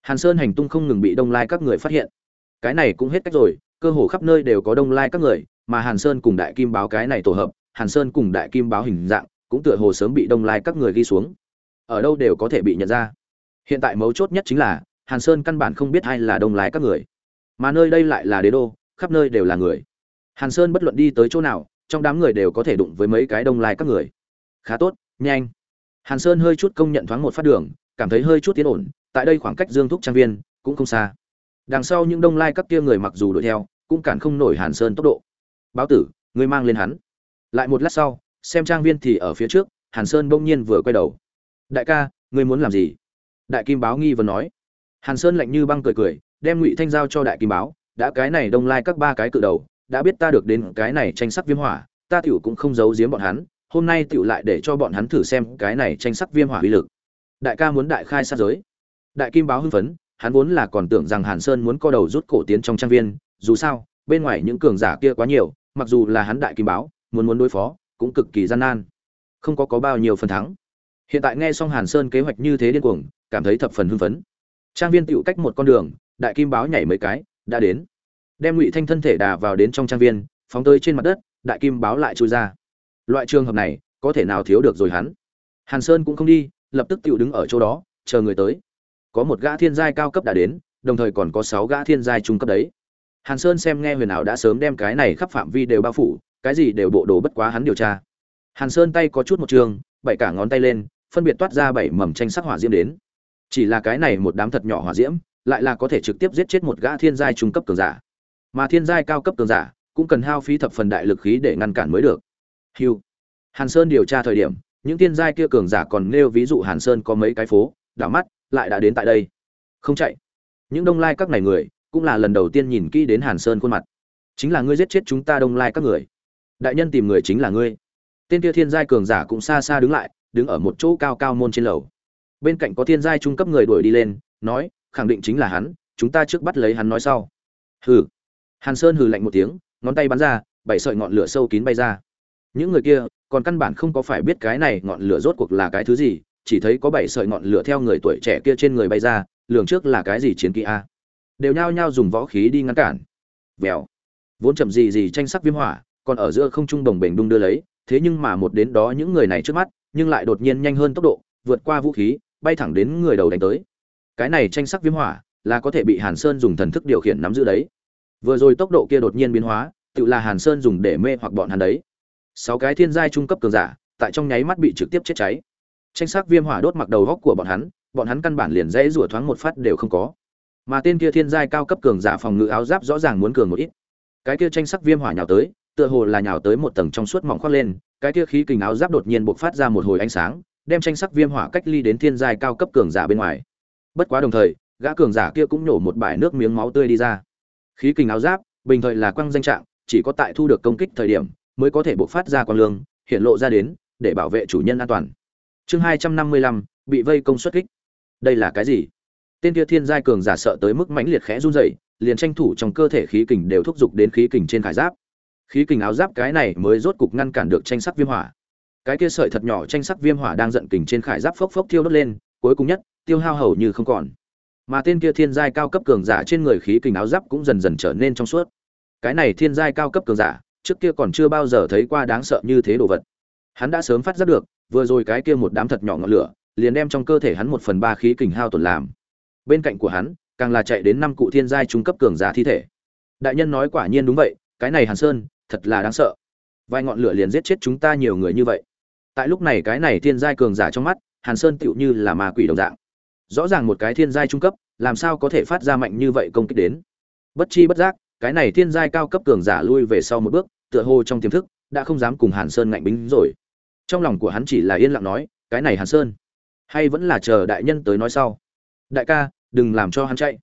Hàn sơn hành tung không ngừng bị đông lai các người phát hiện. Cái này cũng hết cách rồi, cơ hồ khắp nơi đều có đông lai các người, mà hàn sơn cùng đại kim báo cái này tổ hợp, hàn sơn cùng đại kim báo hình dạng, cũng tựa hồ sớm bị đông lai các người ghi xuống. Ở đâu đều có thể bị nhận ra. Hiện tại mấu chốt nhất chính là, hàn sơn căn bản không biết ai là đông lai các người mà nơi đây lại là đế đô, khắp nơi đều là người. Hàn sơn bất luận đi tới chỗ nào, trong đám người đều có thể đụng với mấy cái đông lai các người. Khá tốt, nhanh. Hàn sơn hơi chút công nhận thoáng một phát đường, cảm thấy hơi chút tiến ổn, tại đây khoảng cách dương thúc trang viên cũng không xa. Đằng sau những đông lai các kia người mặc dù đuổi theo, cũng cản không nổi hàn sơn tốc độ. Báo tử ngươi mang lên hắn. Lại một lát sau, xem trang viên thì ở phía trước, hàn sơn bỗng nhiên vừa quay đầu. Đại ca ngươi muốn làm gì? Đại kim báo nghi vấn nói. Hàn sơn lạnh như băng cười cười đem ngụy thanh giao cho đại kim báo, đã cái này đông lai các ba cái cự đầu, đã biết ta được đến cái này tranh sắc viêm hỏa, ta tiểu cũng không giấu giếm bọn hắn, hôm nay tiểu lại để cho bọn hắn thử xem cái này tranh sắc viêm hỏa uy lực. Đại ca muốn đại khai sát giới. Đại kim báo hưng phấn, hắn vốn là còn tưởng rằng hàn sơn muốn co đầu rút cổ tiến trong trang viên, dù sao, bên ngoài những cường giả kia quá nhiều, mặc dù là hắn đại kim báo, muốn muốn đối phó, cũng cực kỳ gian nan. Không có có bao nhiêu phần thắng. Hiện tại nghe xong hàn sơn kế hoạch như thế điên cuồng, cảm thấy thập phần hưng phấn. Trang viên tựu cách một con đường đại kim báo nhảy mấy cái, đã đến. Đem ngụy thanh thân thể đà vào đến trong trang viên, phóng tới trên mặt đất, đại kim báo lại trôi ra. Loại trường hợp này, có thể nào thiếu được rồi hắn? Hàn sơn cũng không đi, lập tức tựu đứng ở chỗ đó, chờ người tới. Có một gã thiên giai cao cấp đã đến, đồng thời còn có sáu gã thiên giai trung cấp đấy. Hàn sơn xem nghe huyền ảo đã sớm đem cái này khắp phạm vi đều bao phủ, cái gì đều bộ đồ bất quá hắn điều tra. Hàn sơn tay có chút một trường, bảy cả ngón tay lên, phân biệt toát ra bảy mầm tranh sắc hỏa diễm đến. Chỉ là cái này một đám thật nhỏ hỏa diễm lại là có thể trực tiếp giết chết một gã thiên giai trung cấp cường giả. Mà thiên giai cao cấp cường giả cũng cần hao phí thập phần đại lực khí để ngăn cản mới được. Hưu. hàn sơn điều tra thời điểm, những thiên giai kia cường giả còn nêu ví dụ hàn sơn có mấy cái phố, đảo mắt, lại đã đến tại đây. Không chạy. Những đông lai các này người cũng là lần đầu tiên nhìn kỹ đến hàn sơn khuôn mặt. Chính là ngươi giết chết chúng ta đông lai các người. Đại nhân tìm người chính là ngươi. Tên kia thiên giai cường giả cũng xa xa đứng lại, đứng ở một chỗ cao cao môn trên lầu. Bên cạnh có thiên giai trung cấp người đuổi đi lên, nói khẳng định chính là hắn, chúng ta trước bắt lấy hắn nói sau. Hừ. Hàn sơn hừ lạnh một tiếng, ngón tay bắn ra, bảy sợi ngọn lửa sâu kín bay ra. Những người kia, còn căn bản không có phải biết cái này ngọn lửa rốt cuộc là cái thứ gì, chỉ thấy có bảy sợi ngọn lửa theo người tuổi trẻ kia trên người bay ra, lường trước là cái gì chiến kỹ a. Đều nhao nhao dùng võ khí đi ngăn cản. Vèo. Vốn chậm gì gì tranh sắc viêm hỏa, còn ở giữa không trung đồng bền đung đưa lấy, thế nhưng mà một đến đó những người này trước mắt, nhưng lại đột nhiên nhanh hơn tốc độ, vượt qua vũ khí, bay thẳng đến người đầu đánh tới cái này tranh sắc viêm hỏa là có thể bị hàn sơn dùng thần thức điều khiển nắm giữ đấy. Vừa rồi tốc độ kia đột nhiên biến hóa, tự là hàn sơn dùng để mê hoặc bọn hắn đấy. Sáu cái thiên giai trung cấp cường giả, tại trong nháy mắt bị trực tiếp chết cháy. Tranh sắc viêm hỏa đốt mặc đầu góc của bọn hắn bọn hắn căn bản liền dễ rủa thoáng một phát đều không có. Mà tên kia thiên giai cao cấp cường giả phòng ngự áo giáp rõ ràng muốn cường một ít. Cái kia tranh sắc viêm hỏa nhào tới, tựa hồ là nhào tới một tầng trong suốt mỏng khoác lên, cái kia khí kình áo giáp đột nhiên bộc phát ra một hồi ánh sáng, đem tranh sắc viêm hỏa cách ly đến thiên giai cao cấp cường giả bên ngoài bất quá đồng thời, gã cường giả kia cũng nhổ một bãi nước miếng máu tươi đi ra. Khí kình áo giáp, bình thời là quang danh trạng, chỉ có tại thu được công kích thời điểm mới có thể bộc phát ra quang lương, hiện lộ ra đến, để bảo vệ chủ nhân an toàn. Chương hai trăm năm mươi lăm, bị vây công xuất kích. Đây là cái gì? Tên kia thiên giai cường giả sợ tới mức mãnh liệt khẽ run rẩy, liền tranh thủ trong cơ thể khí kình đều thúc giục đến khí kình trên khải giáp. Khí kình áo giáp cái này mới rốt cục ngăn cản được tranh sắc viêm hỏa. Cái kia sợi thật nhỏ tranh sắc viêm hỏa đang giận kình trên khải giáp phốc phốc thiêu đốt lên, cuối cùng nhất tiêu hao hầu như không còn. Mà tên kia thiên giai cao cấp cường giả trên người khí kình áo giáp cũng dần dần trở nên trong suốt. Cái này thiên giai cao cấp cường giả, trước kia còn chưa bao giờ thấy qua đáng sợ như thế đồ vật. Hắn đã sớm phát giác được, vừa rồi cái kia một đám thật nhỏ ngọn lửa, liền đem trong cơ thể hắn một phần ba khí kình hao tổn làm. Bên cạnh của hắn, càng là chạy đến năm cụ thiên giai trung cấp cường giả thi thể. Đại nhân nói quả nhiên đúng vậy, cái này hàn sơn, thật là đáng sợ. Vài ngọn lửa liền giết chết chúng ta nhiều người như vậy. Tại lúc này cái này thiên giai cường giả trong mắt, hàn sơn tựu như là ma quỷ đồng dạng rõ ràng một cái thiên giai trung cấp, làm sao có thể phát ra mạnh như vậy công kích đến? Bất chi bất giác, cái này thiên giai cao cấp cường giả lui về sau một bước, tựa hồ trong tiềm thức, đã không dám cùng hàn sơn ngạnh bính rồi. Trong lòng của hắn chỉ là yên lặng nói, cái này hàn sơn, hay vẫn là chờ đại nhân tới nói sau. Đại ca, đừng làm cho hắn chạy.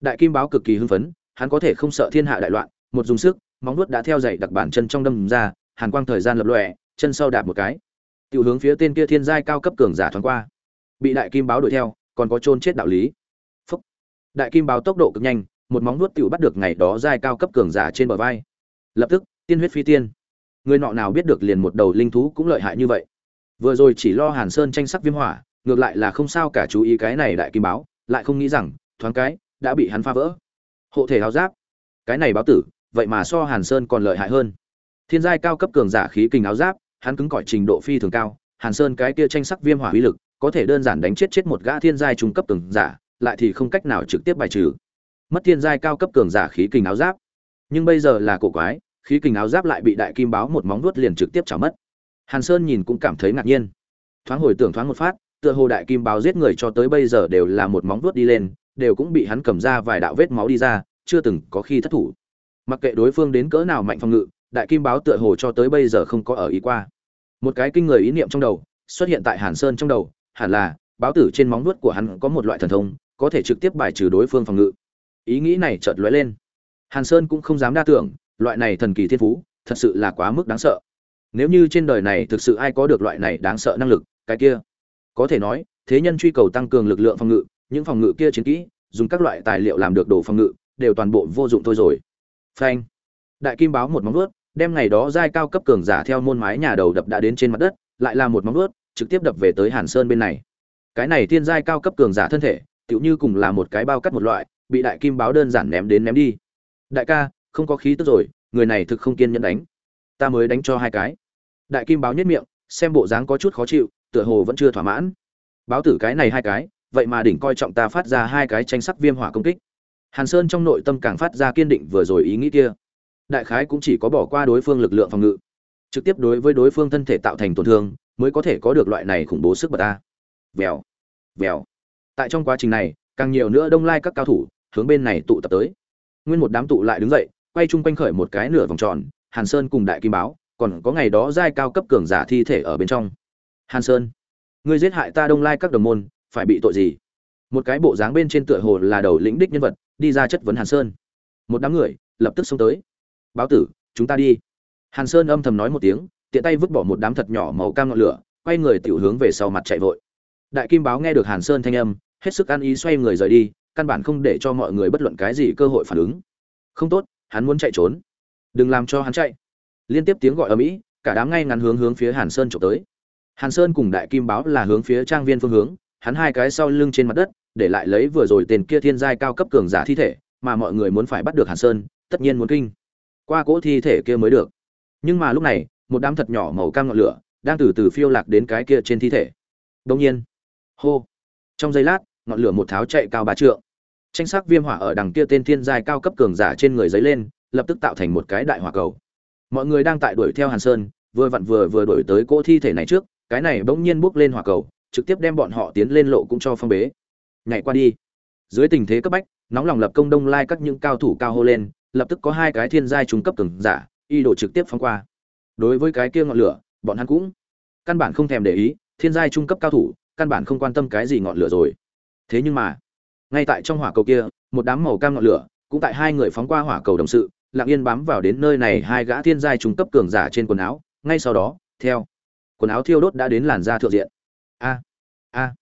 Đại kim báo cực kỳ hưng phấn, hắn có thể không sợ thiên hạ đại loạn, một dùng sức, móng nuốt đã theo dậy đặc bản chân trong đâm ra, hàn quang thời gian lập lòe, chân sau đạp một cái. Tiểu hướng phía tên kia thiên giai cao cấp cường giả thoáng qua, bị đại kim báo đuổi theo còn có chôn chết đạo lý. Phúc. đại kim báo tốc độ cực nhanh, một móng nuốt tiểu bắt được ngày đó giai cao cấp cường giả trên bờ vai. Lập tức, tiên huyết phi tiên. Người nọ nào biết được liền một đầu linh thú cũng lợi hại như vậy. Vừa rồi chỉ lo hàn sơn tranh sắc viêm hỏa, ngược lại là không sao cả chú ý cái này đại kim báo, lại không nghĩ rằng, thoáng cái, đã bị hắn phá vỡ. Hộ thể áo giáp. Cái này báo tử, vậy mà so hàn sơn còn lợi hại hơn. Thiên giai cao cấp cường giả khí kình áo giáp, hắn cứng cỏi trình độ phi thường cao, hàn sơn cái kia tranh sắc viêm hỏa uy lực có thể đơn giản đánh chết chết một gã thiên giai trung cấp cường giả, lại thì không cách nào trực tiếp bài trừ. Mất thiên giai cao cấp cường giả khí kình áo giáp. Nhưng bây giờ là cổ quái, khí kình áo giáp lại bị đại kim báo một móng vuốt liền trực tiếp trả mất. Hàn sơn nhìn cũng cảm thấy ngạc nhiên. Thoáng hồi tưởng thoáng một phát, tựa hồ đại kim báo giết người cho tới bây giờ đều là một móng vuốt đi lên, đều cũng bị hắn cầm ra vài đạo vết máu đi ra, chưa từng có khi thất thủ. Mặc kệ đối phương đến cỡ nào mạnh phòng ngự, đại kim báo tựa hồ cho tới bây giờ không có ở ý qua. Một cái kinh người ý niệm trong đầu xuất hiện tại hàn sơn trong đầu hẳn là, báo tử trên móng nuốt của hắn có một loại thần thông, có thể trực tiếp bài trừ đối phương phòng ngự. Ý nghĩ này chợt lóe lên. Hàn sơn cũng không dám đa tưởng, loại này thần kỳ thiên phú, thật sự là quá mức đáng sợ. Nếu như trên đời này thực sự ai có được loại này đáng sợ năng lực, cái kia, có thể nói, thế nhân truy cầu tăng cường lực lượng phòng ngự, những phòng ngự kia chiến kỹ, dùng các loại tài liệu làm được đồ phòng ngự, đều toàn bộ vô dụng thôi rồi. Phanh. Đại kim báo một móng vuốt, đem ngày đó giai cao cấp cường giả theo môn mái nhà đầu đập đã đến trên mặt đất, lại là một móng vuốt trực tiếp đập về tới hàn sơn bên này. Cái này thiên giai cao cấp cường giả thân thể, tựu như cùng là một cái bao cắt một loại, bị đại kim báo đơn giản ném đến ném đi. Đại ca, không có khí tức rồi, người này thực không kiên nhẫn đánh. Ta mới đánh cho hai cái. Đại kim báo nhất miệng, xem bộ dáng có chút khó chịu, tựa hồ vẫn chưa thỏa mãn. Báo tử cái này hai cái, vậy mà đỉnh coi trọng ta phát ra hai cái tranh sắc viêm hỏa công kích. Hàn sơn trong nội tâm càng phát ra kiên định vừa rồi ý nghĩ kia. Đại khái cũng chỉ có bỏ qua đối phương lực lượng phòng ngự. Trực tiếp đối với đối phương thân thể tạo thành tổn thương mới có thể có được loại này khủng bố sức bật ta. Vèo vèo. Tại trong quá trình này, càng nhiều nữa đông lai các cao thủ, hướng bên này tụ tập tới. Nguyên một đám tụ lại đứng dậy, quay chung quanh khởi một cái nửa vòng tròn, hàn sơn cùng đại kim báo, còn có ngày đó giai cao cấp cường giả thi thể ở bên trong. Hàn sơn, ngươi giết hại ta đông lai các đồng môn, phải bị tội gì? Một cái bộ dáng bên trên tựa hồ là đầu lĩnh đích nhân vật, đi ra chất vấn hàn sơn. Một đám người lập tức xông tới. Báo tử, chúng ta đi. Hàn sơn âm thầm nói một tiếng tiện tay vứt bỏ một đám thật nhỏ màu cam ngọn lửa, quay người tiểu hướng về sau mặt chạy vội. Đại kim báo nghe được hàn sơn thanh âm, hết sức ăn ý xoay người rời đi, căn bản không để cho mọi người bất luận cái gì cơ hội phản ứng. Không tốt, hắn muốn chạy trốn. Đừng làm cho hắn chạy. Liên tiếp tiếng gọi ở mỹ, cả đám ngay ngắn hướng hướng phía hàn sơn trộm tới. Hàn sơn cùng đại kim báo là hướng phía trang viên phương hướng, hắn hai cái sau lưng trên mặt đất, để lại lấy vừa rồi tên kia thiên giai cao cấp cường giả thi thể, mà mọi người muốn phải bắt được hàn sơn, tất nhiên muốn kinh. Qua cỗ thi thể kia mới được. Nhưng mà lúc này một đám thật nhỏ màu cam ngọn lửa đang từ từ phiêu lạc đến cái kia trên thi thể. Đông nhiên, hô, trong giây lát, ngọn lửa một tháo chạy cao ba trượng. Tranh sắc viêm hỏa ở đằng kia tên thiên giai cao cấp cường giả trên người giấy lên, lập tức tạo thành một cái đại hỏa cầu. Mọi người đang tại đuổi theo hàn sơn, vừa vặn vừa vừa đuổi tới cỗ thi thể này trước, cái này bỗng nhiên bốc lên hỏa cầu, trực tiếp đem bọn họ tiến lên lộ cũng cho phong bế. Nhảy qua đi. Dưới tình thế cấp bách, nóng lòng lập công đông lai các những cao thủ cao hô lên, lập tức có hai cái thiên giai trung cấp cường giả, y đổ trực tiếp phong qua đối với cái kia ngọn lửa, bọn hắn cũng căn bản không thèm để ý, thiên giai trung cấp cao thủ, căn bản không quan tâm cái gì ngọn lửa rồi. Thế nhưng mà, ngay tại trong hỏa cầu kia, một đám màu cam ngọn lửa, cũng tại hai người phóng qua hỏa cầu đồng sự, lặng yên bám vào đến nơi này hai gã thiên giai trung cấp cường giả trên quần áo. Ngay sau đó, theo quần áo thiêu đốt đã đến làn da thượng diện. A a.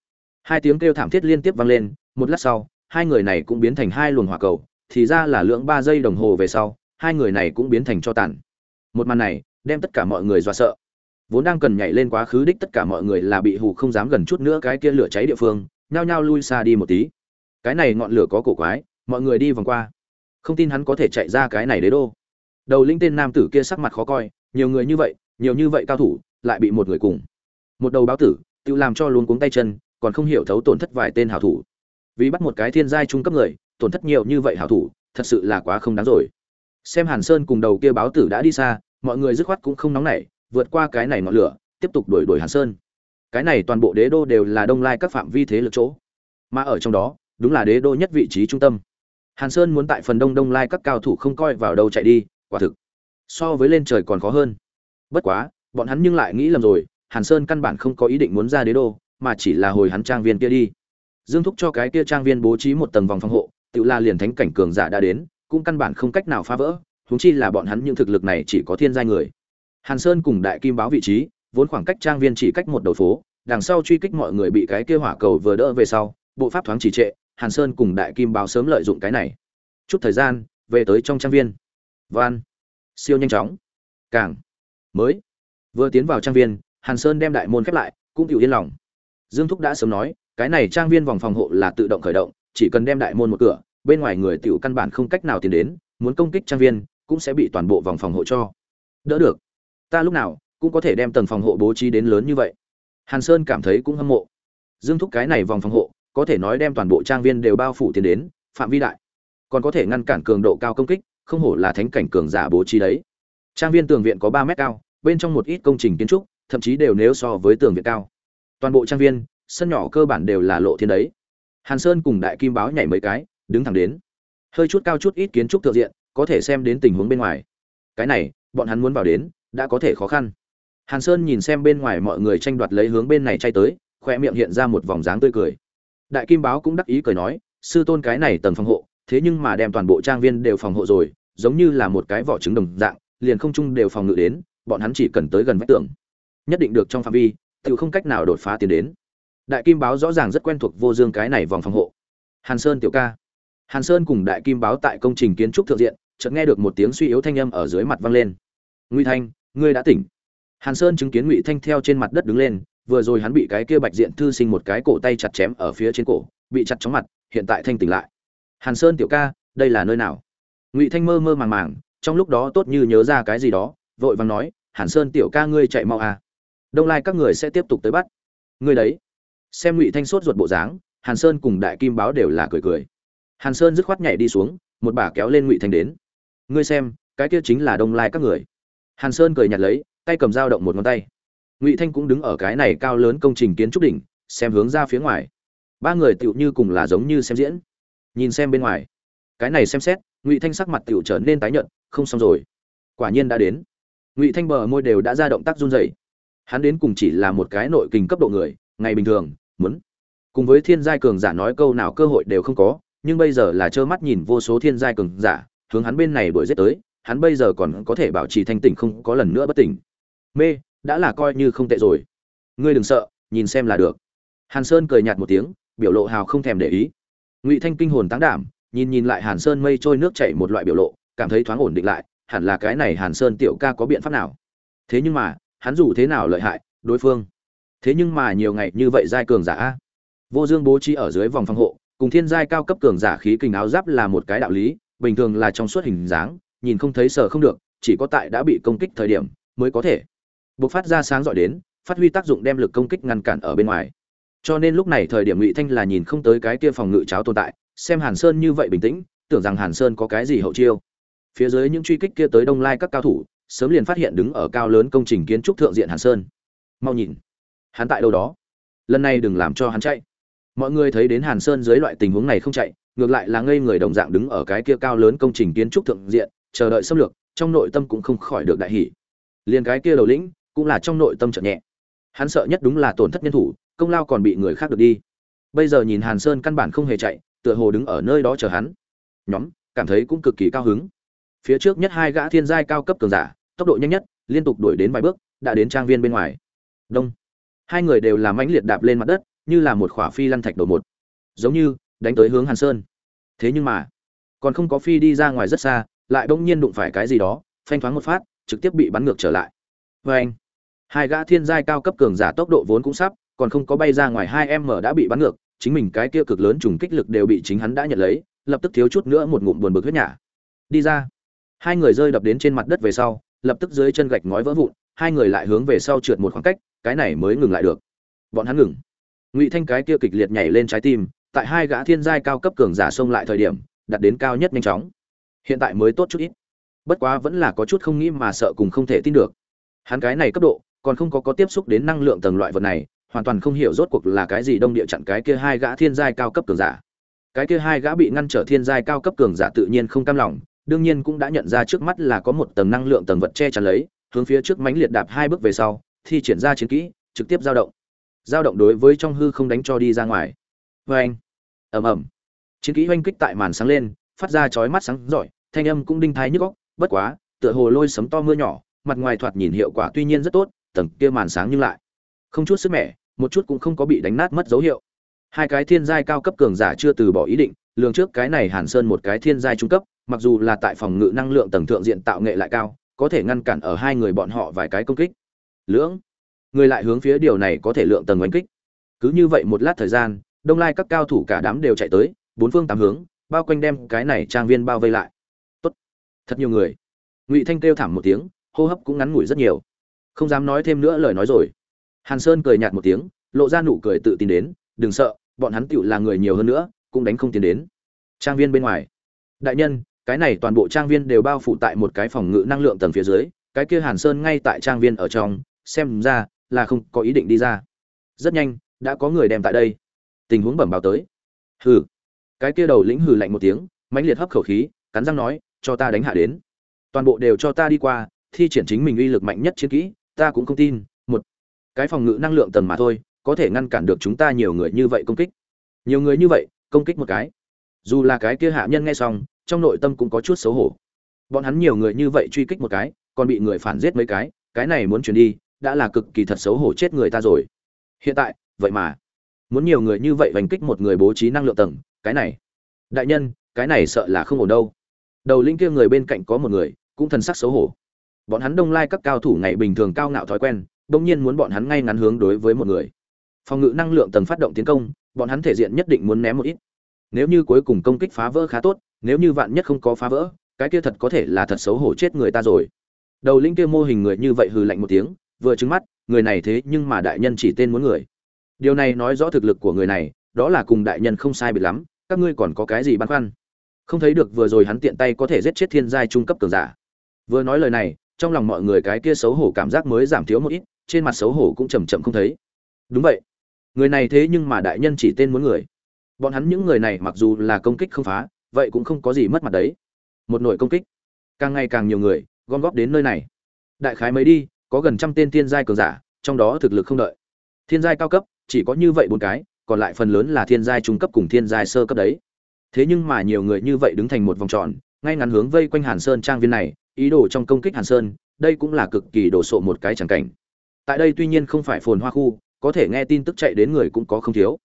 Hai tiếng kêu thảm thiết liên tiếp vang lên, một lát sau, hai người này cũng biến thành hai luồng hỏa cầu, thì ra là lượng ba giây đồng hồ về sau, hai người này cũng biến thành cho tàn. Một màn này đem tất cả mọi người dọa sợ. Vốn đang cần nhảy lên quá khứ đích tất cả mọi người là bị hù không dám gần chút nữa cái kia lửa cháy địa phương, nhao nhao lui xa đi một tí. Cái này ngọn lửa có cổ quái, mọi người đi vòng qua. Không tin hắn có thể chạy ra cái này đế đô. Đầu linh tên nam tử kia sắc mặt khó coi, nhiều người như vậy, nhiều như vậy cao thủ, lại bị một người cùng. Một đầu báo tử, tự làm cho luôn cuống tay chân, còn không hiểu thấu tổn thất vài tên hảo thủ. Vì bắt một cái thiên giai trung cấp người, tổn thất nhiều như vậy hảo thủ, thật sự là quá không đáng rồi. Xem hàn sơn cùng đầu kia báo tử đã đi xa mọi người dứt khoát cũng không nóng nảy, vượt qua cái này ngọn lửa, tiếp tục đuổi đuổi hàn sơn. Cái này toàn bộ đế đô đều là đông lai các phạm vi thế lực chỗ. Mà ở trong đó, đúng là đế đô nhất vị trí trung tâm. Hàn sơn muốn tại phần đông đông lai các cao thủ không coi vào đâu chạy đi, quả thực, so với lên trời còn khó hơn. Bất quá, bọn hắn nhưng lại nghĩ lầm rồi, hàn sơn căn bản không có ý định muốn ra đế đô, mà chỉ là hồi hắn trang viên kia đi. Dương thúc cho cái kia trang viên bố trí một tầng vòng phòng hộ, tự la liền thánh cảnh cường giả đã đến, cũng căn bản không cách nào phá vỡ huống chi là bọn hắn những thực lực này chỉ có thiên giai người. Hàn sơn cùng đại kim báo vị trí, vốn khoảng cách trang viên chỉ cách một đầu phố, đằng sau truy kích mọi người bị cái kia hỏa cầu vừa đỡ về sau, bộ pháp thoáng chỉ trệ, hàn sơn cùng đại kim báo sớm lợi dụng cái này. Chút thời gian, về tới trong trang viên. Van siêu nhanh chóng. Càng. Mới. Vừa tiến vào trang viên, hàn sơn đem đại môn khép lại, cũng hiểu yên lòng. Dương thúc đã sớm nói, cái này trang viên vòng phòng hộ là tự động khởi động, chỉ cần đem đại môn một cửa, bên ngoài người tiểu căn bản không cách nào tiến đến, muốn công kích trang viên cũng sẽ bị toàn bộ vòng phòng hộ cho. Đỡ được. Ta lúc nào cũng có thể đem tầng phòng hộ bố trí đến lớn như vậy. Hàn sơn cảm thấy cũng hâm mộ. Dương thúc cái này vòng phòng hộ, có thể nói đem toàn bộ trang viên đều bao phủ tiến đến, phạm vi đại. Còn có thể ngăn cản cường độ cao công kích, không hổ là thánh cảnh cường giả bố trí đấy. Trang viên tường viện có ba mét cao, bên trong một ít công trình kiến trúc, thậm chí đều nếu so với tường viện cao. Toàn bộ trang viên, sân nhỏ cơ bản đều là lộ thiên đấy. Hàn sơn cùng đại kim báo nhảy mấy cái, đứng thẳng đến. Hơi chút cao chút ít kiến trúc thượng diện có thể xem đến tình huống bên ngoài. Cái này, bọn hắn muốn vào đến, đã có thể khó khăn. Hàn sơn nhìn xem bên ngoài mọi người tranh đoạt lấy hướng bên này chay tới khoe miệng hiện ra một vòng dáng tươi cười. Đại kim báo cũng đắc ý cười nói, sư tôn cái này tầng phòng hộ, thế nhưng mà đem toàn bộ trang viên đều phòng hộ rồi, giống như là một cái vỏ trứng đồng dạng, liền không chung đều phòng ngự đến, bọn hắn chỉ cần tới gần vách tường. Nhất định được trong phạm vi tự không cách nào đột phá tiến đến. Đại kim báo rõ ràng rất quen thuộc vô dương cái này vòng phòng hộ. Hàn sơn tiểu ca. Hàn sơn cùng đại kim báo tại công trình kiến trúc thượng diện chợt nghe được một tiếng suy yếu thanh âm ở dưới mặt vang lên. Ngụy thanh, ngươi đã tỉnh. Hàn sơn chứng kiến ngụy thanh theo trên mặt đất đứng lên, vừa rồi hắn bị cái kia bạch diện thư sinh một cái cổ tay chặt chém ở phía trên cổ, bị chặt chóng mặt, hiện tại thanh tỉnh lại. Hàn sơn tiểu ca, đây là nơi nào? Ngụy thanh mơ mơ màng màng, trong lúc đó tốt như nhớ ra cái gì đó, vội vàng nói, hàn sơn tiểu ca ngươi chạy mau à. Đông lai các người sẽ tiếp tục tới bắt. Ngươi đấy. Xem ngụy thanh sốt ruột bộ dáng, hàn sơn cùng đại kim báo đều là cười cười. Hàn sơn dứt khoát nhảy đi xuống, một bà kéo lên ngụy thanh đến ngươi xem, cái kia chính là đông lai các người. Hàn sơn cười nhặt lấy, tay cầm dao động một ngón tay. Ngụy thanh cũng đứng ở cái này cao lớn công trình kiến trúc đỉnh, xem hướng ra phía ngoài. Ba người tựu như cùng là giống như xem diễn. Nhìn xem bên ngoài. Cái này xem xét, ngụy thanh sắc mặt tựu trở nên tái nhợt, không xong rồi. Quả nhiên đã đến. Ngụy thanh bờ môi đều đã ra động tác run rẩy. Hắn đến cùng chỉ là một cái nội kình cấp độ người, ngày bình thường, muốn cùng với thiên giai cường giả nói câu nào cơ hội đều không có, nhưng bây giờ là trơ mắt nhìn vô số thiên giai cường giả hướng hắn bên này đuổi giết tới hắn bây giờ còn có thể bảo trì thanh tỉnh không có lần nữa bất tỉnh. Mê đã là coi như không tệ rồi. Ngươi đừng sợ nhìn xem là được. Hàn sơn cười nhạt một tiếng biểu lộ hào không thèm để ý. Ngụy thanh kinh hồn táng đảm nhìn nhìn lại hàn sơn mây trôi nước chảy một loại biểu lộ cảm thấy thoáng ổn định lại hẳn là cái này hàn sơn tiểu ca có biện pháp nào. Thế nhưng mà hắn dù thế nào lợi hại đối phương. Thế nhưng mà nhiều ngày như vậy giai cường giả a, vô dương bố trí ở dưới vòng phòng hộ cùng thiên giai cao cấp cường giả khí kình áo giáp là một cái đạo lý bình thường là trong suốt hình dáng, nhìn không thấy sợ không được, chỉ có tại đã bị công kích thời điểm mới có thể. Bộc phát ra sáng giỏi đến, phát huy tác dụng đem lực công kích ngăn cản ở bên ngoài. Cho nên lúc này thời điểm ngụy thanh là nhìn không tới cái kia phòng ngự cháo tồn tại, xem hàn sơn như vậy bình tĩnh, tưởng rằng hàn sơn có cái gì hậu chiêu. Phía dưới những truy kích kia tới đông lai các cao thủ, sớm liền phát hiện đứng ở cao lớn công trình kiến trúc thượng diện hàn sơn. Mau nhìn, hắn tại đâu đó? Lần này đừng làm cho hắn chạy mọi người thấy đến hàn sơn dưới loại tình huống này không chạy, ngược lại là ngây người đồng dạng đứng ở cái kia cao lớn công trình kiến trúc thượng diện, chờ đợi xâm lược, trong nội tâm cũng không khỏi được đại hỉ. Liền cái kia đầu lĩnh, cũng là trong nội tâm trợ nhẹ. Hắn sợ nhất đúng là tổn thất nhân thủ, công lao còn bị người khác được đi. Bây giờ nhìn hàn sơn căn bản không hề chạy, tựa hồ đứng ở nơi đó chờ hắn. Nhóm, cảm thấy cũng cực kỳ cao hứng. Phía trước nhất hai gã thiên giai cao cấp cường giả, tốc độ nhanh nhất, liên tục đuổi đến vài bước, đã đến trang viên bên ngoài. Đông. Hai người đều làm mãnh liệt đạp lên mặt đất như là một khỏa phi lăn thạch đổ một, giống như đánh tới hướng hàn sơn. Thế nhưng mà, còn không có phi đi ra ngoài rất xa, lại bỗng nhiên đụng phải cái gì đó, phanh thoáng một phát, trực tiếp bị bắn ngược trở lại. Vê anh, hai gã thiên giai cao cấp cường giả tốc độ vốn cũng sắp, còn không có bay ra ngoài hai em mở đã bị bắn ngược, chính mình cái kia cực lớn trùng kích lực đều bị chính hắn đã nhận lấy, lập tức thiếu chút nữa một ngụm buồn bực huyết nhả. Đi ra. Hai người rơi đập đến trên mặt đất về sau, lập tức dưới chân gạch ngói vỡ vụn, hai người lại hướng về sau trượt một khoảng cách, cái này mới ngừng lại được. Bọn hắn ngừng ngụy thanh cái kia kịch liệt nhảy lên trái tim tại hai gã thiên giai cao cấp cường giả xông lại thời điểm đặt đến cao nhất nhanh chóng hiện tại mới tốt chút ít bất quá vẫn là có chút không nghĩ mà sợ cùng không thể tin được hắn cái này cấp độ còn không có có tiếp xúc đến năng lượng tầng loại vật này hoàn toàn không hiểu rốt cuộc là cái gì đông địa chặn cái kia hai gã thiên giai cao cấp cường giả cái kia hai gã bị ngăn trở thiên giai cao cấp cường giả tự nhiên không cam lòng đương nhiên cũng đã nhận ra trước mắt là có một tầng năng lượng tầng vật che chắn lấy hướng phía trước mánh liệt đạp hai bước về sau thi triển ra chiến kỹ trực tiếp giao động dao động đối với trong hư không đánh cho đi ra ngoài. Vê anh, ầm ầm. Chiến kỹ oanh kích tại màn sáng lên, phát ra chói mắt sáng giỏi thanh âm cũng đinh thái nhức góc bất quá, tựa hồ lôi sấm to mưa nhỏ, mặt ngoài thoạt nhìn hiệu quả tuy nhiên rất tốt, tầng kia màn sáng nhưng lại không chút sức mẻ, một chút cũng không có bị đánh nát mất dấu hiệu. Hai cái thiên giai cao cấp cường giả chưa từ bỏ ý định, lường trước cái này hàn sơn một cái thiên giai trung cấp, mặc dù là tại phòng ngự năng lượng tầng thượng diện tạo nghệ lại cao, có thể ngăn cản ở hai người bọn họ vài cái công kích. Lưỡng người lại hướng phía điều này có thể lượng tầng oanh kích. Cứ như vậy một lát thời gian, đông lai các cao thủ cả đám đều chạy tới, bốn phương tám hướng, bao quanh đem cái này trang viên bao vây lại. Tốt. Thật nhiều người. Ngụy thanh kêu thảm một tiếng, hô hấp cũng ngắn ngủi rất nhiều. Không dám nói thêm nữa lời nói rồi. Hàn sơn cười nhạt một tiếng, lộ ra nụ cười tự tin đến, đừng sợ, bọn hắn tựu là người nhiều hơn nữa, cũng đánh không tiến đến. Trang viên bên ngoài. Đại nhân, cái này toàn bộ trang viên đều bao phủ tại một cái phòng ngự năng lượng tầng phía dưới, cái kia hàn sơn ngay tại trang viên ở trong, xem ra là không có ý định đi ra. Rất nhanh, đã có người đem tại đây. Tình huống bẩm báo tới. Hừ. Cái kia đầu lĩnh hừ lạnh một tiếng, mãnh liệt hấp khẩu khí, cắn răng nói, cho ta đánh hạ đến. Toàn bộ đều cho ta đi qua, thi triển chính mình uy lực mạnh nhất chiến kỹ, ta cũng không tin, một. Cái phòng ngự năng lượng tầng mà thôi, có thể ngăn cản được chúng ta nhiều người như vậy công kích. Nhiều người như vậy, công kích một cái. Dù là cái kia hạ nhân nghe xong, trong nội tâm cũng có chút xấu hổ. Bọn hắn nhiều người như vậy truy kích một cái, còn bị người phản giết mấy cái cái này muốn chuyển đi đã là cực kỳ thật xấu hổ chết người ta rồi. Hiện tại, vậy mà, muốn nhiều người như vậy vành kích một người bố trí năng lượng tầng, cái này. Đại nhân, cái này sợ là không ổn đâu. Đầu linh kia người bên cạnh có một người, cũng thần sắc xấu hổ. Bọn hắn đông lai các cao thủ ngày bình thường cao ngạo thói quen, đông nhiên muốn bọn hắn ngay ngắn hướng đối với một người. Phòng ngự năng lượng tầng phát động tiến công, bọn hắn thể diện nhất định muốn ném một ít. Nếu như cuối cùng công kích phá vỡ khá tốt, nếu như vạn nhất không có phá vỡ, cái kia thật có thể là thật xấu hổ chết người ta rồi. Đầu linh kia mô hình người như vậy hừ lạnh một tiếng vừa trứng mắt, người này thế nhưng mà đại nhân chỉ tên muốn người. Điều này nói rõ thực lực của người này, đó là cùng đại nhân không sai biệt lắm, các ngươi còn có cái gì băn khoăn? Không thấy được vừa rồi hắn tiện tay có thể giết chết thiên giai trung cấp cường giả. Vừa nói lời này, trong lòng mọi người cái kia xấu hổ cảm giác mới giảm thiếu một ít, trên mặt xấu hổ cũng chầm chậm không thấy. Đúng vậy. Người này thế nhưng mà đại nhân chỉ tên muốn người. Bọn hắn những người này mặc dù là công kích không phá, vậy cũng không có gì mất mặt đấy. Một nội công kích. Càng ngày càng nhiều người, gom góp đến nơi này. Đại khái mới đi có gần trăm tên thiên giai cường giả, trong đó thực lực không đợi. Thiên giai cao cấp, chỉ có như vậy bốn cái, còn lại phần lớn là thiên giai trung cấp cùng thiên giai sơ cấp đấy. Thế nhưng mà nhiều người như vậy đứng thành một vòng tròn, ngay ngắn hướng vây quanh hàn sơn trang viên này, ý đồ trong công kích hàn sơn, đây cũng là cực kỳ đồ sộ một cái chẳng cảnh. Tại đây tuy nhiên không phải phồn hoa khu, có thể nghe tin tức chạy đến người cũng có không thiếu.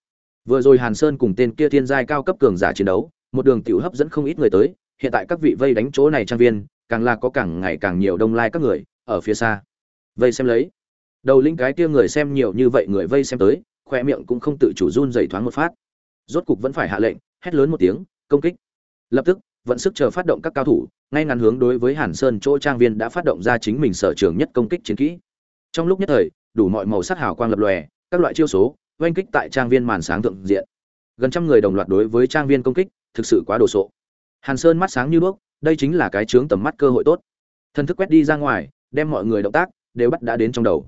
Vừa rồi hàn sơn cùng tên kia thiên giai cao cấp cường giả chiến đấu, một đường tiểu hấp dẫn không ít người tới, hiện tại các vị vây đánh chỗ này trang viên, càng là có càng ngày càng nhiều đông lai các người, ở phía xa vây xem lấy. Đầu linh cái kia người xem nhiều như vậy người vây xem tới khoe miệng cũng không tự chủ run dày thoáng một phát. Rốt cục vẫn phải hạ lệnh, hét lớn một tiếng, công kích. Lập tức, vận sức chờ phát động các cao thủ, ngay ngắn hướng đối với hàn sơn chỗ trang viên đã phát động ra chính mình sở trường nhất công kích chiến kỹ. Trong lúc nhất thời, đủ mọi màu sắc hào quang lập lòe, các loại chiêu số, oanh kích tại trang viên màn sáng thượng diện. Gần trăm người đồng loạt đối với trang viên công kích, thực sự quá đồ sộ. Hàn sơn mắt sáng như đuốc, đây chính là cái chướng tầm mắt cơ hội tốt. Thân thức quét đi ra ngoài, đem mọi người động tác đều bắt đã đến trong đầu.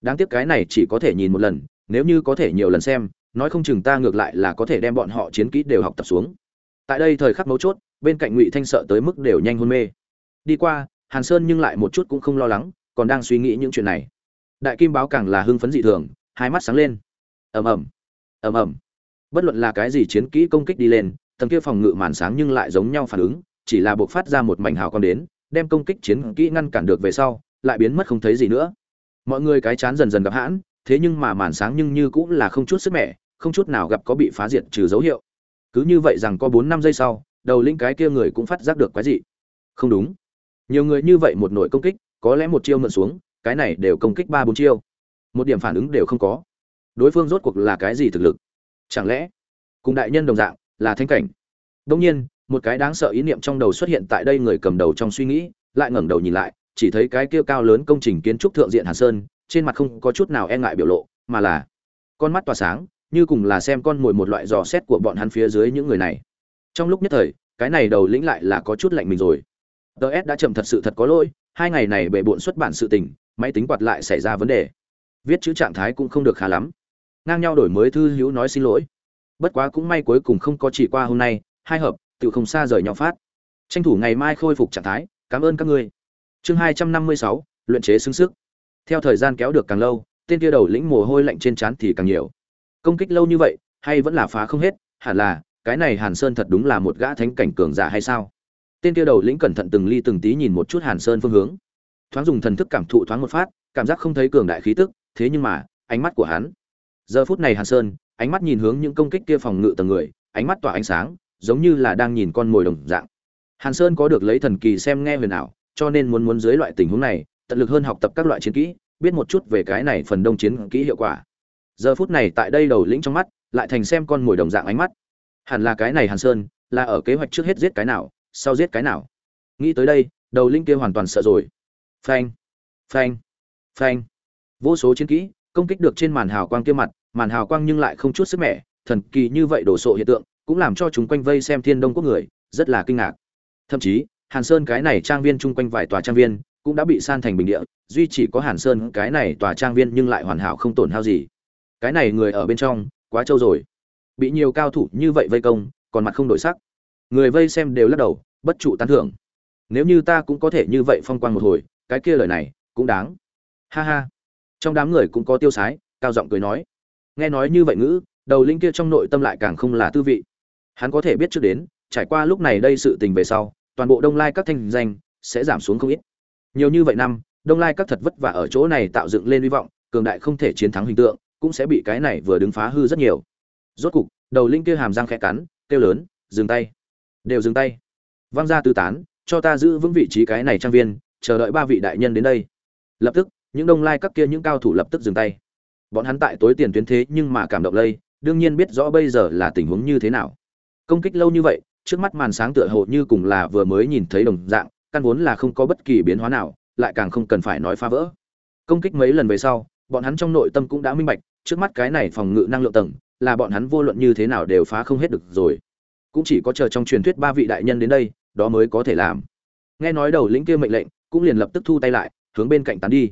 Đáng tiếc cái này chỉ có thể nhìn một lần, nếu như có thể nhiều lần xem, nói không chừng ta ngược lại là có thể đem bọn họ chiến kỹ đều học tập xuống. Tại đây thời khắc mấu chốt, bên cạnh ngụy thanh sợ tới mức đều nhanh hôn mê. Đi qua, hàn sơn nhưng lại một chút cũng không lo lắng, còn đang suy nghĩ những chuyện này. Đại kim báo càng là hưng phấn dị thường, hai mắt sáng lên. Ầm ầm ầm ầm. Bất luận là cái gì chiến kỹ công kích đi lên, tầng kia phòng ngự màn sáng nhưng lại giống nhau phản ứng, chỉ là buộc phát ra một mảnh hào quang đến, đem công kích chiến kỹ ngăn cản được về sau lại biến mất không thấy gì nữa. Mọi người cái chán dần dần gặp hãn, thế nhưng mà màn sáng nhưng như cũng là không chút sức mẻ, không chút nào gặp có bị phá diệt trừ dấu hiệu. Cứ như vậy rằng có bốn năm giây sau, đầu linh cái kia người cũng phát giác được cái gì không đúng. Nhiều người như vậy một nội công kích, có lẽ một chiêu mượn xuống, cái này đều công kích ba bốn chiêu. Một điểm phản ứng đều không có. Đối phương rốt cuộc là cái gì thực lực? Chẳng lẽ, cùng đại nhân đồng dạng, là thanh cảnh? Đông nhiên, một cái đáng sợ ý niệm trong đầu xuất hiện tại đây người cầm đầu trong suy nghĩ, lại ngẩng đầu nhìn lại chỉ thấy cái kia cao lớn công trình kiến trúc thượng diện hàn sơn, trên mặt không có chút nào e ngại biểu lộ, mà là con mắt tỏa sáng, như cùng là xem con mồi một loại dò xét của bọn hắn phía dưới những người này. Trong lúc nhất thời, cái này đầu lĩnh lại là có chút lạnh mình rồi. Ts đã chậm thật sự thật có lỗi, hai ngày này bệ bộn xuất bản sự tình, máy tính quạt lại xảy ra vấn đề. Viết chữ trạng thái cũng không được khá lắm. Ngang nhau đổi mới thư hữu nói xin lỗi. Bất quá cũng may cuối cùng không có chỉ qua hôm nay, hai hợp tự không xa rời nhau phát. Tranh thủ ngày mai khôi phục trạng thái, cảm ơn các ngươi chương hai trăm năm mươi sáu, luyện chế xứng sức. Theo thời gian kéo được càng lâu, tên kia đầu lĩnh mồ hôi lạnh trên trán thì càng nhiều. Công kích lâu như vậy, hay vẫn là phá không hết, hẳn là, cái này hàn sơn thật đúng là một gã thánh cảnh cường giả hay sao? Tên kia đầu lĩnh cẩn thận từng ly từng tí nhìn một chút hàn sơn phương hướng. Thoáng dùng thần thức cảm thụ thoáng một phát, cảm giác không thấy cường đại khí tức, thế nhưng mà, ánh mắt của hắn. Giờ phút này hàn sơn, ánh mắt nhìn hướng những công kích kia phòng ngự tầng người, ánh mắt tỏa ánh sáng, giống như là đang nhìn con mồi đồng dạng. Hàn sơn có được lấy thần kỳ xem nghe huyền ảo cho nên muốn muốn dưới loại tình huống này, tận lực hơn học tập các loại chiến kỹ, biết một chút về cái này phần đông chiến kỹ hiệu quả. Giờ phút này tại đây đầu lĩnh trong mắt, lại thành xem con mồi đồng dạng ánh mắt. Hẳn là cái này hàn sơn, là ở kế hoạch trước hết giết cái nào, sau giết cái nào. Nghĩ tới đây, đầu linh kia hoàn toàn sợ rồi. Phanh phanh phanh. Vô số chiến kỹ, công kích được trên màn hào quang kia mặt, màn hào quang nhưng lại không chút sức mẻ, thần kỳ như vậy đổ sộ hiện tượng, cũng làm cho chúng quanh vây xem thiên đông quốc người, rất là kinh ngạc. Thậm chí hàn sơn cái này trang viên chung quanh vài tòa trang viên cũng đã bị san thành bình địa, duy chỉ có hàn sơn cái này tòa trang viên nhưng lại hoàn hảo không tổn hao gì. Cái này người ở bên trong, quá trâu rồi. Bị nhiều cao thủ như vậy vây công, còn mặt không đổi sắc. Người vây xem đều lắc đầu, bất trụ tán thưởng. Nếu như ta cũng có thể như vậy phong quang một hồi, cái kia lời này cũng đáng. Ha ha. Trong đám người cũng có tiêu sái, cao giọng cười nói. Nghe nói như vậy ngữ, đầu linh kia trong nội tâm lại càng không là tư vị. Hắn có thể biết trước đến, trải qua lúc này đây sự tình về sau toàn bộ đông lai các thanh danh sẽ giảm xuống không ít. Nhiều như vậy năm, đông lai các thật vất vả ở chỗ này tạo dựng lên hy vọng, cường đại không thể chiến thắng hình tượng, cũng sẽ bị cái này vừa đứng phá hư rất nhiều. Rốt cục, đầu linh kia hàm răng khẽ cắn, kêu lớn, dừng tay. Đều dừng tay. Văng ra tư tán, cho ta giữ vững vị trí cái này trang viên, chờ đợi ba vị đại nhân đến đây. Lập tức, những đông lai các kia những cao thủ lập tức dừng tay. Bọn hắn tại tối tiền tuyến thế nhưng mà cảm động lây, đương nhiên biết rõ bây giờ là tình huống như thế nào. Công kích lâu như vậy trước mắt màn sáng tựa hồ như cùng là vừa mới nhìn thấy đồng dạng, căn vốn là không có bất kỳ biến hóa nào, lại càng không cần phải nói phá vỡ. Công kích mấy lần về sau, bọn hắn trong nội tâm cũng đã minh bạch, trước mắt cái này phòng ngự năng lượng tầng, là bọn hắn vô luận như thế nào đều phá không hết được rồi. Cũng chỉ có chờ trong truyền thuyết ba vị đại nhân đến đây, đó mới có thể làm. Nghe nói đầu lĩnh kia mệnh lệnh, cũng liền lập tức thu tay lại, hướng bên cạnh tán đi.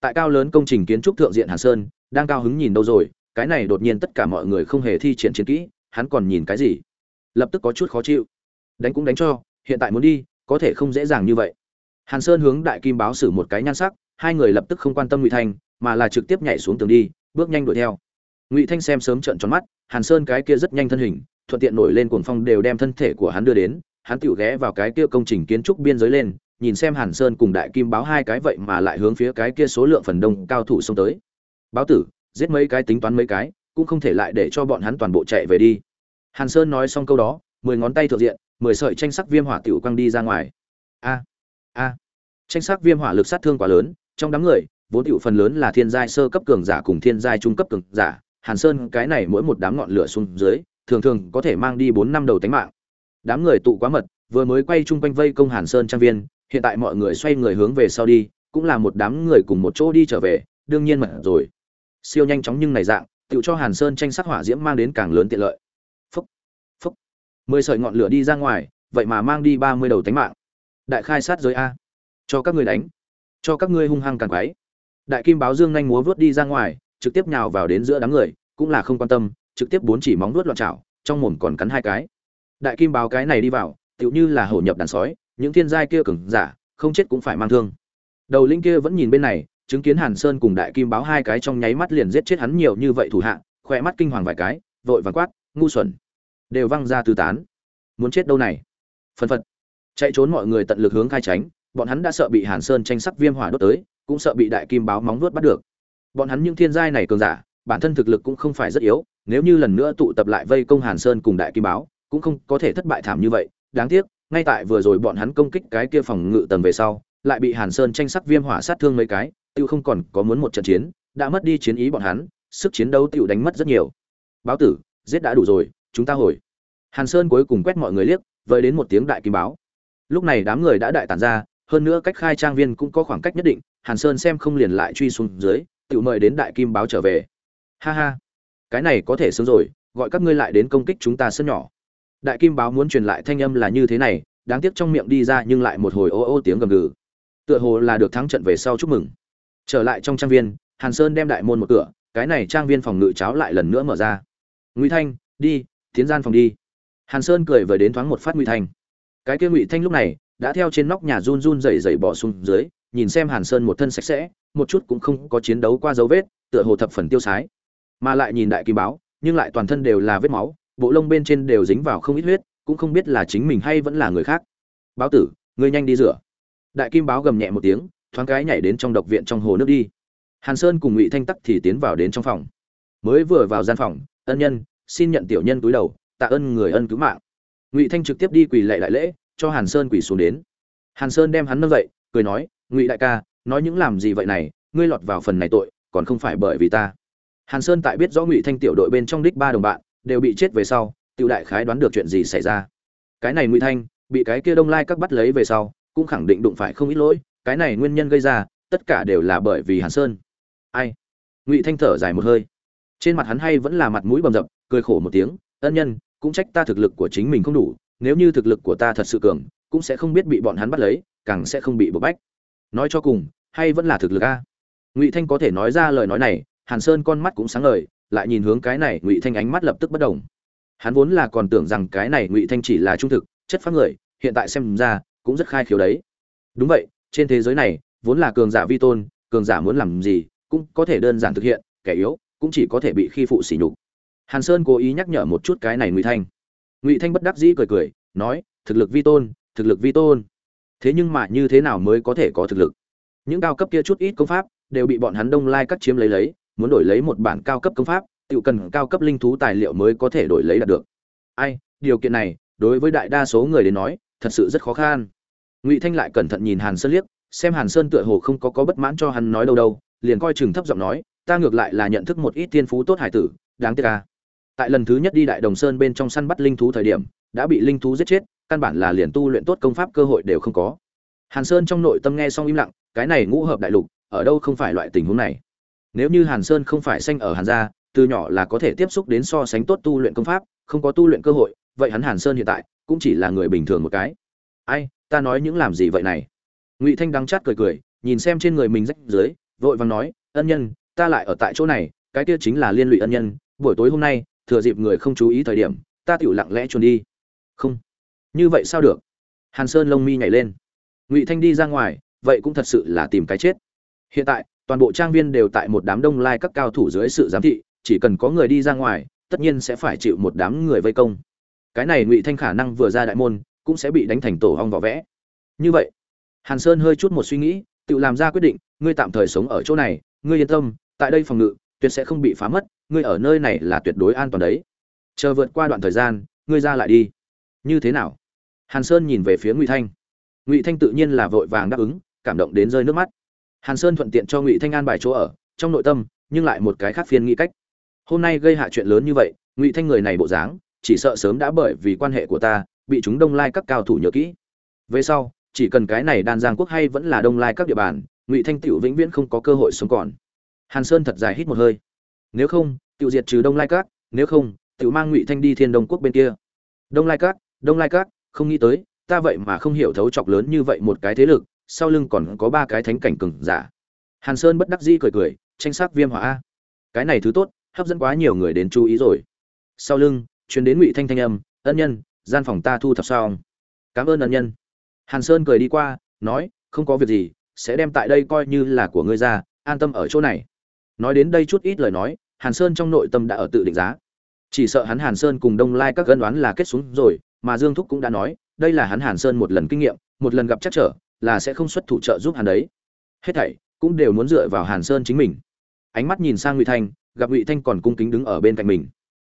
Tại cao lớn công trình kiến trúc thượng diện hàn sơn, đang cao hứng nhìn đâu rồi, cái này đột nhiên tất cả mọi người không hề thi triển chiến kỹ, hắn còn nhìn cái gì? Lập tức có chút khó chịu. Đánh cũng đánh cho, hiện tại muốn đi, có thể không dễ dàng như vậy. Hàn sơn hướng đại kim báo xử một cái nhan sắc, hai người lập tức không quan tâm ngụy thanh, mà là trực tiếp nhảy xuống tường đi, bước nhanh đuổi theo. Ngụy thanh xem sớm trợn tròn mắt, hàn sơn cái kia rất nhanh thân hình, thuận tiện nổi lên cuồng phong đều đem thân thể của hắn đưa đến, hắn tựu ghé vào cái kia công trình kiến trúc biên giới lên, nhìn xem hàn sơn cùng đại kim báo hai cái vậy mà lại hướng phía cái kia số lượng phần đông cao thủ xông tới. Báo tử, giết mấy cái tính toán mấy cái, cũng không thể lại để cho bọn hắn toàn bộ chạy về đi hàn sơn nói xong câu đó, mười ngón tay thượng diện, mười sợi tranh sắc viêm hỏa tiểu quăng đi ra ngoài. A a. Tranh sắc viêm hỏa lực sát thương quá lớn, trong đám người, vốn tiểu phần lớn là thiên giai sơ cấp cường giả cùng thiên giai trung cấp cường giả. Hàn sơn, cái này mỗi một đám ngọn lửa xuống dưới, thường thường có thể mang đi bốn năm đầu tánh mạng. Đám người tụ quá mật, vừa mới quay chung quanh vây công hàn sơn trang viên, hiện tại mọi người xoay người hướng về sau đi, cũng là một đám người cùng một chỗ đi trở về, đương nhiên mật rồi. Siêu nhanh chóng nhưng này dạng tự cho hàn sơn tranh sắc hỏa diễm mang đến càng lớn tiện lợi mười sợi ngọn lửa đi ra ngoài, vậy mà mang đi ba mươi đầu tánh mạng. Đại khai sát giới a. Cho các ngươi đánh. Cho các ngươi hung hăng càng quái đại kim báo dương nhanh múa vớt đi ra ngoài, trực tiếp nhào vào đến giữa đám người, cũng là không quan tâm, trực tiếp bốn chỉ móng vớt loạn chảo, trong mồm còn cắn hai cái. Đại kim báo cái này đi vào, tựu như là hổ nhập đàn sói, những thiên giai kia cứng giả, không chết cũng phải mang thương. Đầu linh kia vẫn nhìn bên này, chứng kiến hàn sơn cùng đại kim báo hai cái trong nháy mắt liền giết chết hắn nhiều như vậy thủ hạ, khỏe mắt kinh hoàng vài cái, vội vàng quát, ngu xuẩn đều văng ra tứ tán. Muốn chết đâu này? Phân phật. Chạy trốn mọi người tận lực hướng khai tránh, bọn hắn đã sợ bị hàn sơn tranh sắc viêm hỏa đốt tới, cũng sợ bị đại kim báo móng vuốt bắt được. Bọn hắn những thiên giai này cường giả, bản thân thực lực cũng không phải rất yếu, nếu như lần nữa tụ tập lại vây công hàn sơn cùng đại kim báo, cũng không có thể thất bại thảm như vậy. Đáng tiếc, ngay tại vừa rồi bọn hắn công kích cái kia phòng ngự tầng về sau, lại bị hàn sơn tranh sắc viêm hỏa sát thương mấy cái, tiêu không còn có muốn một trận chiến, đã mất đi chiến ý bọn hắn, sức chiến đấu tiêu đánh mất rất nhiều. Báo tử, giết đã đủ rồi chúng ta hồi. Hàn sơn cuối cùng quét mọi người liếc vơi đến một tiếng đại kim báo. Lúc này đám người đã đại tản ra, hơn nữa cách khai trang viên cũng có khoảng cách nhất định, hàn sơn xem không liền lại truy xuống dưới, tự mời đến đại kim báo trở về. Ha ha, cái này có thể sớm rồi, gọi các ngươi lại đến công kích chúng ta sân nhỏ. Đại kim báo muốn truyền lại thanh âm là như thế này, đáng tiếc trong miệng đi ra nhưng lại một hồi ô ô tiếng gầm gừ. Tựa hồ là được thắng trận về sau chúc mừng. Trở lại trong trang viên, hàn sơn đem đại môn một cửa, cái này trang viên phòng ngự cháo lại lần nữa mở ra. Ngụy thanh, đi tiến gian phòng đi. Hàn sơn cười vừa đến thoáng một phát ngụy thanh. Cái kia ngụy thanh lúc này đã theo trên nóc nhà run run rẩy rẩy bỏ xuống dưới, nhìn xem hàn sơn một thân sạch sẽ, một chút cũng không có chiến đấu qua dấu vết, tựa hồ thập phần tiêu sái. Mà lại nhìn đại kim báo, nhưng lại toàn thân đều là vết máu, bộ lông bên trên đều dính vào không ít huyết, cũng không biết là chính mình hay vẫn là người khác. Báo tử, ngươi nhanh đi rửa. Đại kim báo gầm nhẹ một tiếng, thoáng cái nhảy đến trong độc viện trong hồ nước đi. Hàn sơn cùng ngụy thanh tắc thì tiến vào đến trong phòng. Mới vừa vào gian phòng, ân nhân xin nhận tiểu nhân túi đầu, tạ ơn người ân cứu mạng. Ngụy thanh trực tiếp đi quỳ lệ đại lễ, cho hàn sơn quỳ xuống đến. Hàn sơn đem hắn nâng dậy, cười nói, ngụy đại ca, nói những làm gì vậy này, ngươi lọt vào phần này tội, còn không phải bởi vì ta. Hàn sơn tại biết rõ ngụy thanh tiểu đội bên trong đích ba đồng bạn, đều bị chết về sau, tiểu đại khái đoán được chuyện gì xảy ra. Cái này ngụy thanh, bị cái kia đông lai các bắt lấy về sau, cũng khẳng định đụng phải không ít lỗi, cái này nguyên nhân gây ra, tất cả đều là bởi vì hàn sơn. Ai? Ngụy thanh thở dài một hơi trên mặt hắn hay vẫn là mặt mũi bầm dập, cười khổ một tiếng, ân nhân, cũng trách ta thực lực của chính mình không đủ, nếu như thực lực của ta thật sự cường, cũng sẽ không biết bị bọn hắn bắt lấy, càng sẽ không bị bộc bách. Nói cho cùng, hay vẫn là thực lực a? Ngụy thanh có thể nói ra lời nói này, hàn sơn con mắt cũng sáng ngời, lại nhìn hướng cái này, ngụy thanh ánh mắt lập tức bất đồng hắn vốn là còn tưởng rằng cái này ngụy thanh chỉ là trung thực, chất phát người, hiện tại xem ra, cũng rất khai khiếu đấy. Đúng vậy, trên thế giới này, vốn là cường giả vi tôn, cường giả muốn làm gì, cũng có thể đơn giản thực hiện, kẻ yếu cũng chỉ có thể bị khi phụ sỉ nhục. Hàn sơn cố ý nhắc nhở một chút cái này ngụy thanh. Ngụy thanh bất đắc dĩ cười cười, nói, thực lực vi tôn, thực lực vi tôn. Thế nhưng mà như thế nào mới có thể có thực lực? Những cao cấp kia chút ít công pháp đều bị bọn hắn đông lai cắt chiếm lấy lấy, muốn đổi lấy một bản cao cấp công pháp tự cần cao cấp linh thú tài liệu mới có thể đổi lấy đạt được. Ai, điều kiện này, đối với đại đa số người đến nói, thật sự rất khó khăn. Ngụy thanh lại cẩn thận nhìn hàn sơn liếc, xem hàn sơn tựa hồ không có có bất mãn cho hắn nói đâu đâu, liền coi chừng thấp giọng nói ta ngược lại là nhận thức một ít thiên phú tốt hải tử, đáng tiếc ca tại lần thứ nhất đi đại đồng sơn bên trong săn bắt linh thú thời điểm, đã bị linh thú giết chết, căn bản là liền tu luyện tốt công pháp cơ hội đều không có. Hàn sơn trong nội tâm nghe xong im lặng, cái này ngũ hợp đại lục, ở đâu không phải loại tình huống này? Nếu như hàn sơn không phải sanh ở hàn gia, từ nhỏ là có thể tiếp xúc đến so sánh tốt tu luyện công pháp, không có tu luyện cơ hội, vậy hắn hàn sơn hiện tại, cũng chỉ là người bình thường một cái. Ai, ta nói những làm gì vậy này? Ngụy thanh đắng chát cười cười, nhìn xem trên người mình rách dưới, vội vàng nói, ân nhân ta lại ở tại chỗ này, cái kia chính là liên lụy ân nhân, buổi tối hôm nay, thừa dịp người không chú ý thời điểm, ta tiểu lặng lẽ trốn đi. Không. Như vậy sao được? Hàn sơn lông mi nhảy lên. Ngụy thanh đi ra ngoài, vậy cũng thật sự là tìm cái chết. Hiện tại, toàn bộ trang viên đều tại một đám đông lai các cao thủ dưới sự giám thị, chỉ cần có người đi ra ngoài, tất nhiên sẽ phải chịu một đám người vây công. Cái này ngụy thanh khả năng vừa ra đại môn, cũng sẽ bị đánh thành tổ hong vỏ vẽ. Như vậy, hàn sơn hơi chút một suy nghĩ, tự làm ra quyết định, ngươi tạm thời sống ở chỗ này, ngươi yên tâm tại đây phòng ngự, tuyệt sẽ không bị phá mất, ngươi ở nơi này là tuyệt đối an toàn đấy. Chờ vượt qua đoạn thời gian, ngươi ra lại đi. Như thế nào? Hàn sơn nhìn về phía ngụy thanh. Ngụy thanh tự nhiên là vội vàng đáp ứng, cảm động đến rơi nước mắt. Hàn sơn thuận tiện cho ngụy thanh an bài chỗ ở, trong nội tâm, nhưng lại một cái khác phiên nghĩ cách. Hôm nay gây hạ chuyện lớn như vậy, ngụy thanh người này bộ dáng, chỉ sợ sớm đã bởi vì quan hệ của ta, bị chúng đông lai các cao thủ nhớ kỹ. Về sau, chỉ cần cái này đan giang quốc hay vẫn là đông lai các địa bàn, ngụy thanh tựu vĩnh viễn không có cơ hội sống còn hàn sơn thật dài hít một hơi. Nếu không tựu diệt trừ đông lai các nếu không tựu mang ngụy thanh đi thiên đông quốc bên kia. Đông lai các đông lai các không nghĩ tới, ta vậy mà không hiểu thấu chọc lớn như vậy một cái thế lực, sau lưng còn có ba cái thánh cảnh cừng giả. Hàn sơn bất đắc dĩ cười cười, tranh sắc viêm hỏa. A cái này thứ tốt, hấp dẫn quá nhiều người đến chú ý rồi. Sau lưng chuyến đến ngụy thanh thanh âm, ân nhân, gian phòng ta thu thập xong. Cảm ơn ân nhân. Hàn sơn cười đi qua, nói, không có việc gì, sẽ đem tại đây coi như là của ngươi ra, an tâm ở chỗ này nói đến đây chút ít lời nói, hàn sơn trong nội tâm đã ở tự định giá. Chỉ sợ hắn hàn sơn cùng đông lai các gân đoán là kết xuống rồi, mà dương thúc cũng đã nói, đây là hắn hàn sơn một lần kinh nghiệm, một lần gặp chắc trở, là sẽ không xuất thủ trợ giúp hắn đấy. Hết thảy cũng đều muốn dựa vào hàn sơn chính mình. Ánh mắt nhìn sang ngụy thanh, gặp ngụy thanh còn cung kính đứng ở bên cạnh mình.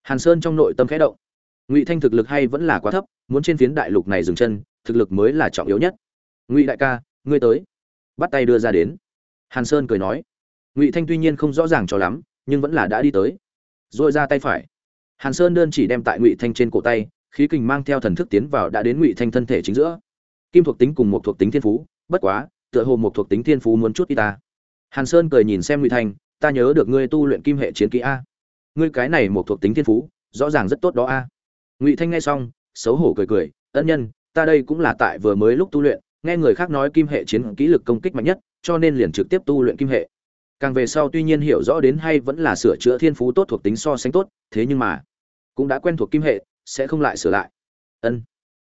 Hàn sơn trong nội tâm khẽ động. Ngụy thanh thực lực hay vẫn là quá thấp, muốn trên phiến đại lục này dừng chân, thực lực mới là trọng yếu nhất. Ngụy đại ca, ngươi tới. Bắt tay đưa ra đến. Hàn sơn cười nói ngụy thanh tuy nhiên không rõ ràng cho lắm, nhưng vẫn là đã đi tới. Rồi ra tay phải. Hàn sơn đơn chỉ đem tại ngụy thanh trên cổ tay, khí kình mang theo thần thức tiến vào đã đến ngụy thanh thân thể chính giữa. Kim thuộc tính cùng một thuộc tính thiên phú, bất quá, tựa hồ một thuộc tính thiên phú muốn chút y ta. Hàn sơn cười nhìn xem ngụy thanh, ta nhớ được ngươi tu luyện kim hệ chiến kỹ a. Ngươi cái này một thuộc tính thiên phú, rõ ràng rất tốt đó a. Ngụy thanh nghe xong, xấu hổ cười cười, ân nhân, ta đây cũng là tại vừa mới lúc tu luyện, nghe người khác nói kim hệ chiến kỹ lực công kích mạnh nhất, cho nên liền trực tiếp tu luyện kim hệ càng về sau tuy nhiên hiểu rõ đến hay vẫn là sửa chữa thiên phú tốt thuộc tính so sánh tốt, thế nhưng mà, cũng đã quen thuộc kim hệ, sẽ không lại sửa lại. Ân.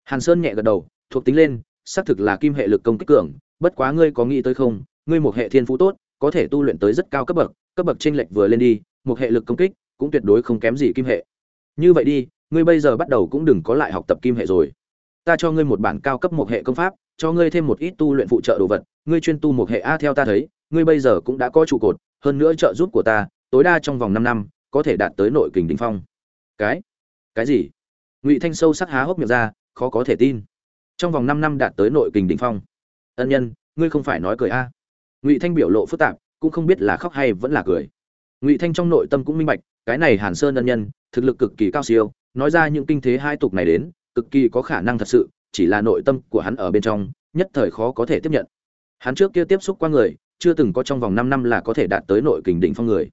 Hàn sơn nhẹ gật đầu, thuộc tính lên, xác thực là kim hệ lực công kích cường, bất quá ngươi có nghĩ tới không, ngươi một hệ thiên phú tốt, có thể tu luyện tới rất cao cấp bậc cấp bậc tranh lệch vừa lên đi, một hệ lực công kích cũng tuyệt đối không kém gì kim hệ. Như vậy đi, ngươi bây giờ bắt đầu cũng đừng có lại học tập kim hệ rồi. Ta cho ngươi một bản cao cấp một hệ công pháp, cho ngươi thêm một ít tu luyện phụ trợ đồ vật, ngươi chuyên tu một hệ a theo ta thấy ngươi bây giờ cũng đã có trụ cột, hơn nữa trợ giúp của ta, tối đa trong vòng năm năm, có thể đạt tới nội kình đỉnh phong. Cái? Cái gì? Ngụy thanh sâu sắc há hốc miệng ra, khó có thể tin. Trong vòng năm năm đạt tới nội kình đỉnh phong. Ân nhân, ngươi không phải nói cười a. Ngụy thanh biểu lộ phức tạp, cũng không biết là khóc hay vẫn là cười. Ngụy thanh trong nội tâm cũng minh bạch, cái này hàn sơn ân nhân, thực lực cực kỳ cao siêu, nói ra những kinh thế hai tục này đến, cực kỳ có khả năng thật sự, chỉ là nội tâm của hắn ở bên trong, nhất thời khó có thể tiếp nhận. Hắn trước kia tiếp xúc qua người chưa từng có trong vòng năm năm là có thể đạt tới nội kình đỉnh phong người.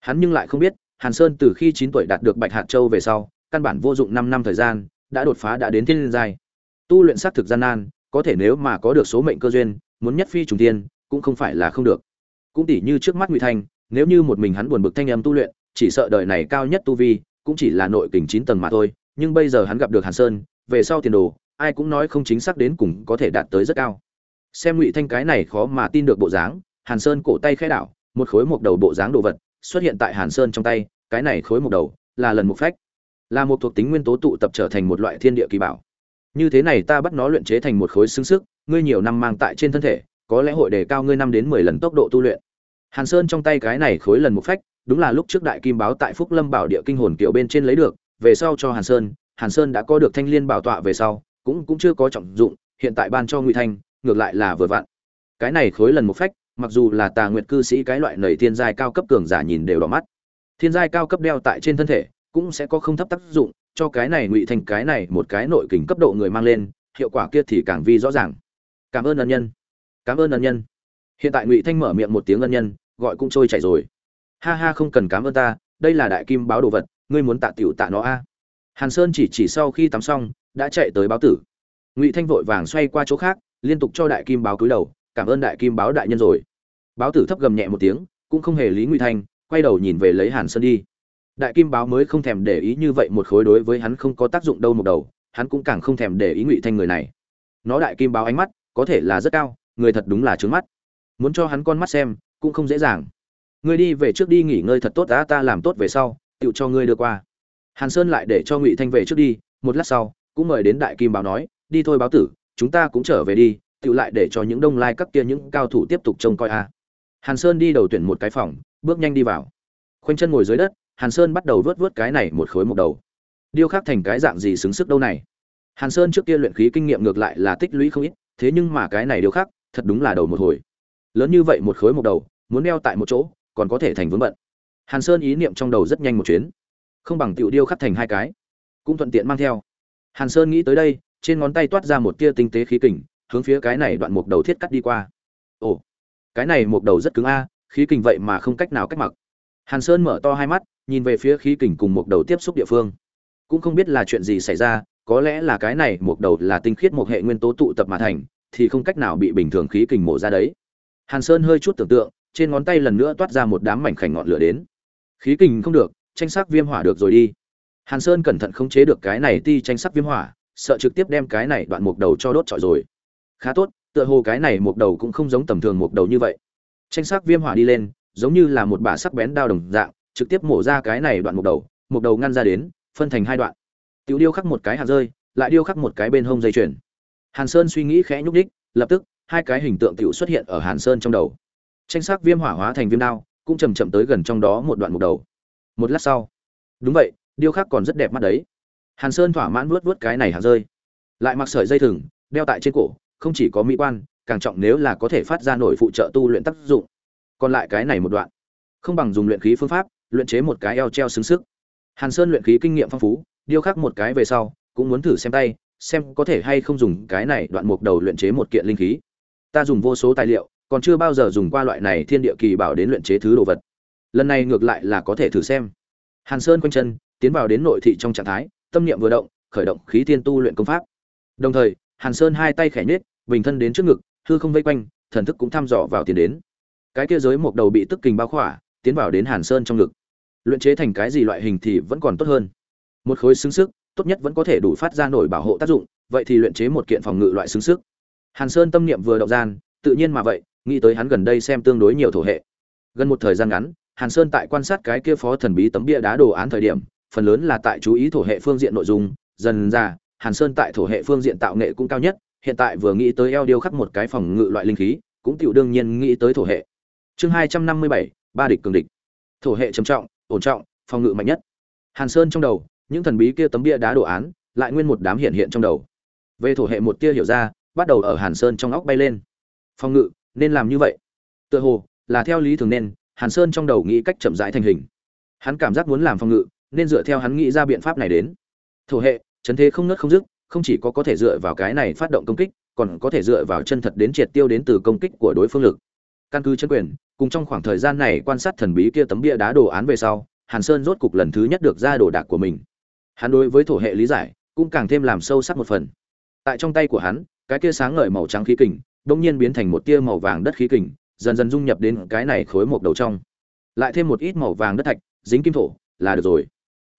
Hắn nhưng lại không biết, hàn sơn từ khi chín tuổi đạt được bạch hạt châu về sau, căn bản vô dụng năm năm thời gian, đã đột phá đã đến thiên giai. Tu luyện sát thực gian nan, có thể nếu mà có được số mệnh cơ duyên, muốn nhất phi trùng thiên, cũng không phải là không được. Cũng tỉ như trước mắt ngụy thanh, nếu như một mình hắn buồn bực thanh âm tu luyện, chỉ sợ đời này cao nhất tu vi, cũng chỉ là nội kình chín tầng mà thôi, nhưng bây giờ hắn gặp được hàn sơn, về sau tiền đồ, ai cũng nói không chính xác đến cùng có thể đạt tới rất cao xem ngụy thanh cái này khó mà tin được bộ dáng, hàn sơn cổ tay khẽ đảo, một khối mộc đầu bộ dáng đồ vật xuất hiện tại hàn sơn trong tay, cái này khối mộc đầu là lần một phách, là một thuộc tính nguyên tố tụ tập trở thành một loại thiên địa kỳ bảo. Như thế này ta bắt nó luyện chế thành một khối xương sức ngươi nhiều năm mang tại trên thân thể, có lẽ hội đề cao ngươi năm đến mười lần tốc độ tu luyện. Hàn sơn trong tay cái này khối lần một phách, đúng là lúc trước đại kim báo tại phúc lâm bảo địa kinh hồn kiểu bên trên lấy được, về sau cho hàn sơn hàn sơn đã có được thanh liên bảo tọa về sau, cũng cũng chưa có trọng dụng, hiện tại ban cho ngụy thanh ngược lại là vừa vặn. Cái này khối lần một phách, mặc dù là tà nguyệt cư sĩ cái loại nầy thiên giai cao cấp cường giả nhìn đều đỏ mắt. Thiên giai cao cấp đeo tại trên thân thể, cũng sẽ có không thấp tác dụng, cho cái này ngụy thành cái này một cái nội kình cấp độ người mang lên, hiệu quả kia thì càng vi rõ ràng. Cảm ơn ân nhân. Cảm ơn ân nhân. Hiện tại ngụy thanh mở miệng một tiếng ân nhân, gọi cũng trôi chảy rồi. Ha ha không cần cảm ơn ta, đây là đại kim báo đồ vật, ngươi muốn tạ tiểu tạ nó a. Hàn sơn chỉ chỉ sau khi tắm xong, đã chạy tới báo tử. Ngụy thanh vội vàng xoay qua chỗ khác liên tục cho đại kim báo cúi đầu, cảm ơn đại kim báo đại nhân rồi. Báo tử thấp gầm nhẹ một tiếng, cũng không hề lý ngụy thanh, quay đầu nhìn về lấy hàn sơn đi. Đại kim báo mới không thèm để ý như vậy một khối đối với hắn không có tác dụng đâu một đầu, hắn cũng càng không thèm để ý ngụy thanh người này. Nó đại kim báo ánh mắt, có thể là rất cao, người thật đúng là trướng mắt. Muốn cho hắn con mắt xem, cũng không dễ dàng. Ngươi đi về trước đi nghỉ ngơi thật tốt đã ta làm tốt về sau tựu cho ngươi đưa qua. Hàn sơn lại để cho ngụy thanh về trước đi, một lát sau, cũng mời đến đại kim báo nói, đi thôi báo tử chúng ta cũng trở về đi, tự lại để cho những đông lai các kia những cao thủ tiếp tục trông coi a. Hàn sơn đi đầu tuyển một cái phòng, bước nhanh đi vào. Khoanh chân ngồi dưới đất, hàn sơn bắt đầu vớt vớt cái này một khối một đầu. Điêu khắc thành cái dạng gì xứng sức đâu này? Hàn sơn trước kia luyện khí kinh nghiệm ngược lại là tích lũy không ít, thế nhưng mà cái này điêu khắc, thật đúng là đầu một hồi. Lớn như vậy một khối một đầu, muốn đeo tại một chỗ, còn có thể thành vướng bận. Hàn sơn ý niệm trong đầu rất nhanh một chuyến. Không bằng tiểu điêu khắc thành hai cái, cũng thuận tiện mang theo. Hàn sơn nghĩ tới đây trên ngón tay toát ra một tia tinh tế khí kình, hướng phía cái này đoạn mục đầu thiết cắt đi qua. Ồ, cái này mục đầu rất cứng a, khí kình vậy mà không cách nào cách mặc. Hàn sơn mở to hai mắt, nhìn về phía khí kình cùng mục đầu tiếp xúc địa phương. Cũng không biết là chuyện gì xảy ra, có lẽ là cái này mục đầu là tinh khiết một hệ nguyên tố tụ tập mà thành, thì không cách nào bị bình thường khí kình mổ ra đấy. Hàn sơn hơi chút tưởng tượng, trên ngón tay lần nữa toát ra một đám mảnh khảnh ngọn lửa đến. Khí kình không được, tranh sắc viêm hỏa được rồi đi. Hàn sơn cẩn thận khống chế được cái này ti tranh sắc viêm hỏa sợ trực tiếp đem cái này đoạn mục đầu cho đốt trọi rồi. Khá tốt, tựa hồ cái này mục đầu cũng không giống tầm thường mục đầu như vậy. Tranh sắc viêm hỏa đi lên, giống như là một bả sắc bén đao đồng dạng, trực tiếp mổ ra cái này đoạn mục đầu mục đầu ngăn ra đến, phân thành hai đoạn. Tiểu điêu khắc một cái hạt rơi, lại điêu khắc một cái bên hông dây chuyền. Hàn sơn suy nghĩ khẽ nhúc đích lập tức, hai cái hình tượng tiểu xuất hiện ở hàn sơn trong đầu. Tranh sắc viêm hỏa hóa thành viêm đao, cũng chầm chậm tới gần trong đó một đoạn mục đầu. Một lát sau, đúng vậy, điêu khắc còn rất đẹp mắt đấy hàn sơn thỏa mãn vuốt vuốt cái này hạt rơi. Lại mặc sợi dây thừng, đeo tại trên cổ, không chỉ có mỹ quan, càng trọng nếu là có thể phát ra nổi phụ trợ tu luyện tác dụng. Còn lại cái này một đoạn, không bằng dùng luyện khí phương pháp, luyện chế một cái eo treo xứng sức. Hàn sơn luyện khí kinh nghiệm phong phú, điêu khắc một cái về sau, cũng muốn thử xem tay, xem có thể hay không dùng cái này đoạn mục đầu luyện chế một kiện linh khí. Ta dùng vô số tài liệu, còn chưa bao giờ dùng qua loại này thiên địa kỳ bảo đến luyện chế thứ đồ vật. Lần này ngược lại là có thể thử xem. Hàn sơn quanh chân, tiến vào đến nội thị trong trạng thái tâm niệm vừa động, khởi động khí thiên tu luyện công pháp. Đồng thời, hàn sơn hai tay khẽ nhếch, bình thân đến trước ngực, hư không vây quanh, thần thức cũng thăm dò vào tiền đến. Cái kia giới một đầu bị tức kình bao khỏa, tiến vào đến hàn sơn trong ngực. Luyện chế thành cái gì loại hình thì vẫn còn tốt hơn. Một khối xứng sức, tốt nhất vẫn có thể đủ phát ra nổi bảo hộ tác dụng, vậy thì luyện chế một kiện phòng ngự loại xứng sức. Hàn sơn tâm niệm vừa động gian, tự nhiên mà vậy, nghĩ tới hắn gần đây xem tương đối nhiều thổ hệ. Gần một thời gian ngắn, hàn sơn tại quan sát cái kia phó thần bí tấm bia đá đồ án thời điểm phần lớn là tại chú ý thổ hệ phương diện nội dung, dần ra, hàn sơn tại thổ hệ phương diện tạo nghệ cũng cao nhất, hiện tại vừa nghĩ tới eo điêu khắc một cái phòng ngự loại linh khí, cũng tiểu đương nhiên nghĩ tới thổ hệ. Chương hai trăm năm mươi bảy, ba địch cường địch. Thổ hệ trầm trọng, ổn trọng, phòng ngự mạnh nhất. Hàn sơn trong đầu, những thần bí kia tấm bia đá đồ án, lại nguyên một đám hiện hiện trong đầu. Về thổ hệ một tia hiểu ra, bắt đầu ở hàn sơn trong óc bay lên. Phòng ngự, nên làm như vậy. Tựa hồ, là theo lý thường nên, hàn sơn trong đầu nghĩ cách chậm rãi thành hình. Hắn cảm giác muốn làm phòng ngự nên dựa theo hắn nghĩ ra biện pháp này đến. Thổ hệ, chấn thế không nớt không dứt, không chỉ có có thể dựa vào cái này phát động công kích, còn có thể dựa vào chân thật đến triệt tiêu đến từ công kích của đối phương lực. Căn cứ chân quyền, cùng trong khoảng thời gian này quan sát thần bí kia tấm bia đá đồ án về sau, hàn sơn rốt cục lần thứ nhất được ra đồ đạc của mình. Hắn đối với thổ hệ lý giải, cũng càng thêm làm sâu sắc một phần. Tại trong tay của hắn, cái kia sáng ngời màu trắng khí kình đông nhiên biến thành một tia màu vàng đất khí kình, dần dần dung nhập đến cái này khối một đầu trong. Lại thêm một ít màu vàng đất thạch, dính kim thổ, là được rồi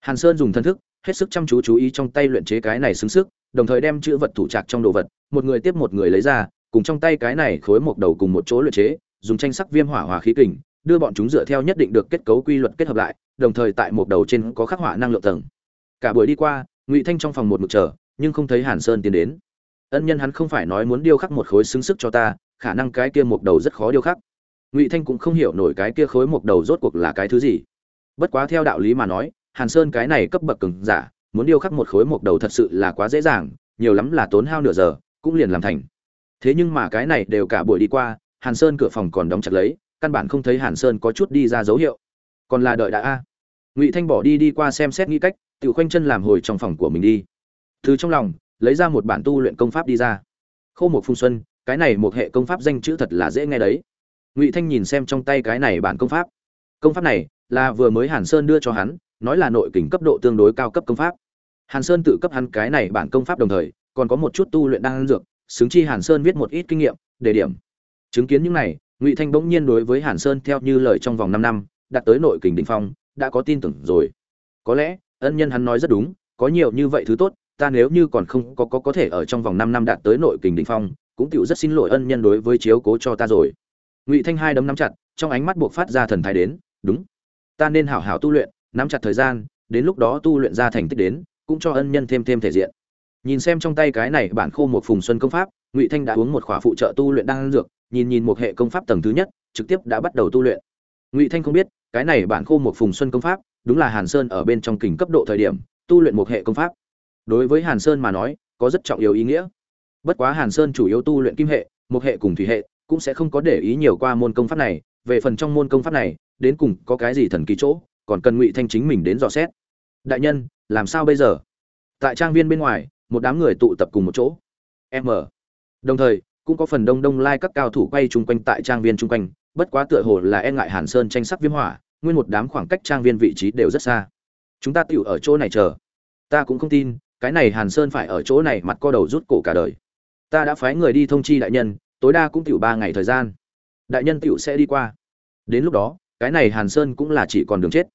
hàn sơn dùng thân thức, hết sức chăm chú chú ý trong tay luyện chế cái này xứng sức, đồng thời đem chữ vật thủ trạc trong đồ vật, một người tiếp một người lấy ra, cùng trong tay cái này khối một đầu cùng một chỗ luyện chế, dùng tranh sắc viêm hỏa hòa khí kình, đưa bọn chúng dựa theo nhất định được kết cấu quy luật kết hợp lại, đồng thời tại một đầu trên có khắc họa năng lượng tầng. Cả buổi đi qua, ngụy thanh trong phòng một mực chờ, nhưng không thấy hàn sơn tiến đến. Ân nhân hắn không phải nói muốn điêu khắc một khối xứng sức cho ta, khả năng cái kia một đầu rất khó điêu khắc. Ngụy thanh cũng không hiểu nổi cái kia khối một đầu rốt cuộc là cái thứ gì. Bất quá theo đạo lý mà nói hàn sơn cái này cấp bậc cường giả, muốn điêu khắc một khối một đầu thật sự là quá dễ dàng, nhiều lắm là tốn hao nửa giờ, cũng liền làm thành. Thế nhưng mà cái này đều cả buổi đi qua, hàn sơn cửa phòng còn đóng chặt lấy, căn bản không thấy hàn sơn có chút đi ra dấu hiệu. Còn là đợi đã a. Ngụy thanh bỏ đi đi qua xem xét nghĩ cách, tự khoanh chân làm hồi trong phòng của mình đi. Từ trong lòng, lấy ra một bản tu luyện công pháp đi ra. Khâu một phung xuân, cái này một hệ công pháp danh chữ thật là dễ nghe đấy. Ngụy thanh nhìn xem trong tay cái này bản công pháp. Công pháp này là vừa mới hàn sơn đưa cho hắn nói là nội kình cấp độ tương đối cao cấp công pháp. Hàn sơn tự cấp hắn cái này bản công pháp đồng thời, còn có một chút tu luyện đang dược, xứng chi hàn sơn viết một ít kinh nghiệm, đề điểm. Chứng kiến những này, ngụy thanh bỗng nhiên đối với hàn sơn theo như lời trong vòng năm năm, đạt tới nội kình đỉnh phong, đã có tin tưởng rồi. Có lẽ, ân nhân hắn nói rất đúng, có nhiều như vậy thứ tốt, ta nếu như còn không có có có thể ở trong vòng năm năm đạt tới nội kình đỉnh phong, cũng chịu rất xin lỗi ân nhân đối với chiếu cố cho ta rồi. Ngụy thanh hai đấm nắm chặt, trong ánh mắt buộc phát ra thần thái đến, đúng, ta nên hảo hảo tu luyện nắm chặt thời gian, đến lúc đó tu luyện ra thành tích đến, cũng cho ân nhân thêm thêm thể diện. Nhìn xem trong tay cái này bản khô một phùng xuân công pháp, ngụy thanh đã uống một khỏa phụ trợ tu luyện đang dược, nhìn nhìn một hệ công pháp tầng thứ nhất, trực tiếp đã bắt đầu tu luyện. Ngụy thanh không biết, cái này bản khô một phùng xuân công pháp, đúng là hàn sơn ở bên trong kình cấp độ thời điểm, tu luyện một hệ công pháp. Đối với hàn sơn mà nói, có rất trọng yếu ý nghĩa. Bất quá hàn sơn chủ yếu tu luyện kim hệ, một hệ cùng thủy hệ, cũng sẽ không có để ý nhiều qua môn công pháp này. Về phần trong môn công pháp này, đến cùng có cái gì thần kỳ chỗ còn cần ngụy thanh chính mình đến dò xét. Đại nhân, làm sao bây giờ? Tại trang viên bên ngoài, một đám người tụ tập cùng một chỗ. M. Đồng thời, cũng có phần đông đông lai các cao thủ quay chung quanh tại trang viên chung quanh, bất quá tựa hồ là e ngại hàn sơn tranh sắc viêm hỏa, nguyên một đám khoảng cách trang viên vị trí đều rất xa. Chúng ta tựu ở chỗ này chờ. Ta cũng không tin, cái này hàn sơn phải ở chỗ này mặt co đầu rút cổ cả đời. Ta đã phái người đi thông chi đại nhân, tối đa cũng tựu ba ngày thời gian. Đại nhân tựu sẽ đi qua. Đến lúc đó, cái này hàn sơn cũng là chỉ còn đường chết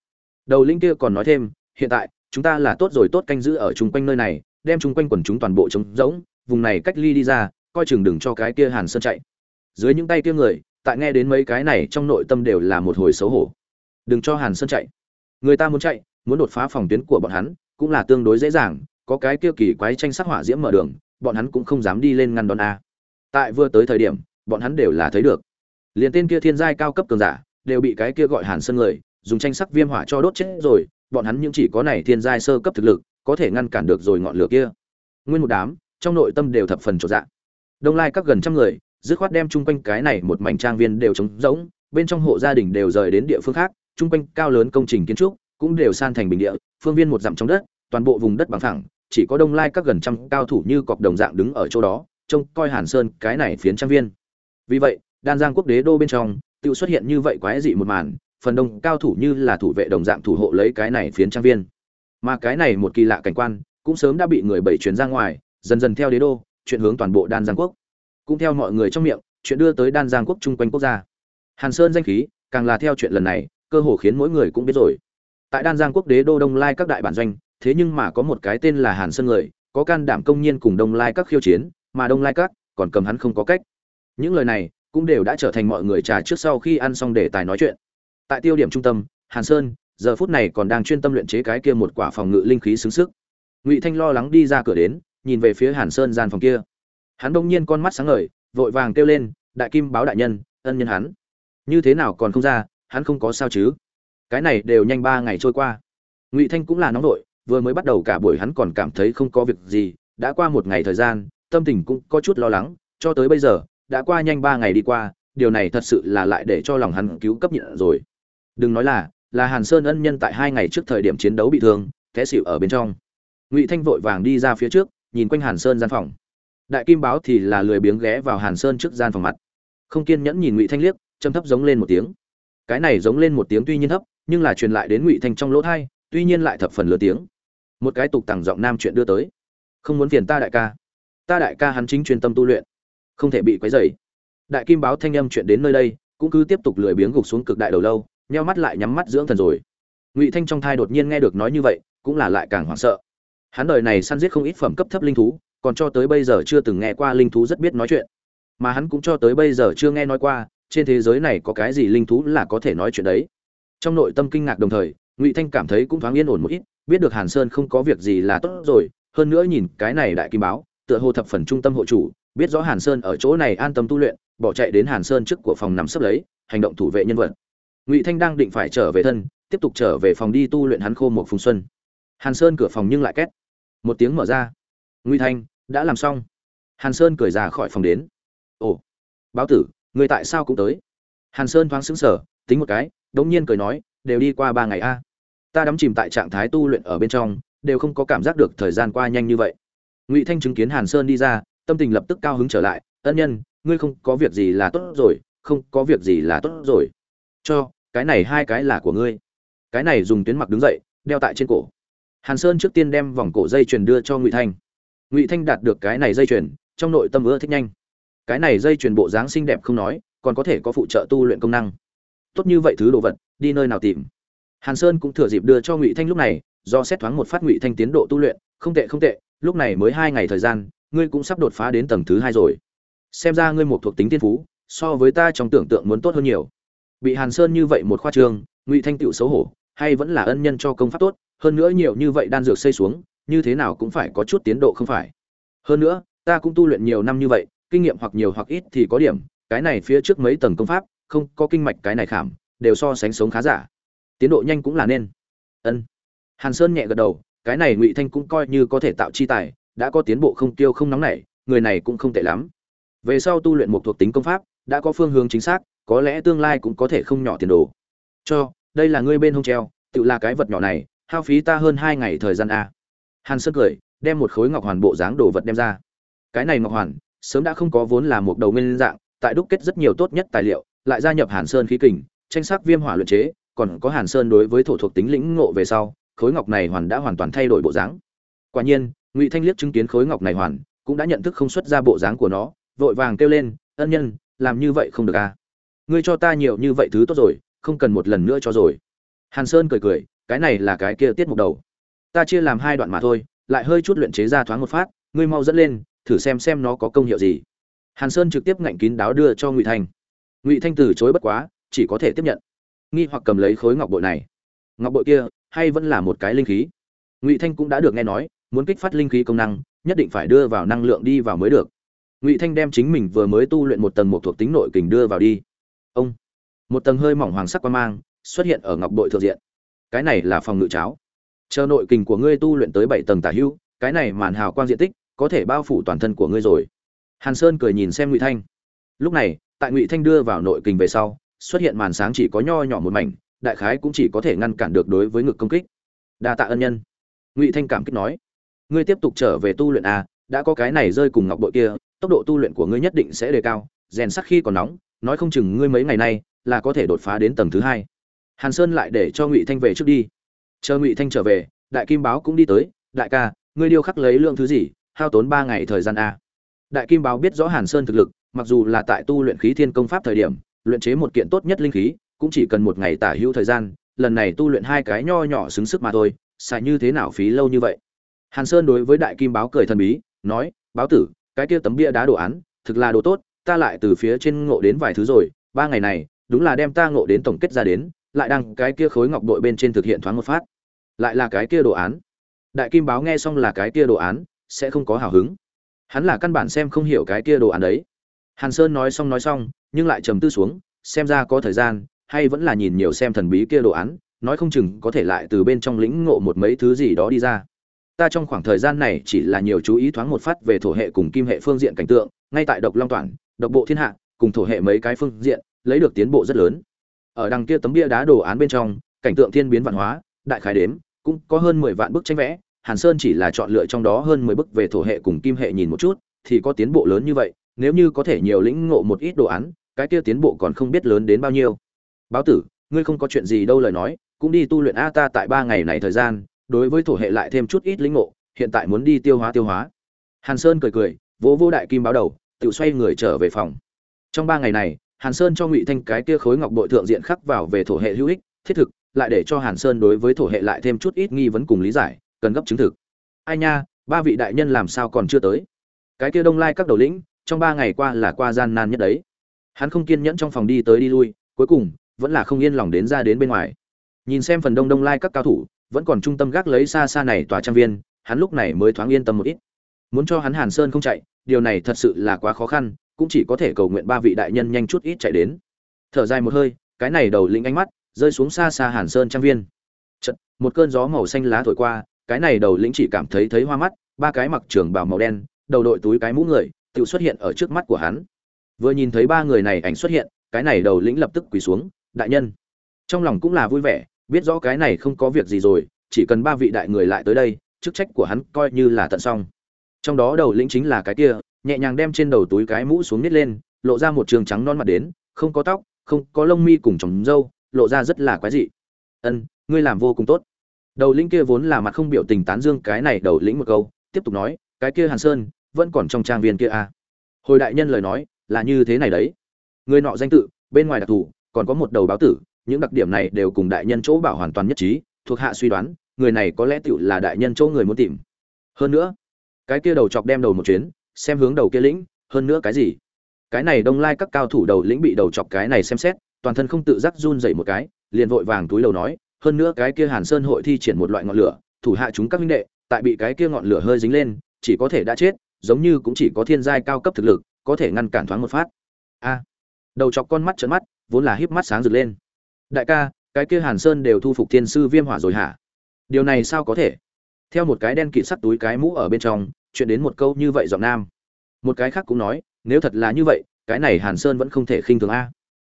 đầu linh kia còn nói thêm, hiện tại, chúng ta là tốt rồi tốt canh giữ ở chung quanh nơi này, đem chung quanh quần chúng toàn bộ trống rỗng, vùng này cách ly đi ra, coi chừng đừng cho cái kia hàn sơn chạy. Dưới những tay kia người, tại nghe đến mấy cái này trong nội tâm đều là một hồi xấu hổ. Đừng cho hàn sơn chạy. Người ta muốn chạy, muốn đột phá phòng tuyến của bọn hắn, cũng là tương đối dễ dàng, có cái kia kỳ quái tranh sắc hỏa diễm mở đường, bọn hắn cũng không dám đi lên ngăn đón a. Tại vừa tới thời điểm, bọn hắn đều là thấy được. Liền tên kia thiên giai cao cấp cường giả, đều bị cái kia gọi hàn sơn người dùng tranh sắc viêm hỏa cho đốt chết rồi, bọn hắn những chỉ có này thiên giai sơ cấp thực lực, có thể ngăn cản được rồi ngọn lửa kia nguyên một đám, trong nội tâm đều thập phần trọn dạ. đông lai các gần trăm người, dứt khoát đem chung quanh cái này một mảnh trang viên đều trống rỗng, bên trong hộ gia đình đều rời đến địa phương khác, chung quanh cao lớn công trình kiến trúc cũng đều san thành bình địa, phương viên một dặm trong đất, toàn bộ vùng đất bằng phẳng, chỉ có đông lai các gần trăm cao thủ như cọc đồng dạng đứng ở chỗ đó, trông coi hàn sơn cái này phiến trang viên vì vậy, đan giang quốc đế đô bên trong tự xuất hiện như vậy quái dị một màn phần đông cao thủ như là thủ vệ đồng dạng thủ hộ lấy cái này phiến trang viên. Mà cái này một kỳ lạ cảnh quan, cũng sớm đã bị người bảy chuyển ra ngoài, dần dần theo đế đô chuyện hướng toàn bộ đan giang quốc. Cũng theo mọi người trong miệng, chuyện đưa tới đan giang quốc chung quanh quốc gia. Hàn sơn danh khí, càng là theo chuyện lần này, cơ hồ khiến mỗi người cũng biết rồi. Tại đan giang quốc đế đô đông lai các đại bản doanh, thế nhưng mà có một cái tên là hàn sơn người, có can đảm công nhiên cùng đông lai các khiêu chiến, mà đông lai các còn cầm hắn không có cách. Những lời này cũng đều đã trở thành mọi người trà trước sau khi ăn xong đề tài nói chuyện tại tiêu điểm trung tâm, hàn sơn, giờ phút này còn đang chuyên tâm luyện chế cái kia một quả phòng ngự linh khí xứng sức. Ngụy thanh lo lắng đi ra cửa đến, nhìn về phía hàn sơn gian phòng kia. Hắn đông nhiên con mắt sáng ngời, vội vàng kêu lên, đại kim báo đại nhân, ân nhân hắn. Như thế nào còn không ra, hắn không có sao chứ? Cái này đều nhanh ba ngày trôi qua. Ngụy thanh cũng là nóng vội, vừa mới bắt đầu cả buổi hắn còn cảm thấy không có việc gì, đã qua một ngày thời gian, tâm tình cũng có chút lo lắng, cho tới bây giờ, đã qua nhanh ba ngày đi qua, điều này thật sự là lại để cho lòng hắn cứu cấp nhịn rồi đừng nói là là hàn sơn ân nhân tại hai ngày trước thời điểm chiến đấu bị thương, té xịu ở bên trong. Ngụy thanh vội vàng đi ra phía trước, nhìn quanh hàn sơn gian phòng. Đại kim báo thì là lười biếng ghé vào hàn sơn trước gian phòng mặt. Không kiên nhẫn nhìn ngụy thanh liếc châm thấp giống lên một tiếng. Cái này giống lên một tiếng tuy nhiên thấp, nhưng là truyền lại đến ngụy thanh trong lỗ thai tuy nhiên lại thập phần lừa tiếng. Một cái tục tằng giọng nam chuyện đưa tới. Không muốn phiền ta đại ca. Ta đại ca hắn chính chuyên tâm tu luyện. Không thể bị quấy rầy. Đại kim báo thanh âm chuyện đến nơi đây, cũng cứ tiếp tục lười biếng gục xuống cực đại đầu lâu nheo mắt lại nhắm mắt dưỡng thần rồi. Ngụy thanh trong thai đột nhiên nghe được nói như vậy, cũng là lại càng hoảng sợ. Hắn đời này săn giết không ít phẩm cấp thấp linh thú, còn cho tới bây giờ chưa từng nghe qua linh thú rất biết nói chuyện. Mà hắn cũng cho tới bây giờ chưa nghe nói qua, trên thế giới này có cái gì linh thú là có thể nói chuyện đấy. Trong nội tâm kinh ngạc đồng thời, ngụy thanh cảm thấy cũng thoáng yên ổn một ít, biết được hàn sơn không có việc gì là tốt rồi, hơn nữa nhìn cái này đại kim báo, tựa hồ thập phần trung tâm hộ chủ, biết rõ hàn sơn ở chỗ này an tâm tu luyện, bỏ chạy đến hàn sơn trước của phòng nằm sấp lấy, hành động thủ vệ nhân vật ngụy thanh đang định phải trở về thân, tiếp tục trở về phòng đi tu luyện hắn khô một phùng xuân. Hàn sơn cửa phòng nhưng lại két. Một tiếng mở ra. Ngụy thanh, đã làm xong. Hàn sơn cười ra khỏi phòng đến. Ồ, báo tử, người tại sao cũng tới? Hàn sơn thoáng xứng sở tính một cái, đống nhiên cười nói, đều đi qua ba ngày a. Ta đắm chìm tại trạng thái tu luyện ở bên trong, đều không có cảm giác được thời gian qua nhanh như vậy. Ngụy thanh chứng kiến hàn sơn đi ra, tâm tình lập tức cao hứng trở lại. Ân nhân, ngươi không có việc gì là tốt rồi, không có việc gì là tốt rồi. Cho cái này hai cái là của ngươi. Cái này dùng tuyến mặc đứng dậy, đeo tại trên cổ. Hàn sơn trước tiên đem vòng cổ dây chuyền đưa cho ngụy thanh. Ngụy thanh đạt được cái này dây chuyền, trong nội tâm ưa thích nhanh. Cái này dây chuyền bộ dáng xinh đẹp không nói, còn có thể có phụ trợ tu luyện công năng. Tốt như vậy thứ đồ vật, đi nơi nào tìm? Hàn sơn cũng thừa dịp đưa cho ngụy thanh lúc này, do xét thoáng một phát ngụy thanh tiến độ tu luyện, không tệ không tệ, lúc này mới hai ngày thời gian, ngươi cũng sắp đột phá đến tầng thứ hai rồi. Xem ra ngươi một thuộc tính tiên phú, so với ta trong tưởng tượng muốn tốt hơn nhiều bị hàn sơn như vậy một khoa trương ngụy thanh tựu xấu hổ, hay vẫn là ân nhân cho công pháp tốt, hơn nữa nhiều như vậy đan dược xây xuống, như thế nào cũng phải có chút tiến độ không phải. Hơn nữa, ta cũng tu luyện nhiều năm như vậy, kinh nghiệm hoặc nhiều hoặc ít thì có điểm, cái này phía trước mấy tầng công pháp, không có kinh mạch cái này khảm, đều so sánh sống khá giả. Tiến độ nhanh cũng là nên. Ân. Hàn sơn nhẹ gật đầu, cái này ngụy thanh cũng coi như có thể tạo chi tài, đã có tiến bộ không tiêu không nóng nảy, người này cũng không tệ lắm. Về sau tu luyện một thuộc tính công pháp, đã có phương hướng chính xác có lẽ tương lai cũng có thể không nhỏ tiền đồ. Cho, đây là ngươi bên hông treo, tự là cái vật nhỏ này, hao phí ta hơn hai ngày thời gian a. Hàn sơn cười, đem một khối ngọc hoàn bộ dáng đồ vật đem ra. Cái này ngọc hoàn, sớm đã không có vốn là một đầu nguyên dạng, tại đúc kết rất nhiều tốt nhất tài liệu, lại gia nhập hàn sơn khí kình, tranh sắc viêm hỏa luyện chế, còn có hàn sơn đối với thổ thuộc tính lĩnh ngộ về sau, khối ngọc này hoàn đã hoàn toàn thay đổi bộ dáng. Quả nhiên, ngụy thanh liếc chứng kiến khối ngọc này hoàn, cũng đã nhận thức không xuất ra bộ dáng của nó, vội vàng kêu lên, ân nhân, làm như vậy không được à ngươi cho ta nhiều như vậy thứ tốt rồi, không cần một lần nữa cho rồi. Hàn sơn cười cười, cái này là cái kia tiết mục đầu. Ta chia làm hai đoạn mà thôi, lại hơi chút luyện chế ra thoáng một phát, ngươi mau dẫn lên, thử xem xem nó có công hiệu gì. Hàn sơn trực tiếp ngạnh kín đáo đưa cho ngụy thanh. Ngụy thanh từ chối bất quá, chỉ có thể tiếp nhận. Nghi hoặc cầm lấy khối ngọc bội này. Ngọc bội kia, hay vẫn là một cái linh khí? Ngụy thanh cũng đã được nghe nói, muốn kích phát linh khí công năng, nhất định phải đưa vào năng lượng đi vào mới được. Ngụy thanh đem chính mình vừa mới tu luyện một tầng một thuộc tính nội kình đưa vào đi ông. Một tầng hơi mỏng hoàng sắc quan mang xuất hiện ở ngọc bội thượng diện. Cái này là phòng ngự cháo. Chờ nội kình của ngươi tu luyện tới bảy tầng tả hưu, cái này màn hào quang diện tích có thể bao phủ toàn thân của ngươi rồi. Hàn sơn cười nhìn xem ngụy thanh. Lúc này tại ngụy thanh đưa vào nội kình về sau xuất hiện màn sáng chỉ có nho nhỏ một mảnh đại khái cũng chỉ có thể ngăn cản được đối với ngực công kích. Đa tạ ân nhân. Ngụy thanh cảm kích nói. Ngươi tiếp tục trở về tu luyện a đã có cái này rơi cùng ngọc bội kia tốc độ tu luyện của ngươi nhất định sẽ đề cao rèn sắc khi còn nóng nói không chừng ngươi mấy ngày nay là có thể đột phá đến tầng thứ hai. Hàn sơn lại để cho ngụy thanh về trước đi. Chờ ngụy thanh trở về, đại kim báo cũng đi tới. Đại ca, ngươi điêu khắc lấy lượng thứ gì? Hao tốn ba ngày thời gian a đại kim báo biết rõ hàn sơn thực lực, mặc dù là tại tu luyện khí thiên công pháp thời điểm, luyện chế một kiện tốt nhất linh khí, cũng chỉ cần một ngày tả hữu thời gian, lần này tu luyện hai cái nho nhỏ xứng sức mà thôi, xài như thế nào phí lâu như vậy? Hàn sơn đối với đại kim báo cười thần bí, nói, báo tử, cái kia tấm bia đá đồ án, thực là đồ tốt ta lại từ phía trên ngộ đến vài thứ rồi, ba ngày này, đúng là đem ta ngộ đến tổng kết ra đến, lại đăng cái kia khối ngọc đội bên trên thực hiện thoáng một phát. Lại là cái kia đồ án. Đại kim báo nghe xong là cái kia đồ án, sẽ không có hào hứng. Hắn là căn bản xem không hiểu cái kia đồ án đấy. Hàn sơn nói xong nói xong, nhưng lại trầm tư xuống, xem ra có thời gian, hay vẫn là nhìn nhiều xem thần bí kia đồ án, nói không chừng có thể lại từ bên trong lĩnh ngộ một mấy thứ gì đó đi ra. Ta trong khoảng thời gian này chỉ là nhiều chú ý thoáng một phát về thổ hệ cùng kim hệ phương diện cảnh tượng, ngay tại độc long toàn độc bộ thiên hạ, cùng thổ hệ mấy cái phương diện, lấy được tiến bộ rất lớn. Ở đằng kia tấm bia đá đồ án bên trong, cảnh tượng thiên biến văn hóa, đại khái đếm, cũng có hơn mười vạn bức tranh vẽ, hàn sơn chỉ là chọn lựa trong đó hơn mười bức về thổ hệ cùng kim hệ nhìn một chút, thì có tiến bộ lớn như vậy, nếu như có thể nhiều lĩnh ngộ một ít đồ án, cái kia tiến bộ còn không biết lớn đến bao nhiêu. Báo tử, ngươi không có chuyện gì đâu lời nói, cũng đi tu luyện a ta tại ba ngày này thời gian, đối với thổ hệ lại thêm chút ít lĩnh ngộ, hiện tại muốn đi tiêu hóa tiêu hóa. Hàn sơn cười cười, vỗ vô đại kim báo đầu tự xoay người trở về phòng. Trong ba ngày này, hàn sơn cho ngụy thanh cái kia khối ngọc bội thượng diện khắc vào về thổ hệ hữu ích, thiết thực, lại để cho hàn sơn đối với thổ hệ lại thêm chút ít nghi vấn cùng lý giải, cần gấp chứng thực. Ai nha, ba vị đại nhân làm sao còn chưa tới? Cái kia đông lai các đầu lĩnh, trong ba ngày qua là qua gian nan nhất đấy. Hắn không kiên nhẫn trong phòng đi tới đi lui, cuối cùng, vẫn là không yên lòng đến ra đến bên ngoài. Nhìn xem phần đông đông lai các cao thủ, vẫn còn trung tâm gác lấy xa xa này tòa trang viên, hắn lúc này mới thoáng yên tâm một ít. Muốn cho hắn hàn sơn không chạy điều này thật sự là quá khó khăn cũng chỉ có thể cầu nguyện ba vị đại nhân nhanh chút ít chạy đến. Thở dài một hơi cái này đầu lĩnh ánh mắt rơi xuống xa xa hàn sơn trang viên. Chật, một cơn gió màu xanh lá thổi qua cái này đầu lĩnh chỉ cảm thấy thấy hoa mắt ba cái mặc trường bào màu đen đầu đội túi cái mũ người tự xuất hiện ở trước mắt của hắn. Vừa nhìn thấy ba người này ảnh xuất hiện cái này đầu lĩnh lập tức quỳ xuống đại nhân. Trong lòng cũng là vui vẻ biết rõ cái này không có việc gì rồi chỉ cần ba vị đại người lại tới đây chức trách của hắn coi như là tận xong trong đó đầu lĩnh chính là cái kia, nhẹ nhàng đem trên đầu túi cái mũ xuống nít lên, lộ ra một trường trắng non mặt đến, không có tóc, không có lông mi cùng trồng râu lộ ra rất là quái dị. Ân, ngươi làm vô cùng tốt. Đầu lĩnh kia vốn là mặt không biểu tình tán dương cái này đầu lĩnh một câu, tiếp tục nói, cái kia hàn sơn, vẫn còn trong trang viên kia à. hồi đại nhân lời nói, là như thế này đấy. Người nọ danh tự, bên ngoài đặc thù, còn có một đầu báo tử, những đặc điểm này đều cùng đại nhân chỗ bảo hoàn toàn nhất trí, thuộc hạ suy đoán, người này có lẽ tựu là đại nhân chỗ người muốn tìm. Hơn nữa cái kia đầu chọc đem đầu một chuyến, xem hướng đầu kia lĩnh, hơn nữa cái gì. Cái này đông lai các cao thủ đầu lĩnh bị đầu chọc cái này xem xét, toàn thân không tự giác run dậy một cái, liền vội vàng túi đầu nói, hơn nữa cái kia hàn sơn hội thi triển một loại ngọn lửa, thủ hạ chúng các huynh đệ, tại bị cái kia ngọn lửa hơi dính lên, chỉ có thể đã chết, giống như cũng chỉ có thiên giai cao cấp thực lực, có thể ngăn cản thoáng một phát. A. Đầu chọc con mắt trợn mắt, vốn là híp mắt sáng rực lên. Đại ca, cái kia hàn sơn đều thu phục thiên sư viêm hỏa rồi hả? Điều này sao có thể? Theo một cái đen kịt sắt túi cái mũ ở bên trong chuyện đến một câu như vậy giọng nam. Một cái khác cũng nói, nếu thật là như vậy, cái này hàn sơn vẫn không thể khinh thường a.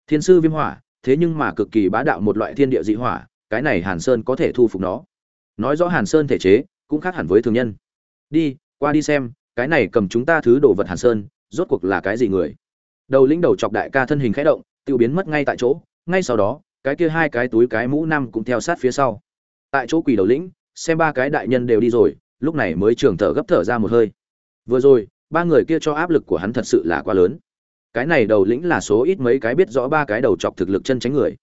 Thiên sư viêm hỏa, thế nhưng mà cực kỳ bá đạo một loại thiên địa dị hỏa, cái này hàn sơn có thể thu phục nó. Nói rõ hàn sơn thể chế, cũng khác hẳn với thường nhân. Đi, qua đi xem, cái này cầm chúng ta thứ đồ vật hàn sơn, rốt cuộc là cái gì người? Đầu lĩnh đầu chọc đại ca thân hình khẽ động tự biến mất ngay tại chỗ, ngay sau đó, cái kia hai cái túi cái mũ năm cũng theo sát phía sau. Tại chỗ quỳ đầu lĩnh, xem ba cái đại nhân đều đi rồi lúc này mới trường thở gấp thở ra một hơi. Vừa rồi, ba người kia cho áp lực của hắn thật sự là quá lớn. Cái này đầu lĩnh là số ít mấy cái biết rõ ba cái đầu chọc thực lực chân tránh người.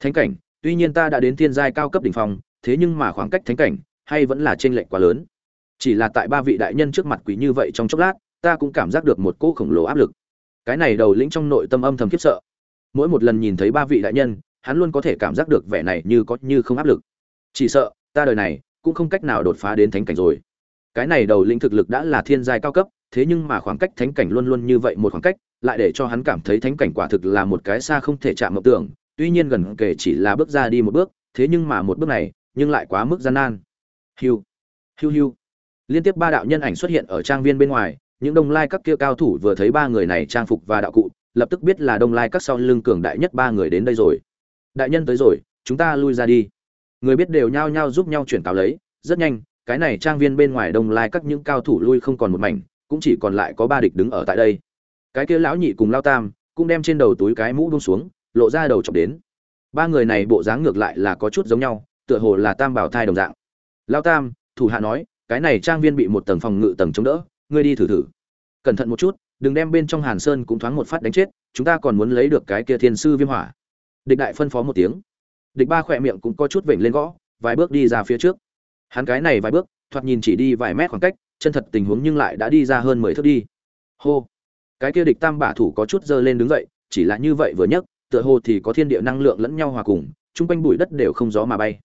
Thánh cảnh, tuy nhiên ta đã đến thiên giai cao cấp đỉnh phong, thế nhưng mà khoảng cách thánh cảnh hay vẫn là chênh lệch quá lớn. Chỉ là tại ba vị đại nhân trước mặt quý như vậy trong chốc lát, ta cũng cảm giác được một cỗ khổng lồ áp lực. Cái này đầu lĩnh trong nội tâm âm thầm khiếp sợ. Mỗi một lần nhìn thấy ba vị đại nhân, hắn luôn có thể cảm giác được vẻ này như có như không áp lực. Chỉ sợ, ta đời này cũng không cách nào đột phá đến thánh cảnh rồi. Cái này đầu lĩnh thực lực đã là thiên giai cao cấp, thế nhưng mà khoảng cách thánh cảnh luôn luôn như vậy một khoảng cách, lại để cho hắn cảm thấy thánh cảnh quả thực là một cái xa không thể chạm mộng tưởng, tuy nhiên gần kể chỉ là bước ra đi một bước, thế nhưng mà một bước này, nhưng lại quá mức gian nan. Hiu hiu hiu. Liên tiếp ba đạo nhân ảnh xuất hiện ở trang viên bên ngoài, những đông lai các kia cao thủ vừa thấy ba người này trang phục và đạo cụ, lập tức biết là đông lai các sau lưng cường đại nhất ba người đến đây rồi. Đại nhân tới rồi, chúng ta lui ra đi người biết đều nhao nhao giúp nhau chuyển cáo lấy. Rất nhanh, cái này trang viên bên ngoài đông lai các những cao thủ lui không còn một mảnh, cũng chỉ còn lại có ba địch đứng ở tại đây. Cái kia lão nhị cùng lao tam cũng đem trên đầu túi cái mũ bông xuống, lộ ra đầu chọc đến. Ba người này bộ dáng ngược lại là có chút giống nhau, tựa hồ là tam bảo thai đồng dạng. Lao tam, thủ hạ nói, cái này trang viên bị một tầng phòng ngự tầng chống đỡ, ngươi đi thử thử. Cẩn thận một chút, đừng đem bên trong hàn sơn cũng thoáng một phát đánh chết, chúng ta còn muốn lấy được cái kia thiên sư viêm hỏa. Địch đại phân phó một tiếng địch ba khỏe miệng cũng có chút vểnh lên gõ, vài bước đi ra phía trước. Hắn cái này vài bước, thoạt nhìn chỉ đi vài mét khoảng cách, chân thật tình huống nhưng lại đã đi ra hơn mười thước đi. Hô. Cái kia địch tam bả thủ có chút dơ lên đứng dậy, chỉ là như vậy vừa nhấc, tựa hồ thì có thiên địa năng lượng lẫn nhau hòa cùng, chung quanh bụi đất đều không gió mà bay.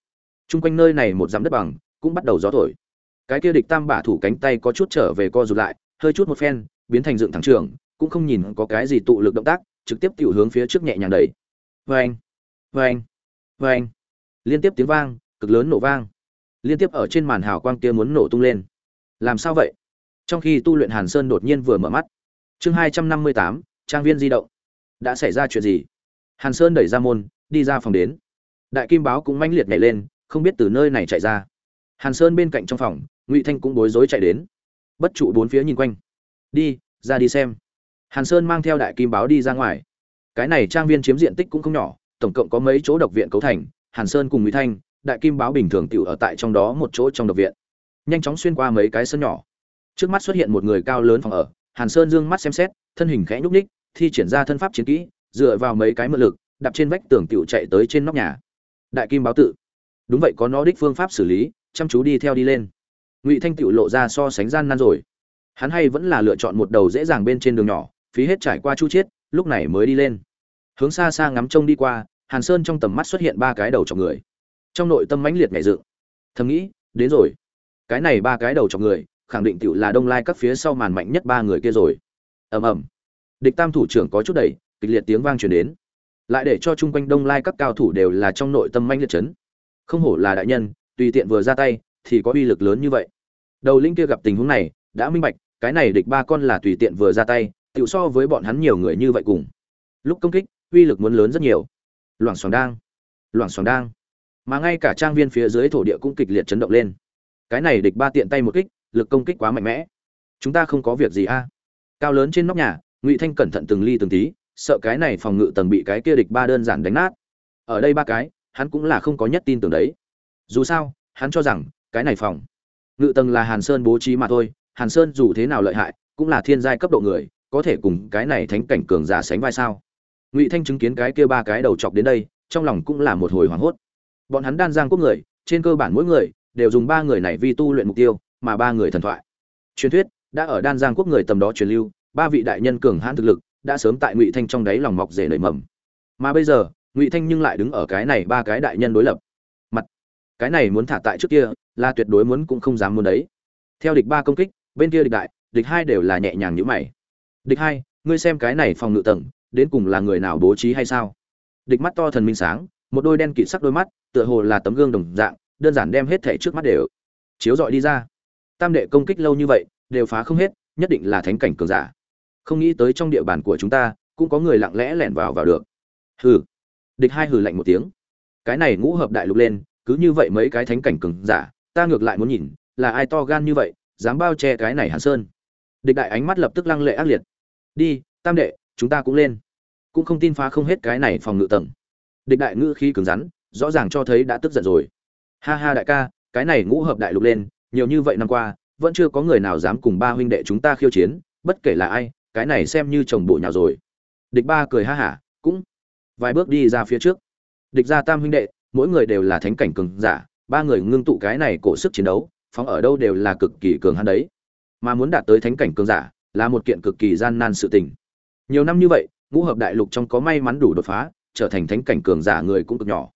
Chung quanh nơi này một dặm đất bằng, cũng bắt đầu gió thổi. Cái kia địch tam bả thủ cánh tay có chút trở về co rụt lại, hơi chút một phen, biến thành dựng thẳng trường, cũng không nhìn có cái gì tụ lực động tác, trực tiếp tiểu hướng phía trước nhẹ nhàng đẩy. Anh vê anh. Liên tiếp tiếng vang, cực lớn nổ vang. Liên tiếp ở trên màn hào quang kia muốn nổ tung lên. Làm sao vậy? Trong khi tu luyện hàn sơn đột nhiên vừa mở mắt. Chương hai trăm năm mươi tám, trang viên di động. Đã xảy ra chuyện gì? Hàn sơn đẩy ra môn, đi ra phòng đến. Đại kim báo cũng manh liệt nhảy lên, không biết từ nơi này chạy ra. Hàn sơn bên cạnh trong phòng, ngụy thanh cũng bối rối chạy đến. Bất trụ bốn phía nhìn quanh. Đi, ra đi xem. Hàn sơn mang theo đại kim báo đi ra ngoài. Cái này trang viên chiếm diện tích cũng không nhỏ tổng cộng có mấy chỗ độc viện cấu thành, hàn sơn cùng ngụy thanh, đại kim báo bình thường tiểu ở tại trong đó một chỗ trong độc viện. Nhanh chóng xuyên qua mấy cái sân nhỏ. Trước mắt xuất hiện một người cao lớn phòng ở, hàn sơn dương mắt xem xét, thân hình khẽ nhúc ních thi triển ra thân pháp chiến kỹ, dựa vào mấy cái mượn lực, đạp trên vách tường tiểu chạy tới trên nóc nhà. Đại kim báo tự. Đúng vậy, có nó đích phương pháp xử lý, chăm chú đi theo đi lên. Ngụy thanh tiểu lộ ra so sánh gian nan rồi. Hắn hay vẫn là lựa chọn một đầu dễ dàng bên trên đường nhỏ, phí hết trải qua chu chiết, lúc này mới đi lên hướng xa xa ngắm trông đi qua, hàn sơn trong tầm mắt xuất hiện ba cái đầu chọc người. Trong nội tâm mãnh liệt nhảy dựng. Thầm nghĩ, đến rồi. Cái này ba cái đầu chọc người, khẳng định tựu là đông lai các phía sau màn mạnh nhất ba người kia rồi. Ầm ầm. Địch tam thủ trưởng có chút đẩy, kịch liệt tiếng vang truyền đến. Lại để cho chung quanh đông lai các cao thủ đều là trong nội tâm manh liệt chấn. Không hổ là đại nhân, tùy tiện vừa ra tay, thì có uy lực lớn như vậy. Đầu linh kia gặp tình huống này, đã minh bạch, cái này địch ba con là tùy tiện vừa ra tay tựu so với bọn hắn nhiều người như vậy cùng. Lúc công kích uy lực muốn lớn rất nhiều. Loảng xoảng đang, loảng xoảng đang. Mà ngay cả trang viên phía dưới thổ địa cũng kịch liệt chấn động lên. Cái này địch ba tiện tay một kích, lực công kích quá mạnh mẽ. Chúng ta không có việc gì a. Cao lớn trên nóc nhà, ngụy thanh cẩn thận từng ly từng tí, sợ cái này phòng ngự tầng bị cái kia địch ba đơn giản đánh nát. Ở đây ba cái, hắn cũng là không có nhất tin tưởng đấy. Dù sao, hắn cho rằng, cái này phòng ngự tầng là hàn sơn bố trí mà thôi, hàn sơn dù thế nào lợi hại, cũng là thiên giai cấp độ người, có thể cùng cái này thánh cảnh cường giả sánh vai sao? Ngụy thanh chứng kiến cái kia ba cái đầu chọc đến đây trong lòng cũng là một hồi hoảng hốt bọn hắn đan giang quốc người trên cơ bản mỗi người đều dùng ba người này vi tu luyện mục tiêu mà ba người thần thoại truyền thuyết đã ở đan giang quốc người tầm đó truyền lưu ba vị đại nhân cường hãn thực lực đã sớm tại ngụy thanh trong đáy lòng mọc rể nảy mầm mà bây giờ ngụy thanh nhưng lại đứng ở cái này ba cái đại nhân đối lập mặt cái này muốn thả tại trước kia là tuyệt đối muốn cũng không dám muốn đấy theo địch ba công kích bên kia địch đại địch hai đều là nhẹ nhàng như mày địch hai, ngươi xem cái này phòng ngự tầng đến cùng là người nào bố trí hay sao? Địch mắt to thần minh sáng, một đôi đen kịt sắc đôi mắt, tựa hồ là tấm gương đồng dạng, đơn giản đem hết thảy trước mắt đều chiếu dọi đi ra. Tam đệ công kích lâu như vậy, đều phá không hết, nhất định là thánh cảnh cường giả. Không nghĩ tới trong địa bàn của chúng ta, cũng có người lặng lẽ lẻn vào vào được. Hừ. Địch hai hừ lạnh một tiếng. Cái này ngũ hợp đại lục lên, cứ như vậy mấy cái thánh cảnh cường giả, ta ngược lại muốn nhìn, là ai to gan như vậy, dám bao che cái này hàn sơn. Địch đại ánh mắt lập tức lăng lệ ác liệt. Đi, tam đệ chúng ta cũng lên. Cũng không tin phá không hết cái này phòng ngự tầng. Địch đại ngữ khí cứng rắn, rõ ràng cho thấy đã tức giận rồi. Ha ha đại ca, cái này ngũ hợp đại lục lên, nhiều như vậy năm qua, vẫn chưa có người nào dám cùng ba huynh đệ chúng ta khiêu chiến, bất kể là ai, cái này xem như chồng bộ nhào rồi. Địch ba cười ha hả, cũng vài bước đi ra phía trước. Địch ra tam huynh đệ, mỗi người đều là thánh cảnh cường giả, ba người ngưng tụ cái này cổ sức chiến đấu, phóng ở đâu đều là cực kỳ cường hắn đấy. Mà muốn đạt tới thánh cảnh cường giả, là một kiện cực kỳ gian nan sự tình nhiều năm như vậy, ngũ hợp đại lục trong có may mắn đủ đột phá, trở thành thánh cảnh cường giả người cũng cực nhỏ.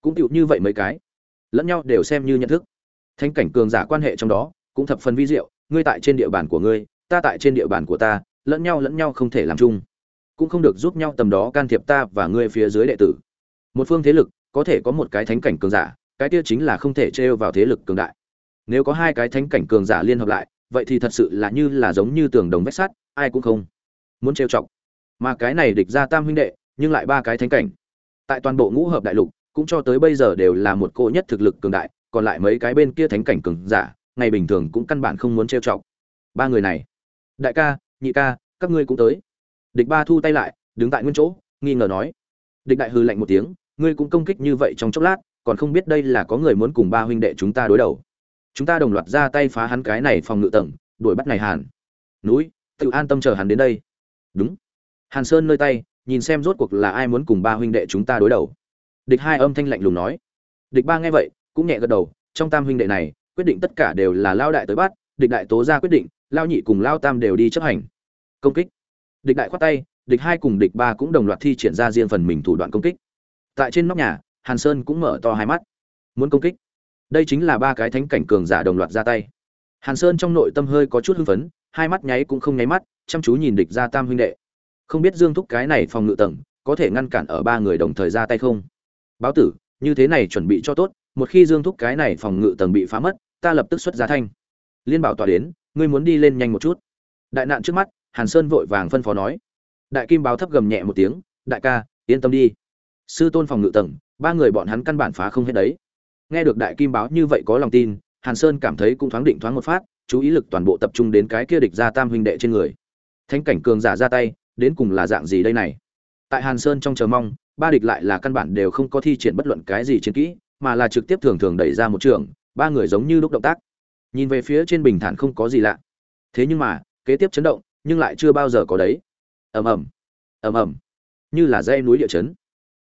Cũng tiểu như vậy mấy cái. Lẫn nhau đều xem như nhận thức. Thánh cảnh cường giả quan hệ trong đó, cũng thập phần vi diệu. Ngươi tại trên địa bàn của ngươi, ta tại trên địa bàn của ta, lẫn nhau lẫn nhau không thể làm chung. Cũng không được giúp nhau tầm đó can thiệp ta và ngươi phía dưới đệ tử. Một phương thế lực, có thể có một cái thánh cảnh cường giả, cái kia chính là không thể trêu vào thế lực cường đại. Nếu có hai cái thánh cảnh cường giả liên hợp lại, vậy thì thật sự là như là giống như tường đồng vách sắt, ai cũng không muốn trêu chọc mà cái này địch ra tam huynh đệ, nhưng lại ba cái thánh cảnh. Tại toàn bộ ngũ hợp đại lục, cũng cho tới bây giờ đều là một cô nhất thực lực cường đại, còn lại mấy cái bên kia thánh cảnh cường giả, ngày bình thường cũng căn bản không muốn trêu chọc. Ba người này. Đại ca, nhị ca, các ngươi cũng tới. Địch ba thu tay lại, đứng tại nguyên chỗ, nghi ngờ nói. Địch đại hư lạnh một tiếng, ngươi cũng công kích như vậy trong chốc lát, còn không biết đây là có người muốn cùng ba huynh đệ chúng ta đối đầu. Chúng ta đồng loạt ra tay phá hắn cái này phòng ngự tầng, đuổi bắt này hàn. Núi, tự an tâm chờ hắn đến đây. Đúng hàn sơn nơi tay, nhìn xem rốt cuộc là ai muốn cùng ba huynh đệ chúng ta đối đầu. Địch hai âm thanh lạnh lùng nói. Địch ba nghe vậy, cũng nhẹ gật đầu, trong tam huynh đệ này, quyết định tất cả đều là lao đại tới bắt, địch đại tố ra quyết định, lao nhị cùng lao tam đều đi chấp hành. Công kích. Địch đại khoát tay, địch hai cùng địch ba cũng đồng loạt thi triển ra riêng phần mình thủ đoạn công kích. Tại trên nóc nhà, hàn sơn cũng mở to hai mắt. Muốn công kích. Đây chính là ba cái thánh cảnh cường giả đồng loạt ra tay. Hàn sơn trong nội tâm hơi có chút hưng phấn, hai mắt nháy cũng không nháy mắt, chăm chú nhìn địch ra tam huynh đệ không biết dương thúc cái này phòng ngự tầng có thể ngăn cản ở ba người đồng thời ra tay không? Báo tử, như thế này chuẩn bị cho tốt, một khi dương thúc cái này phòng ngự tầng bị phá mất, ta lập tức xuất giá thanh. Liên bảo tỏa đến, ngươi muốn đi lên nhanh một chút. Đại nạn trước mắt, hàn sơn vội vàng phân phó nói. Đại kim báo thấp gầm nhẹ một tiếng, đại ca, yên tâm đi. Sư tôn phòng ngự tầng, ba người bọn hắn căn bản phá không hết đấy. Nghe được đại kim báo như vậy có lòng tin, hàn sơn cảm thấy cũng thoáng định thoáng một phát, chú ý lực toàn bộ tập trung đến cái kia địch ra tam huynh đệ trên người. Thánh cảnh cường giả ra tay đến cùng là dạng gì đây này? Tại hàn sơn trong chờ mong, ba địch lại là căn bản đều không có thi triển bất luận cái gì chiến kỹ, mà là trực tiếp thường thường đẩy ra một trường, ba người giống như lúc động tác. Nhìn về phía trên bình thản không có gì lạ. Thế nhưng mà, kế tiếp chấn động, nhưng lại chưa bao giờ có đấy. Ầm ầm ầm ầm. Như là dây núi địa chấn.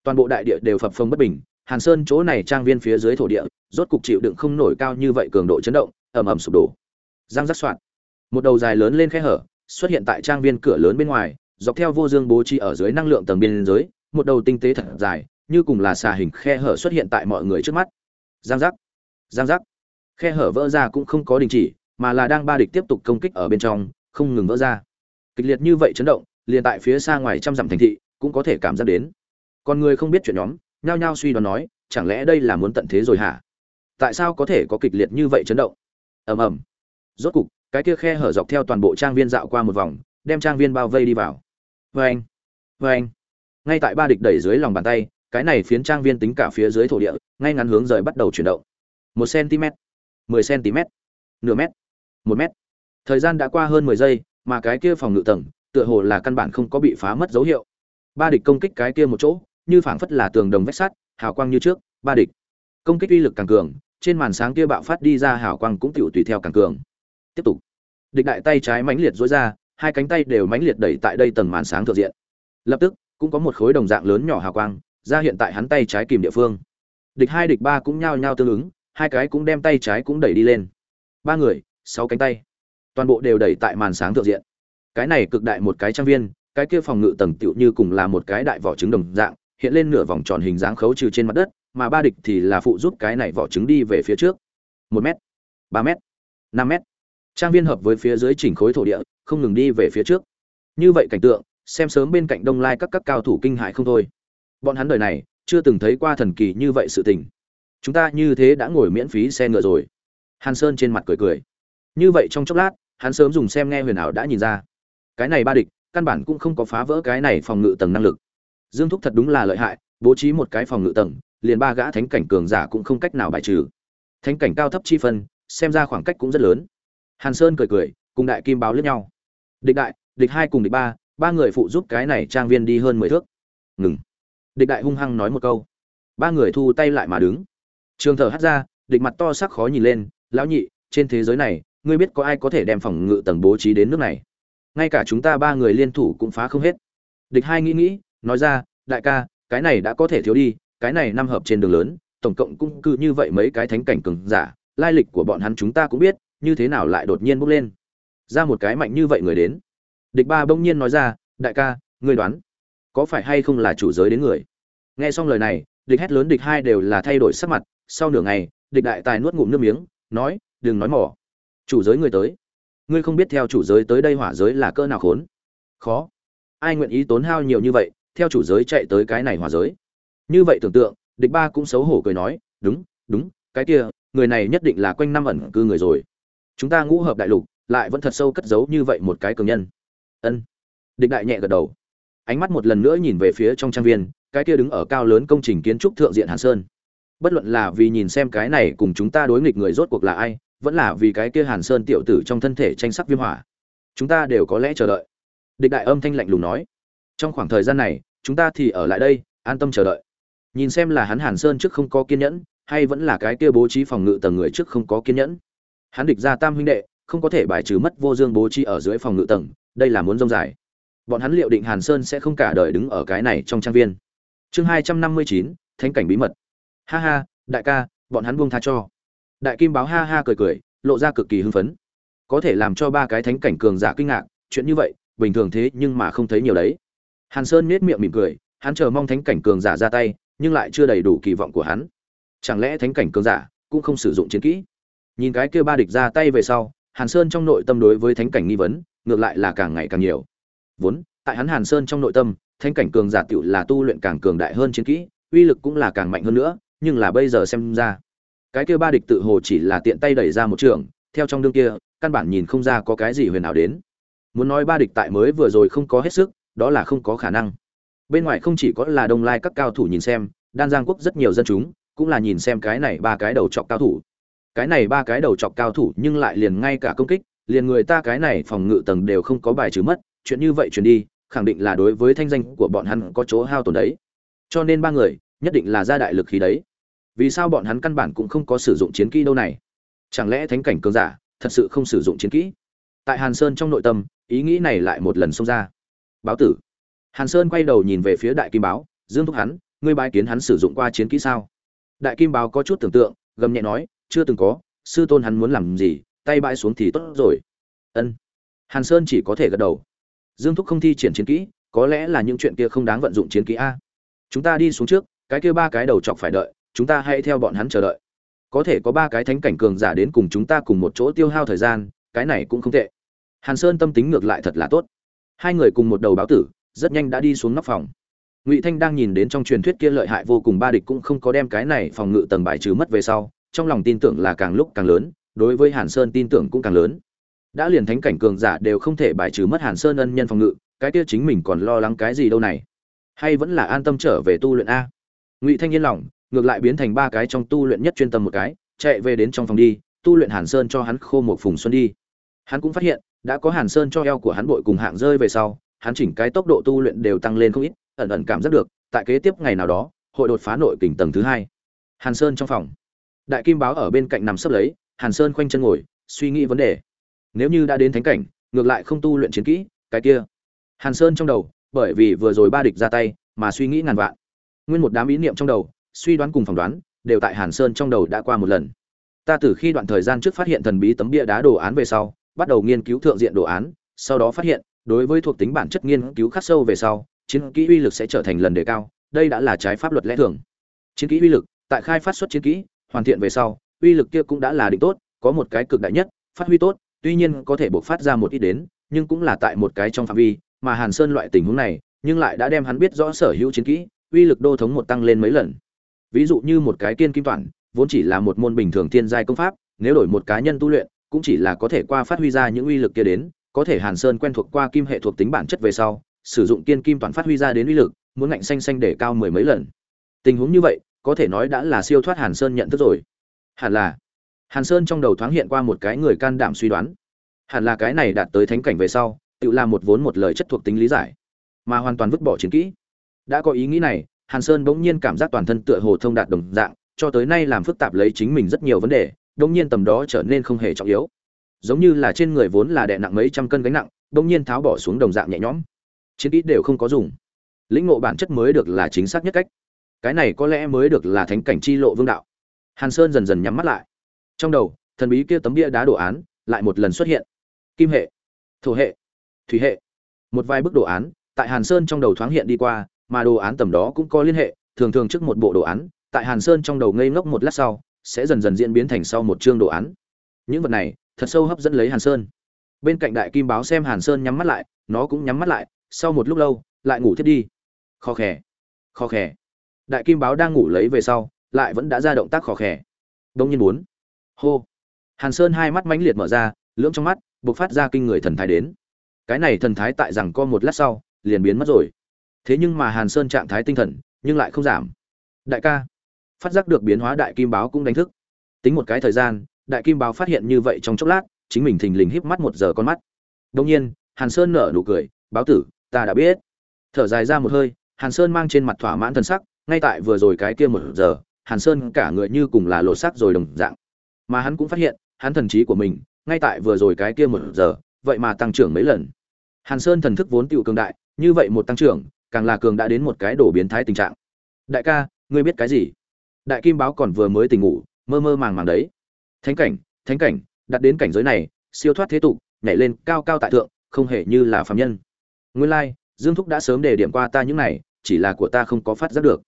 Toàn bộ đại địa đều phập phồng bất bình, hàn sơn chỗ này trang viên phía dưới thổ địa, rốt cục chịu đựng không nổi cao như vậy cường độ chấn động, ầm ầm sụp đổ. Giang rắc soạn một đầu dài lớn lên khe hở, xuất hiện tại trang viên cửa lớn bên ngoài dọc theo vô dương bố trí ở dưới năng lượng tầng biên giới, một đầu tinh tế thật dài, như cùng là xà hình khe hở xuất hiện tại mọi người trước mắt. Giang giác giang giác. Khe hở vỡ ra cũng không có đình chỉ, mà là đang ba địch tiếp tục công kích ở bên trong, không ngừng vỡ ra. Kịch liệt như vậy chấn động, liền tại phía xa ngoài trăm dặm thành thị, cũng có thể cảm giác đến. Còn người không biết chuyện nhóm, nhao nhao suy đoán nói, chẳng lẽ đây là muốn tận thế rồi hả? Tại sao có thể có kịch liệt như vậy chấn động? Ầm ầm. Rốt cục, cái kia khe hở dọc theo toàn bộ trang viên dạo qua một vòng, đem trang viên bao vây đi vào vê anh. Vê anh. Ngay tại ba địch đẩy dưới lòng bàn tay, cái này phiến trang viên tính cả phía dưới thổ địa, ngay ngắn hướng rời bắt đầu chuyển động. Một cm mười cm nửa mét, một mét. Thời gian đã qua hơn mười giây, mà cái kia phòng ngự tầng, tựa hồ là căn bản không có bị phá mất dấu hiệu. Ba địch công kích cái kia một chỗ, như phảng phất là tường đồng vách sắt, hào quang như trước, ba địch. Công kích uy lực càng cường, trên màn sáng kia bạo phát đi ra hào quang cũng tiểu tùy theo càng cường. Tiếp tục. Địch đại tay trái mãnh liệt dối ra hai cánh tay đều mãnh liệt đẩy tại đây tầng màn sáng thượng diện. Lập tức, cũng có một khối đồng dạng lớn nhỏ hào quang, ra hiện tại hắn tay trái kìm địa phương. Địch hai, địch ba cũng nhao nhao tương ứng, hai cái cũng đem tay trái cũng đẩy đi lên. Ba người, sáu cánh tay. Toàn bộ đều đẩy tại màn sáng thượng diện. Cái này cực đại một cái trang viên, cái kia phòng ngự tầng tựu như cùng là một cái đại vỏ trứng đồng dạng, hiện lên nửa vòng tròn hình dáng khấu trừ trên mặt đất, mà ba địch thì là phụ giúp cái này vỏ trứng đi về phía trước. Một m ba m năm m trang viên hợp với phía dưới chỉnh khối thổ địa, không ngừng đi về phía trước. Như vậy cảnh tượng, xem sớm bên cạnh đông lai các các cao thủ kinh hại không thôi. Bọn hắn đời này, chưa từng thấy qua thần kỳ như vậy sự tình. Chúng ta như thế đã ngồi miễn phí xe ngựa rồi. Hàn sơn trên mặt cười cười. Như vậy trong chốc lát, hắn sớm dùng xem nghe huyền ảo đã nhìn ra. Cái này ba địch, căn bản cũng không có phá vỡ cái này phòng ngự tầng năng lực. Dương thúc thật đúng là lợi hại, bố trí một cái phòng ngự tầng, liền ba gã thánh cảnh cường giả cũng không cách nào bài trừ. Thánh cảnh cao thấp chi phân, xem ra khoảng cách cũng rất lớn hàn sơn cười cười, cùng đại kim báo lướt nhau. Địch đại, địch hai cùng địch ba ba người phụ giúp cái này trang viên đi hơn mười thước. Ngừng. Địch đại hung hăng nói một câu. Ba người thu tay lại mà đứng. Trường thở hắt ra, địch mặt to sắc khó nhìn lên, lão nhị, trên thế giới này, ngươi biết có ai có thể đem phòng ngự tầng bố trí đến nước này? Ngay cả chúng ta ba người liên thủ cũng phá không hết. Địch hai nghĩ nghĩ, nói ra, đại ca, cái này đã có thể thiếu đi, cái này năm hợp trên đường lớn, tổng cộng cũng cứ như vậy mấy cái thánh cảnh cường giả, lai lịch của bọn hắn chúng ta cũng biết như thế nào lại đột nhiên bốc lên? Ra một cái mạnh như vậy người đến. Địch ba bỗng nhiên nói ra, đại ca, ngươi đoán, có phải hay không là chủ giới đến người? Nghe xong lời này, địch hét lớn địch hai đều là thay đổi sắc mặt. Sau nửa ngày, địch đại tài nuốt ngụm nước miếng, nói, đừng nói mỏ. Chủ giới người tới. Ngươi không biết theo chủ giới tới đây hỏa giới là cỡ nào khốn. Khó. Ai nguyện ý tốn hao nhiều như vậy, theo chủ giới chạy tới cái này hỏa giới? Như vậy tưởng tượng, địch ba cũng xấu hổ cười nói, đúng đúng, cái kia, người này nhất định là quanh năm ẩn cư người rồi chúng ta ngũ hợp đại lục, lại vẫn thật sâu cất giấu như vậy một cái cường nhân. Ân. Địch đại nhẹ gật đầu. Ánh mắt một lần nữa nhìn về phía trong trang viên, cái kia đứng ở cao lớn công trình kiến trúc thượng diện hàn sơn. Bất luận là vì nhìn xem cái này cùng chúng ta đối nghịch người rốt cuộc là ai, vẫn là vì cái kia hàn sơn tiểu tử trong thân thể tranh sắc viêm hỏa, chúng ta đều có lẽ chờ đợi. Địch đại âm thanh lạnh lùng nói. Trong khoảng thời gian này, chúng ta thì ở lại đây, an tâm chờ đợi. Nhìn xem là hắn hàn sơn trước không có kiên nhẫn, hay vẫn là cái kia bố trí phòng ngự tầng người trước không có kiên nhẫn hắn địch ra tam huynh đệ, không có thể bài trừ mất vô dương bố trí ở dưới phòng ngự tầng, đây là muốn rông dài. Bọn hắn liệu định hàn sơn sẽ không cả đời đứng ở cái này trong trang viên. Chương hai trăm năm mươi chín, thánh cảnh bí mật. Ha ha, đại ca, bọn hắn buông tha cho. Đại kim báo ha ha cười cười, lộ ra cực kỳ hưng phấn. Có thể làm cho ba cái thánh cảnh cường giả kinh ngạc, chuyện như vậy, bình thường thế nhưng mà không thấy nhiều đấy. Hàn sơn nết miệng mỉm cười, hắn chờ mong thánh cảnh cường giả ra tay, nhưng lại chưa đầy đủ kỳ vọng của hắn. Chẳng lẽ thánh cảnh cường giả cũng không sử dụng chiến kỹ? Nhìn cái kia ba địch ra tay về sau, hàn sơn trong nội tâm đối với thánh cảnh nghi vấn, ngược lại là càng ngày càng nhiều. Vốn, tại hắn hàn sơn trong nội tâm, thánh cảnh cường giả tựu là tu luyện càng cường đại hơn chiến kỹ, uy lực cũng là càng mạnh hơn nữa, nhưng là bây giờ xem ra, cái kia ba địch tự hồ chỉ là tiện tay đẩy ra một trường, theo trong đương kia, căn bản nhìn không ra có cái gì huyền ảo đến. Muốn nói ba địch tại mới vừa rồi không có hết sức, đó là không có khả năng. Bên ngoài không chỉ có là đông lai các cao thủ nhìn xem, đan giang quốc rất nhiều dân chúng, cũng là nhìn xem cái này ba cái đầu chọc cao thủ cái này ba cái đầu chọc cao thủ nhưng lại liền ngay cả công kích, liền người ta cái này phòng ngự tầng đều không có bài trừ mất, chuyện như vậy truyền đi, khẳng định là đối với thanh danh của bọn hắn có chỗ hao tổn đấy. Cho nên ba người, nhất định là ra đại lực khí đấy. Vì sao bọn hắn căn bản cũng không có sử dụng chiến kỹ đâu này? Chẳng lẽ thánh cảnh cường giả thật sự không sử dụng chiến kỹ? Tại hàn sơn trong nội tâm, ý nghĩ này lại một lần xông ra. Báo tử. Hàn sơn quay đầu nhìn về phía đại kim báo, dương thúc hắn, ngươi bái kiến hắn sử dụng qua chiến kỹ sao? Đại kim báo có chút tưởng tượng, gầm nhẹ nói chưa từng có, sư tôn hắn muốn làm gì, tay bãi xuống thì tốt rồi. Ân. Hàn sơn chỉ có thể gật đầu. Dương thúc không thi triển chiến kỹ, có lẽ là những chuyện kia không đáng vận dụng chiến kỹ a. Chúng ta đi xuống trước, cái kia ba cái đầu chọc phải đợi, chúng ta hãy theo bọn hắn chờ đợi. Có thể có ba cái thánh cảnh cường giả đến cùng chúng ta cùng một chỗ tiêu hao thời gian, cái này cũng không tệ. Hàn sơn tâm tính ngược lại thật là tốt. Hai người cùng một đầu báo tử, rất nhanh đã đi xuống nóc phòng. Ngụy thanh đang nhìn đến trong truyền thuyết kia lợi hại vô cùng ba địch cũng không có đem cái này phòng ngự tầng bài trừ mất về sau trong lòng tin tưởng là càng lúc càng lớn, đối với hàn sơn tin tưởng cũng càng lớn. Đã liền thánh cảnh cường giả đều không thể bài trừ mất hàn sơn ân nhân phòng ngự, cái kia chính mình còn lo lắng cái gì đâu này? Hay vẫn là an tâm trở về tu luyện a? Ngụy thanh yên lòng, ngược lại biến thành ba cái trong tu luyện nhất chuyên tâm một cái, chạy về đến trong phòng đi, tu luyện hàn sơn cho hắn khô một phùng xuân đi. Hắn cũng phát hiện, đã có hàn sơn cho eo của hắn bội cùng hạng rơi về sau, hắn chỉnh cái tốc độ tu luyện đều tăng lên không ít, ẩn ẩn cảm giác được, tại kế tiếp ngày nào đó, hội đột phá nội kình tầng thứ hai. Hàn sơn trong phòng đại kim báo ở bên cạnh nằm sấp lấy, hàn sơn khoanh chân ngồi, suy nghĩ vấn đề. Nếu như đã đến thánh cảnh, ngược lại không tu luyện chiến kỹ, cái kia. Hàn sơn trong đầu, bởi vì vừa rồi ba địch ra tay, mà suy nghĩ ngàn vạn. Nguyên một đám ý niệm trong đầu, suy đoán cùng phỏng đoán, đều tại hàn sơn trong đầu đã qua một lần. Ta từ khi đoạn thời gian trước phát hiện thần bí tấm bia đá đồ án về sau, bắt đầu nghiên cứu thượng diện đồ án, sau đó phát hiện, đối với thuộc tính bản chất nghiên cứu khắc sâu về sau, chiến kỹ uy lực sẽ trở thành lần đề cao, đây đã là trái pháp luật lẽ thường. Chiến kỹ uy lực, tại khai phát xuất chiến kỹ hoàn thiện về sau, uy lực kia cũng đã là định tốt, có một cái cực đại nhất, phát huy tốt, tuy nhiên có thể bộc phát ra một ít đến, nhưng cũng là tại một cái trong phạm vi, mà hàn sơn loại tình huống này, nhưng lại đã đem hắn biết rõ sở hữu chiến kỹ, uy lực đô thống một tăng lên mấy lần. Ví dụ như một cái tiên kim toàn, vốn chỉ là một môn bình thường thiên giai công pháp, nếu đổi một cá nhân tu luyện, cũng chỉ là có thể qua phát huy ra những uy lực kia đến, có thể hàn sơn quen thuộc qua kim hệ thuộc tính bản chất về sau, sử dụng tiên kim toàn phát huy ra đến uy lực, muốn ngạnh xanh xanh để cao mười mấy lần. Tình huống như vậy có thể nói đã là siêu thoát hàn sơn nhận thức rồi. Hẳn là, hàn sơn trong đầu thoáng hiện qua một cái người can đảm suy đoán. Hẳn là cái này đạt tới thánh cảnh về sau, tự làm một vốn một lời chất thuộc tính lý giải, mà hoàn toàn vứt bỏ chiến kỹ. Đã có ý nghĩ này, hàn sơn bỗng nhiên cảm giác toàn thân tựa hồ thông đạt đồng dạng, cho tới nay làm phức tạp lấy chính mình rất nhiều vấn đề, bỗng nhiên tầm đó trở nên không hề trọng yếu. Giống như là trên người vốn là đè nặng mấy trăm cân gánh nặng, bỗng nhiên tháo bỏ xuống đồng dạng nhẹ nhõm. Chiến kỹ đều không có dùng. Lĩnh ngộ bản chất mới được là chính xác nhất cách cái này có lẽ mới được là thánh cảnh chi lộ vương đạo. Hàn sơn dần dần nhắm mắt lại. Trong đầu, thần bí kia tấm bia đá đồ án lại một lần xuất hiện. Kim hệ, thổ hệ, thủy hệ. Một vài bức đồ án tại hàn sơn trong đầu thoáng hiện đi qua, mà đồ án tầm đó cũng có liên hệ. Thường thường trước một bộ đồ án, tại hàn sơn trong đầu ngây ngốc một lát sau, sẽ dần dần diễn biến thành sau một chương đồ án. Những vật này thật sâu hấp dẫn lấy hàn sơn. Bên cạnh đại kim báo xem hàn sơn nhắm mắt lại, nó cũng nhắm mắt lại, sau một lúc lâu, lại ngủ thiết đi. Kho khè kho khè đại kim báo đang ngủ lấy về sau, lại vẫn đã ra động tác khó khè. Đông nhiên bốn hô. Hàn sơn hai mắt mãnh liệt mở ra, lưỡng trong mắt, bộc phát ra kinh người thần thái đến. Cái này thần thái tại rằng co một lát sau, liền biến mất rồi. Thế nhưng mà hàn sơn trạng thái tinh thần, nhưng lại không giảm. Đại ca. Phát giác được biến hóa đại kim báo cũng đánh thức. Tính một cái thời gian, đại kim báo phát hiện như vậy trong chốc lát, chính mình thình lình híp mắt một giờ con mắt. Đông nhiên, hàn sơn nở nụ cười, báo tử, ta đã biết. Thở dài ra một hơi, hàn sơn mang trên mặt thỏa mãn thân sắc ngay tại vừa rồi cái kia một giờ, hàn sơn cả người như cùng là lột xác rồi đồng dạng. Mà hắn cũng phát hiện, hắn thần trí của mình, ngay tại vừa rồi cái kia một giờ, vậy mà tăng trưởng mấy lần. Hàn sơn thần thức vốn tựu cường đại, như vậy một tăng trưởng, càng là cường đã đến một cái đổ biến thái tình trạng. Đại ca, ngươi biết cái gì? Đại kim báo còn vừa mới tỉnh ngủ, mơ mơ màng màng đấy. Thánh cảnh thánh cảnh, đặt đến cảnh giới này, siêu thoát thế tục, nhảy lên cao cao tại thượng, không hề như là phạm nhân. Nguyên lai, dương thúc đã sớm đề điểm qua ta những này, chỉ là của ta không có phát giác được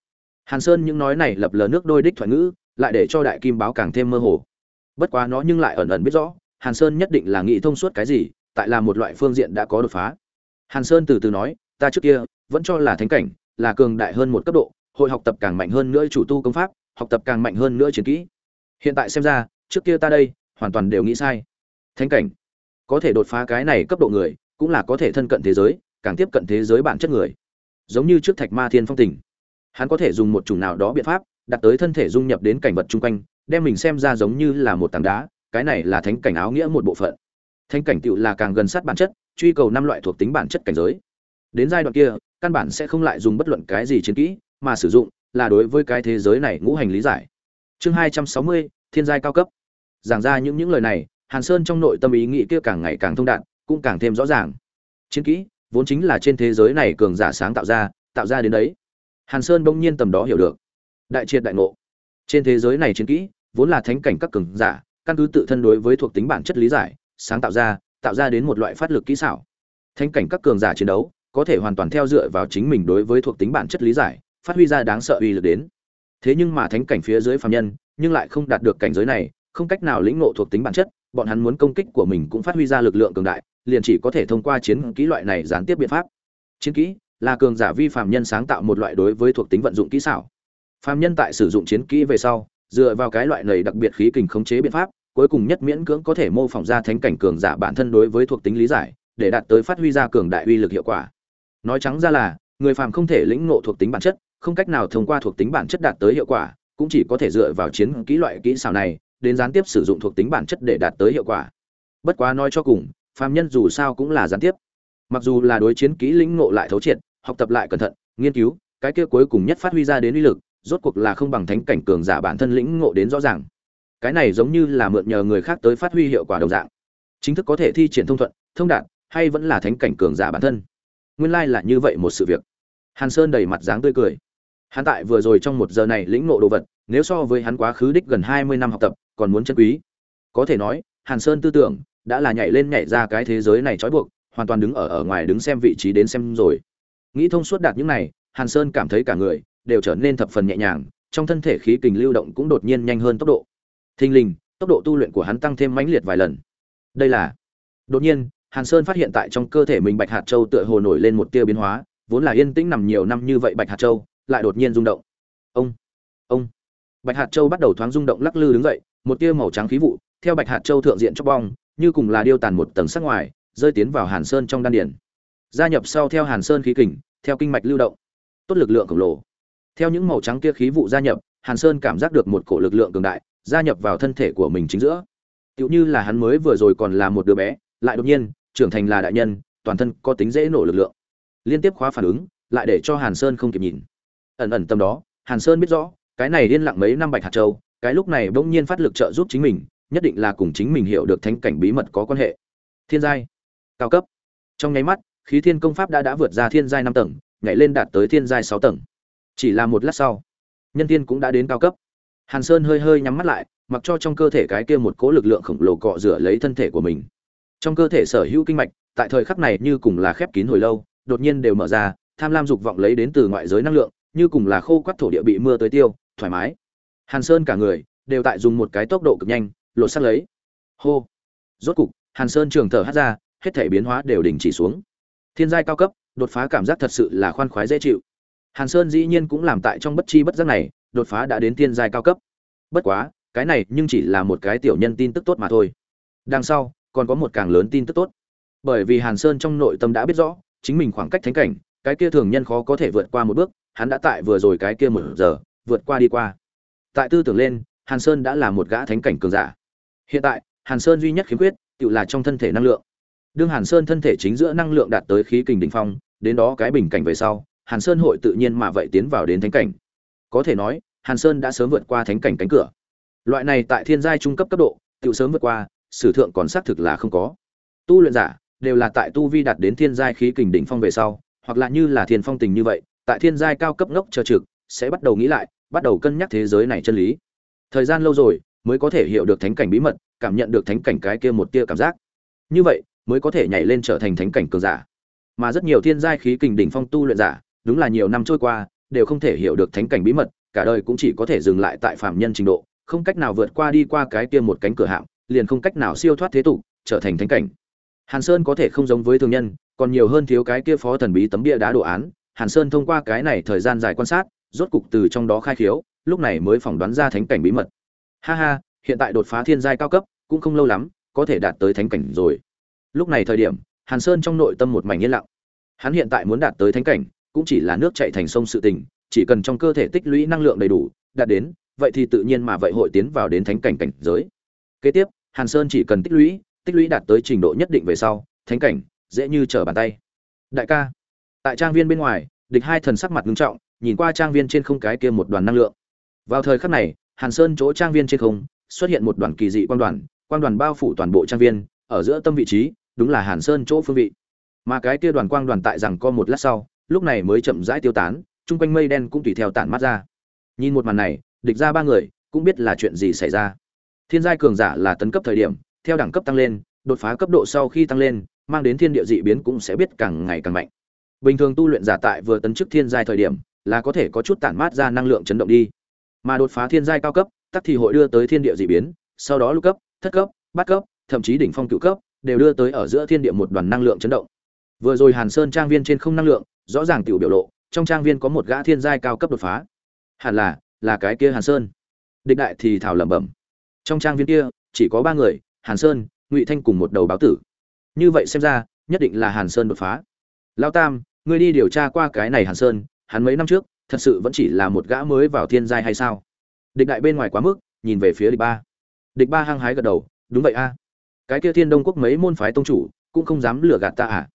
hàn sơn những nói này lập lờ nước đôi đích thoại ngữ, lại để cho đại kim báo càng thêm mơ hồ. Bất quá nó nhưng lại ẩn ẩn biết rõ, hàn sơn nhất định là nghĩ thông suốt cái gì, tại là một loại phương diện đã có đột phá. Hàn sơn từ từ nói, ta trước kia vẫn cho là thánh cảnh, là cường đại hơn một cấp độ, hội học tập càng mạnh hơn nữa chủ tu công pháp, học tập càng mạnh hơn nữa chiến kỹ. Hiện tại xem ra, trước kia ta đây hoàn toàn đều nghĩ sai. Thánh cảnh, có thể đột phá cái này cấp độ người, cũng là có thể thân cận thế giới, càng tiếp cận thế giới bản chất người. Giống như trước thạch ma thiên phong tình hắn có thể dùng một chủng nào đó biện pháp, đặt tới thân thể dung nhập đến cảnh vật chung quanh, đem mình xem ra giống như là một tảng đá, cái này là thánh cảnh áo nghĩa một bộ phận. Thánh cảnh tựu là càng gần sát bản chất, truy cầu năm loại thuộc tính bản chất cảnh giới. Đến giai đoạn kia, căn bản sẽ không lại dùng bất luận cái gì chiến kỹ mà sử dụng, là đối với cái thế giới này ngũ hành lý giải. Chương hai trăm sáu mươi, thiên giai cao cấp. Giảng ra những những lời này, hàn sơn trong nội tâm ý nghĩ kia càng ngày càng thông đạt, cũng càng thêm rõ ràng. Chiến kỹ vốn chính là trên thế giới này cường giả sáng tạo ra tạo ra đến đấy hàn sơn bỗng nhiên tầm đó hiểu được. Đại triệt đại ngộ. Trên thế giới này chiến kỹ, vốn là thánh cảnh các cường giả, căn cứ tự thân đối với thuộc tính bản chất lý giải, sáng tạo ra tạo ra đến một loại phát lực kỹ xảo. Thánh cảnh các cường giả chiến đấu, có thể hoàn toàn theo dựa vào chính mình đối với thuộc tính bản chất lý giải, phát huy ra đáng sợ uy lực đến. Thế nhưng mà thánh cảnh phía dưới phàm nhân, nhưng lại không đạt được cảnh giới này, không cách nào lĩnh ngộ thuộc tính bản chất, bọn hắn muốn công kích của mình cũng phát huy ra lực lượng cường đại, liền chỉ có thể thông qua chiến kỹ loại này gián tiếp biện pháp. Chiến kỹ là cường giả vi phạm nhân sáng tạo một loại đối với thuộc tính vận dụng kỹ xảo. Phạm nhân tại sử dụng chiến kỹ về sau, dựa vào cái loại này đặc biệt khí kình khống chế biện pháp, cuối cùng nhất miễn cưỡng có thể mô phỏng ra thánh cảnh cường giả bản thân đối với thuộc tính lý giải, để đạt tới phát huy ra cường đại uy lực hiệu quả. Nói trắng ra là, người phàm không thể lĩnh ngộ thuộc tính bản chất, không cách nào thông qua thuộc tính bản chất đạt tới hiệu quả, cũng chỉ có thể dựa vào chiến kỹ loại kỹ xảo này, đến gián tiếp sử dụng thuộc tính bản chất để đạt tới hiệu quả. Bất quá nói cho cùng, phàm nhân dù sao cũng là gián tiếp. Mặc dù là đối chiến kỹ lĩnh ngộ lại thấu triệt học tập lại cẩn thận, nghiên cứu, cái kia cuối cùng nhất phát huy ra đến uy lực, rốt cuộc là không bằng thánh cảnh cường giả bản thân lĩnh ngộ đến rõ ràng. Cái này giống như là mượn nhờ người khác tới phát huy hiệu quả đồng dạng. Chính thức có thể thi triển thông thuận, thông đạt, hay vẫn là thánh cảnh cường giả bản thân? Nguyên lai là như vậy một sự việc. Hàn sơn đầy mặt dáng tươi cười. Hắn tại vừa rồi trong một giờ này lĩnh ngộ đồ vật, nếu so với hắn quá khứ đích gần hai mươi năm học tập, còn muốn chân quý. Có thể nói, hàn sơn tư tưởng đã là nhảy lên nhảy ra cái thế giới này trói buộc, hoàn toàn đứng ở ở ngoài đứng xem vị trí đến xem rồi nghĩ thông suốt đạt những này, hàn sơn cảm thấy cả người đều trở nên thập phần nhẹ nhàng, trong thân thể khí kình lưu động cũng đột nhiên nhanh hơn tốc độ. Thình lình, tốc độ tu luyện của hắn tăng thêm mãnh liệt vài lần. Đây là, đột nhiên, hàn sơn phát hiện tại trong cơ thể mình bạch hạt châu tựa hồ nổi lên một tia biến hóa, vốn là yên tĩnh nằm nhiều năm như vậy bạch hạt châu lại đột nhiên rung động. Ông ông. Bạch hạt châu bắt đầu thoáng rung động lắc lư đứng dậy, một tia màu trắng khí vụ, theo bạch hạt châu thượng diện chóc bong, như cùng là điêu tàn một tầng sắc ngoài, rơi tiến vào hàn sơn trong đan điển gia nhập sau theo hàn sơn khí kình theo kinh mạch lưu động, tốt lực lượng khổng lồ. Theo những màu trắng kia khí vụ gia nhập, hàn sơn cảm giác được một cổ lực lượng cường đại gia nhập vào thân thể của mình chính giữa. Tựu như là hắn mới vừa rồi còn là một đứa bé, lại đột nhiên trưởng thành là đại nhân, toàn thân có tính dễ nổ lực lượng. Liên tiếp khóa phản ứng, lại để cho hàn sơn không kịp nhìn. Ẩn ẩn tâm đó, hàn sơn biết rõ, cái này điên lặng mấy năm bạch hạt châu, cái lúc này bỗng nhiên phát lực trợ giúp chính mình, nhất định là cùng chính mình hiểu được thánh cảnh bí mật có quan hệ. Thiên giai, cao cấp. Trong nháy mắt khí thiên công pháp đã đã vượt ra thiên giai năm tầng, nhảy lên đạt tới thiên giai sáu tầng. Chỉ là một lát sau, nhân Thiên cũng đã đến cao cấp. Hàn sơn hơi hơi nhắm mắt lại, mặc cho trong cơ thể cái kia một cỗ lực lượng khổng lồ cọ rửa lấy thân thể của mình. Trong cơ thể sở hữu kinh mạch, tại thời khắc này như cùng là khép kín hồi lâu, đột nhiên đều mở ra, tham lam dục vọng lấy đến từ ngoại giới năng lượng, như cùng là khô quắt thổ địa bị mưa tới tiêu, thoải mái. Hàn sơn cả người đều tại dùng một cái tốc độ cực nhanh, lột sắt lấy. Hô. Rốt cục, hàn sơn trường thở hát ra, hết thể biến hóa đều đình chỉ xuống thiên giai cao cấp, đột phá cảm giác thật sự là khoan khoái dễ chịu. Hàn sơn dĩ nhiên cũng làm tại trong bất chi bất giác này, đột phá đã đến thiên giai cao cấp. Bất quá, cái này nhưng chỉ là một cái tiểu nhân tin tức tốt mà thôi. Đằng sau, còn có một càng lớn tin tức tốt. Bởi vì hàn sơn trong nội tâm đã biết rõ, chính mình khoảng cách thánh cảnh, cái kia thường nhân khó có thể vượt qua một bước, hắn đã tại vừa rồi cái kia một giờ, vượt qua đi qua. Tại tư tưởng lên, hàn sơn đã là một gã thánh cảnh cường giả. Hiện tại, hàn sơn duy nhất khiếm khuyết, tự là trong thân thể năng lượng đương hàn sơn thân thể chính giữa năng lượng đạt tới khí kình đỉnh phong, đến đó cái bình cảnh về sau, hàn sơn hội tự nhiên mà vậy tiến vào đến thánh cảnh. Có thể nói, hàn sơn đã sớm vượt qua thánh cảnh cánh cửa. Loại này tại thiên giai trung cấp cấp độ, tự sớm vượt qua, sử thượng còn xác thực là không có. Tu luyện giả, đều là tại tu vi đạt đến thiên giai khí kình đỉnh phong về sau, hoặc là như là thiên phong tình như vậy, tại thiên giai cao cấp ngốc chờ trực, sẽ bắt đầu nghĩ lại, bắt đầu cân nhắc thế giới này chân lý. Thời gian lâu rồi, mới có thể hiểu được thánh cảnh bí mật, cảm nhận được thánh cảnh cái kia một tia cảm giác. Như vậy mới có thể nhảy lên trở thành thánh cảnh cường giả. Mà rất nhiều thiên giai khí kình đỉnh phong tu luyện giả, đúng là nhiều năm trôi qua, đều không thể hiểu được thánh cảnh bí mật, cả đời cũng chỉ có thể dừng lại tại phạm nhân trình độ, không cách nào vượt qua đi qua cái kia một cánh cửa hạm, liền không cách nào siêu thoát thế tục, trở thành thánh cảnh. Hàn sơn có thể không giống với thường nhân, còn nhiều hơn thiếu cái kia phó thần bí tấm bia đá đồ án. Hàn sơn thông qua cái này thời gian dài quan sát, rốt cục từ trong đó khai khiếu, lúc này mới phỏng đoán ra thánh cảnh bí mật. Ha ha, hiện tại đột phá thiên giai cao cấp, cũng không lâu lắm, có thể đạt tới thánh cảnh rồi lúc này thời điểm, hàn sơn trong nội tâm một mảnh yên lặng. Hắn hiện tại muốn đạt tới thánh cảnh, cũng chỉ là nước chảy thành sông sự tình, chỉ cần trong cơ thể tích lũy năng lượng đầy đủ, đạt đến, vậy thì tự nhiên mà vậy hội tiến vào đến thánh cảnh cảnh giới. Kế tiếp, hàn sơn chỉ cần tích lũy tích lũy đạt tới trình độ nhất định về sau, thánh cảnh, dễ như trở bàn tay. Đại ca, tại trang viên bên ngoài, địch hai thần sắc mặt nghiêm trọng, nhìn qua trang viên trên không cái kia một đoàn năng lượng. Vào thời khắc này, hàn sơn chỗ trang viên trên không, xuất hiện một đoàn kỳ dị quan đoàn quan đoàn bao phủ toàn bộ trang viên, ở giữa tâm vị trí đúng là hàn sơn chỗ phương vị. Mà cái kia đoàn quang đoàn tại rằng co một lát sau, lúc này mới chậm rãi tiêu tán, chung quanh mây đen cũng tùy theo tản mắt ra. Nhìn một màn này, địch ra ba người, cũng biết là chuyện gì xảy ra. Thiên giai cường giả là tấn cấp thời điểm, theo đẳng cấp tăng lên, đột phá cấp độ sau khi tăng lên, mang đến thiên địa dị biến cũng sẽ biết càng ngày càng mạnh. Bình thường tu luyện giả tại vừa tấn chức thiên giai thời điểm, là có thể có chút tản mát ra năng lượng chấn động đi. Mà đột phá thiên giai cao cấp, tắc thì hội đưa tới thiên địa dị biến, sau đó lục cấp, thất cấp, bát cấp, thậm chí đỉnh phong cửu cấp đều đưa tới ở giữa thiên địa một đoàn năng lượng chấn động. Vừa rồi hàn sơn trang viên trên không năng lượng, rõ ràng tiểu biểu lộ, trong trang viên có một gã thiên giai cao cấp đột phá. Hẳn là là cái kia hàn sơn. Địch đại thì thảo lẩm bẩm. Trong trang viên kia, chỉ có ba người, hàn sơn, ngụy thanh cùng một đầu báo tử. Như vậy xem ra, nhất định là hàn sơn đột phá. Lão tam, ngươi đi điều tra qua cái này hàn sơn, hắn mấy năm trước, thật sự vẫn chỉ là một gã mới vào thiên giai hay sao? Địch đại bên ngoài quá mức, nhìn về phía địch ba. Địch ba hăng hái gật đầu, đúng vậy a cái kia thiên đông quốc mấy môn phái tông chủ cũng không dám lừa gạt ta à.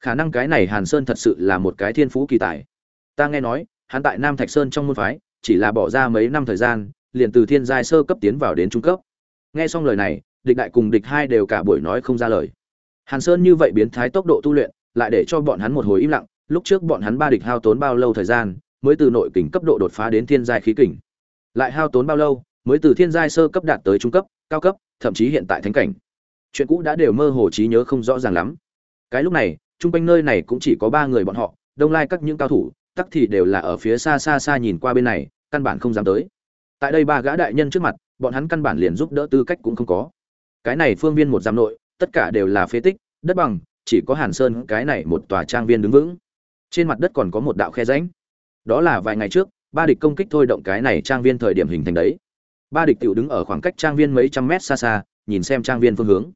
Khả năng cái này hàn sơn thật sự là một cái thiên phú kỳ tài. Ta nghe nói, hắn tại nam thạch sơn trong môn phái, chỉ là bỏ ra mấy năm thời gian, liền từ thiên giai sơ cấp tiến vào đến trung cấp. Nghe xong lời này, địch đại cùng địch hai đều cả buổi nói không ra lời. Hàn sơn như vậy biến thái tốc độ tu luyện, lại để cho bọn hắn một hồi im lặng, lúc trước bọn hắn ba địch hao tốn bao lâu thời gian, mới từ nội kình cấp độ đột phá đến thiên giai khí kình. Lại hao tốn bao lâu, mới từ thiên giai sơ cấp đạt tới trung cấp, cao cấp, thậm chí hiện tại thánh cảnh chuyện cũ đã đều mơ hồ trí nhớ không rõ ràng lắm. Cái lúc này, chung quanh nơi này cũng chỉ có ba người bọn họ, đông lai các những cao thủ, tắc thì đều là ở phía xa xa xa nhìn qua bên này, căn bản không dám tới. Tại đây ba gã đại nhân trước mặt, bọn hắn căn bản liền giúp đỡ tư cách cũng không có. Cái này phương viên một giam nội, tất cả đều là phế tích, đất bằng, chỉ có hàn sơn, cái này một tòa trang viên đứng vững. Trên mặt đất còn có một đạo khe rãnh. Đó là vài ngày trước, ba địch công kích thôi động cái này trang viên thời điểm hình thành đấy. Ba địch tiểu đứng ở khoảng cách trang viên mấy trăm mét xa xa, nhìn xem trang viên phương hướng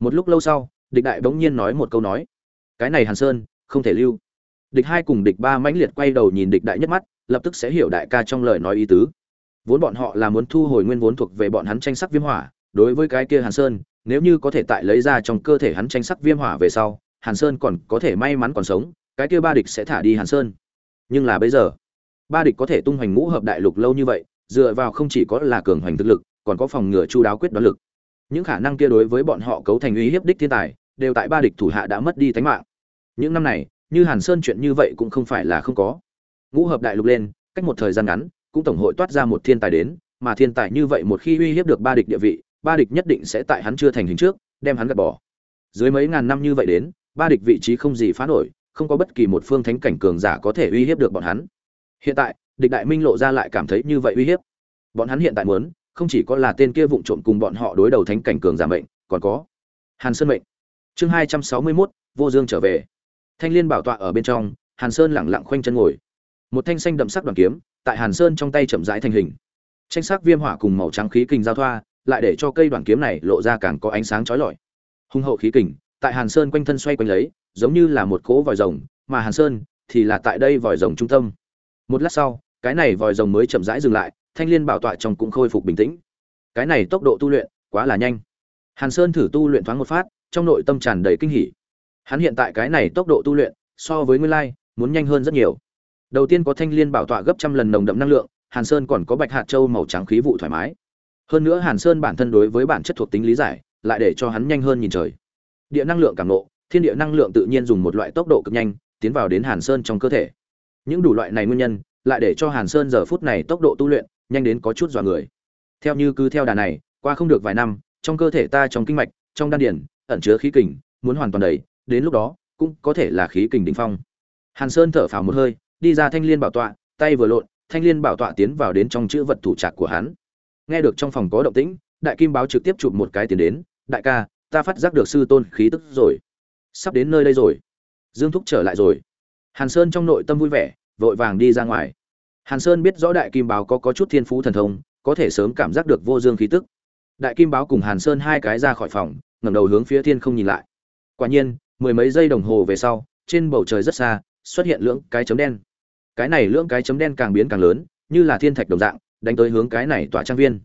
một lúc lâu sau, địch đại bỗng nhiên nói một câu nói. Cái này hàn sơn, không thể lưu. Địch hai cùng địch ba mãnh liệt quay đầu nhìn địch đại nhất mắt, lập tức sẽ hiểu đại ca trong lời nói ý tứ. Vốn bọn họ là muốn thu hồi nguyên vốn thuộc về bọn hắn tranh sắc viêm hỏa, đối với cái kia hàn sơn, nếu như có thể tại lấy ra trong cơ thể hắn tranh sắc viêm hỏa về sau, hàn sơn còn có thể may mắn còn sống, cái kia ba địch sẽ thả đi hàn sơn. Nhưng là bây giờ, ba địch có thể tung hoành ngũ hợp đại lục lâu như vậy, dựa vào không chỉ có là cường hoành thực lực, còn có phòng ngừa chu đáo quyết đoán lực những khả năng kia đối với bọn họ cấu thành uy hiếp đích thiên tài, đều tại ba địch thủ hạ đã mất đi tánh mạng. Những năm này, như hàn sơn chuyện như vậy cũng không phải là không có. Ngũ hợp đại lục lên, cách một thời gian ngắn, cũng tổng hội toát ra một thiên tài đến, mà thiên tài như vậy một khi uy hiếp được ba địch địa vị, ba địch nhất định sẽ tại hắn chưa thành hình trước, đem hắn gạt bỏ. Dưới mấy ngàn năm như vậy đến, ba địch vị trí không gì phá nổi, không có bất kỳ một phương thánh cảnh cường giả có thể uy hiếp được bọn hắn. Hiện tại, địch đại minh lộ ra lại cảm thấy như vậy uy hiếp. Bọn hắn hiện tại muốn không chỉ có là tên kia vụng trộm cùng bọn họ đối đầu thánh cảnh cường giả mệnh, còn có hàn sơn mệnh. Chương hai trăm sáu mươi mốt, vô dương trở về. Thanh liên bảo tọa ở bên trong, hàn sơn lẳng lặng khoanh chân ngồi. Một thanh xanh đậm sắc đoàn kiếm, tại hàn sơn trong tay chậm rãi thành hình. Tranh sắc viêm hỏa cùng màu trắng khí kình giao thoa, lại để cho cây đoàn kiếm này lộ ra càng có ánh sáng chói lọi. Hung hậu khí kình, tại hàn sơn quanh thân xoay quanh lấy, giống như là một cỗ vòi rồng, mà hàn sơn thì là tại đây vòi rồng trung tâm. Một lát sau, cái này vòi rồng mới chậm rãi dừng lại thanh liên bảo tọa trong cũng khôi phục bình tĩnh. Cái này tốc độ tu luyện quá là nhanh. Hàn sơn thử tu luyện thoáng một phát, trong nội tâm tràn đầy kinh hỉ. Hắn hiện tại cái này tốc độ tu luyện, so với nguyên lai, muốn nhanh hơn rất nhiều. Đầu tiên có thanh liên bảo tọa gấp trăm lần nồng đậm năng lượng, hàn sơn còn có bạch hạt châu màu trắng khí vụ thoải mái. Hơn nữa hàn sơn bản thân đối với bản chất thuộc tính lý giải, lại để cho hắn nhanh hơn nhìn trời. Địa năng lượng cảm nộ thiên địa năng lượng tự nhiên dùng một loại tốc độ cực nhanh, tiến vào đến hàn sơn trong cơ thể. Những đủ loại này nguyên nhân, lại để cho hàn sơn giờ phút này tốc độ tu luyện nhanh đến có chút dọa người. Theo như cứ theo đà này, qua không được vài năm, trong cơ thể ta trong kinh mạch, trong đan điển ẩn chứa khí kình, muốn hoàn toàn đầy, đến lúc đó, cũng có thể là khí kình đỉnh phong. Hàn sơn thở phào một hơi, đi ra thanh liên bảo tọa, tay vừa lộn, thanh liên bảo tọa tiến vào đến trong chữ vật thủ trạc của hắn. Nghe được trong phòng có động tĩnh, đại kim báo trực tiếp chụp một cái tiền đến, đại ca, ta phát giác được sư tôn khí tức rồi. Sắp đến nơi đây rồi. Dương thúc trở lại rồi. Hàn sơn trong nội tâm vui vẻ, vội vàng đi ra ngoài hàn sơn biết rõ đại kim báo có, có chút thiên phú thần thông có thể sớm cảm giác được vô dương khí tức. Đại kim báo cùng hàn sơn hai cái ra khỏi phòng ngẩng đầu hướng phía thiên không nhìn lại. Quả nhiên mười mấy giây đồng hồ về sau trên bầu trời rất xa xuất hiện lưỡng cái chấm đen. Cái này lưỡng cái chấm đen càng biến càng lớn như là thiên thạch đồng dạng đánh tới hướng cái này tỏa trang viên.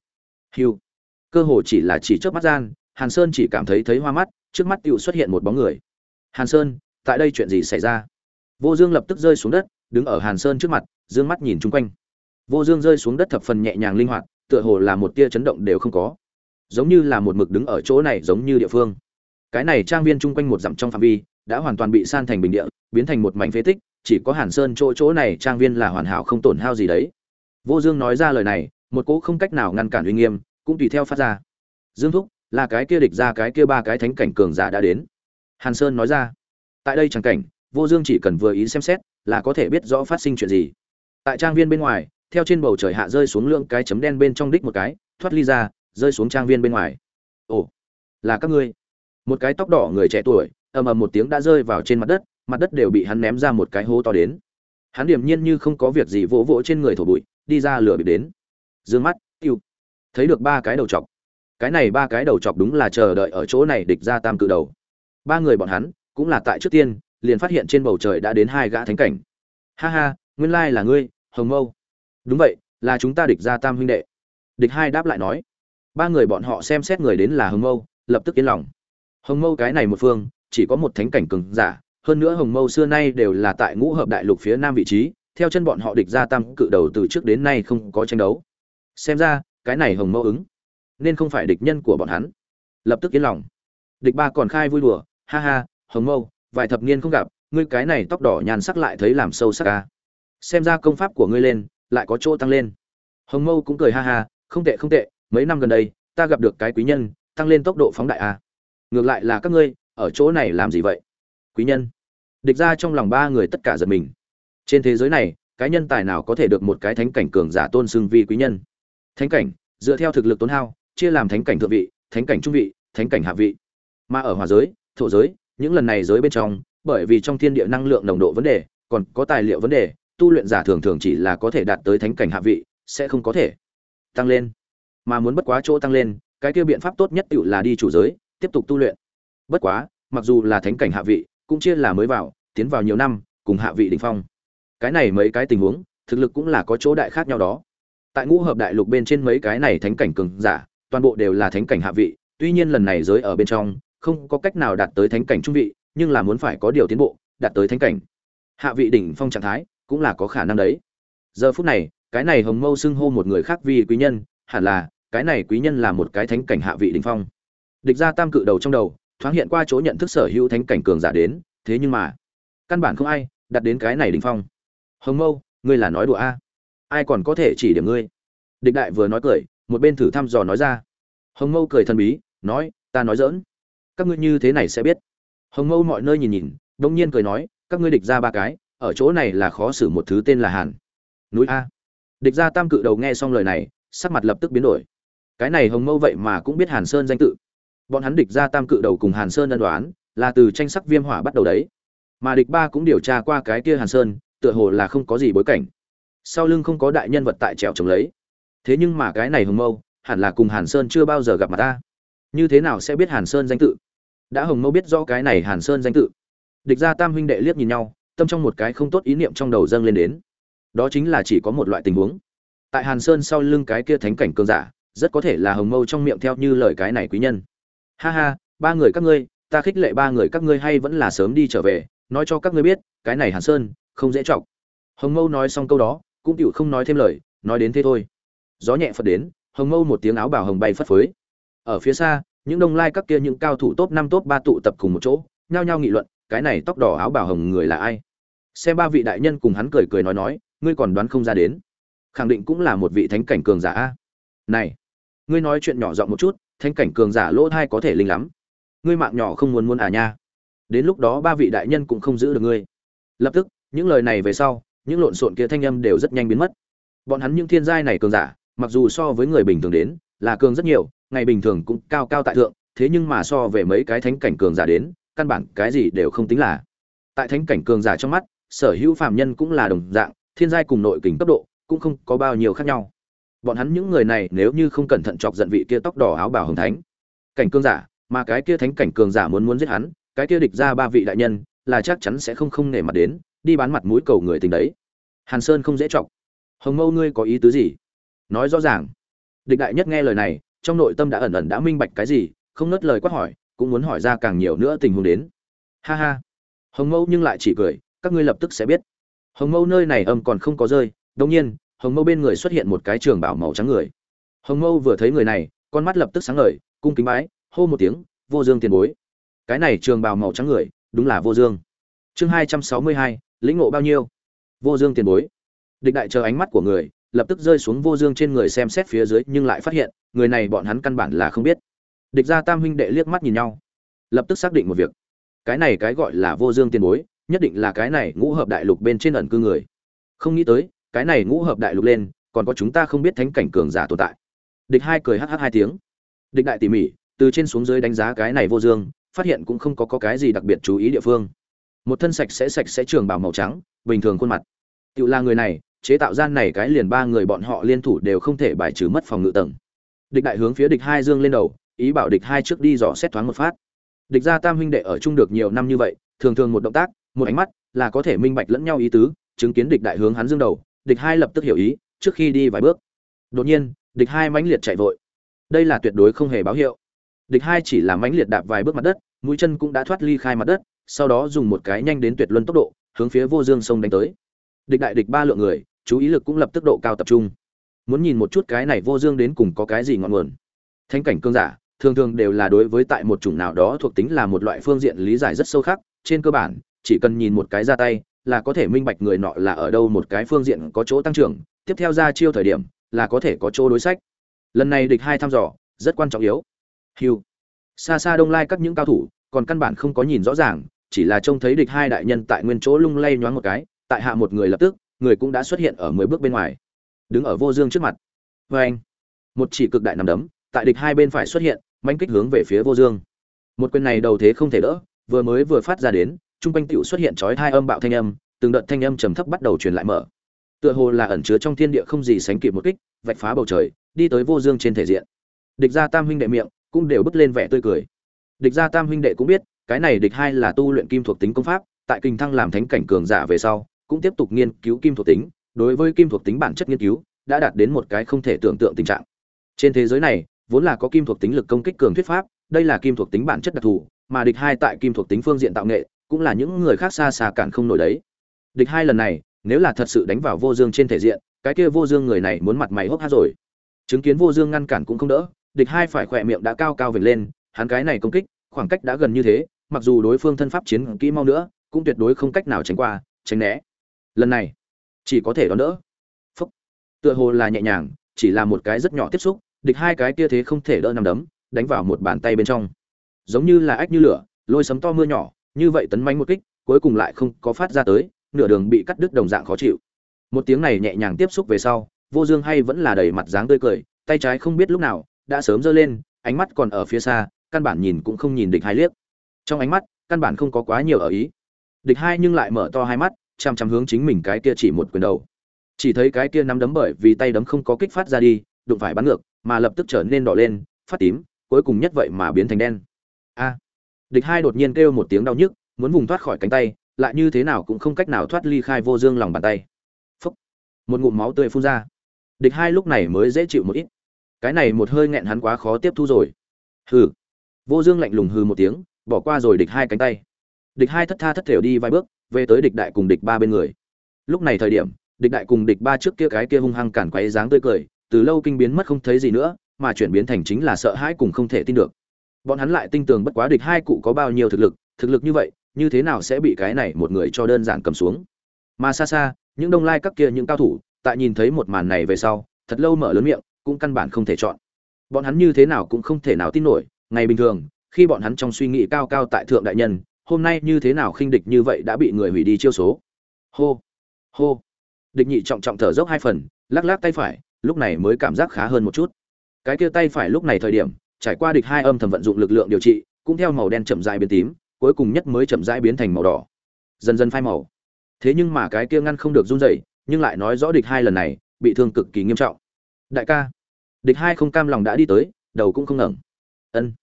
Hiu. Cơ hồ chỉ là chỉ chớp mắt gian hàn sơn chỉ cảm thấy thấy hoa mắt trước mắt tựu xuất hiện một bóng người. Hàn sơn tại đây chuyện gì xảy ra? Vô dương lập tức rơi xuống đất đứng ở hàn sơn trước mặt, dương mắt nhìn chung quanh. Vô dương rơi xuống đất thập phần nhẹ nhàng linh hoạt, tựa hồ là một tia chấn động đều không có. Giống như là một mực đứng ở chỗ này giống như địa phương. Cái này trang viên chung quanh một dặm trong phạm vi, đã hoàn toàn bị san thành bình địa, biến thành một mảnh phế tích, chỉ có hàn sơn chỗ chỗ này trang viên là hoàn hảo không tổn hao gì đấy. Vô dương nói ra lời này, một cỗ không cách nào ngăn cản uy nghiêm, cũng tùy theo phát ra. Dương thúc, là cái kia địch ra cái kia ba cái thánh cảnh cường giả đã đến. Hàn sơn nói ra, tại đây chẳng cảnh, vô dương chỉ cần vừa ý xem xét là có thể biết rõ phát sinh chuyện gì. Tại trang viên bên ngoài, theo trên bầu trời hạ rơi xuống lượng cái chấm đen bên trong đích một cái, thoát ly ra, rơi xuống trang viên bên ngoài. Ồ, là các ngươi. Một cái tóc đỏ người trẻ tuổi, ầm ầm một tiếng đã rơi vào trên mặt đất mặt đất đều bị hắn ném ra một cái hố to đến. Hắn điềm nhiên như không có việc gì vỗ vỗ trên người thổ bụi, đi ra lửa bị đến. D mắt, yêu. Thấy được ba cái đầu chọc. Cái này ba cái đầu chọc đúng là chờ đợi ở chỗ này địch ra tam cự đầu. Ba người bọn hắn, cũng là tại trước tiên liền phát hiện trên bầu trời đã đến hai gã thánh cảnh. Ha ha, nguyên lai là ngươi, hồng mâu. Đúng vậy, là chúng ta địch ra tam huynh đệ. Địch hai đáp lại nói. Ba người bọn họ xem xét người đến là hồng mâu, lập tức yên lòng. Hồng mâu cái này một phương, chỉ có một thánh cảnh cường giả, hơn nữa hồng mâu xưa nay đều là tại ngũ hợp đại lục phía nam vị trí, theo chân bọn họ địch ra tam cự đầu từ trước đến nay không có tranh đấu. Xem ra, cái này hồng mâu ứng, nên không phải địch nhân của bọn hắn. Lập tức yên lòng. Địch ba còn khai vui đùa, ha ha, hồng mâu vài thập niên không gặp, ngươi cái này tóc đỏ nhàn sắc lại thấy làm sâu sắc ca xem ra công pháp của ngươi lên, lại có chỗ tăng lên. Hồng mâu cũng cười ha ha, không tệ không tệ, mấy năm gần đây, ta gặp được cái quý nhân, tăng lên tốc độ phóng đại a ngược lại là các ngươi, ở chỗ này làm gì vậy? Quý nhân. Địch ra trong lòng ba người tất cả giật mình. Trên thế giới này, cái nhân tài nào có thể được một cái thánh cảnh cường giả tôn xưng vi quý nhân? Thánh cảnh, dựa theo thực lực tốn hao, chia làm thánh cảnh thượng vị, thánh cảnh trung vị, thánh cảnh hạ vị. Mà ở hòa giới, thổ giới những lần này giới bên trong, bởi vì trong thiên địa năng lượng nồng độ vấn đề, còn có tài liệu vấn đề, tu luyện giả thường thường chỉ là có thể đạt tới thánh cảnh hạ vị, sẽ không có thể tăng lên. Mà muốn bất quá chỗ tăng lên, cái kia biện pháp tốt nhất tự là đi chủ giới, tiếp tục tu luyện. Bất quá, mặc dù là thánh cảnh hạ vị, cũng chia là mới vào, tiến vào nhiều năm, cùng hạ vị đỉnh phong. Cái này mấy cái tình huống, thực lực cũng là có chỗ đại khác nhau đó. Tại ngũ hợp đại lục bên trên mấy cái này thánh cảnh cường giả, toàn bộ đều là thánh cảnh hạ vị, tuy nhiên lần này giới ở bên trong không có cách nào đạt tới thánh cảnh trung vị, nhưng là muốn phải có điều tiến bộ, đạt tới thánh cảnh. Hạ vị đỉnh phong trạng thái cũng là có khả năng đấy. Giờ phút này, cái này hồng mâu xưng hô một người khác vì quý nhân, hẳn là, cái này quý nhân là một cái thánh cảnh hạ vị đỉnh phong. Địch ra tam cự đầu trong đầu, thoáng hiện qua chỗ nhận thức sở hữu thánh cảnh cường giả đến, thế nhưng mà, căn bản không ai đặt đến cái này đỉnh phong. Hồng mâu, ngươi là nói đùa a? Ai còn có thể chỉ điểm ngươi? Địch đại vừa nói cười, một bên thử thăm dò nói ra. Hồng mâu cười thần bí, nói, ta nói dỡn các ngươi như thế này sẽ biết. Hồng mâu mọi nơi nhìn nhìn đông nhiên cười nói, các ngươi địch ra ba cái, ở chỗ này là khó xử một thứ tên là hàn. Núi a. Địch ra tam cự đầu nghe xong lời này, sắc mặt lập tức biến đổi. Cái này hồng mâu vậy mà cũng biết hàn sơn danh tự. Bọn hắn địch ra tam cự đầu cùng hàn sơn ân đoán, là từ tranh sắc viêm hỏa bắt đầu đấy. Mà địch ba cũng điều tra qua cái kia hàn sơn, tựa hồ là không có gì bối cảnh. Sau lưng không có đại nhân vật tại trèo trồng lấy. Thế nhưng mà cái này hồng mâu, hẳn là cùng hàn sơn chưa bao giờ gặp mặt ta. Như thế nào sẽ biết hàn sơn danh tự? Đã hồng mâu biết rõ cái này hàn sơn danh tự. Địch ra tam huynh đệ liếc nhìn nhau, tâm trong một cái không tốt ý niệm trong đầu dâng lên đến. Đó chính là chỉ có một loại tình huống. Tại hàn sơn sau lưng cái kia thánh cảnh cường giả, rất có thể là hồng mâu trong miệng theo như lời cái này quý nhân. Ha ha, ba người các ngươi, ta khích lệ ba người các ngươi hay vẫn là sớm đi trở về, nói cho các ngươi biết, cái này hàn sơn, không dễ chọc. Hồng mâu nói xong câu đó, cũng tựu không nói thêm lời, nói đến thế thôi. Gió nhẹ phật đến, hồng mâu một tiếng áo bào hồng bay phất phới. Ở phía xa những đông lai các kia những cao thủ top năm, top ba tụ tập cùng một chỗ, nhao nhao nghị luận, cái này tóc đỏ áo bào hồng người là ai? Xem ba vị đại nhân cùng hắn cười cười nói nói, ngươi còn đoán không ra đến. Khẳng định cũng là một vị thánh cảnh cường giả a. Này, ngươi nói chuyện nhỏ giọng một chút, thánh cảnh cường giả lỗ thai có thể linh lắm. Ngươi mạng nhỏ không muốn muốn à nha. Đến lúc đó ba vị đại nhân cũng không giữ được ngươi. Lập tức, những lời này về sau, những lộn xộn kia thanh âm đều rất nhanh biến mất. Bọn hắn những thiên giai này cường giả, mặc dù so với người bình thường đến, là cường rất nhiều ngày bình thường cũng cao cao tại thượng, thế nhưng mà so về mấy cái thánh cảnh cường giả đến, căn bản cái gì đều không tính là. Tại thánh cảnh cường giả trong mắt, sở hữu phàm nhân cũng là đồng dạng, thiên giai cùng nội kình cấp độ, cũng không có bao nhiêu khác nhau. Bọn hắn những người này nếu như không cẩn thận chọc giận vị kia tóc đỏ áo bào hồng thánh. Cảnh cường giả, mà cái kia thánh cảnh cường giả muốn muốn giết hắn, cái kia địch ra ba vị đại nhân, là chắc chắn sẽ không không nể mặt đến, đi bán mặt mũi cầu người tình đấy. Hàn sơn không dễ chọc. Hồng mâu ngươi có ý tứ gì? Nói rõ ràng. Địch đại nhất nghe lời này trong nội tâm đã ẩn ẩn đã minh bạch cái gì, không nớt lời quát hỏi, cũng muốn hỏi ra càng nhiều nữa tình huống đến. Ha ha. Hồng mâu nhưng lại chỉ cười, các ngươi lập tức sẽ biết. Hồng mâu nơi này âm còn không có rơi đông nhiên, hồng mâu bên người xuất hiện một cái trường bảo màu trắng người. Hồng mâu vừa thấy người này, con mắt lập tức sáng ngời, cung kính bái, hô một tiếng, vô dương tiền bối. Cái này trường bào màu trắng người, đúng là vô dương. Chương hai trăm sáu mươi hai, lĩnh ngộ bao nhiêu? Vô dương tiền bối. Địch đại chờ ánh mắt của người lập tức rơi xuống vô dương trên người xem xét phía dưới nhưng lại phát hiện người này bọn hắn căn bản là không biết. Địch gia tam huynh đệ liếc mắt nhìn nhau lập tức xác định một việc. Cái này cái gọi là vô dương tiền bối nhất định là cái này ngũ hợp đại lục bên trên ẩn cư người. Không nghĩ tới cái này ngũ hợp đại lục lên còn có chúng ta không biết thánh cảnh cường giả tồn tại. Địch hai cười hh hai tiếng. Địch đại tỉ mỉ từ trên xuống dưới đánh giá cái này vô dương phát hiện cũng không có, có cái gì đặc biệt chú ý địa phương. Một thân sạch sẽ sạch sẽ trường bảo màu trắng bình thường khuôn mặt. Tự là người này chế tạo gian này cái liền ba người bọn họ liên thủ đều không thể bài trừ mất phòng ngự tầng. Địch đại hướng phía địch hai dương lên đầu, ý bảo địch hai trước đi dò xét thoáng một phát. Địch gia tam huynh đệ ở chung được nhiều năm như vậy, thường thường một động tác, một ánh mắt là có thể minh bạch lẫn nhau ý tứ, chứng kiến địch đại hướng hắn dương đầu, địch hai lập tức hiểu ý, trước khi đi vài bước. Đột nhiên, địch hai mãnh liệt chạy vội. Đây là tuyệt đối không hề báo hiệu. Địch hai chỉ là mãnh liệt đạp vài bước mặt đất, mũi chân cũng đã thoát ly khai mặt đất, sau đó dùng một cái nhanh đến tuyệt luân tốc độ, hướng phía vô dương sông đánh tới. Địch đại địch ba lượng người chú ý lực cũng lập tức độ cao tập trung. Muốn nhìn một chút cái này vô dương đến cùng có cái gì ngọn nguồn. Thánh cảnh cương giả, thường thường đều là đối với tại một chủng nào đó thuộc tính là một loại phương diện lý giải rất sâu khác trên cơ bản, chỉ cần nhìn một cái ra tay, là có thể minh bạch người nọ là ở đâu một cái phương diện có chỗ tăng trưởng, tiếp theo ra chiêu thời điểm, là có thể có chỗ đối sách. Lần này địch hai thăm dò, rất quan trọng yếu. Hiu xa xa đông lai các những cao thủ, còn căn bản không có nhìn rõ ràng, chỉ là trông thấy địch hai đại nhân tại nguyên chỗ lung lay nhoáng một cái, tại hạ một người lập tức người cũng đã xuất hiện ở mười bước bên ngoài. Đứng ở vô dương trước mặt. Vê anh. Một chỉ cực đại nằm đấm, tại địch hai bên phải xuất hiện manh kích hướng về phía vô dương. Một quyền này đầu thế không thể đỡ, vừa mới vừa phát ra đến trung quanh tựu xuất hiện chói hai âm bạo thanh âm, từng đợt thanh âm trầm thấp bắt đầu truyền lại mở. Tựa hồ là ẩn chứa trong thiên địa không gì sánh kịp một kích, vạch phá bầu trời, đi tới vô dương trên thể diện. Địch gia tam huynh đệ miệng cũng đều bứt lên vẻ tươi cười. Địch gia tam huynh đệ cũng biết, cái này địch hai là tu luyện kim thuộc tính công pháp, tại kinh thăng làm thánh cảnh cường giả về sau cũng tiếp tục nghiên cứu kim thuộc tính, đối với kim thuộc tính bản chất nghiên cứu, đã đạt đến một cái không thể tưởng tượng tình trạng. Trên thế giới này, vốn là có kim thuộc tính lực công kích cường thuyết pháp, đây là kim thuộc tính bản chất đặc thù, mà địch hai tại kim thuộc tính phương diện tạo nghệ, cũng là những người khác xa xa cản không nổi đấy. Địch hai lần này, nếu là thật sự đánh vào vô dương trên thể diện, cái kia vô dương người này muốn mặt mày hốc hát rồi. Chứng kiến vô dương ngăn cản cũng không đỡ, địch hai phải khỏe miệng đã cao cao vệt lên, hắn cái này công kích, khoảng cách đã gần như thế, mặc dù đối phương thân pháp chiến kỹ mau nữa, cũng tuyệt đối không cách nào tránh qua, tránh né lần này, chỉ có thể đón đỡ. Phúc. Tựa hồ là nhẹ nhàng, chỉ là một cái rất nhỏ tiếp xúc, địch hai cái kia thế không thể đỡ nằm đấm, đánh vào một bàn tay bên trong. Giống như là ách như lửa, lôi sấm to mưa nhỏ, như vậy tấn manh một kích, cuối cùng lại không có phát ra tới, nửa đường bị cắt đứt đồng dạng khó chịu. Một tiếng này nhẹ nhàng tiếp xúc về sau, vô dương hay vẫn là đầy mặt dáng tươi cười, tay trái không biết lúc nào, đã sớm giơ lên, ánh mắt còn ở phía xa, căn bản nhìn cũng không nhìn địch hai liếc. Trong ánh mắt, căn bản không có quá nhiều ở ý. Địch hai nhưng lại mở to hai mắt chăm chăm hướng chính mình cái kia chỉ một quyền đầu. Chỉ thấy cái kia nắm đấm bởi vì tay đấm không có kích phát ra đi, đụng phải bắn ngược, mà lập tức trở nên đỏ lên, phát tím, cuối cùng nhất vậy mà biến thành đen. A! Địch hai đột nhiên kêu một tiếng đau nhức, muốn vùng thoát khỏi cánh tay, lại như thế nào cũng không cách nào thoát ly khai vô dương lòng bàn tay. Phúc! Một ngụm máu tươi phun ra. Địch hai lúc này mới dễ chịu một ít. Cái này một hơi nghẹn hắn quá khó tiếp thu rồi. Hừ! Vô dương lạnh lùng hừ một tiếng, bỏ qua rồi địch hai cánh tay. Địch hai thất tha thất thểu đi vài bước về tới địch đại cùng địch ba bên người. Lúc này thời điểm, địch đại cùng địch ba trước kia cái kia hung hăng cản quấy dáng tươi cười, từ lâu kinh biến mất không thấy gì nữa, mà chuyển biến thành chính là sợ hãi cùng không thể tin được. Bọn hắn lại tin tưởng bất quá địch hai cụ có bao nhiêu thực lực thực lực như vậy, như thế nào sẽ bị cái này một người cho đơn giản cầm xuống? Mà xa xa, những đông lai các kia những cao thủ, tại nhìn thấy một màn này về sau, thật lâu mở lớn miệng, cũng căn bản không thể chọn. Bọn hắn như thế nào cũng không thể nào tin nổi, ngày bình thường, khi bọn hắn trong suy nghĩ cao cao tại thượng đại nhân hôm nay như thế nào khinh địch như vậy đã bị người hủy đi chiêu số? Hô hô. Địch nhị trọng trọng thở dốc hai phần, lắc lắc tay phải, lúc này mới cảm giác khá hơn một chút. Cái kia tay phải lúc này thời điểm, trải qua địch hai âm thầm vận dụng lực lượng điều trị, cũng theo màu đen chậm rãi biến tím, cuối cùng nhất mới chậm rãi biến thành màu đỏ. Dần dần phai màu. Thế nhưng mà cái kia ngăn không được run rẩy, nhưng lại nói rõ địch hai lần này, bị thương cực kỳ nghiêm trọng. Đại ca. Địch hai không cam lòng đã đi tới, đầu cũng không ngẩng. Ân.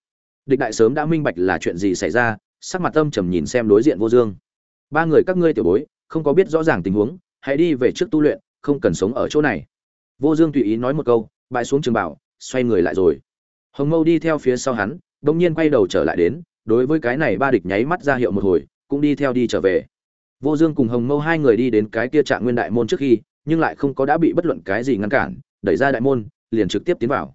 Địch đại sớm đã minh bạch là chuyện gì xảy ra sắc mặt âm trầm nhìn xem đối diện vô dương. Ba người các ngươi tiểu bối, không có biết rõ ràng tình huống, hãy đi về trước tu luyện, không cần sống ở chỗ này. Vô dương tùy ý nói một câu, bãi xuống trường bảo, xoay người lại rồi. Hồng mâu đi theo phía sau hắn, bỗng nhiên quay đầu trở lại đến, đối với cái này ba địch nháy mắt ra hiệu một hồi, cũng đi theo đi trở về. Vô dương cùng hồng mâu hai người đi đến cái kia trạng nguyên đại môn trước khi, nhưng lại không có đã bị bất luận cái gì ngăn cản, đẩy ra đại môn, liền trực tiếp tiến vào.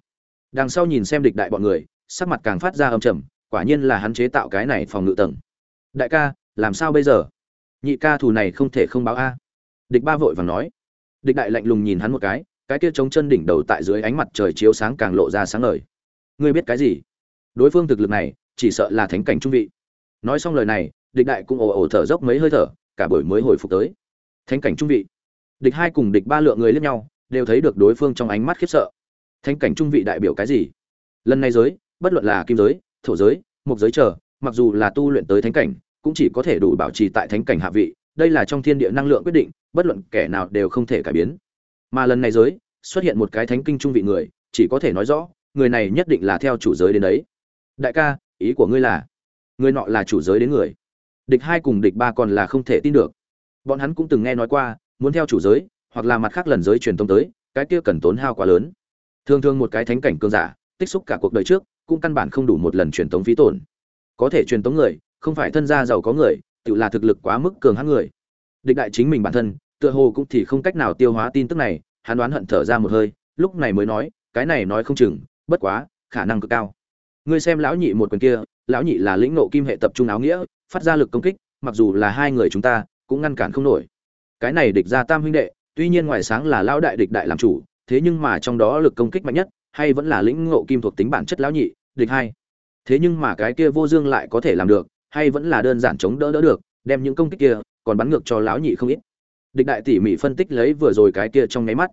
Đằng sau nhìn xem địch đại bọn người, sắc mặt càng phát ra âm trầm quả nhiên là hắn chế tạo cái này phòng ngự tầng. Đại ca, làm sao bây giờ? Nhị ca thù này không thể không báo a. Địch ba vội vàng nói. Địch đại lạnh lùng nhìn hắn một cái cái kia chống chân đỉnh đầu tại dưới ánh mặt trời chiếu sáng càng lộ ra sáng ngời. Ngươi biết cái gì? Đối phương thực lực này, chỉ sợ là thánh cảnh trung vị. Nói xong lời này, địch đại cũng ồ ồ thở dốc mấy hơi thở, cả buổi mới hồi phục tới. Thánh cảnh trung vị. Địch hai cùng địch ba lượng người lẫn nhau, đều thấy được đối phương trong ánh mắt khiếp sợ. Thánh cảnh trung vị đại biểu cái gì? Lần này giới, bất luận là kim giới thổ giới mục giới chờ, mặc dù là tu luyện tới thánh cảnh, cũng chỉ có thể đủ bảo trì tại thánh cảnh hạ vị, đây là trong thiên địa năng lượng quyết định, bất luận kẻ nào đều không thể cải biến. Mà lần này giới, xuất hiện một cái thánh kinh trung vị người, chỉ có thể nói rõ, người này nhất định là theo chủ giới đến đấy. Đại ca, ý của ngươi là, người nọ là chủ giới đến người. Địch hai cùng địch ba còn là không thể tin được. Bọn hắn cũng từng nghe nói qua, muốn theo chủ giới, hoặc là mặt khác lần giới truyền thông tới, cái kia cần tốn hao quá lớn. Thường thường một cái thánh cảnh cương giả, tích xúc cả cuộc đời trước cũng căn bản không đủ một lần truyền tống phí tổn. Có thể truyền tống người, không phải thân gia giàu có người, tự là thực lực quá mức cường hãn người. Địch đại chính mình bản thân, tựa hồ cũng thì không cách nào tiêu hóa tin tức này, hắn đoán hận thở ra một hơi, lúc này mới nói, cái này nói không chừng, bất quá, khả năng cực cao. Ngươi xem lão nhị một quyền kia, lão nhị là lĩnh nộ kim hệ tập trung áo nghĩa, phát ra lực công kích, mặc dù là hai người chúng ta, cũng ngăn cản không nổi. Cái này địch ra tam huynh đệ, tuy nhiên ngoài sáng là lão đại địch đại làm chủ, thế nhưng mà trong đó lực công kích mạnh nhất, hay vẫn là lĩnh ngộ kim thuộc tính bản chất lão nhị địch hai. Thế nhưng mà cái kia vô dương lại có thể làm được, hay vẫn là đơn giản chống đỡ đỡ được, đem những công kích kia, còn bắn ngược cho lão nhị không ít. Địch đại tỉ mỉ phân tích lấy vừa rồi cái kia trong nháy mắt.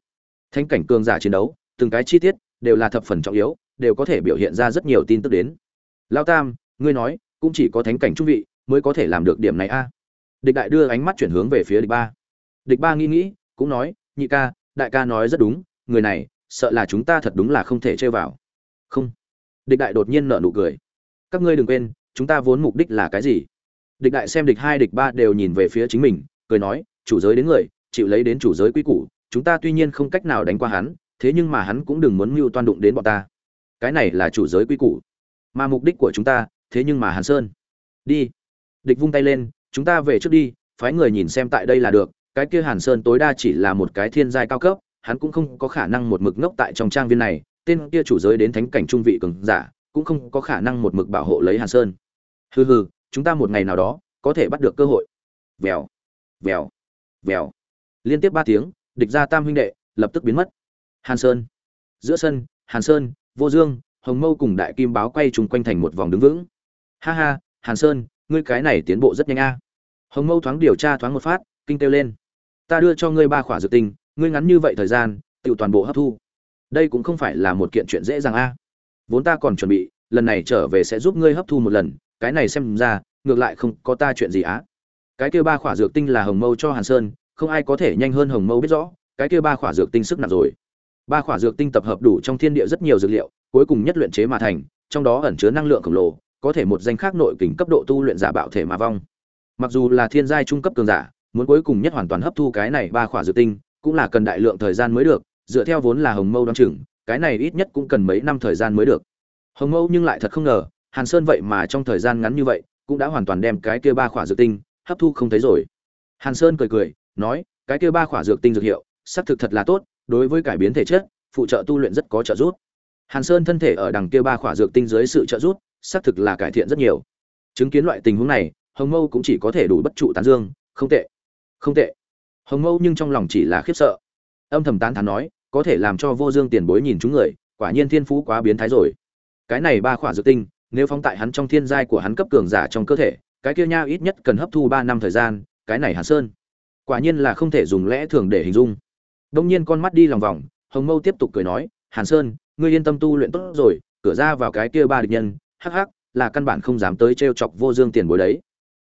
Thánh cảnh cường giả chiến đấu, từng cái chi tiết, đều là thập phần trọng yếu, đều có thể biểu hiện ra rất nhiều tin tức đến. Lao tam, ngươi nói, cũng chỉ có thánh cảnh trung vị, mới có thể làm được điểm này a? Địch đại đưa ánh mắt chuyển hướng về phía địch ba. Địch ba nghĩ nghĩ, cũng nói, nhị ca, đại ca nói rất đúng, người này, sợ là chúng ta thật đúng là không thể chơi vào. Không địch đại đột nhiên nở nụ cười. Các ngươi đừng quên, chúng ta vốn mục đích là cái gì? Địch đại xem địch hai, địch ba đều nhìn về phía chính mình, cười nói, chủ giới đến người, chịu lấy đến chủ giới quy củ, chúng ta tuy nhiên không cách nào đánh qua hắn, thế nhưng mà hắn cũng đừng muốn mưu toan đụng đến bọn ta. Cái này là chủ giới quy củ. Mà mục đích của chúng ta, thế nhưng mà hàn sơn. Đi. Địch vung tay lên, chúng ta về trước đi, phái người nhìn xem tại đây là được, cái kia hàn sơn tối đa chỉ là một cái thiên giai cao cấp, hắn cũng không có khả năng một mực ngốc tại trong trang viên này tên kia chủ giới đến thánh cảnh trung vị cường giả, cũng không có khả năng một mực bảo hộ lấy hàn sơn. Hừ hừ, chúng ta một ngày nào đó có thể bắt được cơ hội. Vèo vèo vèo. Liên tiếp ba tiếng, địch ra tam huynh đệ lập tức biến mất. Hàn sơn, giữa sân, hàn sơn, vô dương, hồng mâu cùng đại kim báo quay chung quanh thành một vòng đứng vững. Ha ha, hàn sơn, ngươi cái này tiến bộ rất nhanh a. Hồng mâu thoáng điều tra thoáng một phát, kinh kêu lên. Ta đưa cho ngươi ba khỏa dược tinh ngươi ngắn như vậy thời gian tự toàn bộ hấp thu đây cũng không phải là một kiện chuyện dễ dàng a. Vốn ta còn chuẩn bị, lần này trở về sẽ giúp ngươi hấp thu một lần, cái này xem ra, ngược lại không có ta chuyện gì á. Cái kia ba khỏa dược tinh là hồng mâu cho hàn sơn, không ai có thể nhanh hơn hồng mâu biết rõ, cái kia ba khỏa dược tinh sức nặng rồi. Ba khỏa dược tinh tập hợp đủ trong thiên địa rất nhiều dược liệu, cuối cùng nhất luyện chế mà thành, trong đó ẩn chứa năng lượng khổng lồ, có thể một danh khác nội kình cấp độ tu luyện giả bạo thể mà vong. Mặc dù là thiên giai trung cấp cường giả, muốn cuối cùng nhất hoàn toàn hấp thu cái này ba khỏa dược tinh, cũng là cần đại lượng thời gian mới được dựa theo vốn là hồng mâu đoán chừng, cái này ít nhất cũng cần mấy năm thời gian mới được. Hồng mâu nhưng lại thật không ngờ, hàn sơn vậy mà trong thời gian ngắn như vậy, cũng đã hoàn toàn đem cái kia ba khỏa dược tinh hấp thu không thấy rồi. Hàn sơn cười cười, nói, cái kia ba khỏa dược tinh dược hiệu, xác thực thật là tốt, đối với cải biến thể chất, phụ trợ tu luyện rất có trợ giúp. Hàn sơn thân thể ở đằng kia ba khỏa dược tinh dưới sự trợ giúp, xác thực là cải thiện rất nhiều. Chứng kiến loại tình huống này, hồng mâu cũng chỉ có thể đủ bất trụ tán dương, không tệ. Không tệ. Hồng mâu nhưng trong lòng chỉ là khiếp sợ. Âm thầm tán thán nói có thể làm cho vô dương tiền bối nhìn chúng người, quả nhiên thiên phú quá biến thái rồi. Cái này ba khỏa dược tinh, nếu phóng tại hắn trong thiên giai của hắn cấp cường giả trong cơ thể, cái kia nha ít nhất cần hấp thu ba năm thời gian, cái này hàn sơn. Quả nhiên là không thể dùng lẽ thường để hình dung. Đông nhiên con mắt đi lòng vòng, hồng mâu tiếp tục cười nói, hàn sơn, ngươi yên tâm tu luyện tốt rồi, cửa ra vào cái kia ba địch nhân, hắc hắc, là căn bản không dám tới t chọc vô dương tiền bối đấy.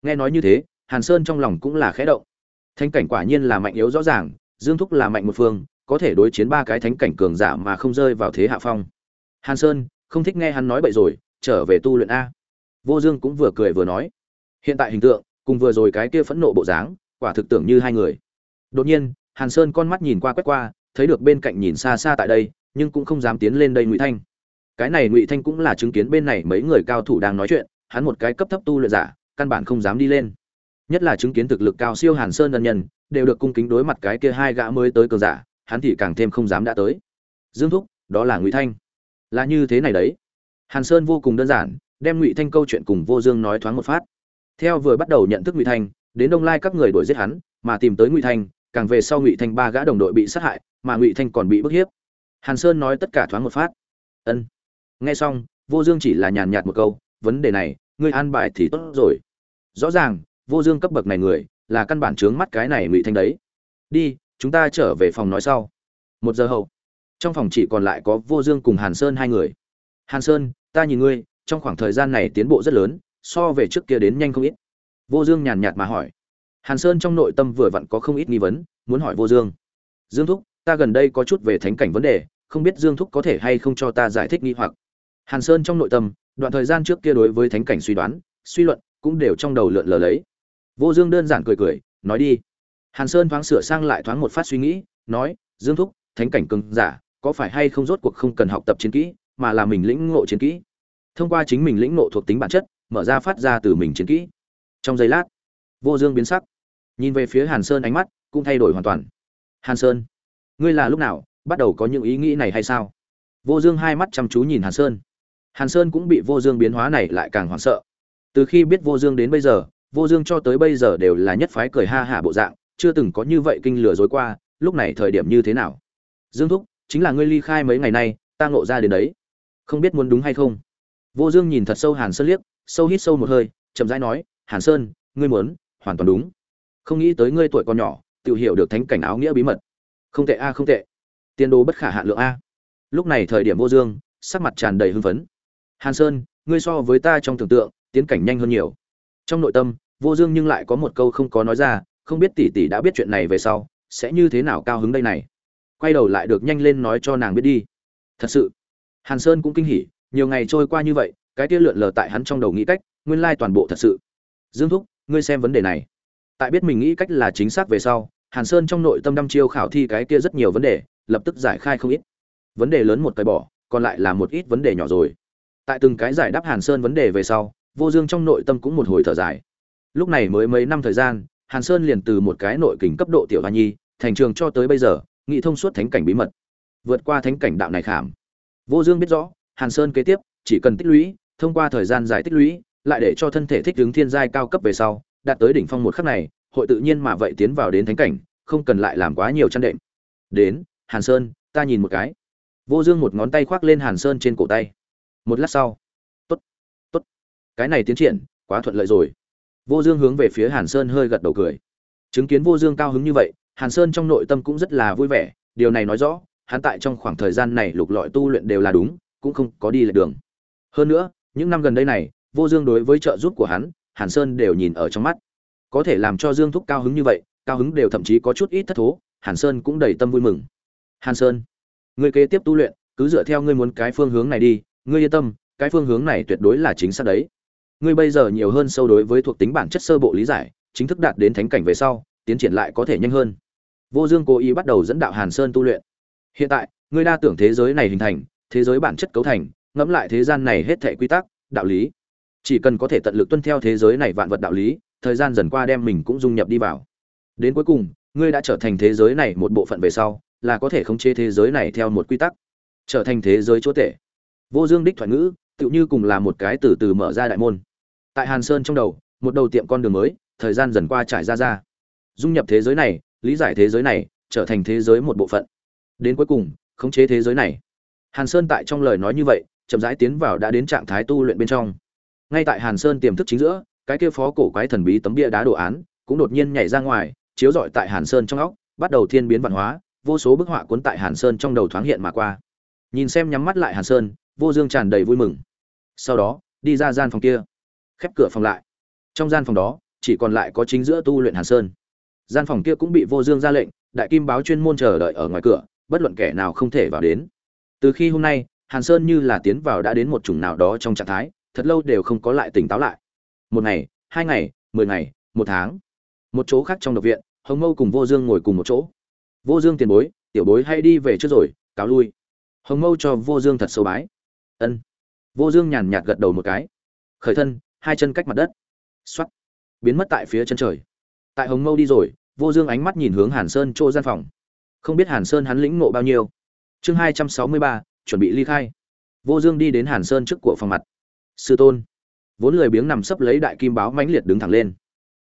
Nghe nói như thế, hàn sơn trong lòng cũng là khẽ động. Thanh cảnh quả nhiên là mạnh yếu rõ ràng, dương thúc là mạnh một phương có thể đối chiến ba cái thánh cảnh cường giả mà không rơi vào thế hạ phong. Hàn sơn, không thích nghe hắn nói bậy rồi, trở về tu luyện a. Vô dương cũng vừa cười vừa nói. Hiện tại hình tượng, cùng vừa rồi cái kia phẫn nộ bộ dáng, quả thực tưởng như hai người. Đột nhiên, hàn sơn con mắt nhìn qua quét qua, thấy được bên cạnh nhìn xa xa tại đây, nhưng cũng không dám tiến lên đây ngụy thanh. Cái này ngụy thanh cũng là chứng kiến bên này mấy người cao thủ đang nói chuyện, hắn một cái cấp thấp tu luyện giả, căn bản không dám đi lên. Nhất là chứng kiến thực lực cao siêu hàn sơn ân nhân, đều được cung kính đối mặt cái kia hai gã mới tới cường giả hắn thì càng thêm không dám đã tới. Dương thúc, đó là ngụy thanh. Là như thế này đấy. Hàn sơn vô cùng đơn giản, đem ngụy thanh câu chuyện cùng vô dương nói thoáng một phát. Theo vừa bắt đầu nhận thức ngụy thanh, đến đông lai các người đuổi giết hắn, mà tìm tới ngụy thanh, càng về sau ngụy thanh ba gã đồng đội bị sát hại, mà ngụy thanh còn bị bức hiếp. Hàn sơn nói tất cả thoáng một phát. Ân. Nghe xong, vô dương chỉ là nhàn nhạt một câu, vấn đề này, ngươi an bài thì tốt rồi. Rõ ràng, vô dương cấp bậc này người, là căn bản trướng mắt cái này ngụy thanh đấy. Đi chúng ta trở về phòng nói sau. Một giờ hậu, trong phòng chỉ còn lại có vô dương cùng hàn sơn hai người. Hàn sơn, ta nhìn ngươi, trong khoảng thời gian này tiến bộ rất lớn, so về trước kia đến nhanh không ít. Vô dương nhàn nhạt mà hỏi. Hàn sơn trong nội tâm vừa vặn có không ít nghi vấn, muốn hỏi vô dương. Dương thúc, ta gần đây có chút về thánh cảnh vấn đề, không biết dương thúc có thể hay không cho ta giải thích nghi hoặc. Hàn sơn trong nội tâm, đoạn thời gian trước kia đối với thánh cảnh suy đoán, suy luận cũng đều trong đầu lượn lờ lấy. Vô dương đơn giản cười cười, nói đi hàn sơn thoáng sửa sang lại thoáng một phát suy nghĩ, nói, dương thúc, thánh cảnh cường giả, có phải hay không rốt cuộc không cần học tập chiến kỹ, mà là mình lĩnh ngộ chiến kỹ? Thông qua chính mình lĩnh ngộ thuộc tính bản chất, mở ra phát ra từ mình chiến kỹ. Trong giây lát, vô dương biến sắc. Nhìn về phía hàn sơn ánh mắt cũng thay đổi hoàn toàn. Hàn sơn, ngươi là lúc nào, bắt đầu có những ý nghĩ này hay sao? Vô dương hai mắt chăm chú nhìn hàn sơn. Hàn sơn cũng bị vô dương biến hóa này lại càng hoảng sợ. Từ khi biết vô dương đến bây giờ, vô dương cho tới bây giờ đều là nhất phái cười ha hả bộ dạng chưa từng có như vậy kinh lừa dối qua, lúc này thời điểm như thế nào? Dương thúc, chính là ngươi ly khai mấy ngày nay, ta ngộ ra đến đấy. Không biết muốn đúng hay không? Vô dương nhìn thật sâu hàn sơn liếc, sâu hít sâu một hơi, chậm rãi nói, hàn sơn, ngươi muốn, hoàn toàn đúng. Không nghĩ tới ngươi tuổi còn nhỏ, tự hiểu được thánh cảnh áo nghĩa bí mật. Không tệ a, không tệ. Tiên đồ bất khả hạn lượng a. Lúc này thời điểm vô dương, sắc mặt tràn đầy hưng phấn. Hàn sơn, ngươi so với ta trong tưởng tượng, tiến cảnh nhanh hơn nhiều. Trong nội tâm, vô dương nhưng lại có một câu không có nói ra không biết tỷ tỷ đã biết chuyện này về sau, sẽ như thế nào cao hứng đây này. Quay đầu lại được nhanh lên nói cho nàng biết đi. Thật sự, hàn sơn cũng kinh hỉ, nhiều ngày trôi qua như vậy, cái kia lượn lờ tại hắn trong đầu nghĩ cách, nguyên lai toàn bộ thật sự. Dương thúc, ngươi xem vấn đề này. Tại biết mình nghĩ cách là chính xác về sau, hàn sơn trong nội tâm đăm chiêu khảo thi cái kia rất nhiều vấn đề, lập tức giải khai không ít. Vấn đề lớn một cái bỏ, còn lại là một ít vấn đề nhỏ rồi. Tại từng cái giải đáp hàn sơn vấn đề về sau, vô dương trong nội tâm cũng một hồi thở dài. Lúc này mới mấy năm thời gian hàn sơn liền từ một cái nội kình cấp độ tiểu hoa nhi, thành trường cho tới bây giờ, nghị thông suốt thánh cảnh bí mật. Vượt qua thánh cảnh đạo này khảm. Vô dương biết rõ, hàn sơn kế tiếp, chỉ cần tích lũy, thông qua thời gian dài tích lũy, lại để cho thân thể thích ứng thiên giai cao cấp về sau, đạt tới đỉnh phong một khắc này, hội tự nhiên mà vậy tiến vào đến thánh cảnh, không cần lại làm quá nhiều chăn đệm. Đến, hàn sơn, ta nhìn một cái. Vô dương một ngón tay khoác lên hàn sơn trên cổ tay. Một lát sau. Tốt tốt. Cái này tiến triển, quá thuận lợi rồi vô dương hướng về phía hàn sơn hơi gật đầu cười. Chứng kiến vô dương cao hứng như vậy, hàn sơn trong nội tâm cũng rất là vui vẻ, điều này nói rõ, hắn tại trong khoảng thời gian này lục lọi tu luyện đều là đúng, cũng không có đi lệch đường. Hơn nữa, những năm gần đây này, vô dương đối với trợ giúp của hắn, hàn sơn đều nhìn ở trong mắt. Có thể làm cho dương thúc cao hứng như vậy, cao hứng đều thậm chí có chút ít thất thố, hàn sơn cũng đầy tâm vui mừng. Hàn sơn, ngươi kế tiếp tu luyện, cứ dựa theo ngươi muốn cái phương hướng này đi, ngươi yên tâm, cái phương hướng này tuyệt đối là chính xác đấy ngươi bây giờ nhiều hơn sâu đối với thuộc tính bản chất sơ bộ lý giải, chính thức đạt đến thánh cảnh về sau, tiến triển lại có thể nhanh hơn. Vô dương cố ý bắt đầu dẫn đạo hàn sơn tu luyện. Hiện tại, ngươi đa tưởng thế giới này hình thành, thế giới bản chất cấu thành, ngẫm lại thế gian này hết thể quy tắc, đạo lý. Chỉ cần có thể tận lực tuân theo thế giới này vạn vật đạo lý, thời gian dần qua đem mình cũng dung nhập đi vào. Đến cuối cùng, ngươi đã trở thành thế giới này một bộ phận về sau, là có thể khống chế thế giới này theo một quy tắc, trở thành thế giới chúa tể. Vô dương đích thoại ngữ, tựu như cùng là một cái từ từ mở ra đại môn tại hàn sơn trong đầu, một đầu tiệm con đường mới, thời gian dần qua trải ra ra. Dung nhập thế giới này, lý giải thế giới này, trở thành thế giới một bộ phận. Đến cuối cùng, khống chế thế giới này. Hàn sơn tại trong lời nói như vậy, chậm rãi tiến vào đã đến trạng thái tu luyện bên trong. Ngay tại hàn sơn tiềm thức chính giữa, cái kia phó cổ quái thần bí tấm bia đá đồ án cũng đột nhiên nhảy ra ngoài, chiếu rọi tại hàn sơn trong óc, bắt đầu thiên biến văn hóa, vô số bức họa cuốn tại hàn sơn trong đầu thoáng hiện mà qua. Nhìn xem nhắm mắt lại hàn sơn, vô dương tràn đầy vui mừng. Sau đó, đi ra gian phòng kia khép cửa phòng lại. Trong gian phòng đó, chỉ còn lại có chính giữa tu luyện hàn sơn. Gian phòng kia cũng bị vô dương ra lệnh, đại kim báo chuyên môn chờ đợi ở ngoài cửa, bất luận kẻ nào không thể vào đến. Từ khi hôm nay, hàn sơn như là tiến vào đã đến một chủng nào đó trong trạng thái, thật lâu đều không có lại tỉnh táo lại. Một ngày, hai ngày, mười ngày, một tháng. Một chỗ khác trong độc viện, hồng mâu cùng vô dương ngồi cùng một chỗ. Vô dương tiền bối, tiểu bối hay đi về trước rồi, cáo lui. Hồng mâu cho vô dương thật sâu bái. Ân. Vô dương nhàn nhạt gật đầu một cái. Khởi thân hai chân cách mặt đất. Xoắt biến mất tại phía chân trời. Tại hồng mâu đi rồi, vô dương ánh mắt nhìn hướng hàn sơn chỗ gian phòng. Không biết hàn sơn hắn lĩnh ngộ bao nhiêu. Chương hai trăm sáu mươi ba, chuẩn bị ly khai. Vô dương đi đến hàn sơn trước của phòng mặt. Sư tôn. Vốn lười biếng nằm sấp lấy đại kim báo mãnh liệt đứng thẳng lên.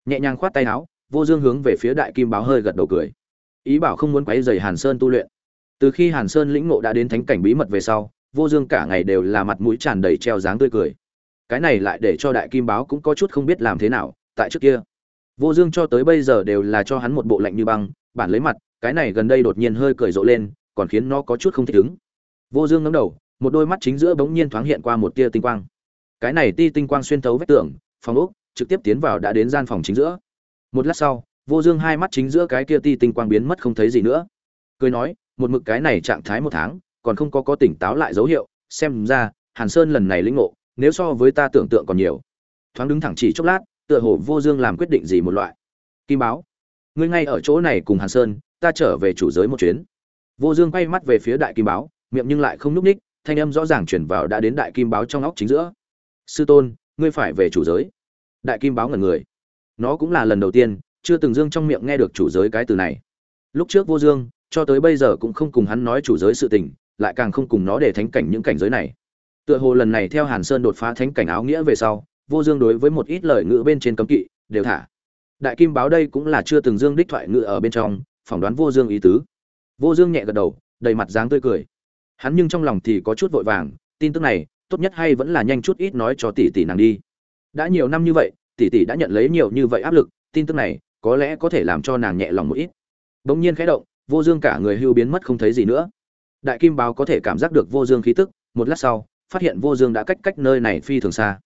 Nhẹ nhàng khoát tay áo, vô dương hướng về phía đại kim báo hơi gật đầu cười. Ý bảo không muốn quấy dày hàn sơn tu luyện. Từ khi hàn sơn lĩnh ngộ đã đến thánh cảnh bí mật về sau, vô dương cả ngày đều là mặt mũi tràn đầy treo dáng tươi cười cái này lại để cho đại kim báo cũng có chút không biết làm thế nào, tại trước kia. Vô dương cho tới bây giờ đều là cho hắn một bộ lạnh như băng, bản lấy mặt, cái này gần đây đột nhiên hơi cười rộ lên, còn khiến nó có chút không thích ứng. Vô dương ngẩng đầu, một đôi mắt chính giữa bỗng nhiên thoáng hiện qua một tia tinh quang. Cái này ti tinh quang xuyên thấu vách tường, phòng ốc, trực tiếp tiến vào đã đến gian phòng chính giữa. Một lát sau, vô dương hai mắt chính giữa cái kia ti tinh quang biến mất không thấy gì nữa. Cười nói, một mực cái này trạng thái một tháng, còn không có có tỉnh táo lại dấu hiệu, xem ra, hàn sơn lần này lĩnh ngộ nếu so với ta tưởng tượng còn nhiều. Thoáng đứng thẳng chỉ chốc lát, tựa hồ vô dương làm quyết định gì một loại. Kim báo, ngươi ngay ở chỗ này cùng hàn sơn, ta trở về chủ giới một chuyến. Vô dương quay mắt về phía đại kim báo, miệng nhưng lại không núp ních, thanh âm rõ ràng chuyển vào đã đến đại kim báo trong óc chính giữa. Sư tôn, ngươi phải về chủ giới. Đại kim báo ngẩn người. Nó cũng là lần đầu tiên, chưa từng dương trong miệng nghe được chủ giới cái từ này. Lúc trước vô dương, cho tới bây giờ cũng không cùng hắn nói chủ giới sự tình, lại càng không cùng nó để thánh cảnh những cảnh giới này tựa hồ lần này theo hàn sơn đột phá thánh cảnh áo nghĩa về sau, vô dương đối với một ít lời ngữ bên trên cấm kỵ, đều thả. Đại kim báo đây cũng là chưa từng dương đích thoại ngữ ở bên trong, phỏng đoán vô dương ý tứ. Vô dương nhẹ gật đầu, đầy mặt dáng tươi cười. Hắn nhưng trong lòng thì có chút vội vàng, tin tức này, tốt nhất hay vẫn là nhanh chút ít nói cho tỷ tỷ nàng đi. Đã nhiều năm như vậy, tỷ tỷ đã nhận lấy nhiều như vậy áp lực, tin tức này, có lẽ có thể làm cho nàng nhẹ lòng một ít. Bỗng nhiên khẽ động, vô dương cả người hưu biến mất không thấy gì nữa. Đại kim báo có thể cảm giác được vô dương khí tức, một lát sau phát hiện vô dương đã cách cách nơi này phi thường xa.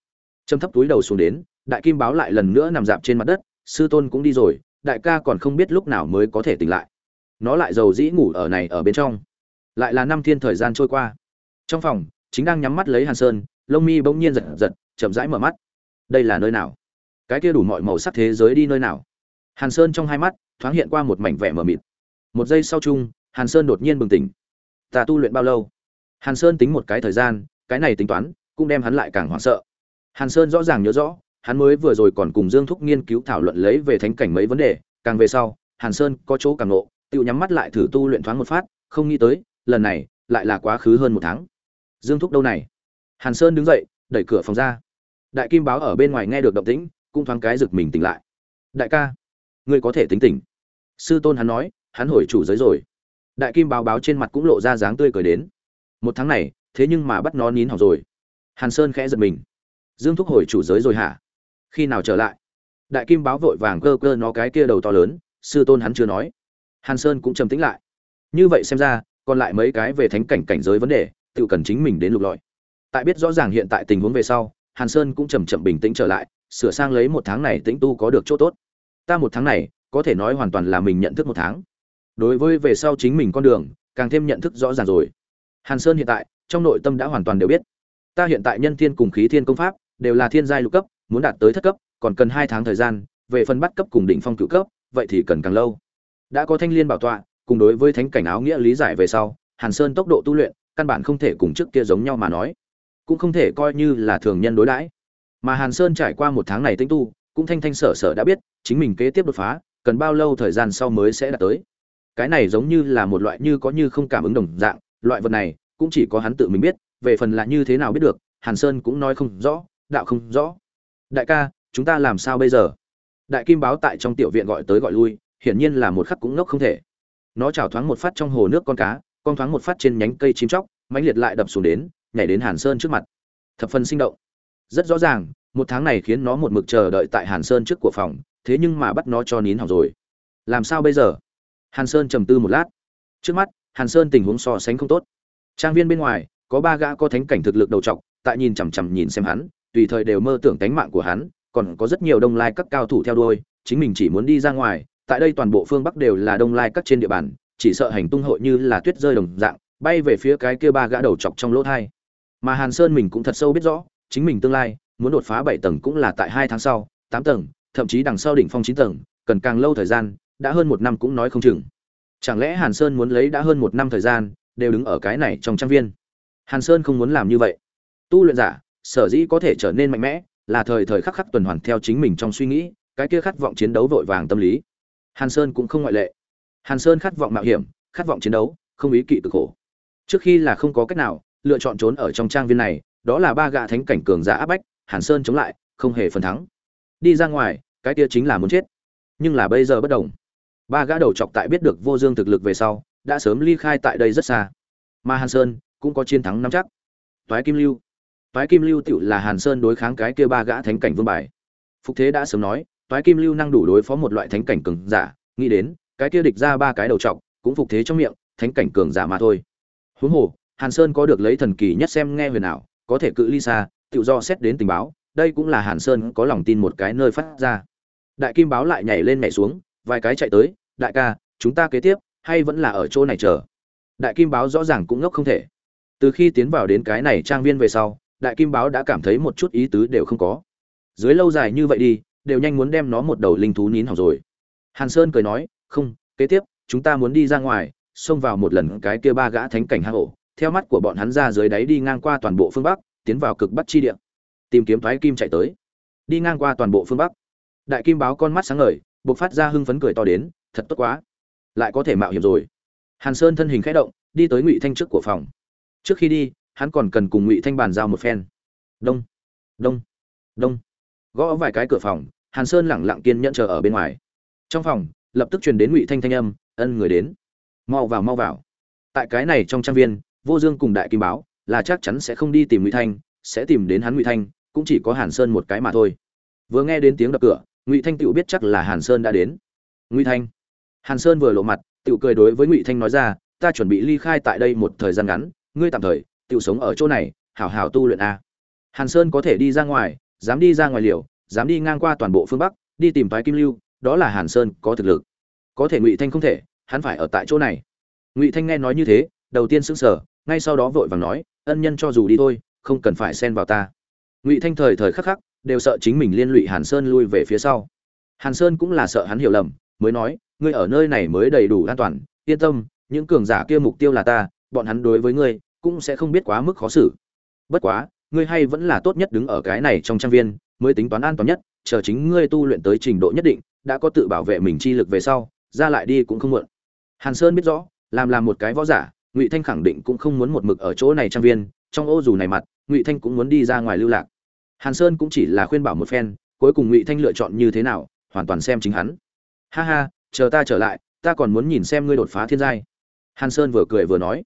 Châm thấp túi đầu xuống đến, đại kim báo lại lần nữa nằm dạp trên mặt đất, sư tôn cũng đi rồi, đại ca còn không biết lúc nào mới có thể tỉnh lại. Nó lại giàu dĩ ngủ ở này ở bên trong. Lại là năm thiên thời gian trôi qua. Trong phòng, chính đang nhắm mắt lấy hàn sơn, lông mi bỗng nhiên giật giật, chậm rãi mở mắt. Đây là nơi nào? Cái kia đủ mọi màu sắc thế giới đi nơi nào? Hàn sơn trong hai mắt, thoáng hiện qua một mảnh vẻ mờ mịt. Một giây sau chung, hàn sơn đột nhiên bừng tỉnh. Ta tu luyện bao lâu? Hàn sơn tính một cái thời gian cái này tính toán cũng đem hắn lại càng hoảng sợ. Hàn sơn rõ ràng nhớ rõ, hắn mới vừa rồi còn cùng dương thúc nghiên cứu thảo luận lấy về thánh cảnh mấy vấn đề, càng về sau, hàn sơn có chỗ càng nộ tự nhắm mắt lại thử tu luyện thoáng một phát, không nghĩ tới, lần này lại là quá khứ hơn một tháng. Dương thúc đâu này? Hàn sơn đứng dậy, đẩy cửa phòng ra. Đại kim báo ở bên ngoài nghe được động tĩnh, cũng thoáng cái giật mình tỉnh lại. Đại ca, ngươi có thể tính tỉnh. Sư tôn hắn nói, hắn hồi chủ giới rồi. Đại kim báo báo trên mặt cũng lộ ra dáng tươi cười đến. Một tháng này thế nhưng mà bắt nó nín hỏng rồi. Hàn sơn khẽ giật mình. Dương thúc hồi chủ giới rồi hả? Khi nào trở lại? Đại kim báo vội vàng cơ cơ nó cái kia đầu to lớn, sư tôn hắn chưa nói. Hàn sơn cũng trầm tĩnh lại. Như vậy xem ra, còn lại mấy cái về thánh cảnh cảnh giới vấn đề, tự cần chính mình đến lục lọi. Tại biết rõ ràng hiện tại tình huống về sau, hàn sơn cũng chầm chậm bình tĩnh trở lại, sửa sang lấy một tháng này tĩnh tu có được chỗ tốt. Ta một tháng này, có thể nói hoàn toàn là mình nhận thức một tháng. Đối với về sau chính mình con đường, càng thêm nhận thức rõ ràng rồi. Hàn sơn hiện tại trong nội tâm đã hoàn toàn đều biết. Ta hiện tại nhân thiên cùng khí thiên công pháp, đều là thiên giai lục cấp, muốn đạt tới thất cấp, còn cần hai tháng thời gian, về phần bắt cấp cùng đỉnh phong cựu cấp, vậy thì cần càng lâu. Đã có thanh liên bảo tọa, cùng đối với thánh cảnh áo nghĩa lý giải về sau, hàn sơn tốc độ tu luyện, căn bản không thể cùng trước kia giống nhau mà nói. Cũng không thể coi như là thường nhân đối đãi. Mà hàn sơn trải qua một tháng này tinh tu, cũng thanh thanh sở sở đã biết, chính mình kế tiếp đột phá, cần bao lâu thời gian sau mới sẽ đạt tới. Cái này giống như là một loại như có như không cảm ứng đồng dạng, loại vật này cũng chỉ có hắn tự mình biết, về phần là như thế nào biết được, hàn sơn cũng nói không rõ, đạo không rõ. Đại ca, chúng ta làm sao bây giờ? Đại kim báo tại trong tiểu viện gọi tới gọi lui, hiển nhiên là một khắc cũng ngốc không thể. Nó chảo thoáng một phát trong hồ nước con cá, con thoáng một phát trên nhánh cây chim chóc, mãnh liệt lại đập xuống đến, nhảy đến hàn sơn trước mặt. Thập phần sinh động. Rất rõ ràng, một tháng này khiến nó một mực chờ đợi tại hàn sơn trước của phòng, thế nhưng mà bắt nó cho nín hỏng rồi. Làm sao bây giờ? Hàn sơn trầm tư một lát. Trước mắt, hàn sơn tình huống so sánh không tốt trang viên bên ngoài, có ba gã có thánh cảnh thực lực đầu trọc, tại nhìn chằm chằm nhìn xem hắn, tùy thời đều mơ tưởng tánh mạng của hắn, còn có rất nhiều đông lai các cao thủ theo đuôi, chính mình chỉ muốn đi ra ngoài, tại đây toàn bộ phương bắc đều là đông lai các trên địa bàn, chỉ sợ hành tung hội như là tuyết rơi đồng dạng, bay về phía cái kia ba gã đầu chọc trong lỗ thai. Mà hàn sơn mình cũng thật sâu biết rõ, chính mình tương lai, muốn đột phá bảy tầng cũng là tại hai tháng sau, tám tầng, thậm chí đằng sau đỉnh phong chín tầng, cần càng lâu thời gian, đã hơn một năm cũng nói không chừng. Chẳng lẽ hàn sơn muốn lấy đã hơn một năm thời gian đều đứng ở cái này trong trang viên. Hàn sơn không muốn làm như vậy. Tu luyện giả, sở dĩ có thể trở nên mạnh mẽ, là thời thời khắc khắc tuần hoàn theo chính mình trong suy nghĩ, cái kia khát vọng chiến đấu vội vàng tâm lý. Hàn sơn cũng không ngoại lệ. Hàn sơn khát vọng mạo hiểm, khát vọng chiến đấu, không ý kỵ cực khổ. Trước khi là không có cách nào, lựa chọn trốn ở trong trang viên này, đó là ba gạ thánh cảnh cường giả áp bách, hàn sơn chống lại, không hề phần thắng. Đi ra ngoài, cái kia chính là muốn chết. Nhưng là bây giờ bất đồng. Ba gã đầu chọc tại biết được vô dương thực lực về sau đã sớm ly khai tại đây rất xa. Mà hàn sơn cũng có chiến thắng nắm chắc. Toái kim lưu. Toái kim lưu tựu là hàn sơn đối kháng cái kia ba gã thánh cảnh vương bài. Phục thế đã sớm nói, toái kim lưu năng đủ đối phó một loại thánh cảnh cường giả. Nghĩ đến, cái kia địch ra ba cái đầu trọc, cũng phục thế trong miệng, thánh cảnh cường giả mà thôi. Huống hồ, hàn sơn có được lấy thần kỳ nhất xem nghe huyền ảo, có thể cự ly xa tự do xét đến tình báo, đây cũng là hàn sơn có lòng tin một cái nơi phát ra. Đại kim báo lại nhảy lên nhảy xuống, vài cái chạy tới, đại ca, chúng ta kế tiếp hay vẫn là ở chỗ này chờ? Đại kim báo rõ ràng cũng ngốc không thể. Từ khi tiến vào đến cái này trang viên về sau, đại kim báo đã cảm thấy một chút ý tứ đều không có. Dưới lâu dài như vậy đi, đều nhanh muốn đem nó một đầu linh thú nín hỏng rồi. Hàn sơn cười nói, không, kế tiếp, chúng ta muốn đi ra ngoài, xông vào một lần cái kia ba gã thánh cảnh hạ ổ. Theo mắt của bọn hắn ra dưới đáy đi ngang qua toàn bộ phương bắc, tiến vào cực bắc chi địa. Tìm kiếm thoái kim chạy tới. Đi ngang qua toàn bộ phương bắc. Đại kim báo con mắt sáng ngời buộc phát ra hưng phấn cười to đến, thật tốt quá lại có thể mạo hiểm rồi. Hàn sơn thân hình khẽ động, đi tới ngụy thanh trước của phòng. Trước khi đi, hắn còn cần cùng ngụy thanh bàn giao một phen. Đông đông đông. Gõ vài cái cửa phòng, hàn sơn lẳng lặng kiên nhẫn chờ ở bên ngoài. Trong phòng, lập tức truyền đến ngụy thanh thanh âm, ân người đến. Mau vào mau vào. Tại cái này trong trang viên, vô dương cùng đại kim báo là chắc chắn sẽ không đi tìm ngụy thanh, sẽ tìm đến hắn ngụy thanh, cũng chỉ có hàn sơn một cái mà thôi. Vừa nghe đến tiếng đập cửa, ngụy thanh tự biết chắc là hàn sơn đã đến. Ngụy thanh hàn sơn vừa lộ mặt tự cười đối với ngụy thanh nói ra, ta chuẩn bị ly khai tại đây một thời gian ngắn, ngươi tạm thời tự sống ở chỗ này, hảo hảo tu luyện a. Hàn sơn có thể đi ra ngoài, dám đi ra ngoài liều, dám đi ngang qua toàn bộ phương bắc, đi tìm phái kim lưu, đó là hàn sơn có thực lực. Có thể ngụy thanh không thể, hắn phải ở tại chỗ này. Ngụy thanh nghe nói như thế, đầu tiên sững sờ, ngay sau đó vội vàng nói, ân nhân cho dù đi thôi, không cần phải xen vào ta. Ngụy thanh thời thời khắc khắc, đều sợ chính mình liên lụy hàn sơn lui về phía sau. Hàn sơn cũng là sợ hắn hiểu lầm, mới nói ngươi ở nơi này mới đầy đủ an toàn, yên tâm, những cường giả kia mục tiêu là ta, bọn hắn đối với ngươi cũng sẽ không biết quá mức khó xử. Bất quá, ngươi hay vẫn là tốt nhất đứng ở cái này trong trang viên, mới tính toán an toàn nhất, chờ chính ngươi tu luyện tới trình độ nhất định, đã có tự bảo vệ mình chi lực về sau, ra lại đi cũng không muộn. Hàn sơn biết rõ, làm làm một cái võ giả, ngụy thanh khẳng định cũng không muốn một mực ở chỗ này trang viên, trong ô dù này mặt, ngụy thanh cũng muốn đi ra ngoài lưu lạc. Hàn sơn cũng chỉ là khuyên bảo một phen, cuối cùng ngụy thanh lựa chọn như thế nào, hoàn toàn xem chính hắn. Ha ha chờ ta trở lại, ta còn muốn nhìn xem ngươi đột phá thiên giai. Hàn sơn vừa cười vừa nói,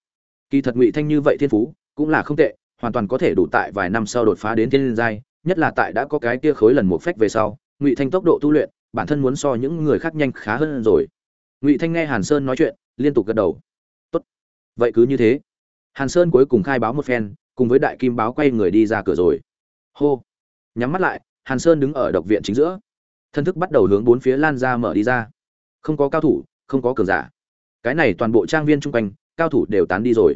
kỳ thật ngụy thanh như vậy thiên phú cũng là không tệ, hoàn toàn có thể đủ tại vài năm sau đột phá đến thiên giai, nhất là tại đã có cái kia khối lần một phách về sau, ngụy thanh tốc độ tu luyện, bản thân muốn so những người khác nhanh khá hơn rồi. Ngụy thanh nghe hàn sơn nói chuyện, liên tục gật đầu. Tốt, vậy cứ như thế. Hàn sơn cuối cùng khai báo một phen, cùng với đại kim báo quay người đi ra cửa rồi. Hô. Nhắm mắt lại, hàn sơn đứng ở độc viện chính giữa. Thân thức bắt đầu hướng bốn phía lan ra mở đi ra không có cao thủ, không có cường giả. Cái này toàn bộ trang viên chung quanh, cao thủ đều tán đi rồi.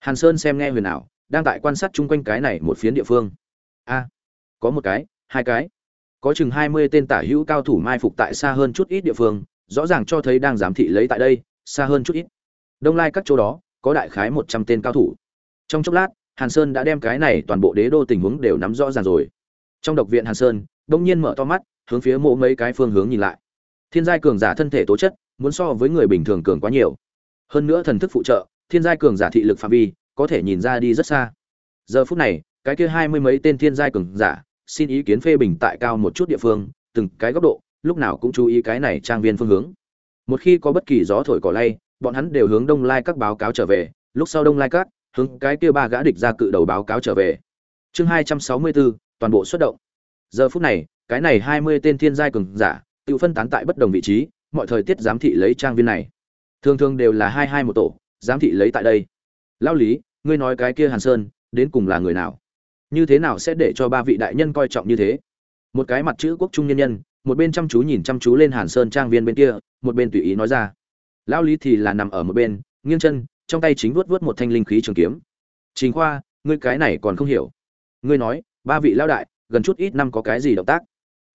Hàn sơn xem nghe huyền ảo, đang tại quan sát chung quanh cái này một phiến địa phương. A, có một cái, hai cái. Có chừng hai mươi tên tả hữu cao thủ mai phục tại xa hơn chút ít địa phương, rõ ràng cho thấy đang giám thị lấy tại đây, xa hơn chút ít. Đông lai các chỗ đó, có đại khái một trăm tên cao thủ. Trong chốc lát, hàn sơn đã đem cái này toàn bộ đế đô tình huống đều nắm rõ ràng rồi. Trong độc viện hàn sơn đông nhiên mở to mắt, hướng phía mộ mấy cái phương hướng nhìn lại thiên giai cường giả thân thể tố chất, muốn so với người bình thường cường quá nhiều. Hơn nữa thần thức phụ trợ, thiên giai cường giả thị lực phạm vi, có thể nhìn ra đi rất xa. Giờ phút này, cái kia hai mươi mấy tên thiên giai cường giả, xin ý kiến phê bình tại cao một chút địa phương, từng cái góc độ, lúc nào cũng chú ý cái này trang viên phương hướng. Một khi có bất kỳ gió thổi cỏ lay, bọn hắn đều hướng đông lai các báo cáo trở về, lúc sau đông lai các, hướng cái kia ba gã địch ra cự đầu báo cáo trở về. Chương hai trăm sáu mươi bốn, toàn bộ xuất động. Giờ phút này, cái này hai mươi tên thiên giai cường giả tự phân tán tại bất đồng vị trí, mọi thời tiết giám thị lấy trang viên này. Thường thường đều là hai hai một tổ, giám thị lấy tại đây. Lao lý, ngươi nói cái kia hàn sơn, đến cùng là người nào? Như thế nào sẽ để cho ba vị đại nhân coi trọng như thế? Một cái mặt chữ quốc trung nhân nhân, một bên chăm chú nhìn chăm chú lên hàn sơn trang viên bên kia, một bên tùy ý nói ra. Lao lý thì là nằm ở một bên, nghiêng chân, trong tay chính vuốt vuốt một thanh linh khí trường kiếm. Chính khoa, ngươi cái này còn không hiểu. Ngươi nói, ba vị lao đại, gần chút ít năm có cái gì động tác?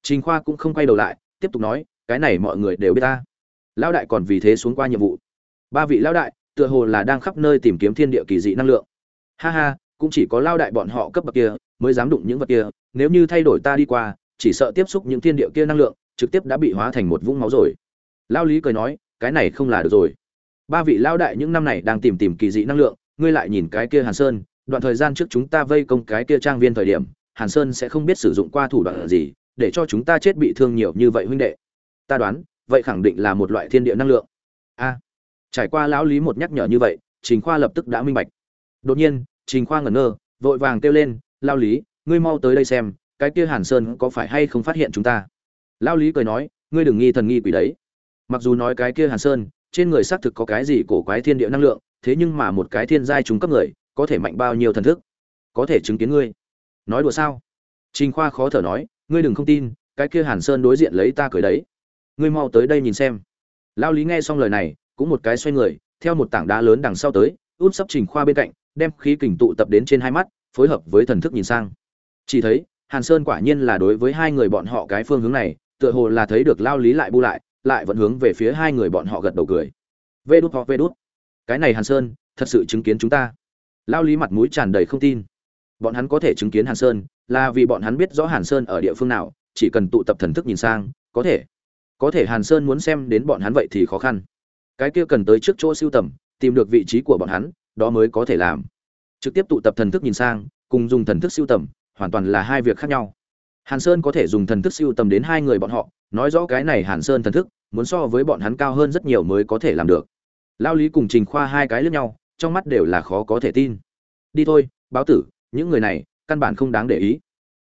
Trình khoa cũng không quay đầu lại tiếp tục nói, cái này mọi người đều biết ta. Lão đại còn vì thế xuống qua nhiệm vụ. Ba vị lão đại, tựa hồ là đang khắp nơi tìm kiếm thiên địa kỳ dị năng lượng. Ha ha, cũng chỉ có lao đại bọn họ cấp bậc kia mới dám đụng những vật kia, nếu như thay đổi ta đi qua, chỉ sợ tiếp xúc những thiên địa kia năng lượng, trực tiếp đã bị hóa thành một vũng máu rồi. Lao lý cười nói, cái này không là được rồi. Ba vị lao đại những năm này đang tìm tìm kỳ dị năng lượng, ngươi lại nhìn cái kia hàn sơn, đoạn thời gian trước chúng ta vây công cái kia trang viên thời điểm, hàn sơn sẽ không biết sử dụng qua thủ đoạn gì để cho chúng ta chết bị thương nhiều như vậy huynh đệ. Ta đoán, vậy khẳng định là một loại thiên địa năng lượng. A. Trải qua lão lý một nhắc nhở như vậy, trình khoa lập tức đã minh bạch. Đột nhiên, trình khoa ngẩn ngơ, vội vàng kêu lên lao lý, ngươi mau tới đây xem, cái kia hàn sơn có phải hay không phát hiện chúng ta? Lao lý cười nói, ngươi đừng nghi thần nghi quỷ đấy. Mặc dù nói cái kia hàn sơn, trên người xác thực có cái gì cổ quái thiên địa năng lượng, thế nhưng mà một cái thiên giai chúng cấp người, có thể mạnh bao nhiêu thần thức? Có thể chứng kiến ngươi. Nói đùa sao? Trình khoa khó thở nói ngươi đừng không tin, cái kia hàn sơn đối diện lấy ta cười đấy. Ngươi mau tới đây nhìn xem. Lao lý nghe xong lời này, cũng một cái xoay người, theo một tảng đá lớn đằng sau tới út sắp trình khoa bên cạnh, đem khí kình tụ tập đến trên hai mắt, phối hợp với thần thức nhìn sang. Chỉ thấy, hàn sơn quả nhiên là đối với hai người bọn họ cái phương hướng này, tựa hồ là thấy được lao lý lại bu lại lại vẫn hướng về phía hai người bọn họ gật đầu cười. Vê đút họ vê đút. Cái này hàn sơn, thật sự chứng kiến chúng ta. Lao lý mặt mũi tràn đầy không tin bọn hắn có thể chứng kiến hàn sơn, là vì bọn hắn biết rõ hàn sơn ở địa phương nào, chỉ cần tụ tập thần thức nhìn sang, có thể. Có thể hàn sơn muốn xem đến bọn hắn vậy thì khó khăn. Cái kia cần tới trước chỗ siêu tầm, tìm được vị trí của bọn hắn, đó mới có thể làm. Trực tiếp tụ tập thần thức nhìn sang, cùng dùng thần thức siêu tầm, hoàn toàn là hai việc khác nhau. Hàn sơn có thể dùng thần thức siêu tầm đến hai người bọn họ, nói rõ cái này hàn sơn thần thức, muốn so với bọn hắn cao hơn rất nhiều mới có thể làm được. Lao lý cùng trình khoa hai cái lướt nhau, trong mắt đều là khó có thể tin. Đi thôi, báo tử những người này căn bản không đáng để ý.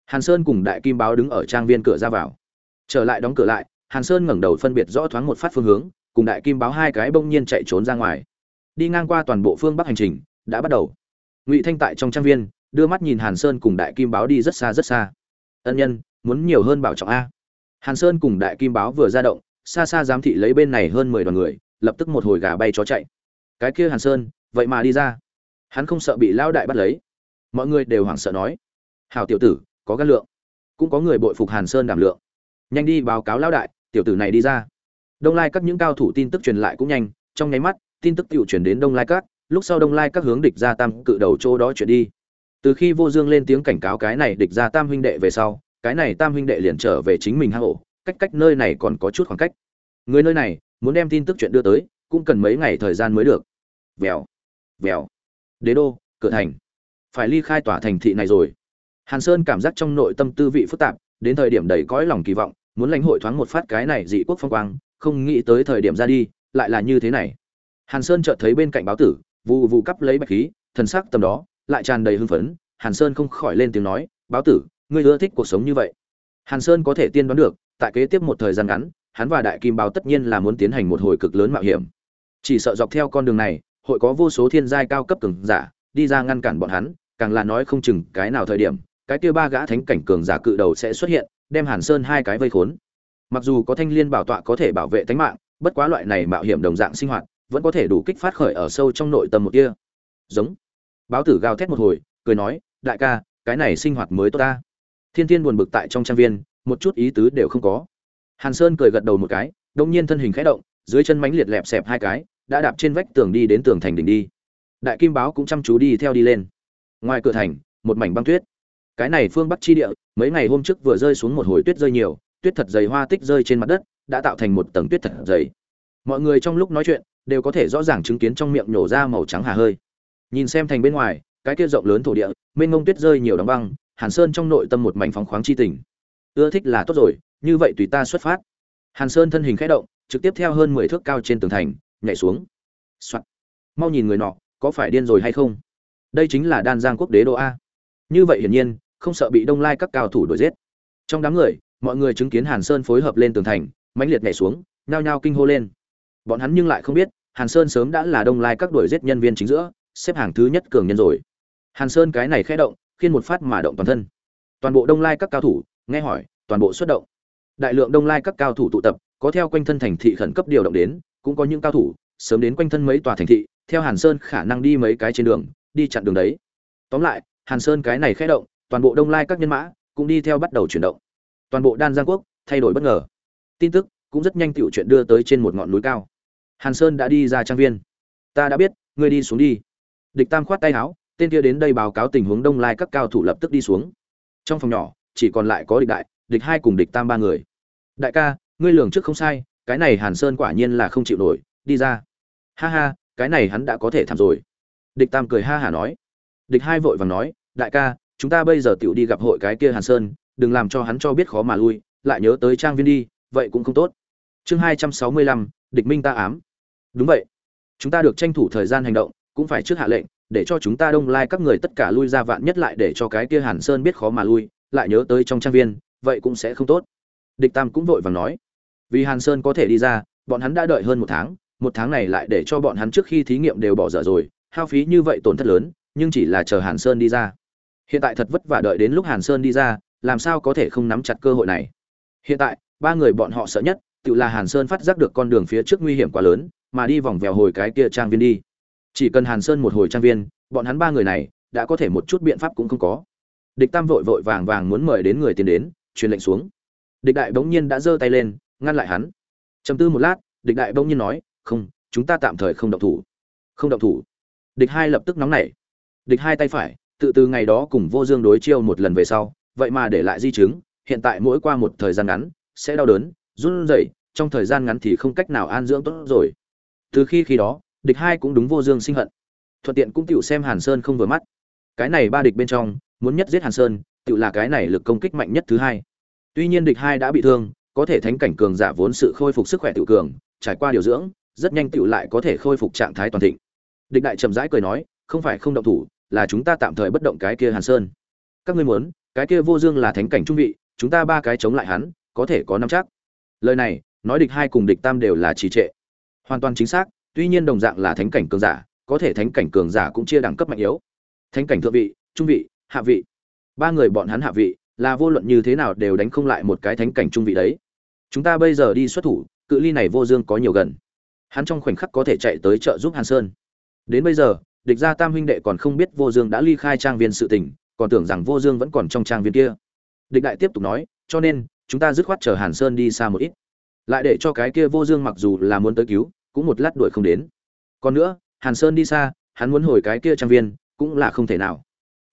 Hàn sơn cùng đại kim báo đứng ở trang viên cửa ra vào. Trở lại đóng cửa lại, hàn sơn ngẩng đầu phân biệt rõ thoáng một phát phương hướng, cùng đại kim báo hai cái bỗng nhiên chạy trốn ra ngoài. Đi ngang qua toàn bộ phương bắc hành trình, đã bắt đầu. Ngụy thanh tại trong trang viên, đưa mắt nhìn hàn sơn cùng đại kim báo đi rất xa rất xa. Ân nhân, muốn nhiều hơn bảo trọng a. Hàn sơn cùng đại kim báo vừa ra động, xa xa giám thị lấy bên này hơn mười đoàn người, lập tức một hồi gà bay chó chạy. Cái kia hàn sơn, vậy mà đi ra. Hắn không sợ bị lao đại bắt lấy mọi người đều hoảng sợ nói hào tiểu tử, có gan lượng, cũng có người bội phục hàn sơn đảm lượng. Nhanh đi báo cáo lão đại, tiểu tử này đi ra. Đông lai các những cao thủ tin tức truyền lại cũng nhanh, trong nháy mắt, tin tức tự chuyển đến đông lai các, lúc sau đông lai các hướng địch gia tam cự đầu chỗ đó chuyển đi. Từ khi vô dương lên tiếng cảnh cáo cái này địch gia tam huynh đệ về sau, cái này tam huynh đệ liền trở về chính mình hang ổ, cách cách nơi này còn có chút khoảng cách. Người nơi này, muốn đem tin tức chuyện đưa tới, cũng cần mấy ngày thời gian mới được. Vèo vèo. Đế đô, cửa thành phải ly khai tỏa thành thị này rồi. Hàn sơn cảm giác trong nội tâm tư vị phức tạp, đến thời điểm đầy cõi lòng kỳ vọng, muốn lãnh hội thoáng một phát cái này dị quốc phong quang, không nghĩ tới thời điểm ra đi, lại là như thế này. Hàn sơn chợt thấy bên cạnh báo tử vụ vụ cắp lấy bạch khí, thần sắc tầm đó, lại tràn đầy hưng phấn. Hàn sơn không khỏi lên tiếng nói, báo tử, ngươi ưa thích cuộc sống như vậy. Hàn sơn có thể tiên đoán được, tại kế tiếp một thời gian ngắn, hắn và đại kim báo tất nhiên là muốn tiến hành một hồi cực lớn mạo hiểm. Chỉ sợ dọc theo con đường này, hội có vô số thiên giai cao cấp cường giả đi ra ngăn cản bọn hắn, càng là nói không chừng cái nào thời điểm, cái kia ba gã thánh cảnh cường giả cự đầu sẽ xuất hiện, đem hàn sơn hai cái vây khốn. Mặc dù có thanh liên bảo tọa có thể bảo vệ tính mạng, bất quá loại này mạo hiểm đồng dạng sinh hoạt, vẫn có thể đủ kích phát khởi ở sâu trong nội tâm một kia. Giống. Báo tử gào thét một hồi, cười nói, đại ca, cái này sinh hoạt mới tốt ta. Thiên thiên buồn bực tại trong trang viên, một chút ý tứ đều không có. Hàn sơn cười gật đầu một cái, đông nhiên thân hình khẽ động, dưới chân mánh liệt lẹp xẹp hai cái, đã đạp trên vách tường đi đến tường thành đỉnh đi đại kim báo cũng chăm chú đi theo đi lên. Ngoài cửa thành, một mảnh băng tuyết. Cái này phương bắc chi địa, mấy ngày hôm trước vừa rơi xuống một hồi tuyết rơi nhiều, tuyết thật dày hoa tích rơi trên mặt đất, đã tạo thành một tầng tuyết thật dày. Mọi người trong lúc nói chuyện, đều có thể rõ ràng chứng kiến trong miệng nhổ ra màu trắng hà hơi. Nhìn xem thành bên ngoài, cái kia rộng lớn thổ địa, mênh mông tuyết rơi nhiều đóng băng, hàn sơn trong nội tâm một mảnh phóng khoáng chi tình. Ưa thích là tốt rồi, như vậy tùy ta xuất phát. Hàn sơn thân hình khẽ động, trực tiếp theo hơn mười thước cao trên tường thành, nhảy xuống、Soạn. mau nhìn người nọ có phải điên rồi hay không? Đây chính là đan giang quốc đế đô a. Như vậy hiển nhiên, không sợ bị đông lai các cao thủ đuổi giết. Trong đám người, mọi người chứng kiến hàn sơn phối hợp lên tường thành, mãnh liệt nhảy xuống, nhao nhao kinh hô lên. Bọn hắn nhưng lại không biết, hàn sơn sớm đã là đông lai các đuổi giết nhân viên chính giữa, xếp hàng thứ nhất cường nhân rồi. Hàn sơn cái này khẽ động khiến một phát mà động toàn thân. Toàn bộ đông lai các cao thủ, nghe hỏi, toàn bộ xuất động. Đại lượng đông lai các cao thủ tụ tập, có theo quanh thân thành thị khẩn cấp điều động đến, cũng có những cao thủ, sớm đến quanh thân mấy tòa thành thị theo hàn sơn khả năng đi mấy cái trên đường, đi chặn đường đấy. Tóm lại, hàn sơn cái này khẽ động, toàn bộ đông lai các nhân mã cũng đi theo bắt đầu chuyển động. Toàn bộ đan giang quốc thay đổi bất ngờ. Tin tức cũng rất nhanh tiểu chuyện đưa tới trên một ngọn núi cao. Hàn sơn đã đi ra trang viên. Ta đã biết, ngươi đi xuống đi. Địch tam khoát tay áo, tên kia đến đây báo cáo tình huống đông lai các cao thủ lập tức đi xuống. Trong phòng nhỏ, chỉ còn lại có địch đại, địch hai cùng địch tam ba người. Đại ca, ngươi lường trước không sai, cái này hàn sơn quả nhiên là không chịu nổi, đi ra. Ha ha cái này hắn đã có thể thảm rồi. Địch tam cười ha hả nói. Địch hai vội vàng nói, đại ca, chúng ta bây giờ tiểu đi gặp hội cái kia hàn sơn, đừng làm cho hắn cho biết khó mà lui, lại nhớ tới trang viên đi, vậy cũng không tốt. Chương hai trăm sáu mươi lăm, địch minh ta ám. Đúng vậy. Chúng ta được tranh thủ thời gian hành động, cũng phải trước hạ lệnh, để cho chúng ta đông lai các người tất cả lui ra vạn nhất lại để cho cái kia hàn sơn biết khó mà lui, lại nhớ tới trong trang viên, vậy cũng sẽ không tốt. Địch tam cũng vội vàng nói. Vì hàn sơn có thể đi ra, bọn hắn đã đợi hơn một tháng một tháng này lại để cho bọn hắn trước khi thí nghiệm đều bỏ dở rồi, hao phí như vậy tổn thất lớn, nhưng chỉ là chờ hàn sơn đi ra. Hiện tại thật vất vả đợi đến lúc hàn sơn đi ra, làm sao có thể không nắm chặt cơ hội này? Hiện tại, ba người bọn họ sợ nhất, tự là hàn sơn phát giác được con đường phía trước nguy hiểm quá lớn, mà đi vòng vèo hồi cái kia trang viên đi. Chỉ cần hàn sơn một hồi trang viên, bọn hắn ba người này đã có thể một chút biện pháp cũng không có. Địch tam vội vội vàng vàng muốn mời đến người tiến đến, truyền lệnh xuống. Địch đại bỗng nhiên đã giơ tay lên, ngăn lại hắn. Chầm tư một lát, địch đại bỗng nhiên nói không, chúng ta tạm thời không động thủ. Không động thủ. Địch hai lập tức nóng nảy. Địch hai tay phải, tự từ ngày đó cùng vô dương đối chiêu một lần về sau, vậy mà để lại di chứng, hiện tại mỗi qua một thời gian ngắn, sẽ đau đớn, run rẩy, trong thời gian ngắn thì không cách nào an dưỡng tốt rồi. Từ khi khi đó, địch hai cũng đúng vô dương sinh hận. Thuận tiện cũng tựu xem hàn sơn không vừa mắt. Cái này ba địch bên trong, muốn nhất giết hàn sơn tựu là cái này lực công kích mạnh nhất thứ hai. Tuy nhiên địch hai đã bị thương, có thể thánh cảnh cường giả vốn sự khôi phục sức khỏe tự cường, trải qua điều dưỡng rất nhanh tựu lại có thể khôi phục trạng thái toàn thịnh. Địch đại chậm rãi cười nói, không phải không động thủ, là chúng ta tạm thời bất động cái kia hàn sơn. Các ngươi muốn, cái kia vô dương là thánh cảnh trung vị, chúng ta ba cái chống lại hắn, có thể có năm chắc. Lời này, nói địch hai cùng địch tam đều là trì trệ. Hoàn toàn chính xác, tuy nhiên đồng dạng là thánh cảnh cường giả, có thể thánh cảnh cường giả cũng chia đẳng cấp mạnh yếu. Thánh cảnh thượng vị, trung vị, hạ vị. Ba người bọn hắn hạ vị, là vô luận như thế nào đều đánh không lại một cái thánh cảnh trung vị đấy. Chúng ta bây giờ đi xuất thủ, cự ly này vô dương có nhiều gần hắn trong khoảnh khắc có thể chạy tới trợ giúp hàn sơn. Đến bây giờ, địch gia tam huynh đệ còn không biết vô dương đã ly khai trang viên sự tình, còn tưởng rằng vô dương vẫn còn trong trang viên kia. Địch đại tiếp tục nói, cho nên, chúng ta dứt khoát chờ hàn sơn đi xa một ít. Lại để cho cái kia vô dương mặc dù là muốn tới cứu, cũng một lát đuổi không đến. Còn nữa, hàn sơn đi xa, hắn muốn hồi cái kia trang viên, cũng là không thể nào.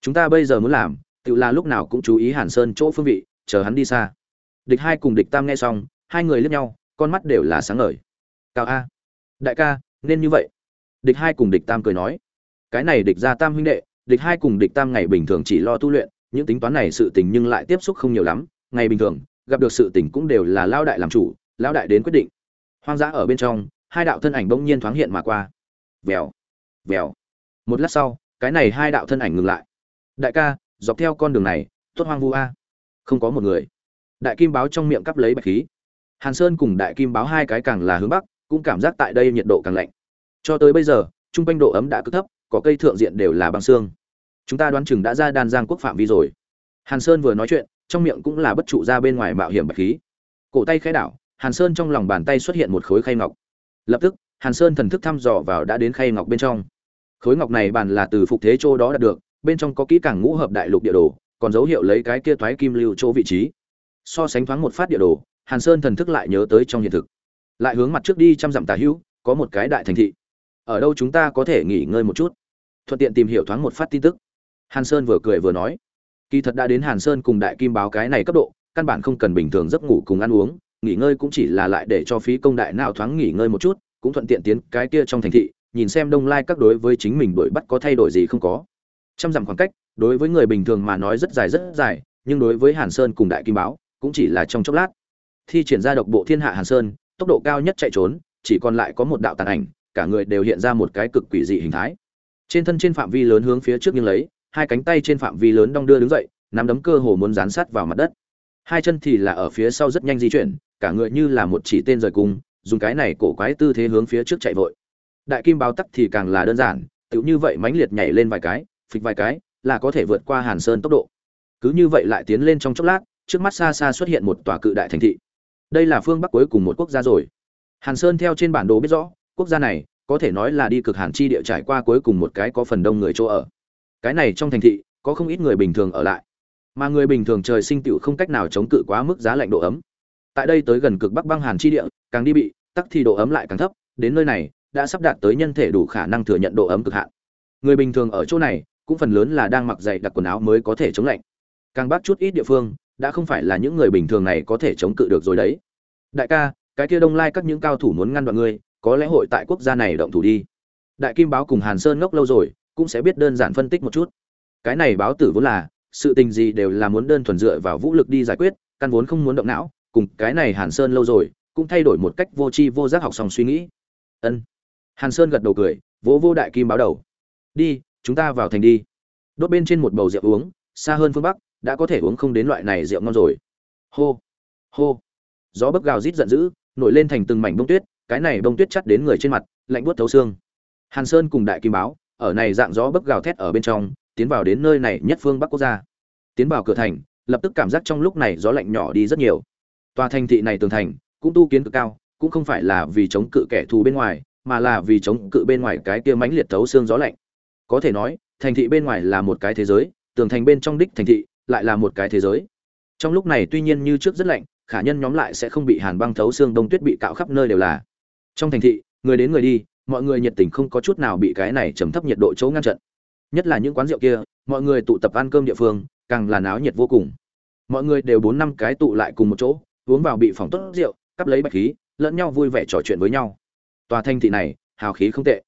Chúng ta bây giờ muốn làm, tự là lúc nào cũng chú ý hàn sơn chỗ phương vị, chờ hắn đi xa. Địch hai cùng địch tam nghe xong, hai người liếc nhau, con mắt đều là sáng ngời. Cao a đại ca, nên như vậy. Địch hai cùng địch tam cười nói. Cái này địch ra tam huynh đệ, địch hai cùng địch tam ngày bình thường chỉ lo tu luyện, những tính toán này sự tình nhưng lại tiếp xúc không nhiều lắm. Ngày bình thường, gặp được sự tình cũng đều là lao đại làm chủ, lao đại đến quyết định. Hoang dã ở bên trong, hai đạo thân ảnh bỗng nhiên thoáng hiện mà qua. Vèo vèo. Một lát sau, cái này hai đạo thân ảnh ngừng lại. Đại ca, dọc theo con đường này tốt hoang vu a. Không có một người. Đại kim báo trong miệng cắp lấy bạch khí. Hàn sơn cùng đại kim báo hai cái càng là hướng bắc cũng cảm giác tại đây nhiệt độ càng lạnh. Cho tới bây giờ, trung quanh độ ấm đã cực thấp có cây thượng diện đều là băng xương. Chúng ta đoán chừng đã ra đan giang quốc phạm vi rồi. Hàn sơn vừa nói chuyện, trong miệng cũng là bất trụ ra bên ngoài mạo hiểm bạch khí. Cổ tay khẽ đảo, hàn sơn trong lòng bàn tay xuất hiện một khối khay ngọc. Lập tức, hàn sơn thần thức thăm dò vào đã đến khay ngọc bên trong. Khối ngọc này bàn là từ phục thế châu đó đạt được, bên trong có kỹ càng ngũ hợp đại lục địa đồ, còn dấu hiệu lấy cái kia thoái kim lưu chỗ vị trí. So sánh thoáng một phát địa đồ, hàn sơn thần thức lại nhớ tới trong hiện thực lại hướng mặt trước đi trăm dặm tà hữu, có một cái đại thành thị. Ở đâu chúng ta có thể nghỉ ngơi một chút? Thuận tiện tìm hiểu thoáng một phát tin tức. Hàn sơn vừa cười vừa nói. Kỳ thật đã đến hàn sơn cùng đại kim báo cái này cấp độ, căn bản không cần bình thường giấc ngủ cùng ăn uống, nghỉ ngơi cũng chỉ là lại để cho phí công đại nào thoáng nghỉ ngơi một chút, cũng thuận tiện tiến cái kia trong thành thị, nhìn xem đông lai các đối với chính mình đuổi bắt có thay đổi gì không có. Trăm dặm khoảng cách, đối với người bình thường mà nói rất dài rất dài, nhưng đối với hàn sơn cùng đại kim báo, cũng chỉ là trong chốc lát. Thi triển ra độc bộ thiên hạ hàn sơn tốc độ cao nhất chạy trốn, chỉ còn lại có một đạo tàn ảnh, cả người đều hiện ra một cái cực quỷ dị hình thái. Trên thân trên phạm vi lớn hướng phía trước nghiêng lấy, hai cánh tay trên phạm vi lớn đong đưa đứng dậy, nắm đấm cơ hồ muốn dán sát vào mặt đất. Hai chân thì là ở phía sau rất nhanh di chuyển, cả người như là một chỉ tên rời cung, dùng cái này cổ quái tư thế hướng phía trước chạy vội. Đại kim báo tắc thì càng là đơn giản, tựu như vậy mãnh liệt nhảy lên vài cái, phịch vài cái, là có thể vượt qua hàn sơn tốc độ. Cứ như vậy lại tiến lên trong chốc lát, trước mắt xa xa xuất hiện một tòa cự đại thành thị đây là phương bắc cuối cùng một quốc gia rồi. Hàn sơn theo trên bản đồ biết rõ, quốc gia này, có thể nói là đi cực hàn chi địa trải qua cuối cùng một cái có phần đông người chỗ ở. Cái này trong thành thị, có không ít người bình thường ở lại. Mà người bình thường trời sinh tựu không cách nào chống cự quá mức giá lạnh độ ấm. Tại đây tới gần cực bắc băng hàn chi địa, càng đi bị, tắc thì độ ấm lại càng thấp, đến nơi này, đã sắp đạt tới nhân thể đủ khả năng thừa nhận độ ấm cực hạn. Người bình thường ở chỗ này, cũng phần lớn là đang mặc dày đặc quần áo mới có thể chống lạnh. Càng bắc chút ít địa phương, đã không phải là những người bình thường này có thể chống cự được rồi đấy đại ca, cái kia đông lai các những cao thủ muốn ngăn đoạn ngươi, có lẽ hội tại quốc gia này động thủ đi. Đại kim báo cùng hàn sơn ngốc lâu rồi, cũng sẽ biết đơn giản phân tích một chút. Cái này báo tử vốn là, sự tình gì đều là muốn đơn thuần dựa vào vũ lực đi giải quyết, căn vốn không muốn động não, cùng cái này hàn sơn lâu rồi, cũng thay đổi một cách vô tri vô giác học xong suy nghĩ. Ân. Hàn sơn gật đầu cười, vỗ vô đại kim báo đầu. Đi, chúng ta vào thành đi. Đốt bên trên một bầu rượu uống, xa hơn phương bắc, đã có thể uống không đến loại này rượu ngon rồi. Hô. Hô gió bấc gào rít giận dữ, nổi lên thành từng mảnh bông tuyết, cái này bông tuyết chắt đến người trên mặt, lạnh buốt thấu xương. Hàn sơn cùng đại kim báo, ở này dạng gió bấc gào thét ở bên trong, tiến vào đến nơi này nhất phương bắc quốc gia. Tiến vào cửa thành, lập tức cảm giác trong lúc này gió lạnh nhỏ đi rất nhiều. Tòa thành thị này tường thành, cũng tu kiến cực cao, cũng không phải là vì chống cự kẻ thù bên ngoài, mà là vì chống cự bên ngoài cái kia mãnh liệt thấu xương gió lạnh. Có thể nói, thành thị bên ngoài là một cái thế giới, tường thành bên trong đích thành thị, lại là một cái thế giới. Trong lúc này tuy nhiên như trước rất lạnh khả nhân nhóm lại sẽ không bị hàn băng thấu xương đông tuyết bị cạo khắp nơi đều là. Trong thành thị, người đến người đi, mọi người nhiệt tình không có chút nào bị cái này trầm thấp nhiệt độ chỗ ngăn trận nhất là những quán rượu kia, mọi người tụ tập ăn cơm địa phương, càng là náo nhiệt vô cùng. Mọi người đều bốn năm cái tụ lại cùng một chỗ, uống vào bị phòng tốt rượu, cắp lấy bạch khí, lẫn nhau vui vẻ trò chuyện với nhau. Tòa thành thị này, hào khí không tệ.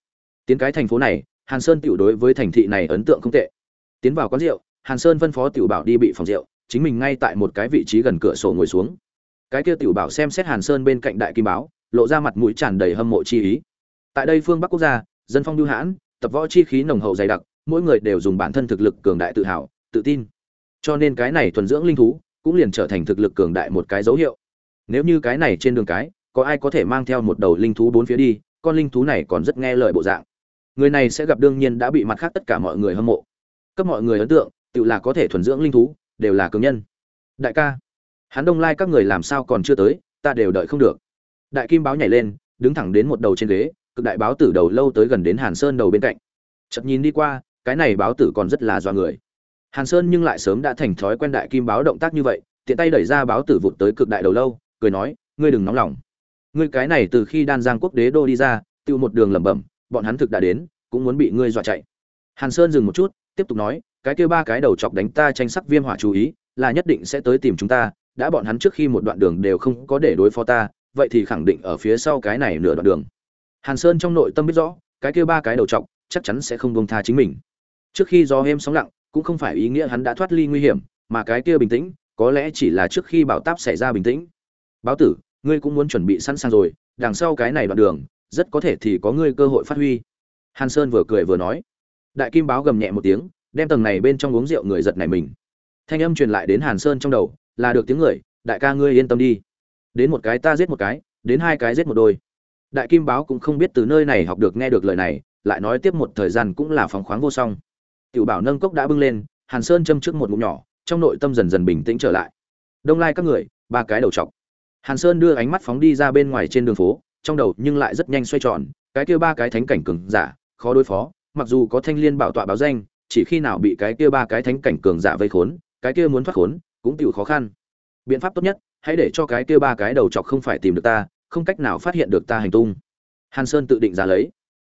Tiến cái thành phố này, hàn sơn tiểu đối với thành thị này ấn tượng không tệ. Tiến vào quán rượu, hàn sơn phân phó tiểu bảo đi bị phòng rượu, chính mình ngay tại một cái vị trí gần cửa sổ ngồi xuống cái kia tiểu bảo xem xét hàn sơn bên cạnh đại kim báo, lộ ra mặt mũi tràn đầy hâm mộ chi ý. Tại đây phương bắc quốc gia, dân phong lưu hãn, tập võ chi khí nồng hậu dày đặc, mỗi người đều dùng bản thân thực lực cường đại tự hào, tự tin. Cho nên cái này thuần dưỡng linh thú cũng liền trở thành thực lực cường đại một cái dấu hiệu. Nếu như cái này trên đường cái, có ai có thể mang theo một đầu linh thú bốn phía đi, con linh thú này còn rất nghe lời bộ dạng. Người này sẽ gặp đương nhiên đã bị mặt khác tất cả mọi người hâm mộ. Cấp mọi người ấn tượng, tự là có thể thuần dưỡng linh thú, đều là cường nhân. Đại ca hắn đông lai các người làm sao còn chưa tới, ta đều đợi không được. Đại kim báo nhảy lên, đứng thẳng đến một đầu trên ghế, cực đại báo tử đầu lâu tới gần đến hàn sơn đầu bên cạnh. Chậm nhìn đi qua, cái này báo tử còn rất là do người. Hàn sơn nhưng lại sớm đã thành thói quen đại kim báo động tác như vậy, tiện tay đẩy ra báo tử vụt tới cực đại đầu lâu, cười nói, ngươi đừng nóng lòng. Ngươi cái này từ khi đan giang quốc đế đô đi ra, tiêu một đường lẩm bẩm, bọn hắn thực đã đến, cũng muốn bị ngươi dọa chạy. Hàn sơn dừng một chút, tiếp tục nói, cái kia ba cái đầu chọc đánh ta tranh sắc viêm hỏa chú ý, là nhất định sẽ tới tìm chúng ta đã bọn hắn trước khi một đoạn đường đều không có để đối phó ta, vậy thì khẳng định ở phía sau cái này nửa đoạn đường. Hàn sơn trong nội tâm biết rõ, cái kia ba cái đầu chọc chắc chắn sẽ không bông tha chính mình. Trước khi do êm sóng lặng, cũng không phải ý nghĩa hắn đã thoát ly nguy hiểm, mà cái kia bình tĩnh, có lẽ chỉ là trước khi bảo táp xảy ra bình tĩnh. Báo tử, ngươi cũng muốn chuẩn bị sẵn sàng rồi, đằng sau cái này đoạn đường, rất có thể thì có ngươi cơ hội phát huy. Hàn sơn vừa cười vừa nói. Đại kim báo gầm nhẹ một tiếng, đem tầng này bên trong uống rượu người giật này mình. Thanh âm truyền lại đến hàn sơn trong đầu là được tiếng người, đại ca ngươi yên tâm đi. Đến một cái ta giết một cái, đến hai cái giết một đôi. Đại kim báo cũng không biết từ nơi này học được nghe được lời này, lại nói tiếp một thời gian cũng là phóng khoáng vô song. Tiểu bảo nâng cốc đã bưng lên, hàn sơn châm trước một ngụm nhỏ, trong nội tâm dần dần bình tĩnh trở lại. Đông lai các người, ba cái đầu chọc. Hàn sơn đưa ánh mắt phóng đi ra bên ngoài trên đường phố, trong đầu nhưng lại rất nhanh xoay tròn, cái kia ba cái thánh cảnh cường giả, khó đối phó, mặc dù có thanh liên bảo tọa báo danh, chỉ khi nào bị cái kia ba cái thánh cảnh cường giả vây khốn, cái kia muốn thoát khốn cũng tiểu khó khăn. Biện pháp tốt nhất, hãy để cho cái kia ba cái đầu chọc không phải tìm được ta, không cách nào phát hiện được ta hành tung. Hàn sơn tự định ra lấy.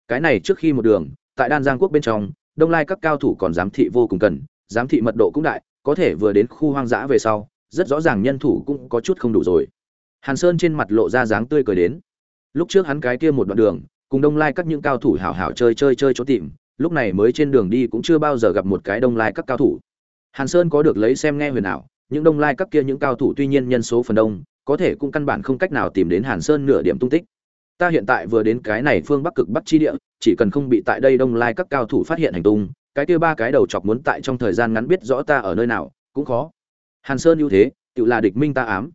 Cái này trước khi một đường, tại đan giang quốc bên trong, đông lai các cao thủ còn giám thị vô cùng cần, giám thị mật độ cũng đại, có thể vừa đến khu hoang dã về sau, rất rõ ràng nhân thủ cũng có chút không đủ rồi. Hàn sơn trên mặt lộ ra dáng tươi cười đến. Lúc trước hắn cái kia một đoạn đường, cùng đông lai các những cao thủ hảo hảo chơi chơi chơi chỗ tìm, lúc này mới trên đường đi cũng chưa bao giờ gặp một cái đông lai các cao thủ. Hàn sơn có được lấy xem nghe huyền ảo những đông lai các kia những cao thủ tuy nhiên nhân số phần đông, có thể cũng căn bản không cách nào tìm đến hàn sơn nửa điểm tung tích. Ta hiện tại vừa đến cái này phương bắc cực bắc chi địa, chỉ cần không bị tại đây đông lai các cao thủ phát hiện hành tung, cái kia ba cái đầu chọc muốn tại trong thời gian ngắn biết rõ ta ở nơi nào, cũng khó. Hàn sơn ưu thế, tự là địch minh ta ám.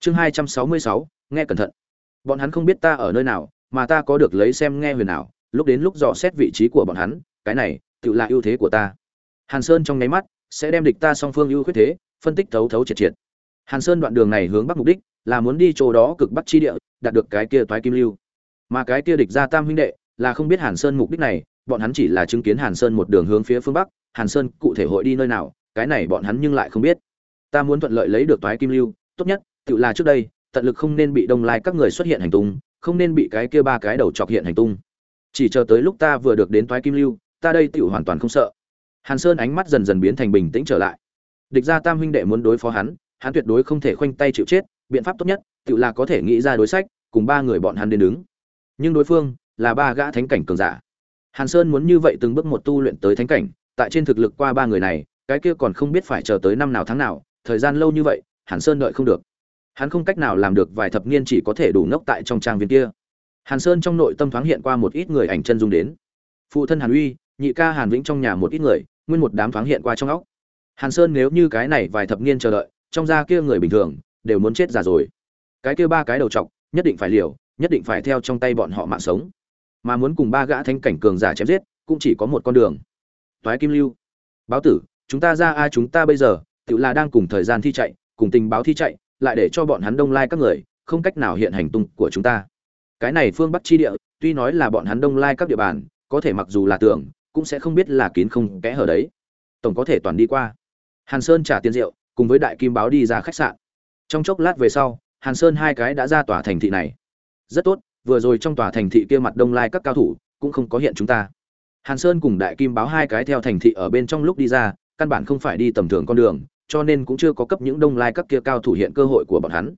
Chương hai trăm sáu mươi sáu, nghe cẩn thận. Bọn hắn không biết ta ở nơi nào, mà ta có được lấy xem nghe huyền nào lúc đến lúc dò xét vị trí của bọn hắn, cái này, tự là ưu thế của ta. Hàn sơn trong nháy mắt, sẽ đem địch ta song phương ưu khuyết thế phân tích thấu thấu triệt triệt. Hàn sơn đoạn đường này hướng bắc mục đích là muốn đi chỗ đó cực bắc chi địa, đạt được cái kia toái kim lưu. Mà cái kia địch ra tam huynh đệ là không biết hàn sơn mục đích này, bọn hắn chỉ là chứng kiến hàn sơn một đường hướng phía phương bắc, hàn sơn cụ thể hội đi nơi nào, cái này bọn hắn nhưng lại không biết. Ta muốn thuận lợi lấy được toái kim lưu, tốt nhất, tự là trước đây, tận lực không nên bị đông lai các người xuất hiện hành tung, không nên bị cái kia ba cái đầu chọc hiện hành tung. Chỉ chờ tới lúc ta vừa được đến toái kim lưu, ta đây tự hoàn toàn không sợ. Hàn sơn ánh mắt dần dần biến thành bình tĩnh trở lại địch gia tam huynh đệ muốn đối phó hắn hắn tuyệt đối không thể khoanh tay chịu chết, biện pháp tốt nhất, tự là có thể nghĩ ra đối sách, cùng ba người bọn hắn đến đứng. Nhưng đối phương là ba gã thánh cảnh cường giả. Hàn sơn muốn như vậy từng bước một tu luyện tới thánh cảnh, tại trên thực lực qua ba người này, cái kia còn không biết phải chờ tới năm nào tháng nào, thời gian lâu như vậy, hàn sơn đợi không được. Hắn không cách nào làm được vài thập niên chỉ có thể đủ ngốc tại trong trang viên kia. Hàn sơn trong nội tâm thoáng hiện qua một ít người ảnh chân dung đến. Phụ thân hàn uy, nhị ca hàn vĩnh trong nhà một ít người, nguyên một đám thoáng hiện qua trong óc hàn sơn nếu như cái này vài thập niên chờ đợi, trong gia kia người bình thường, đều muốn chết già rồi. Cái kia ba cái đầu trọc, nhất định phải liều, nhất định phải theo trong tay bọn họ mạng sống. Mà muốn cùng ba gã thánh cảnh cường giả chém giết, cũng chỉ có một con đường. Toái kim lưu. Báo tử, chúng ta ra a chúng ta bây giờ? Tự là đang cùng thời gian thi chạy, cùng tình báo thi chạy, lại để cho bọn hắn đông lai các người, không cách nào hiện hành tung của chúng ta. Cái này phương bắc chi địa, tuy nói là bọn hắn đông lai các địa bàn, có thể mặc dù là tưởng, cũng sẽ không biết là kín không kẽ hở đấy. Tổng có thể toàn đi qua hàn sơn trả tiền rượu, cùng với đại kim báo đi ra khách sạn. Trong chốc lát về sau, hàn sơn hai cái đã ra tòa thành thị này. Rất tốt, vừa rồi trong tòa thành thị kia mặt đông lai các cao thủ, cũng không có hiện chúng ta. Hàn sơn cùng đại kim báo hai cái theo thành thị ở bên trong lúc đi ra, căn bản không phải đi tầm thường con đường, cho nên cũng chưa có cấp những đông lai các kia cao thủ hiện cơ hội của bọn hắn.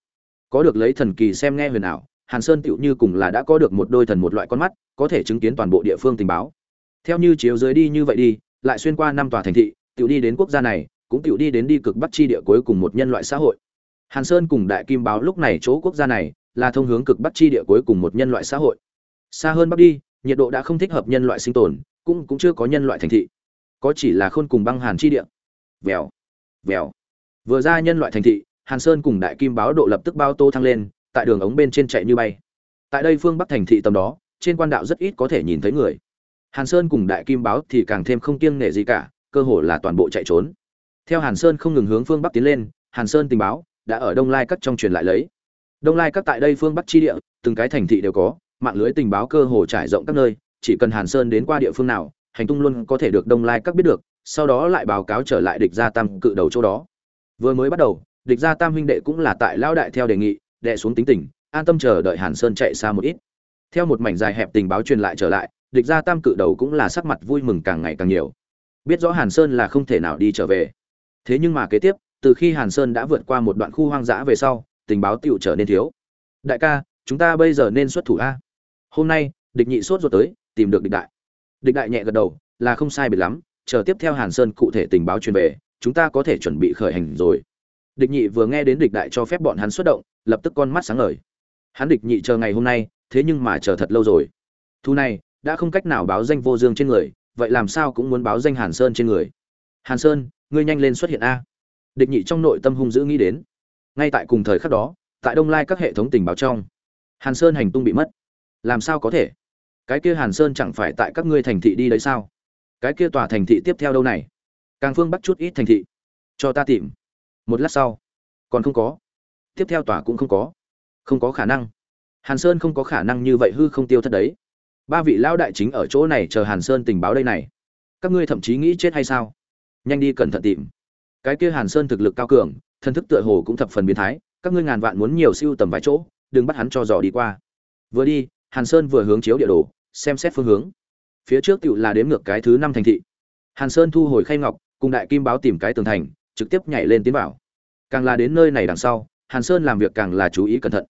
Có được lấy thần kỳ xem nghe huyền ảo, hàn sơn tựu như cùng là đã có được một đôi thần một loại con mắt, có thể chứng kiến toàn bộ địa phương tình báo. Theo như chiếu dưới đi như vậy đi, lại xuyên qua năm tòa thành thị, tựu đi đến quốc gia này cũng tiểu đi đến đi cực bắc chi địa cuối cùng một nhân loại xã hội. Hàn sơn cùng đại kim báo lúc này chỗ quốc gia này là thông hướng cực bắc chi địa cuối cùng một nhân loại xã hội. Xa hơn bắc đi, nhiệt độ đã không thích hợp nhân loại sinh tồn, cũng cũng chưa có nhân loại thành thị. Có chỉ là khôn cùng băng hàn chi địa. Vèo vèo. Vừa ra nhân loại thành thị, hàn sơn cùng đại kim báo độ lập tức bao tô thăng lên, tại đường ống bên trên chạy như bay. Tại đây phương bắc thành thị tầm đó, trên quan đạo rất ít có thể nhìn thấy người. Hàn sơn cùng đại kim báo thì càng thêm không kiêng nể gì cả, cơ hồ là toàn bộ chạy trốn theo hàn sơn không ngừng hướng phương bắc tiến lên, hàn sơn tình báo đã ở đông lai các trong truyền lại lấy. Đông lai các tại đây phương bắc chi địa, từng cái thành thị đều có, mạng lưới tình báo cơ hồ trải rộng các nơi, chỉ cần hàn sơn đến qua địa phương nào, hành tung luôn có thể được đông lai các biết được, sau đó lại báo cáo trở lại địch gia tam cự đầu chỗ đó. Vừa mới bắt đầu, địch gia tam huynh đệ cũng là tại lao đại theo đề nghị đệ xuống tính tình, an tâm chờ đợi hàn sơn chạy xa một ít. Theo một mảnh dài hẹp tình báo truyền lại trở lại, địch gia tam cự đầu cũng là sắc mặt vui mừng càng ngày càng nhiều. Biết rõ hàn sơn là không thể nào đi trở về thế nhưng mà kế tiếp, từ khi hàn sơn đã vượt qua một đoạn khu hoang dã về sau, tình báo tựu trở nên thiếu. Đại ca, chúng ta bây giờ nên xuất thủ a. Hôm nay, địch nhị sốt ruột tới, tìm được địch đại. Địch đại nhẹ gật đầu, là không sai biệt lắm, chờ tiếp theo hàn sơn cụ thể tình báo truyền về, chúng ta có thể chuẩn bị khởi hành rồi. Địch nhị vừa nghe đến địch đại cho phép bọn hắn xuất động, lập tức con mắt sáng ngời. Hắn địch nhị chờ ngày hôm nay, thế nhưng mà chờ thật lâu rồi. Thu này, đã không cách nào báo danh vô dương trên người, vậy làm sao cũng muốn báo danh hàn sơn trên người. Hàn sơn ngươi nhanh lên xuất hiện a. Địch nhị trong nội tâm hung dữ nghĩ đến. Ngay tại cùng thời khắc đó, tại đông lai các hệ thống tình báo trong, hàn sơn hành tung bị mất. Làm sao có thể? Cái kia hàn sơn chẳng phải tại các ngươi thành thị đi đấy sao? Cái kia tòa thành thị tiếp theo đâu này? Càng phương bắt chút ít thành thị. Cho ta tìm. Một lát sau. Còn không có. Tiếp theo tòa cũng không có. Không có khả năng. Hàn sơn không có khả năng như vậy hư không tiêu thất đấy. Ba vị lão đại chính ở chỗ này chờ hàn sơn tình báo đây này. Các ngươi thậm chí nghĩ chết hay sao? Nhanh đi cẩn thận tìm. Cái kia hàn sơn thực lực cao cường, thân thức tựa hồ cũng thập phần biến thái, các ngươi ngàn vạn muốn nhiều siêu tầm vài chỗ, đừng bắt hắn cho dò đi qua. Vừa đi, hàn sơn vừa hướng chiếu địa đồ, xem xét phương hướng. Phía trước tựu là đếm ngược cái thứ năm thành thị. Hàn sơn thu hồi khay ngọc, cùng đại kim báo tìm cái tường thành, trực tiếp nhảy lên tiến vào. Càng là đến nơi này đằng sau, hàn sơn làm việc càng là chú ý cẩn thận.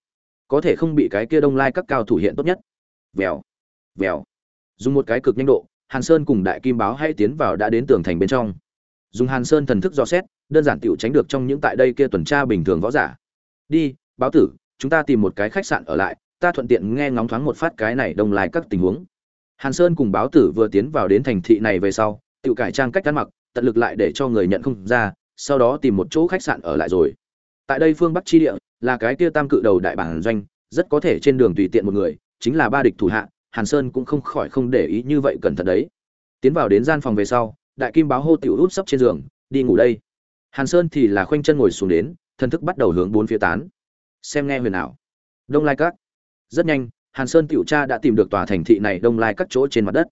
Có thể không bị cái kia đông lai các cao thủ hiện tốt nhất. Vèo vèo. Dùng một cái cực nhanh độ, hàn sơn cùng đại kim báo hay tiến vào đã đến tường thành bên trong dùng hàn sơn thần thức dò xét, đơn giản tựu tránh được trong những tại đây kia tuần tra bình thường võ giả. Đi, báo tử, chúng ta tìm một cái khách sạn ở lại, ta thuận tiện nghe ngóng thoáng một phát cái này đông lại các tình huống. Hàn sơn cùng báo tử vừa tiến vào đến thành thị này về sau tự cải trang cách ăn mặc, tận lực lại để cho người nhận không ra, sau đó tìm một chỗ khách sạn ở lại rồi. Tại đây phương bắc tri địa, là cái kia tam cự đầu đại bản doanh, rất có thể trên đường tùy tiện một người, chính là ba địch thủ hạ, hàn sơn cũng không khỏi không để ý như vậy cẩn thận đấy. Tiến vào đến gian phòng về sau đại kim báo hô tiểu út sấp trên giường, đi ngủ đây. Hàn sơn thì là khoanh chân ngồi xuống đến, thần thức bắt đầu hướng bốn phía tán. Xem nghe huyền ảo. Đông lai các. Rất nhanh, hàn sơn tiểu cha đã tìm được tòa thành thị này đông lai các chỗ trên mặt đất.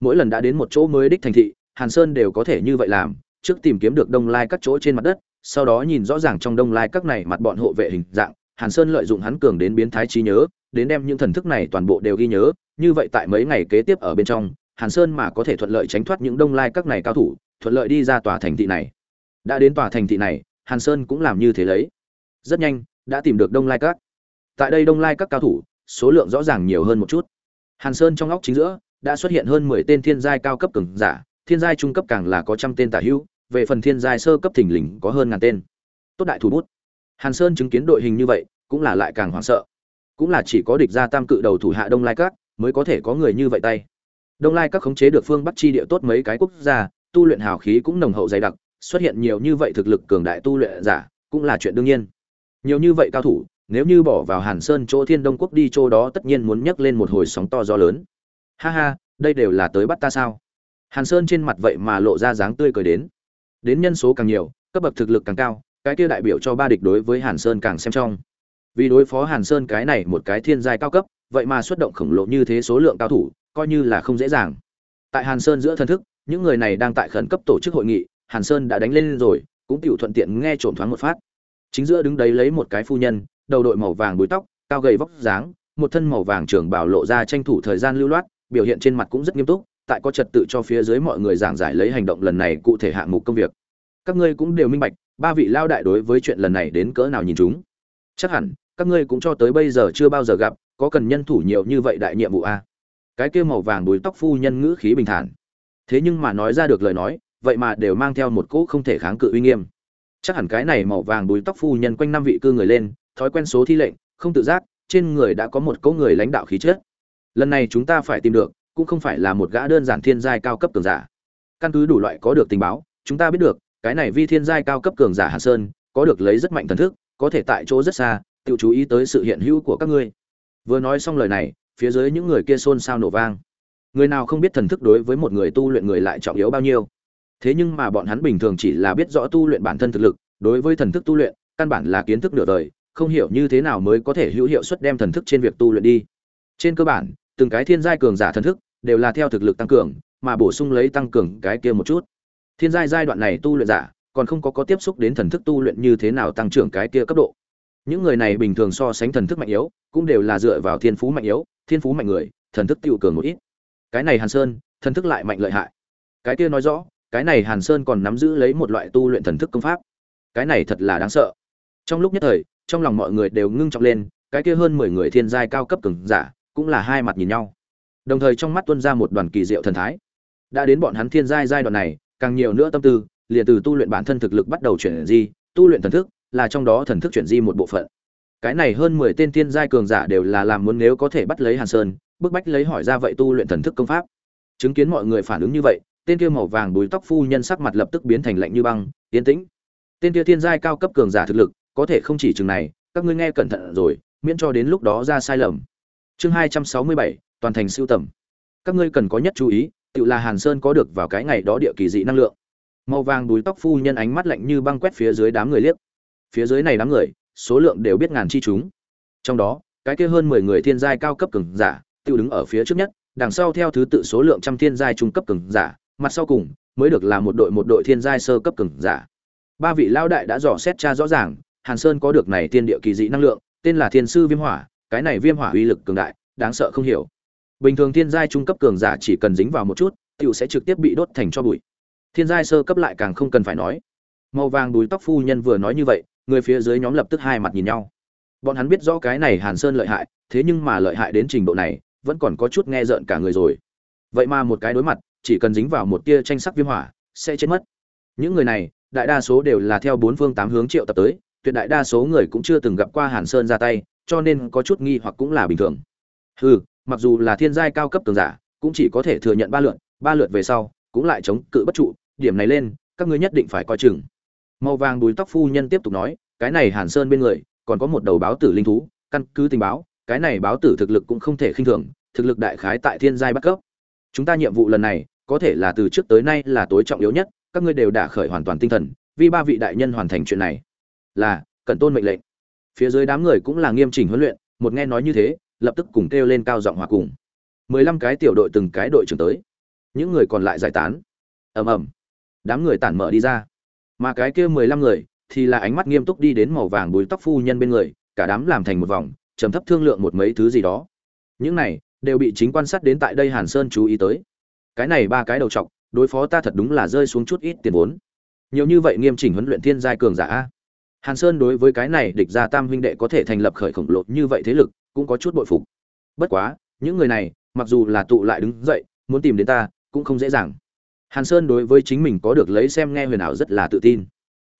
Mỗi lần đã đến một chỗ mới đích thành thị, hàn sơn đều có thể như vậy làm, trước tìm kiếm được đông lai các chỗ trên mặt đất, sau đó nhìn rõ ràng trong đông lai các này mặt bọn hộ vệ hình dạng, hàn sơn lợi dụng hắn cường đến biến thái trí nhớ, đến đem những thần thức này toàn bộ đều ghi nhớ, như vậy tại mấy ngày kế tiếp ở bên trong hàn sơn mà có thể thuận lợi tránh thoát những đông lai các này cao thủ, thuận lợi đi ra tòa thành thị này. Đã đến tòa thành thị này, hàn sơn cũng làm như thế lấy. Rất nhanh, đã tìm được đông lai các. Tại đây đông lai các cao thủ, số lượng rõ ràng nhiều hơn một chút. Hàn sơn trong óc chính giữa, đã xuất hiện hơn mười tên thiên giai cao cấp cường giả, thiên giai trung cấp càng là có trăm tên tả hữu, về phần thiên giai sơ cấp thỉnh lình có hơn ngàn tên. Tốt đại thủ bút. Hàn sơn chứng kiến đội hình như vậy, cũng là lại càng hoảng sợ. Cũng là chỉ có địch gia tam cự đầu thủ hạ đông lai các, mới có thể có người như vậy tay đông lai các khống chế được phương bắc chi địa tốt mấy cái quốc gia, tu luyện hào khí cũng nồng hậu dày đặc, xuất hiện nhiều như vậy thực lực cường đại tu luyện giả, cũng là chuyện đương nhiên. Nhiều như vậy cao thủ, nếu như bỏ vào hàn sơn chỗ thiên đông quốc đi chỗ đó tất nhiên muốn nhấc lên một hồi sóng to gió lớn. Ha ha, đây đều là tới bắt ta sao? Hàn sơn trên mặt vậy mà lộ ra dáng tươi cười đến. Đến nhân số càng nhiều, cấp bậc thực lực càng cao, cái kia đại biểu cho ba địch đối với hàn sơn càng xem trong vì đối phó hàn sơn cái này một cái thiên giai cao cấp, vậy mà xuất động khổng lồ như thế số lượng cao thủ coi như là không dễ dàng. Tại hàn sơn giữa thân thức, những người này đang tại khẩn cấp tổ chức hội nghị, hàn sơn đã đánh lên rồi, cũng tiểu thuận tiện nghe trộm thoáng một phát. Chính giữa đứng đấy lấy một cái phu nhân, đầu đội màu vàng búi tóc, cao gầy vóc dáng, một thân màu vàng trường bảo lộ ra tranh thủ thời gian lưu loát, biểu hiện trên mặt cũng rất nghiêm túc, tại có trật tự cho phía dưới mọi người giảng giải lấy hành động lần này cụ thể hạng mục công việc. Các ngươi cũng đều minh bạch, ba vị lao đại đối với chuyện lần này đến cỡ nào nhìn chúng. Chắc hẳn, các ngươi cũng cho tới bây giờ chưa bao giờ gặp, có cần nhân thủ nhiều như vậy đại nhiệm vụ a cái kia màu vàng đuôi tóc phu nhân ngữ khí bình thản. Thế nhưng mà nói ra được lời nói, vậy mà đều mang theo một cỗ không thể kháng cự uy nghiêm. Chắc hẳn cái này màu vàng đuôi tóc phu nhân quanh năm vị cư người lên, thói quen số thi lệnh, không tự giác, trên người đã có một cỗ người lãnh đạo khí chất. Lần này chúng ta phải tìm được, cũng không phải là một gã đơn giản thiên giai cao cấp cường giả. Căn cứ đủ loại có được tình báo, chúng ta biết được, cái này vi thiên giai cao cấp cường giả hàn sơn, có được lấy rất mạnh thần thức, có thể tại chỗ rất xa, tự chú ý tới sự hiện hữu của các ngươi. Vừa nói xong lời này phía dưới những người kia xôn xao nổ vang. Người nào không biết thần thức đối với một người tu luyện người lại trọng yếu bao nhiêu. Thế nhưng mà bọn hắn bình thường chỉ là biết rõ tu luyện bản thân thực lực, đối với thần thức tu luyện, căn bản là kiến thức nửa đời, không hiểu như thế nào mới có thể hữu hiệu suất đem thần thức trên việc tu luyện đi. Trên cơ bản, từng cái thiên giai cường giả thần thức đều là theo thực lực tăng cường, mà bổ sung lấy tăng cường cái kia một chút. Thiên giai giai đoạn này tu luyện giả còn không có có tiếp xúc đến thần thức tu luyện như thế nào tăng trưởng cái kia cấp độ. Những người này bình thường so sánh thần thức mạnh yếu, cũng đều là dựa vào thiên phú mạnh yếu thiên phú mạnh người, thần thức tiêu cường một ít. Cái này hàn sơn, thần thức lại mạnh lợi hại. Cái kia nói rõ, cái này hàn sơn còn nắm giữ lấy một loại tu luyện thần thức công pháp. Cái này thật là đáng sợ. Trong lúc nhất thời, trong lòng mọi người đều ngưng trọng lên, cái kia hơn mười người thiên giai cao cấp cường giả cũng là hai mặt nhìn nhau. Đồng thời trong mắt tuân ra một đoàn kỳ diệu thần thái. Đã đến bọn hắn thiên giai giai đoạn này, càng nhiều nữa tâm tư liền từ tu luyện bản thân thực lực bắt đầu chuyển di, tu luyện thần thức là trong đó thần thức chuyển di một bộ phận cái này hơn mười tên thiên giai cường giả đều là làm muốn nếu có thể bắt lấy hàn sơn, bức bách lấy hỏi ra vậy tu luyện thần thức công pháp. Chứng kiến mọi người phản ứng như vậy, tên kia màu vàng đuôi tóc phu nhân sắc mặt lập tức biến thành lạnh như băng, yên tĩnh. Tên kia thiên giai cao cấp cường giả thực lực, có thể không chỉ chừng này, các ngươi nghe cẩn thận rồi, miễn cho đến lúc đó ra sai lầm. Chương hai trăm sáu mươi bảy, toàn thành siêu tầm. Các ngươi cần có nhất chú ý, tự là hàn sơn có được vào cái ngày đó địa kỳ dị năng lượng. Màu vàng đuôi tóc phu nhân ánh mắt lạnh như băng quét phía dưới đám người liếc. Phía dưới này đám người số lượng đều biết ngàn chi chúng. Trong đó, cái kia hơn mười người thiên giai cao cấp cường giả tự đứng ở phía trước nhất, đằng sau theo thứ tự số lượng trăm thiên giai trung cấp cường giả, mặt sau cùng mới được là một đội một đội thiên giai sơ cấp cường giả. Ba vị lao đại đã dò xét tra rõ ràng, hàn sơn có được này thiên địa kỳ dị năng lượng, tên là thiên sư viêm hỏa, cái này viêm hỏa uy lực cường đại, đáng sợ không hiểu. Bình thường thiên giai trung cấp cường giả chỉ cần dính vào một chút, tiểu sẽ trực tiếp bị đốt thành cho bụi. Thiên giai sơ cấp lại càng không cần phải nói. Màu vàng đuôi tóc phu nhân vừa nói như vậy người phía dưới nhóm lập tức hai mặt nhìn nhau. Bọn hắn biết rõ cái này hàn sơn lợi hại, thế nhưng mà lợi hại đến trình độ này, vẫn còn có chút nghe rợn cả người rồi. Vậy mà một cái đối mặt, chỉ cần dính vào một tia tranh sắc viêm hỏa, sẽ chết mất. Những người này, đại đa số đều là theo bốn phương tám hướng triệu tập tới, tuyệt đại đa số người cũng chưa từng gặp qua hàn sơn ra tay, cho nên có chút nghi hoặc cũng là bình thường. Hừ, mặc dù là thiên giai cao cấp cường giả, cũng chỉ có thể thừa nhận ba lượt ba lượt về sau, cũng lại chống cự bất trụ, điểm này lên, các ngươi nhất định phải coi chừng màu vàng đuôi tóc phu nhân tiếp tục nói, cái này hàn sơn bên người, còn có một đầu báo tử linh thú, căn cứ tình báo, cái này báo tử thực lực cũng không thể khinh thường, thực lực đại khái tại thiên giai bắt cấp. Chúng ta nhiệm vụ lần này, có thể là từ trước tới nay là tối trọng yếu nhất, các ngươi đều đã khởi hoàn toàn tinh thần, vì ba vị đại nhân hoàn thành chuyện này. Là cần tôn mệnh lệnh. Phía dưới đám người cũng là nghiêm chỉnh huấn luyện, một nghe nói như thế, lập tức cùng kêu lên cao giọng hòa cùng. Mười lăm cái tiểu đội từng cái đội trưởng tới. Những người còn lại giải tán. Ầm ầm. Đám người tản mở đi ra mà cái kia mười lăm người thì là ánh mắt nghiêm túc đi đến màu vàng bùi tóc phu nhân bên người, cả đám làm thành một vòng, trầm thấp thương lượng một mấy thứ gì đó. Những này đều bị chính quan sát đến tại đây hàn sơn chú ý tới. Cái này ba cái đầu trọc, đối phó ta thật đúng là rơi xuống chút ít tiền vốn. Nhiều như vậy nghiêm chỉnh huấn luyện thiên giai cường giả hàn sơn đối với cái này địch gia tam huynh đệ có thể thành lập khởi khổng lồ như vậy thế lực, cũng có chút bội phục. Bất quá, những người này, mặc dù là tụ lại đứng dậy, muốn tìm đến ta, cũng không dễ dàng hàn sơn đối với chính mình có được lấy xem nghe huyền ảo rất là tự tin.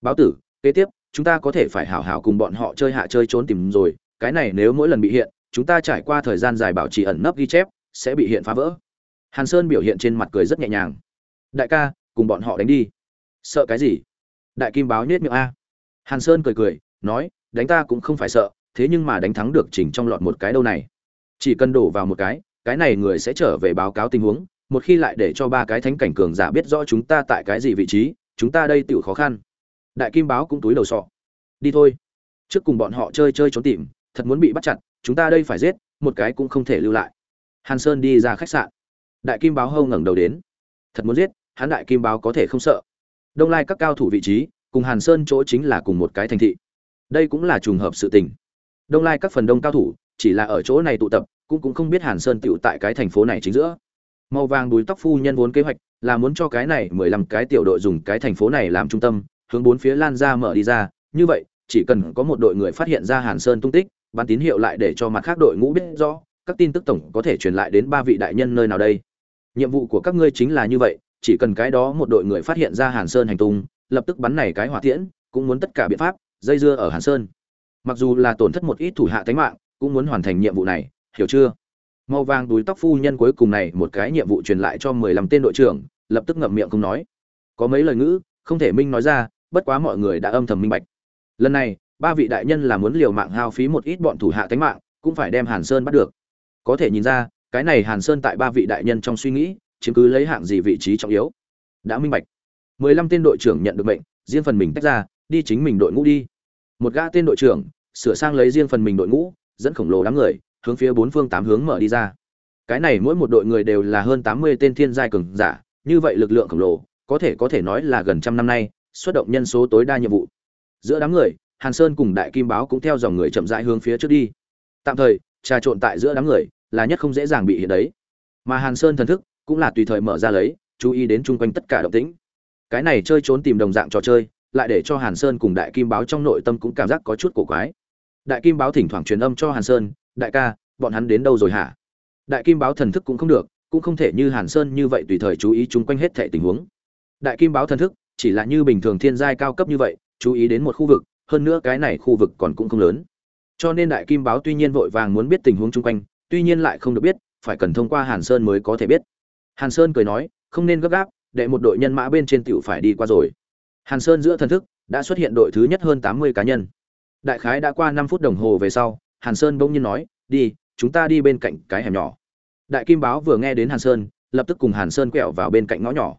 Báo tử, kế tiếp, chúng ta có thể phải hảo hảo cùng bọn họ chơi hạ chơi trốn tìm rồi, cái này nếu mỗi lần bị hiện, chúng ta trải qua thời gian dài bảo trì ẩn nấp ghi chép, sẽ bị hiện phá vỡ. Hàn sơn biểu hiện trên mặt cười rất nhẹ nhàng. Đại ca, cùng bọn họ đánh đi. Sợ cái gì? Đại kim báo nhét miệng a. Hàn sơn cười cười, nói, đánh ta cũng không phải sợ, thế nhưng mà đánh thắng được chỉnh trong lọt một cái đâu này. Chỉ cần đổ vào một cái cái này người sẽ trở về báo cáo tình huống một khi lại để cho ba cái thánh cảnh cường giả biết rõ chúng ta tại cái gì vị trí, chúng ta đây tựu khó khăn. Đại kim báo cũng túi đầu sọ. Đi thôi. Trước cùng bọn họ chơi chơi trốn tìm, thật muốn bị bắt chặt, chúng ta đây phải giết, một cái cũng không thể lưu lại. Hàn sơn đi ra khách sạn. Đại kim báo hâu ngẩng đầu đến. Thật muốn giết, hắn đại kim báo có thể không sợ. Đông lai các cao thủ vị trí, cùng hàn sơn chỗ chính là cùng một cái thành thị. Đây cũng là trùng hợp sự tình. Đông lai các phần đông cao thủ, chỉ là ở chỗ này tụ tập, cũng cũng không biết hàn sơn tựu tại cái thành phố này chính giữa màu vàng đuôi tóc phu nhân vốn kế hoạch là muốn cho cái này mười lăm cái tiểu đội dùng cái thành phố này làm trung tâm, hướng bốn phía lan ra mở đi ra. Như vậy, chỉ cần có một đội người phát hiện ra hàn sơn tung tích bán tín hiệu lại để cho mặt khác đội ngũ biết rõ, các tin tức tổng có thể truyền lại đến ba vị đại nhân nơi nào đây. Nhiệm vụ của các ngươi chính là như vậy, chỉ cần cái đó một đội người phát hiện ra hàn sơn hành tung, lập tức bắn này cái hỏa tiễn, cũng muốn tất cả biện pháp dây dưa ở hàn sơn. Mặc dù là tổn thất một ít thủ hạ tánh mạng, cũng muốn hoàn thành nhiệm vụ này, hiểu chưa? Màu vàng đuôi tóc phu nhân cuối cùng này một cái nhiệm vụ truyền lại cho mười lăm tên đội trưởng, lập tức ngậm miệng không nói. Có mấy lời ngữ, không thể minh nói ra, bất quá mọi người đã âm thầm minh bạch. Lần này, ba vị đại nhân là muốn liều mạng hao phí một ít bọn thủ hạ tánh mạng, cũng phải đem hàn sơn bắt được. Có thể nhìn ra, cái này hàn sơn tại ba vị đại nhân trong suy nghĩ, chiếm cứ lấy hạng gì vị trí trọng yếu. Đã minh bạch. mười lăm tên đội trưởng nhận được mệnh, riêng phần mình tách ra, đi chính mình đội ngũ đi. Một gã tên đội trưởng, sửa sang lấy riêng phần mình đội ngũ, dẫn khổng lồ đám người hướng phía bốn phương tám hướng mở đi ra. Cái này mỗi một đội người đều là hơn tám mươi tên thiên giai cường giả, như vậy lực lượng khổng lồ, có thể có thể nói là gần trăm năm nay, xuất động nhân số tối đa nhiệm vụ. Giữa đám người, hàn sơn cùng đại kim báo cũng theo dòng người chậm rãi hướng phía trước đi. Tạm thời, trà trộn tại giữa đám người là nhất không dễ dàng bị hiện đấy. Mà hàn sơn thần thức cũng là tùy thời mở ra lấy, chú ý đến chung quanh tất cả động tĩnh. Cái này chơi trốn tìm đồng dạng trò chơi, lại để cho hàn sơn cùng đại kim báo trong nội tâm cũng cảm giác có chút cổ quái. Đại kim báo thỉnh thoảng truyền âm cho hàn sơn đại ca, bọn hắn đến đâu rồi hả? Đại kim báo thần thức cũng không được, cũng không thể như hàn sơn như vậy tùy thời chú ý chung quanh hết thệ tình huống. Đại kim báo thần thức, chỉ là như bình thường thiên giai cao cấp như vậy, chú ý đến một khu vực, hơn nữa cái này khu vực còn cũng không lớn. Cho nên đại kim báo tuy nhiên vội vàng muốn biết tình huống chung quanh, tuy nhiên lại không được biết, phải cần thông qua hàn sơn mới có thể biết. Hàn sơn cười nói, không nên gấp gáp để một đội nhân mã bên trên tiểu phải đi qua rồi. Hàn sơn giữa thần thức, đã xuất hiện đội thứ nhất hơn tám mươi cá nhân. Đại khái đã qua năm phút đồng hồ về sau hàn sơn bỗng nhiên nói, đi, chúng ta đi bên cạnh cái hẻm nhỏ. Đại kim báo vừa nghe đến hàn sơn, lập tức cùng hàn sơn quẹo vào bên cạnh ngõ nhỏ.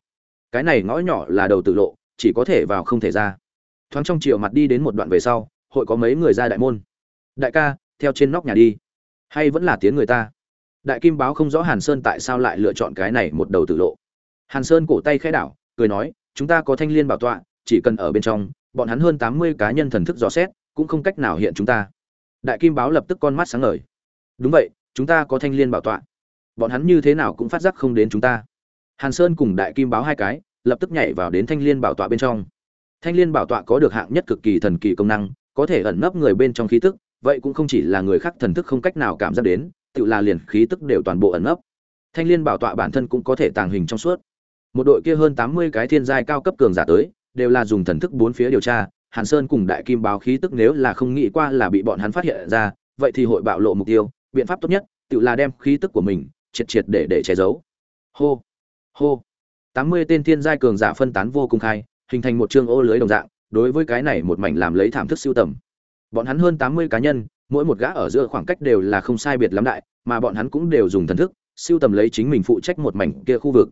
Cái này ngõ nhỏ là đầu tự lộ, chỉ có thể vào không thể ra. Thoáng trong chiều mặt đi đến một đoạn về sau, hội có mấy người ra đại môn. Đại ca, theo trên nóc nhà đi. Hay vẫn là tiếng người ta? Đại kim báo không rõ hàn sơn tại sao lại lựa chọn cái này một đầu tự lộ. Hàn sơn cổ tay khẽ đảo, cười nói, chúng ta có thanh liên bảo tọa, chỉ cần ở bên trong, bọn hắn hơn tám mươi cá nhân thần thức dò xét, cũng không cách nào hiện chúng ta đại kim báo lập tức con mắt sáng ngời. Đúng vậy, chúng ta có thanh liên bảo tọa. Bọn hắn như thế nào cũng phát giác không đến chúng ta. Hàn sơn cùng đại kim báo hai cái, lập tức nhảy vào đến thanh liên bảo tọa bên trong. Thanh liên bảo tọa có được hạng nhất cực kỳ thần kỳ công năng, có thể ẩn nấp người bên trong khí tức, vậy cũng không chỉ là người khác thần thức không cách nào cảm giác đến, tự là liền khí tức đều toàn bộ ẩn nấp. Thanh liên bảo tọa bản thân cũng có thể tàng hình trong suốt. Một đội kia hơn tám mươi cái thiên giai cao cấp cường giả tới, đều là dùng thần thức bốn phía điều tra hàn sơn cùng đại kim báo khí tức nếu là không nghĩ qua là bị bọn hắn phát hiện ra, vậy thì hội bạo lộ mục tiêu, biện pháp tốt nhất, tự là đem khí tức của mình triệt triệt để để che giấu. Hô hô. Tám mươi tên thiên giai cường giả phân tán vô cùng khai, hình thành một chương ô lưới đồng dạng, đối với cái này một mảnh làm lấy thảm thức siêu tầm. Bọn hắn hơn tám mươi cá nhân, mỗi một gã ở giữa khoảng cách đều là không sai biệt lắm đại, mà bọn hắn cũng đều dùng thần thức, siêu tầm lấy chính mình phụ trách một mảnh kia khu vực.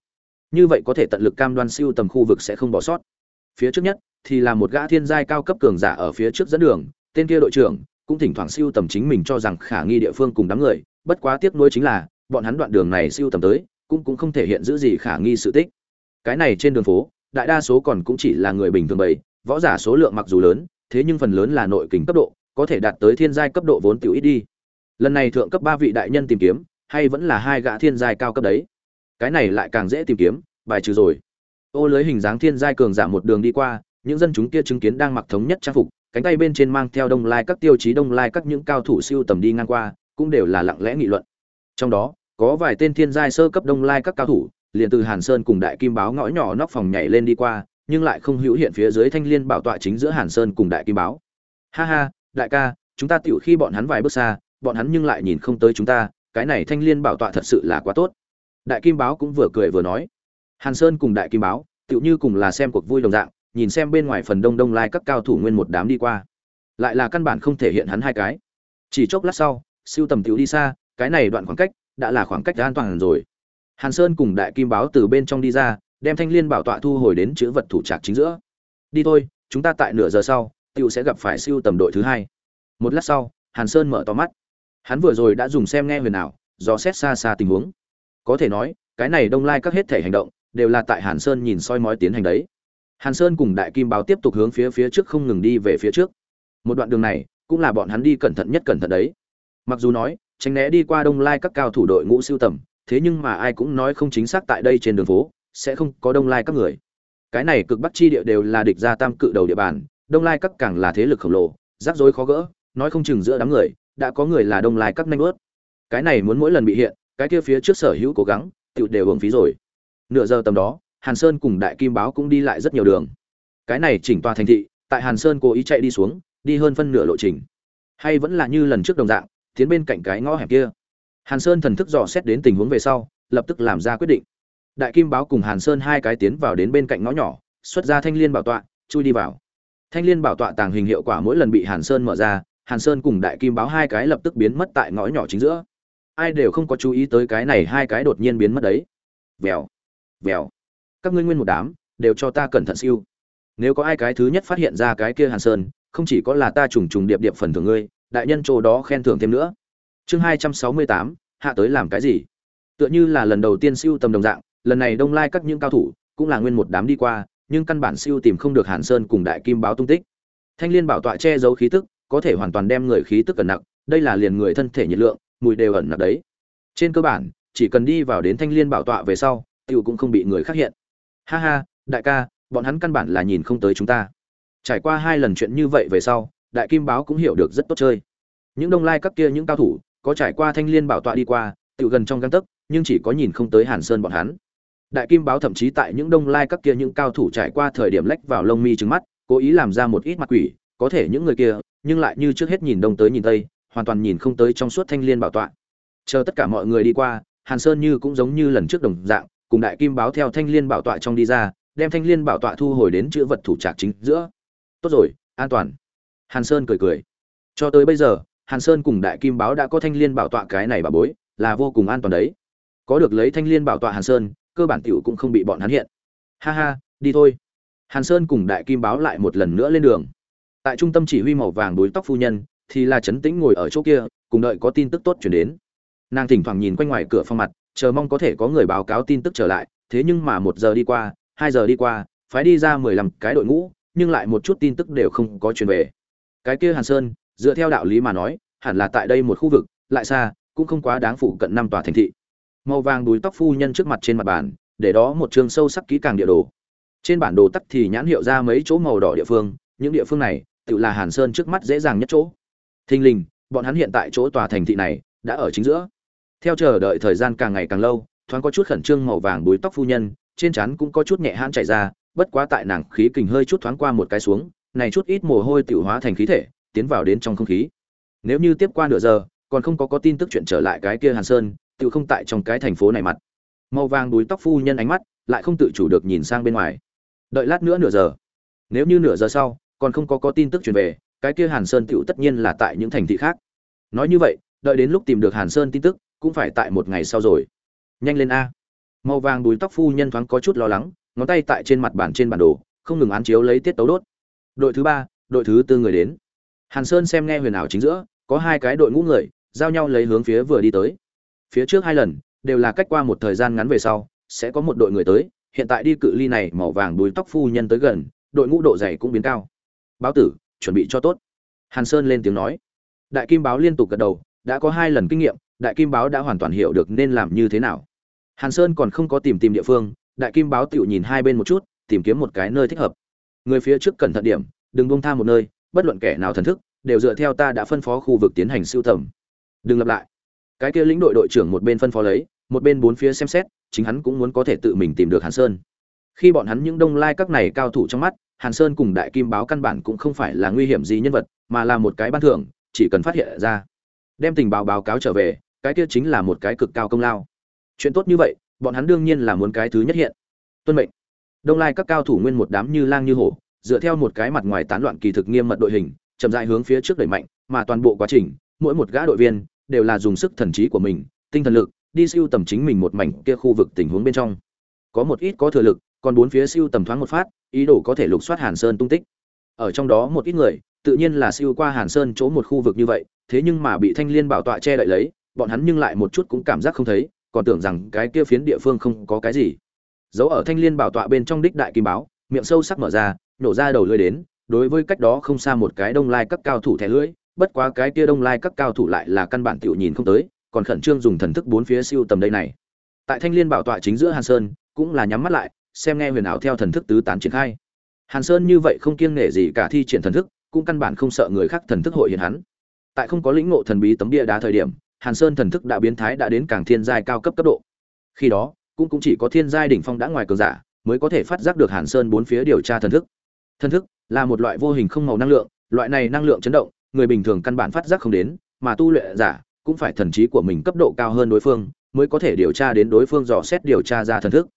Như vậy có thể tận lực cam đoan siêu tầm khu vực sẽ không bỏ sót. Phía trước nhất thì là một gã thiên giai cao cấp cường giả ở phía trước dẫn đường, tên kia đội trưởng cũng thỉnh thoảng siêu tầm chính mình cho rằng khả nghi địa phương cùng đám người, bất quá tiếc nuối chính là, bọn hắn đoạn đường này siêu tầm tới, cũng cũng không thể hiện giữ gì khả nghi sự tích. Cái này trên đường phố, đại đa số còn cũng chỉ là người bình thường bầy võ giả số lượng mặc dù lớn, thế nhưng phần lớn là nội kính cấp độ, có thể đạt tới thiên giai cấp độ vốn tiểu ít đi. Lần này thượng cấp ba vị đại nhân tìm kiếm, hay vẫn là hai gã thiên giai cao cấp đấy. Cái này lại càng dễ tìm kiếm, bài trừ rồi. Ô lưới hình dáng thiên giai cường giả một đường đi qua những dân chúng kia chứng kiến đang mặc thống nhất trang phục, cánh tay bên trên mang theo đông lai các tiêu chí, đông lai các những cao thủ siêu tầm đi ngang qua, cũng đều là lặng lẽ nghị luận. Trong đó, có vài tên thiên giai sơ cấp đông lai các cao thủ, liền từ hàn sơn cùng đại kim báo ngõ nhỏ nóc phòng nhảy lên đi qua, nhưng lại không hữu hiện phía dưới thanh liên bảo tọa chính giữa hàn sơn cùng đại kim báo. Ha ha, đại ca, chúng ta tiểu khi bọn hắn vài bước xa, bọn hắn nhưng lại nhìn không tới chúng ta, cái này thanh liên bảo tọa thật sự là quá tốt. Đại kim báo cũng vừa cười vừa nói. Hàn sơn cùng đại kim báo, tựu như cùng là xem cuộc vui đồng dạng nhìn xem bên ngoài phần đông đông lai các cao thủ nguyên một đám đi qua. Lại là căn bản không thể hiện hắn hai cái. Chỉ chốc lát sau, siêu tầm tiểu đi xa, cái này đoạn khoảng cách, đã là khoảng cách an toàn rồi. Hàn sơn cùng đại kim báo từ bên trong đi ra, đem thanh liên bảo tọa thu hồi đến chữ vật thủ trạc chính giữa. Đi thôi, chúng ta tại nửa giờ sau, tiểu sẽ gặp phải siêu tầm đội thứ hai. Một lát sau, hàn sơn mở to mắt. Hắn vừa rồi đã dùng xem nghe huyền ảo do xét xa xa tình huống. Có thể nói, cái này đông lai các hết thể hành động, đều là tại hàn sơn nhìn soi mói tiến hành đấy hàn sơn cùng đại kim báo tiếp tục hướng phía phía trước không ngừng đi về phía trước. Một đoạn đường này, cũng là bọn hắn đi cẩn thận nhất cẩn thận đấy. Mặc dù nói, tránh né đi qua đông lai các cao thủ đội ngũ siêu tầm, thế nhưng mà ai cũng nói không chính xác tại đây trên đường phố, sẽ không có đông lai các người. Cái này cực bắc chi địa đều là địch gia tam cự đầu địa bàn, đông lai các càng là thế lực khổng lồ, rắc rối khó gỡ, nói không chừng giữa đám người, đã có người là đông lai các nhanh ướt. Cái này muốn mỗi lần bị hiện, cái kia phía trước sở hữu cố gắng tự đều hưởng phí rồi. Nửa giờ tầm đó hàn sơn cùng đại kim báo cũng đi lại rất nhiều đường. Cái này chỉnh tòa thành thị, tại hàn sơn cố ý chạy đi xuống, đi hơn phân nửa lộ trình. Hay vẫn là như lần trước đồng dạng, tiến bên cạnh cái ngõ hẻm kia. Hàn sơn thần thức dò xét đến tình huống về sau, lập tức làm ra quyết định. Đại kim báo cùng hàn sơn hai cái tiến vào đến bên cạnh ngõ nhỏ, xuất ra thanh liên bảo tọa, chui đi vào. Thanh liên bảo tọa tàng hình hiệu quả mỗi lần bị hàn sơn mở ra, hàn sơn cùng đại kim báo hai cái lập tức biến mất tại ngõ nhỏ chính giữa. Ai đều không có chú ý tới cái này hai cái đột nhiên biến mất đấy. Vèo vèo các ngươi nguyên một đám, đều cho ta cẩn thận siêu. Nếu có ai cái thứ nhất phát hiện ra cái kia hàn sơn, không chỉ có là ta trùng trùng điệp điệp phần thưởng ngươi, đại nhân chỗ đó khen thưởng thêm nữa. Chương hai trăm sáu mươi tám, hạ tới làm cái gì? Tựa như là lần đầu tiên siêu tầm đồng dạng, lần này đông lai các những cao thủ, cũng là nguyên một đám đi qua, nhưng căn bản siêu tìm không được hàn sơn cùng đại kim báo tung tích. Thanh liên bảo tọa che giấu khí tức, có thể hoàn toàn đem người khí tức ẩn nặng đây là liền người thân thể nhiệt lượng, mùi đều ẩn nặng đấy. Trên cơ bản, chỉ cần đi vào đến thanh liên bảo tọa về sau, tiểu cũng không bị người khác hiện ha ha, đại ca, bọn hắn căn bản là nhìn không tới chúng ta. Trải qua hai lần chuyện như vậy về sau, đại kim báo cũng hiểu được rất tốt chơi. Những đông lai các kia, những cao thủ, có trải qua thanh liên bảo tọa đi qua, tự gần trong găng tấc, nhưng chỉ có nhìn không tới hàn sơn bọn hắn. Đại kim báo thậm chí tại những đông lai các kia, những cao thủ trải qua thời điểm lách vào lông mi trứng mắt, cố ý làm ra một ít mặt quỷ, có thể những người kia, nhưng lại như trước hết nhìn đông tới nhìn tây, hoàn toàn nhìn không tới trong suốt thanh liên bảo tọa. Chờ tất cả mọi người đi qua, hàn sơn như cũng giống như lần trước đồng dạng cùng đại kim báo theo thanh liên bảo tọa trong đi ra, đem thanh liên bảo tọa thu hồi đến chữ vật thủ trạc chính giữa. Tốt rồi, an toàn. Hàn sơn cười cười. Cho tới bây giờ, hàn sơn cùng đại kim báo đã có thanh liên bảo tọa cái này bà bối, là vô cùng an toàn đấy. Có được lấy thanh liên bảo tọa hàn sơn, cơ bản tiểu cũng không bị bọn hắn hiện. Ha ha, đi thôi. Hàn sơn cùng đại kim báo lại một lần nữa lên đường. Tại trung tâm chỉ huy màu vàng đối tóc phu nhân, thì là trấn tĩnh ngồi ở chỗ kia, cùng đợi có tin tức tốt chuyển đến. Nàng thỉnh thoảng nhìn quanh ngoài cửa phong mặt chờ mong có thể có người báo cáo tin tức trở lại, thế nhưng mà một giờ đi qua, hai giờ đi qua, phái đi ra mười lăm cái đội ngũ, nhưng lại một chút tin tức đều không có truyền về. Cái kia hàn sơn, dựa theo đạo lý mà nói, hẳn là tại đây một khu vực, lại xa, cũng không quá đáng phụ cận năm tòa thành thị. Màu vàng đuôi tóc phu nhân trước mặt trên mặt bàn, để đó một trường sâu sắc kỹ càng địa đồ. Trên bản đồ tắt thì nhãn hiệu ra mấy chỗ màu đỏ địa phương, những địa phương này, tự là hàn sơn trước mắt dễ dàng nhất chỗ. Thình lình, bọn hắn hiện tại chỗ tòa thành thị này, đã ở chính giữa theo chờ đợi thời gian càng ngày càng lâu, thoáng có chút khẩn trương màu vàng đuôi tóc phu nhân, trên trán cũng có chút nhẹ hãn chảy ra, bất quá tại nàng khí kình hơi chút thoáng qua một cái xuống, này chút ít mồ hôi tiểu hóa thành khí thể, tiến vào đến trong không khí. Nếu như tiếp qua nửa giờ, còn không có có tin tức chuyện trở lại cái kia hàn sơn tự không tại trong cái thành phố này mặt. Màu vàng đuôi tóc phu nhân ánh mắt lại không tự chủ được nhìn sang bên ngoài. Đợi lát nữa nửa giờ. Nếu như nửa giờ sau, còn không có có tin tức truyền về, cái kia hàn sơn tựu tất nhiên là tại những thành thị khác. Nói như vậy, đợi đến lúc tìm được hàn sơn tin tức cũng phải tại một ngày sau rồi. Nhanh lên a. Màu vàng đuôi tóc phu nhân thoáng có chút lo lắng, ngón tay tại trên mặt bàn trên bản đồ, không ngừng án chiếu lấy tiết tấu đốt. Đội thứ ba, đội thứ tư người đến. Hàn sơn xem nghe huyền ảo chính giữa, có hai cái đội ngũ người, giao nhau lấy hướng phía vừa đi tới. Phía trước hai lần, đều là cách qua một thời gian ngắn về sau, sẽ có một đội người tới. Hiện tại đi cự ly này, màu vàng đuôi tóc phu nhân tới gần, đội ngũ độ dày cũng biến cao. Báo tử, chuẩn bị cho tốt. Hàn sơn lên tiếng nói. Đại kim báo liên tục gật đầu, đã có hai lần kinh nghiệm đại kim báo đã hoàn toàn hiểu được nên làm như thế nào. Hàn sơn còn không có tìm tìm địa phương, đại kim báo tự nhìn hai bên một chút, tìm kiếm một cái nơi thích hợp. Người phía trước cẩn thận điểm, đừng bông tha một nơi, bất luận kẻ nào thần thức, đều dựa theo ta đã phân phó khu vực tiến hành siêu tầm. Đừng lặp lại. Cái kia lĩnh đội đội trưởng một bên phân phó lấy, một bên bốn phía xem xét, chính hắn cũng muốn có thể tự mình tìm được hàn sơn. Khi bọn hắn những đông lai các này cao thủ trong mắt, hàn sơn cùng đại kim báo căn bản cũng không phải là nguy hiểm gì nhân vật, mà là một cái ban thưởng, chỉ cần phát hiện ra. Đem tình báo báo cáo trở về cái kia chính là một cái cực cao công lao. Chuyện tốt như vậy, bọn hắn đương nhiên là muốn cái thứ nhất hiện. Tuân mệnh. Đông lai các cao thủ nguyên một đám như lang như hổ, dựa theo một cái mặt ngoài tán loạn kỳ thực nghiêm mật đội hình, chậm rãi hướng phía trước đẩy mạnh, mà toàn bộ quá trình, mỗi một gã đội viên đều là dùng sức thần trí của mình, tinh thần lực, đi siêu tầm chính mình một mảnh kia khu vực tình huống bên trong. Có một ít có thừa lực, còn bốn phía siêu tầm thoáng một phát, ý đồ có thể lục soát hàn sơn tung tích. Ở trong đó một ít người, tự nhiên là siêu qua hàn sơn chỗ một khu vực như vậy, thế nhưng mà bị thanh liên bảo tọa che đậy lấy bọn hắn nhưng lại một chút cũng cảm giác không thấy, còn tưởng rằng cái kia phiến địa phương không có cái gì. Giấu ở thanh liên bảo tọa bên trong đích đại kim báo, miệng sâu sắc mở ra, nổ ra đầu lưỡi đến, đối với cách đó không xa một cái đông lai các cao thủ thẻ lưỡi, bất quá cái kia đông lai các cao thủ lại là căn bản tiểu nhìn không tới, còn khẩn trương dùng thần thức bốn phía siêu tầm đây này. Tại thanh liên bảo tọa chính giữa hàn sơn, cũng là nhắm mắt lại, xem nghe huyền ảo theo thần thức tứ tán triển khai. Hàn sơn như vậy không kiêng nể gì cả thi triển thần thức, cũng căn bản không sợ người khác thần thức hội hiện hắn. Tại không có lĩnh ngộ thần bí tấm bia đá thời điểm hàn sơn thần thức đã biến thái đã đến càng thiên giai cao cấp cấp độ. Khi đó, cũng cũng chỉ có thiên giai đỉnh phong đã ngoài cường giả mới có thể phát giác được hàn sơn bốn phía điều tra thần thức. Thần thức là một loại vô hình không màu năng lượng, loại này năng lượng chấn động, người bình thường căn bản phát giác không đến, mà tu luyện giả cũng phải thần trí của mình cấp độ cao hơn đối phương mới có thể điều tra đến đối phương dò xét điều tra ra thần thức.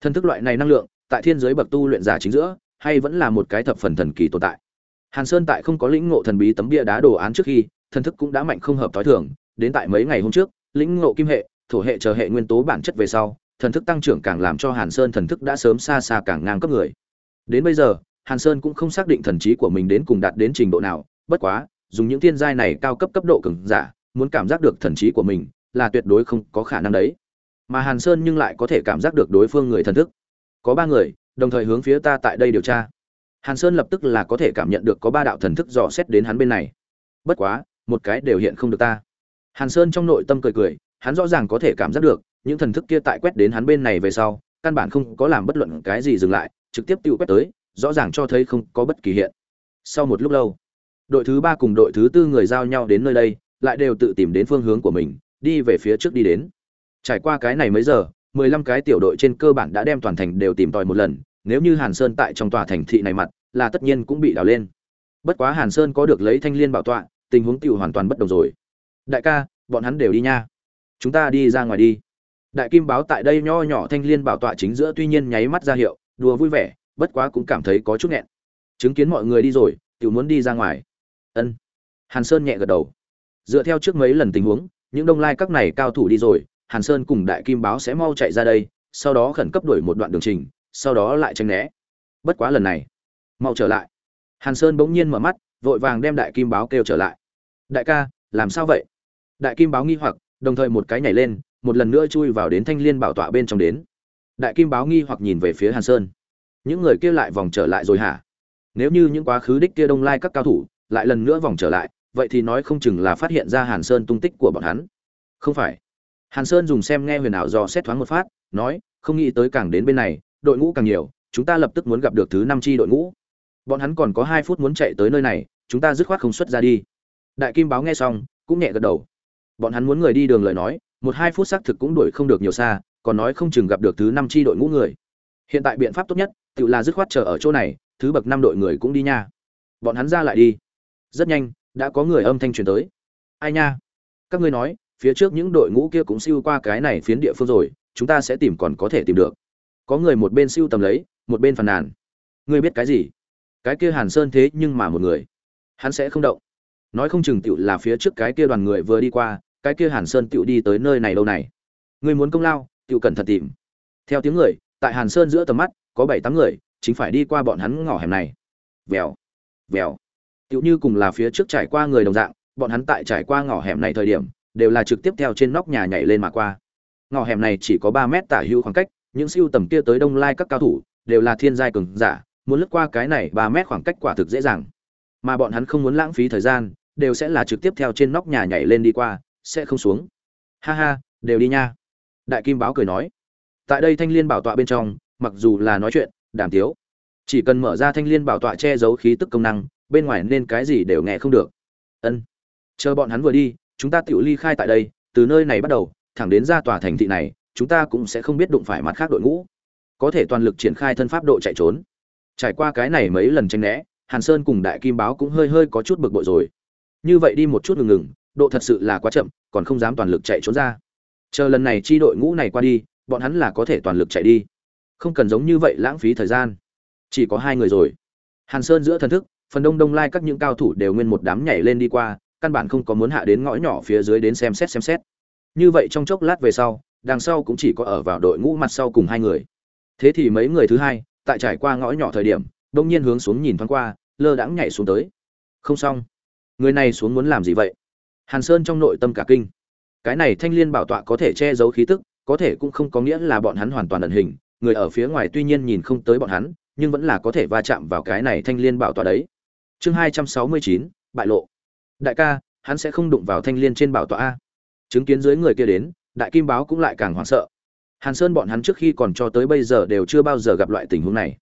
Thần thức loại này năng lượng, tại thiên giới bậc tu luyện giả chính giữa, hay vẫn là một cái thập phần thần kỳ tồn tại. Hàn sơn tại không có lĩnh ngộ thần bí tấm bia đá đồ án trước khi, thần thức cũng đã mạnh không hợp tối thường đến tại mấy ngày hôm trước, lĩnh ngộ kim hệ, thổ hệ chờ hệ nguyên tố bản chất về sau, thần thức tăng trưởng càng làm cho hàn sơn thần thức đã sớm xa xa càng ngang cấp người. Đến bây giờ, hàn sơn cũng không xác định thần trí của mình đến cùng đạt đến trình độ nào, bất quá, dùng những thiên giai này cao cấp cấp độ cường giả, muốn cảm giác được thần trí của mình là tuyệt đối không có khả năng đấy. Mà hàn sơn nhưng lại có thể cảm giác được đối phương người thần thức. Có ba người, đồng thời hướng phía ta tại đây điều tra. Hàn sơn lập tức là có thể cảm nhận được có ba đạo thần thức dò xét đến hắn bên này. Bất quá, một cái đều hiện không được ta hàn sơn trong nội tâm cười cười, hắn rõ ràng có thể cảm giác được, những thần thức kia tại quét đến hắn bên này về sau, căn bản không có làm bất luận cái gì dừng lại, trực tiếp tiêu quét tới, rõ ràng cho thấy không có bất kỳ hiện. Sau một lúc lâu, đội thứ ba cùng đội thứ tư người giao nhau đến nơi đây, lại đều tự tìm đến phương hướng của mình, đi về phía trước đi đến. Trải qua cái này mấy giờ, mười lăm cái tiểu đội trên cơ bản đã đem toàn thành đều tìm tòi một lần, nếu như hàn sơn tại trong tòa thành thị này mặt, là tất nhiên cũng bị đào lên. Bất quá hàn sơn có được lấy thanh liên bảo tọa, tình huống tiểu hoàn toàn bất đồng rồi đại ca, bọn hắn đều đi nha. Chúng ta đi ra ngoài đi. Đại kim báo tại đây nho nhỏ thanh liên bảo tọa chính giữa tuy nhiên nháy mắt ra hiệu, đùa vui vẻ, bất quá cũng cảm thấy có chút nghẹn. Chứng kiến mọi người đi rồi, tiểu muốn đi ra ngoài. Ân. Hàn sơn nhẹ gật đầu. Dựa theo trước mấy lần tình huống, những đông lai các này cao thủ đi rồi, hàn sơn cùng đại kim báo sẽ mau chạy ra đây, sau đó khẩn cấp đuổi một đoạn đường trình, sau đó lại tranh né. Bất quá lần này, mau trở lại. Hàn sơn bỗng nhiên mở mắt, vội vàng đem đại kim báo kêu trở lại. Đại ca, làm sao vậy? Đại kim báo nghi hoặc, đồng thời một cái nhảy lên, một lần nữa chui vào đến thanh liên bảo tọa bên trong đến. Đại kim báo nghi hoặc nhìn về phía hàn sơn. Những người kia lại vòng trở lại rồi hả? Nếu như những quá khứ đích kia đông lai các cao thủ lại lần nữa vòng trở lại, vậy thì nói không chừng là phát hiện ra hàn sơn tung tích của bọn hắn. Không phải. Hàn sơn dùng xem nghe huyền ảo dò xét thoáng một phát, nói, không nghĩ tới càng đến bên này, đội ngũ càng nhiều, chúng ta lập tức muốn gặp được thứ năm chi đội ngũ. Bọn hắn còn có hai phút muốn chạy tới nơi này, chúng ta dứt khoát không xuất ra đi. Đại kim báo nghe xong, cũng nhẹ gật đầu bọn hắn muốn người đi đường lời nói, một hai phút xác thực cũng đuổi không được nhiều xa, còn nói không chừng gặp được thứ năm tri đội ngũ người. Hiện tại biện pháp tốt nhất, tự là dứt khoát chờ ở chỗ này, thứ bậc năm đội người cũng đi nha. Bọn hắn ra lại đi. Rất nhanh, đã có người âm thanh truyền tới. Ai nha? Các ngươi nói, phía trước những đội ngũ kia cũng siêu qua cái này phiến địa phương rồi, chúng ta sẽ tìm còn có thể tìm được. Có người một bên siêu tầm lấy, một bên phàn nàn. Ngươi biết cái gì? Cái kia hàn sơn thế nhưng mà một người. Hắn sẽ không động. Nói không chừng tựu là phía trước cái kia đoàn người vừa đi qua cái kia hàn sơn tựu đi tới nơi này lâu này. Ngươi muốn công lao tựu cẩn thận tìm. Theo tiếng người, tại hàn sơn giữa tầm mắt, có bảy tám người, chính phải đi qua bọn hắn ngõ hẻm này. Vèo vèo. Tựu như cùng là phía trước trải qua người đồng dạng, bọn hắn tại trải qua ngõ hẻm này thời điểm, đều là trực tiếp theo trên nóc nhà nhảy lên mà qua. Ngõ hẻm này chỉ có ba mét tả hữu khoảng cách, những siêu tầm kia tới đông lai các cao thủ, đều là thiên giai cường giả, muốn lướt qua cái này ba mét khoảng cách quả thực dễ dàng. Mà bọn hắn không muốn lãng phí thời gian, đều sẽ là trực tiếp theo trên nóc nhà nhảy lên đi qua sẽ không xuống. Ha ha, đều đi nha. Đại kim báo cười nói. Tại đây thanh liên bảo tọa bên trong, mặc dù là nói chuyện đảm tiếu, chỉ cần mở ra thanh liên bảo tọa che giấu khí tức công năng, bên ngoài nên cái gì đều nghe không được. Ân, chờ bọn hắn vừa đi, chúng ta tự ly khai tại đây, từ nơi này bắt đầu, thẳng đến ra tòa thành thị này, chúng ta cũng sẽ không biết đụng phải mặt khác đội ngũ. Có thể toàn lực triển khai thân pháp độ chạy trốn. Trải qua cái này mấy lần tranh né, hàn sơn cùng đại kim báo cũng hơi hơi có chút bực bội rồi. Như vậy đi một chút ngừng ngừng độ thật sự là quá chậm, còn không dám toàn lực chạy trốn ra. Chờ lần này chi đội ngũ này qua đi, bọn hắn là có thể toàn lực chạy đi. Không cần giống như vậy lãng phí thời gian. Chỉ có hai người rồi. Hàn sơn giữa thần thức, phần đông đông lai các những cao thủ đều nguyên một đám nhảy lên đi qua, căn bản không có muốn hạ đến ngõ nhỏ phía dưới đến xem xét xem xét. Như vậy trong chốc lát về sau, đằng sau cũng chỉ có ở vào đội ngũ mặt sau cùng hai người. Thế thì mấy người thứ hai, tại trải qua ngõ nhỏ thời điểm đông nhiên hướng xuống nhìn thoáng qua, lơ đãng nhảy xuống tới. Không xong. Người này xuống muốn làm gì vậy? Hàn sơn trong nội tâm cả kinh. Cái này thanh liên bảo tọa có thể che giấu khí tức, có thể cũng không có nghĩa là bọn hắn hoàn toàn ẩn hình, người ở phía ngoài tuy nhiên nhìn không tới bọn hắn, nhưng vẫn là có thể va chạm vào cái này thanh liên bảo tọa đấy. Chương hai trăm sáu mươi chín, bại lộ. Đại ca, hắn sẽ không đụng vào thanh liên trên bảo tọa a. Chứng kiến dưới người kia đến, đại kim báo cũng lại càng hoảng sợ. Hàn sơn bọn hắn trước khi còn cho tới bây giờ đều chưa bao giờ gặp loại tình huống này.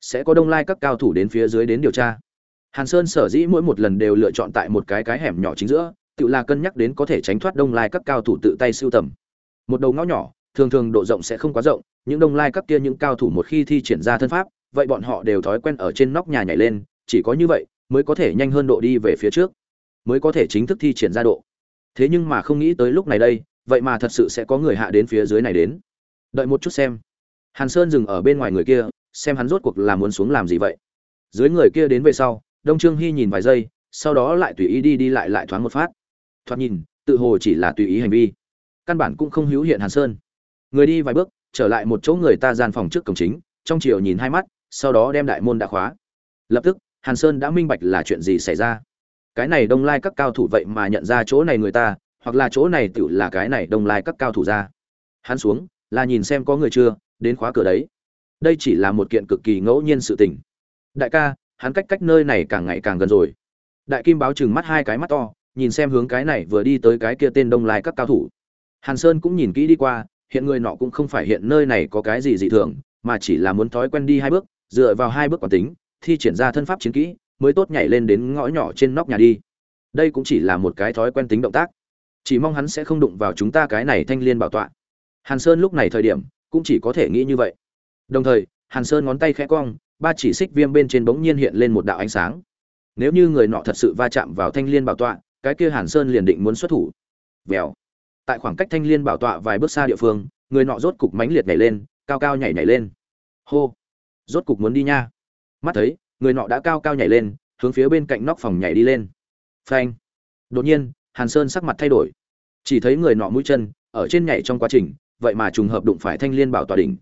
Sẽ có đông lai các cao thủ đến phía dưới đến điều tra. Hàn sơn sở dĩ mỗi một lần đều lựa chọn tại một cái cái hẻm nhỏ chính giữa tự là cân nhắc đến có thể tránh thoát đông lai các cao thủ tự tay sưu tầm. Một đầu ngõ nhỏ, thường thường độ rộng sẽ không quá rộng, những đông lai các kia những cao thủ một khi thi triển ra thân pháp, vậy bọn họ đều thói quen ở trên nóc nhà nhảy lên, chỉ có như vậy mới có thể nhanh hơn độ đi về phía trước, mới có thể chính thức thi triển ra độ. Thế nhưng mà không nghĩ tới lúc này đây, vậy mà thật sự sẽ có người hạ đến phía dưới này đến. Đợi một chút xem. Hàn sơn dừng ở bên ngoài người kia, xem hắn rốt cuộc là muốn xuống làm gì vậy. Dưới người kia đến về sau, đông trương hy nhìn vài giây, sau đó lại tùy ý đi đi lại lại thoáng một phát thoạt nhìn, tự hồ chỉ là tùy ý hành vi. Căn bản cũng không hữu hiện hàn sơn. Người đi vài bước, trở lại một chỗ người ta gian phòng trước cổng chính, trong chiều nhìn hai mắt, sau đó đem đại môn đã khóa. Lập tức, hàn sơn đã minh bạch là chuyện gì xảy ra. Cái này đông lai các cao thủ vậy mà nhận ra chỗ này người ta, hoặc là chỗ này tự là cái này đông lai các cao thủ ra. Hắn xuống, là nhìn xem có người chưa, đến khóa cửa đấy. Đây chỉ là một kiện cực kỳ ngẫu nhiên sự tình. Đại ca, hắn cách cách nơi này càng ngày càng gần rồi. Đại kim báo chừng mắt hai cái mắt to nhìn xem hướng cái này vừa đi tới cái kia tên đông lai các cao thủ. Hàn sơn cũng nhìn kỹ đi qua, hiện người nọ cũng không phải hiện nơi này có cái gì dị thường, mà chỉ là muốn thói quen đi hai bước, dựa vào hai bước quản tính, thi triển ra thân pháp chiến kỹ, mới tốt nhảy lên đến ngõ nhỏ trên nóc nhà đi. Đây cũng chỉ là một cái thói quen tính động tác. Chỉ mong hắn sẽ không đụng vào chúng ta cái này thanh liên bảo tọa. Hàn sơn lúc này thời điểm, cũng chỉ có thể nghĩ như vậy. Đồng thời, hàn sơn ngón tay khẽ cong, ba chỉ xích viêm bên trên bỗng nhiên hiện lên một đạo ánh sáng. Nếu như người nọ thật sự va chạm vào thanh liên bảo tọa cái kia hàn sơn liền định muốn xuất thủ. Vèo. Tại khoảng cách thanh liên bảo tọa vài bước xa địa phương, người nọ rốt cục mãnh liệt nhảy lên, cao cao nhảy nhảy lên. Hô. Rốt cục muốn đi nha. Mắt thấy, người nọ đã cao cao nhảy lên, hướng phía bên cạnh nóc phòng nhảy đi lên. Phanh. Đột nhiên, hàn sơn sắc mặt thay đổi. Chỉ thấy người nọ mũi chân ở trên nhảy trong quá trình, vậy mà trùng hợp đụng phải thanh liên bảo tọa đỉnh.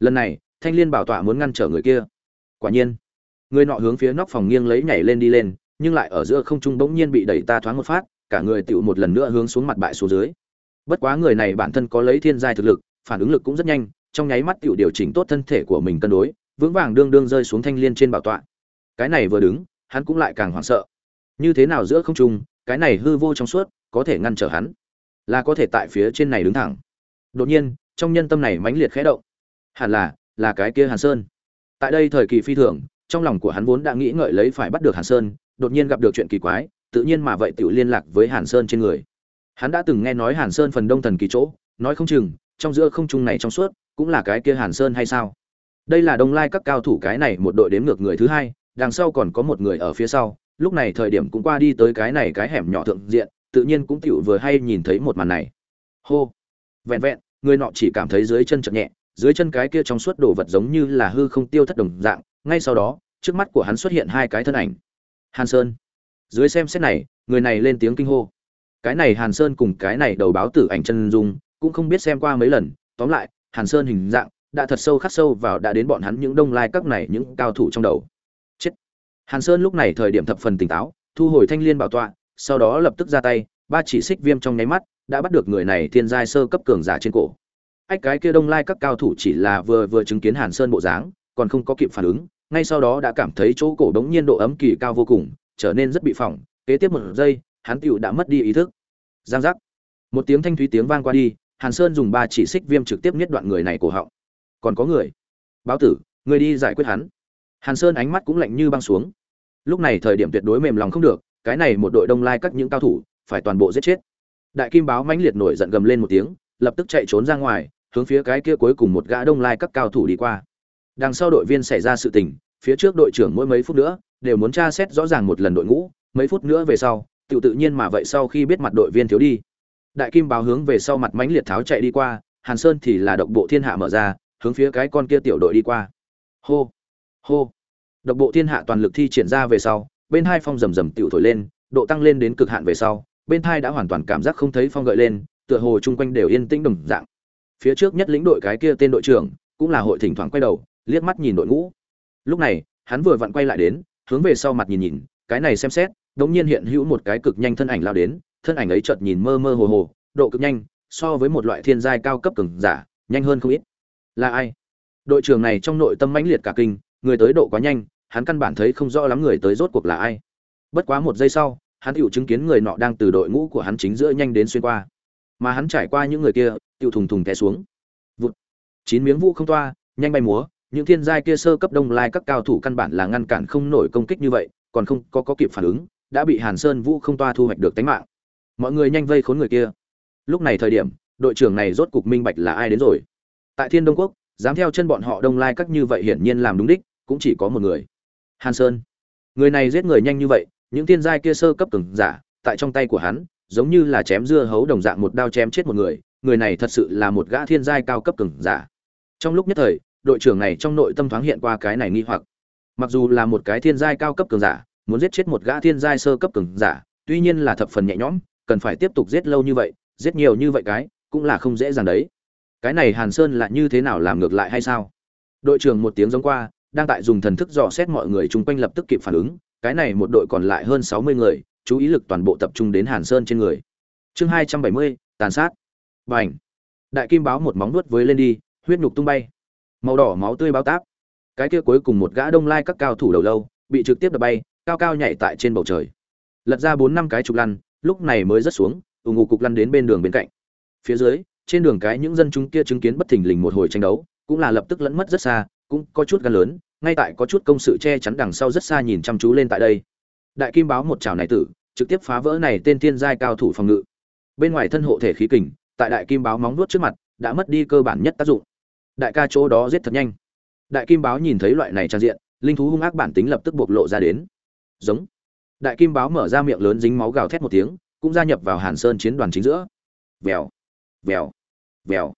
Lần này, thanh liên bảo tọa muốn ngăn trở người kia. Quả nhiên, người nọ hướng phía nóc phòng nghiêng lấy nhảy lên đi lên nhưng lại ở giữa không trung bỗng nhiên bị đẩy ta thoáng một phát, cả người tựu một lần nữa hướng xuống mặt bại xuống dưới. Bất quá người này bản thân có lấy thiên giai thực lực, phản ứng lực cũng rất nhanh, trong nháy mắt tựu điều chỉnh tốt thân thể của mình cân đối, vững vàng đương đương rơi xuống thanh liên trên bảo tọa. Cái này vừa đứng, hắn cũng lại càng hoảng sợ. Như thế nào giữa không trung, cái này hư vô trong suốt, có thể ngăn trở hắn? Là có thể tại phía trên này đứng thẳng. Đột nhiên, trong nhân tâm này mãnh liệt khẽ động. Hẳn là là cái kia hàn sơn. Tại đây thời kỳ phi thường, trong lòng của hắn vốn đã nghĩ ngợi lấy phải bắt được hàn sơn đột nhiên gặp được chuyện kỳ quái, tự nhiên mà vậy tiểu liên lạc với hàn sơn trên người. Hắn đã từng nghe nói hàn sơn phần đông thần kỳ chỗ, nói không chừng, trong giữa không trung này trong suốt, cũng là cái kia hàn sơn hay sao? Đây là đông lai các cao thủ cái này một đội đếm ngược người thứ hai, đằng sau còn có một người ở phía sau, lúc này thời điểm cũng qua đi tới cái này cái hẻm nhỏ thượng diện, tự nhiên cũng tựu vừa hay nhìn thấy một màn này. Hô! Vẹn vẹn, người nọ chỉ cảm thấy dưới chân chậm nhẹ, dưới chân cái kia trong suốt đồ vật giống như là hư không tiêu thất đồng dạng, ngay sau đó, trước mắt của hắn xuất hiện hai cái thân ảnh hàn sơn. Dưới xem xét này, người này lên tiếng kinh hô. Cái này hàn sơn cùng cái này đầu báo tử ảnh chân dung, cũng không biết xem qua mấy lần. Tóm lại, hàn sơn hình dạng đã thật sâu khắc sâu vào đã đến bọn hắn những đông lai các này, những cao thủ trong đầu. Chết. Hàn sơn lúc này thời điểm thập phần tỉnh táo, thu hồi thanh liên bảo tọa, sau đó lập tức ra tay, ba chỉ xích viêm trong nháy mắt đã bắt được người này thiên giai sơ cấp cường giả trên cổ. Ách, cái kia đông lai các cao thủ chỉ là vừa vừa chứng kiến hàn sơn bộ dáng, còn không có kịp phản ứng ngay sau đó đã cảm thấy chỗ cổ đống nhiên độ ấm kỳ cao vô cùng, trở nên rất bị phỏng. Kế tiếp một giây, hắn tiểu đã mất đi ý thức. Giang giác. Một tiếng thanh thúy tiếng vang qua đi, hàn sơn dùng ba chỉ xích viêm trực tiếp nhất đoạn người này cổ họng. Còn có người. Báo tử, người đi giải quyết hắn. Hàn sơn ánh mắt cũng lạnh như băng xuống. Lúc này thời điểm tuyệt đối mềm lòng không được, cái này một đội đông lai các những cao thủ, phải toàn bộ giết chết. Đại kim báo mãnh liệt nổi giận gầm lên một tiếng, lập tức chạy trốn ra ngoài, hướng phía cái kia cuối cùng một gã đông lai các cao thủ đi qua đằng sau đội viên xảy ra sự tình, phía trước đội trưởng mỗi mấy phút nữa đều muốn tra xét rõ ràng một lần đội ngũ, mấy phút nữa về sau tự tự nhiên mà vậy sau khi biết mặt đội viên thiếu đi. Đại kim báo hướng về sau mặt mãnh liệt tháo chạy đi qua, hàn sơn thì là độc bộ thiên hạ mở ra, hướng phía cái con kia tiểu đội đi qua. Hô hô. Độc bộ thiên hạ toàn lực thi triển ra về sau, bên hai phong rầm rầm tiểu thổi lên, độ tăng lên đến cực hạn về sau, bên thai đã hoàn toàn cảm giác không thấy phong gợi lên, tựa hồ chung quanh đều yên tĩnh đồng dạng. Phía trước nhất lĩnh đội cái kia tên đội trưởng, cũng là hội thỉnh thoảng quay đầu liếc mắt nhìn đội ngũ. Lúc này, hắn vừa vặn quay lại đến, hướng về sau mặt nhìn nhìn, cái này xem xét, đống nhiên hiện hữu một cái cực nhanh thân ảnh lao đến, thân ảnh ấy chợt nhìn mơ mơ hồ hồ, độ cực nhanh, so với một loại thiên giai cao cấp cường giả, nhanh hơn không ít. Là ai? Đội trưởng này trong nội tâm mãnh liệt cả kinh, người tới độ quá nhanh, hắn căn bản thấy không rõ lắm người tới rốt cuộc là ai. Bất quá một giây sau, hắn tựu chứng kiến người nọ đang từ đội ngũ của hắn chính giữa nhanh đến xuyên qua. Mà hắn trải qua những người kia tiêu thùng thùng té xuống. Vụt. Chín miếng vũ không toa, nhanh bay múa những thiên giai kia sơ cấp đông lai các cao thủ căn bản là ngăn cản không nổi công kích như vậy còn không có, có kịp phản ứng đã bị hàn sơn vũ không toa thu hoạch được tính mạng. Mọi người nhanh vây khốn người kia. Lúc này thời điểm đội trưởng này rốt cục minh bạch là ai đến rồi. Tại thiên đông quốc dám theo chân bọn họ đông lai các như vậy hiển nhiên làm đúng đích cũng chỉ có một người. Hàn sơn. Người này giết người nhanh như vậy những thiên giai kia sơ cấp cường giả tại trong tay của hắn giống như là chém dưa hấu đồng dạng một đao chém chết một người người này thật sự là một gã thiên giai cao cấp cường giả. Trong lúc nhất thời đội trưởng này trong nội tâm thoáng hiện qua cái này nghi hoặc. Mặc dù là một cái thiên giai cao cấp cường giả, muốn giết chết một gã thiên giai sơ cấp cường giả, tuy nhiên là thập phần nhẹ nhõm, cần phải tiếp tục giết lâu như vậy, giết nhiều như vậy cái, cũng là không dễ dàng đấy. Cái này hàn sơn là như thế nào làm ngược lại hay sao? Đội trưởng một tiếng giống qua, đang tại dùng thần thức dò xét mọi người chung quanh lập tức kịp phản ứng, cái này một đội còn lại hơn sáu mươi người, chú ý lực toàn bộ tập trung đến hàn sơn trên người. Chương hai trăm bảy mươi, tàn sát. B à đại kim báo một móng nuốt với lên đi, huyết nhục tung bay màu đỏ máu tươi bao táp. Cái kia cuối cùng một gã đông lai các cao thủ đầu lâu, bị trực tiếp đập bay, cao cao nhảy tại trên bầu trời. Lật ra bốn năm cái trục lăn, lúc này mới rớt xuống ủng ngụ cục lăn đến bên đường bên cạnh. Phía dưới, trên đường cái những dân chúng kia chứng kiến bất thình lình một hồi tranh đấu, cũng là lập tức lẫn mất rất xa, cũng có chút gan lớn, ngay tại có chút công sự che chắn đằng sau rất xa nhìn chăm chú lên tại đây. Đại kim báo một chảo này tử, trực tiếp phá vỡ này tên thiên giai cao thủ phòng ngự. Bên ngoài thân hộ thể khí kình, tại đại kim báo móng nuốt trước mặt, đã mất đi cơ bản nhất tác dụng đại ca chỗ đó giết thật nhanh. Đại kim báo nhìn thấy loại này trang diện, linh thú hung ác bản tính lập tức bộc lộ ra đến. Giống. Đại kim báo mở ra miệng lớn dính máu gào thét một tiếng, cũng gia nhập vào hàn sơn chiến đoàn chính giữa. Vèo. Vèo. Vèo.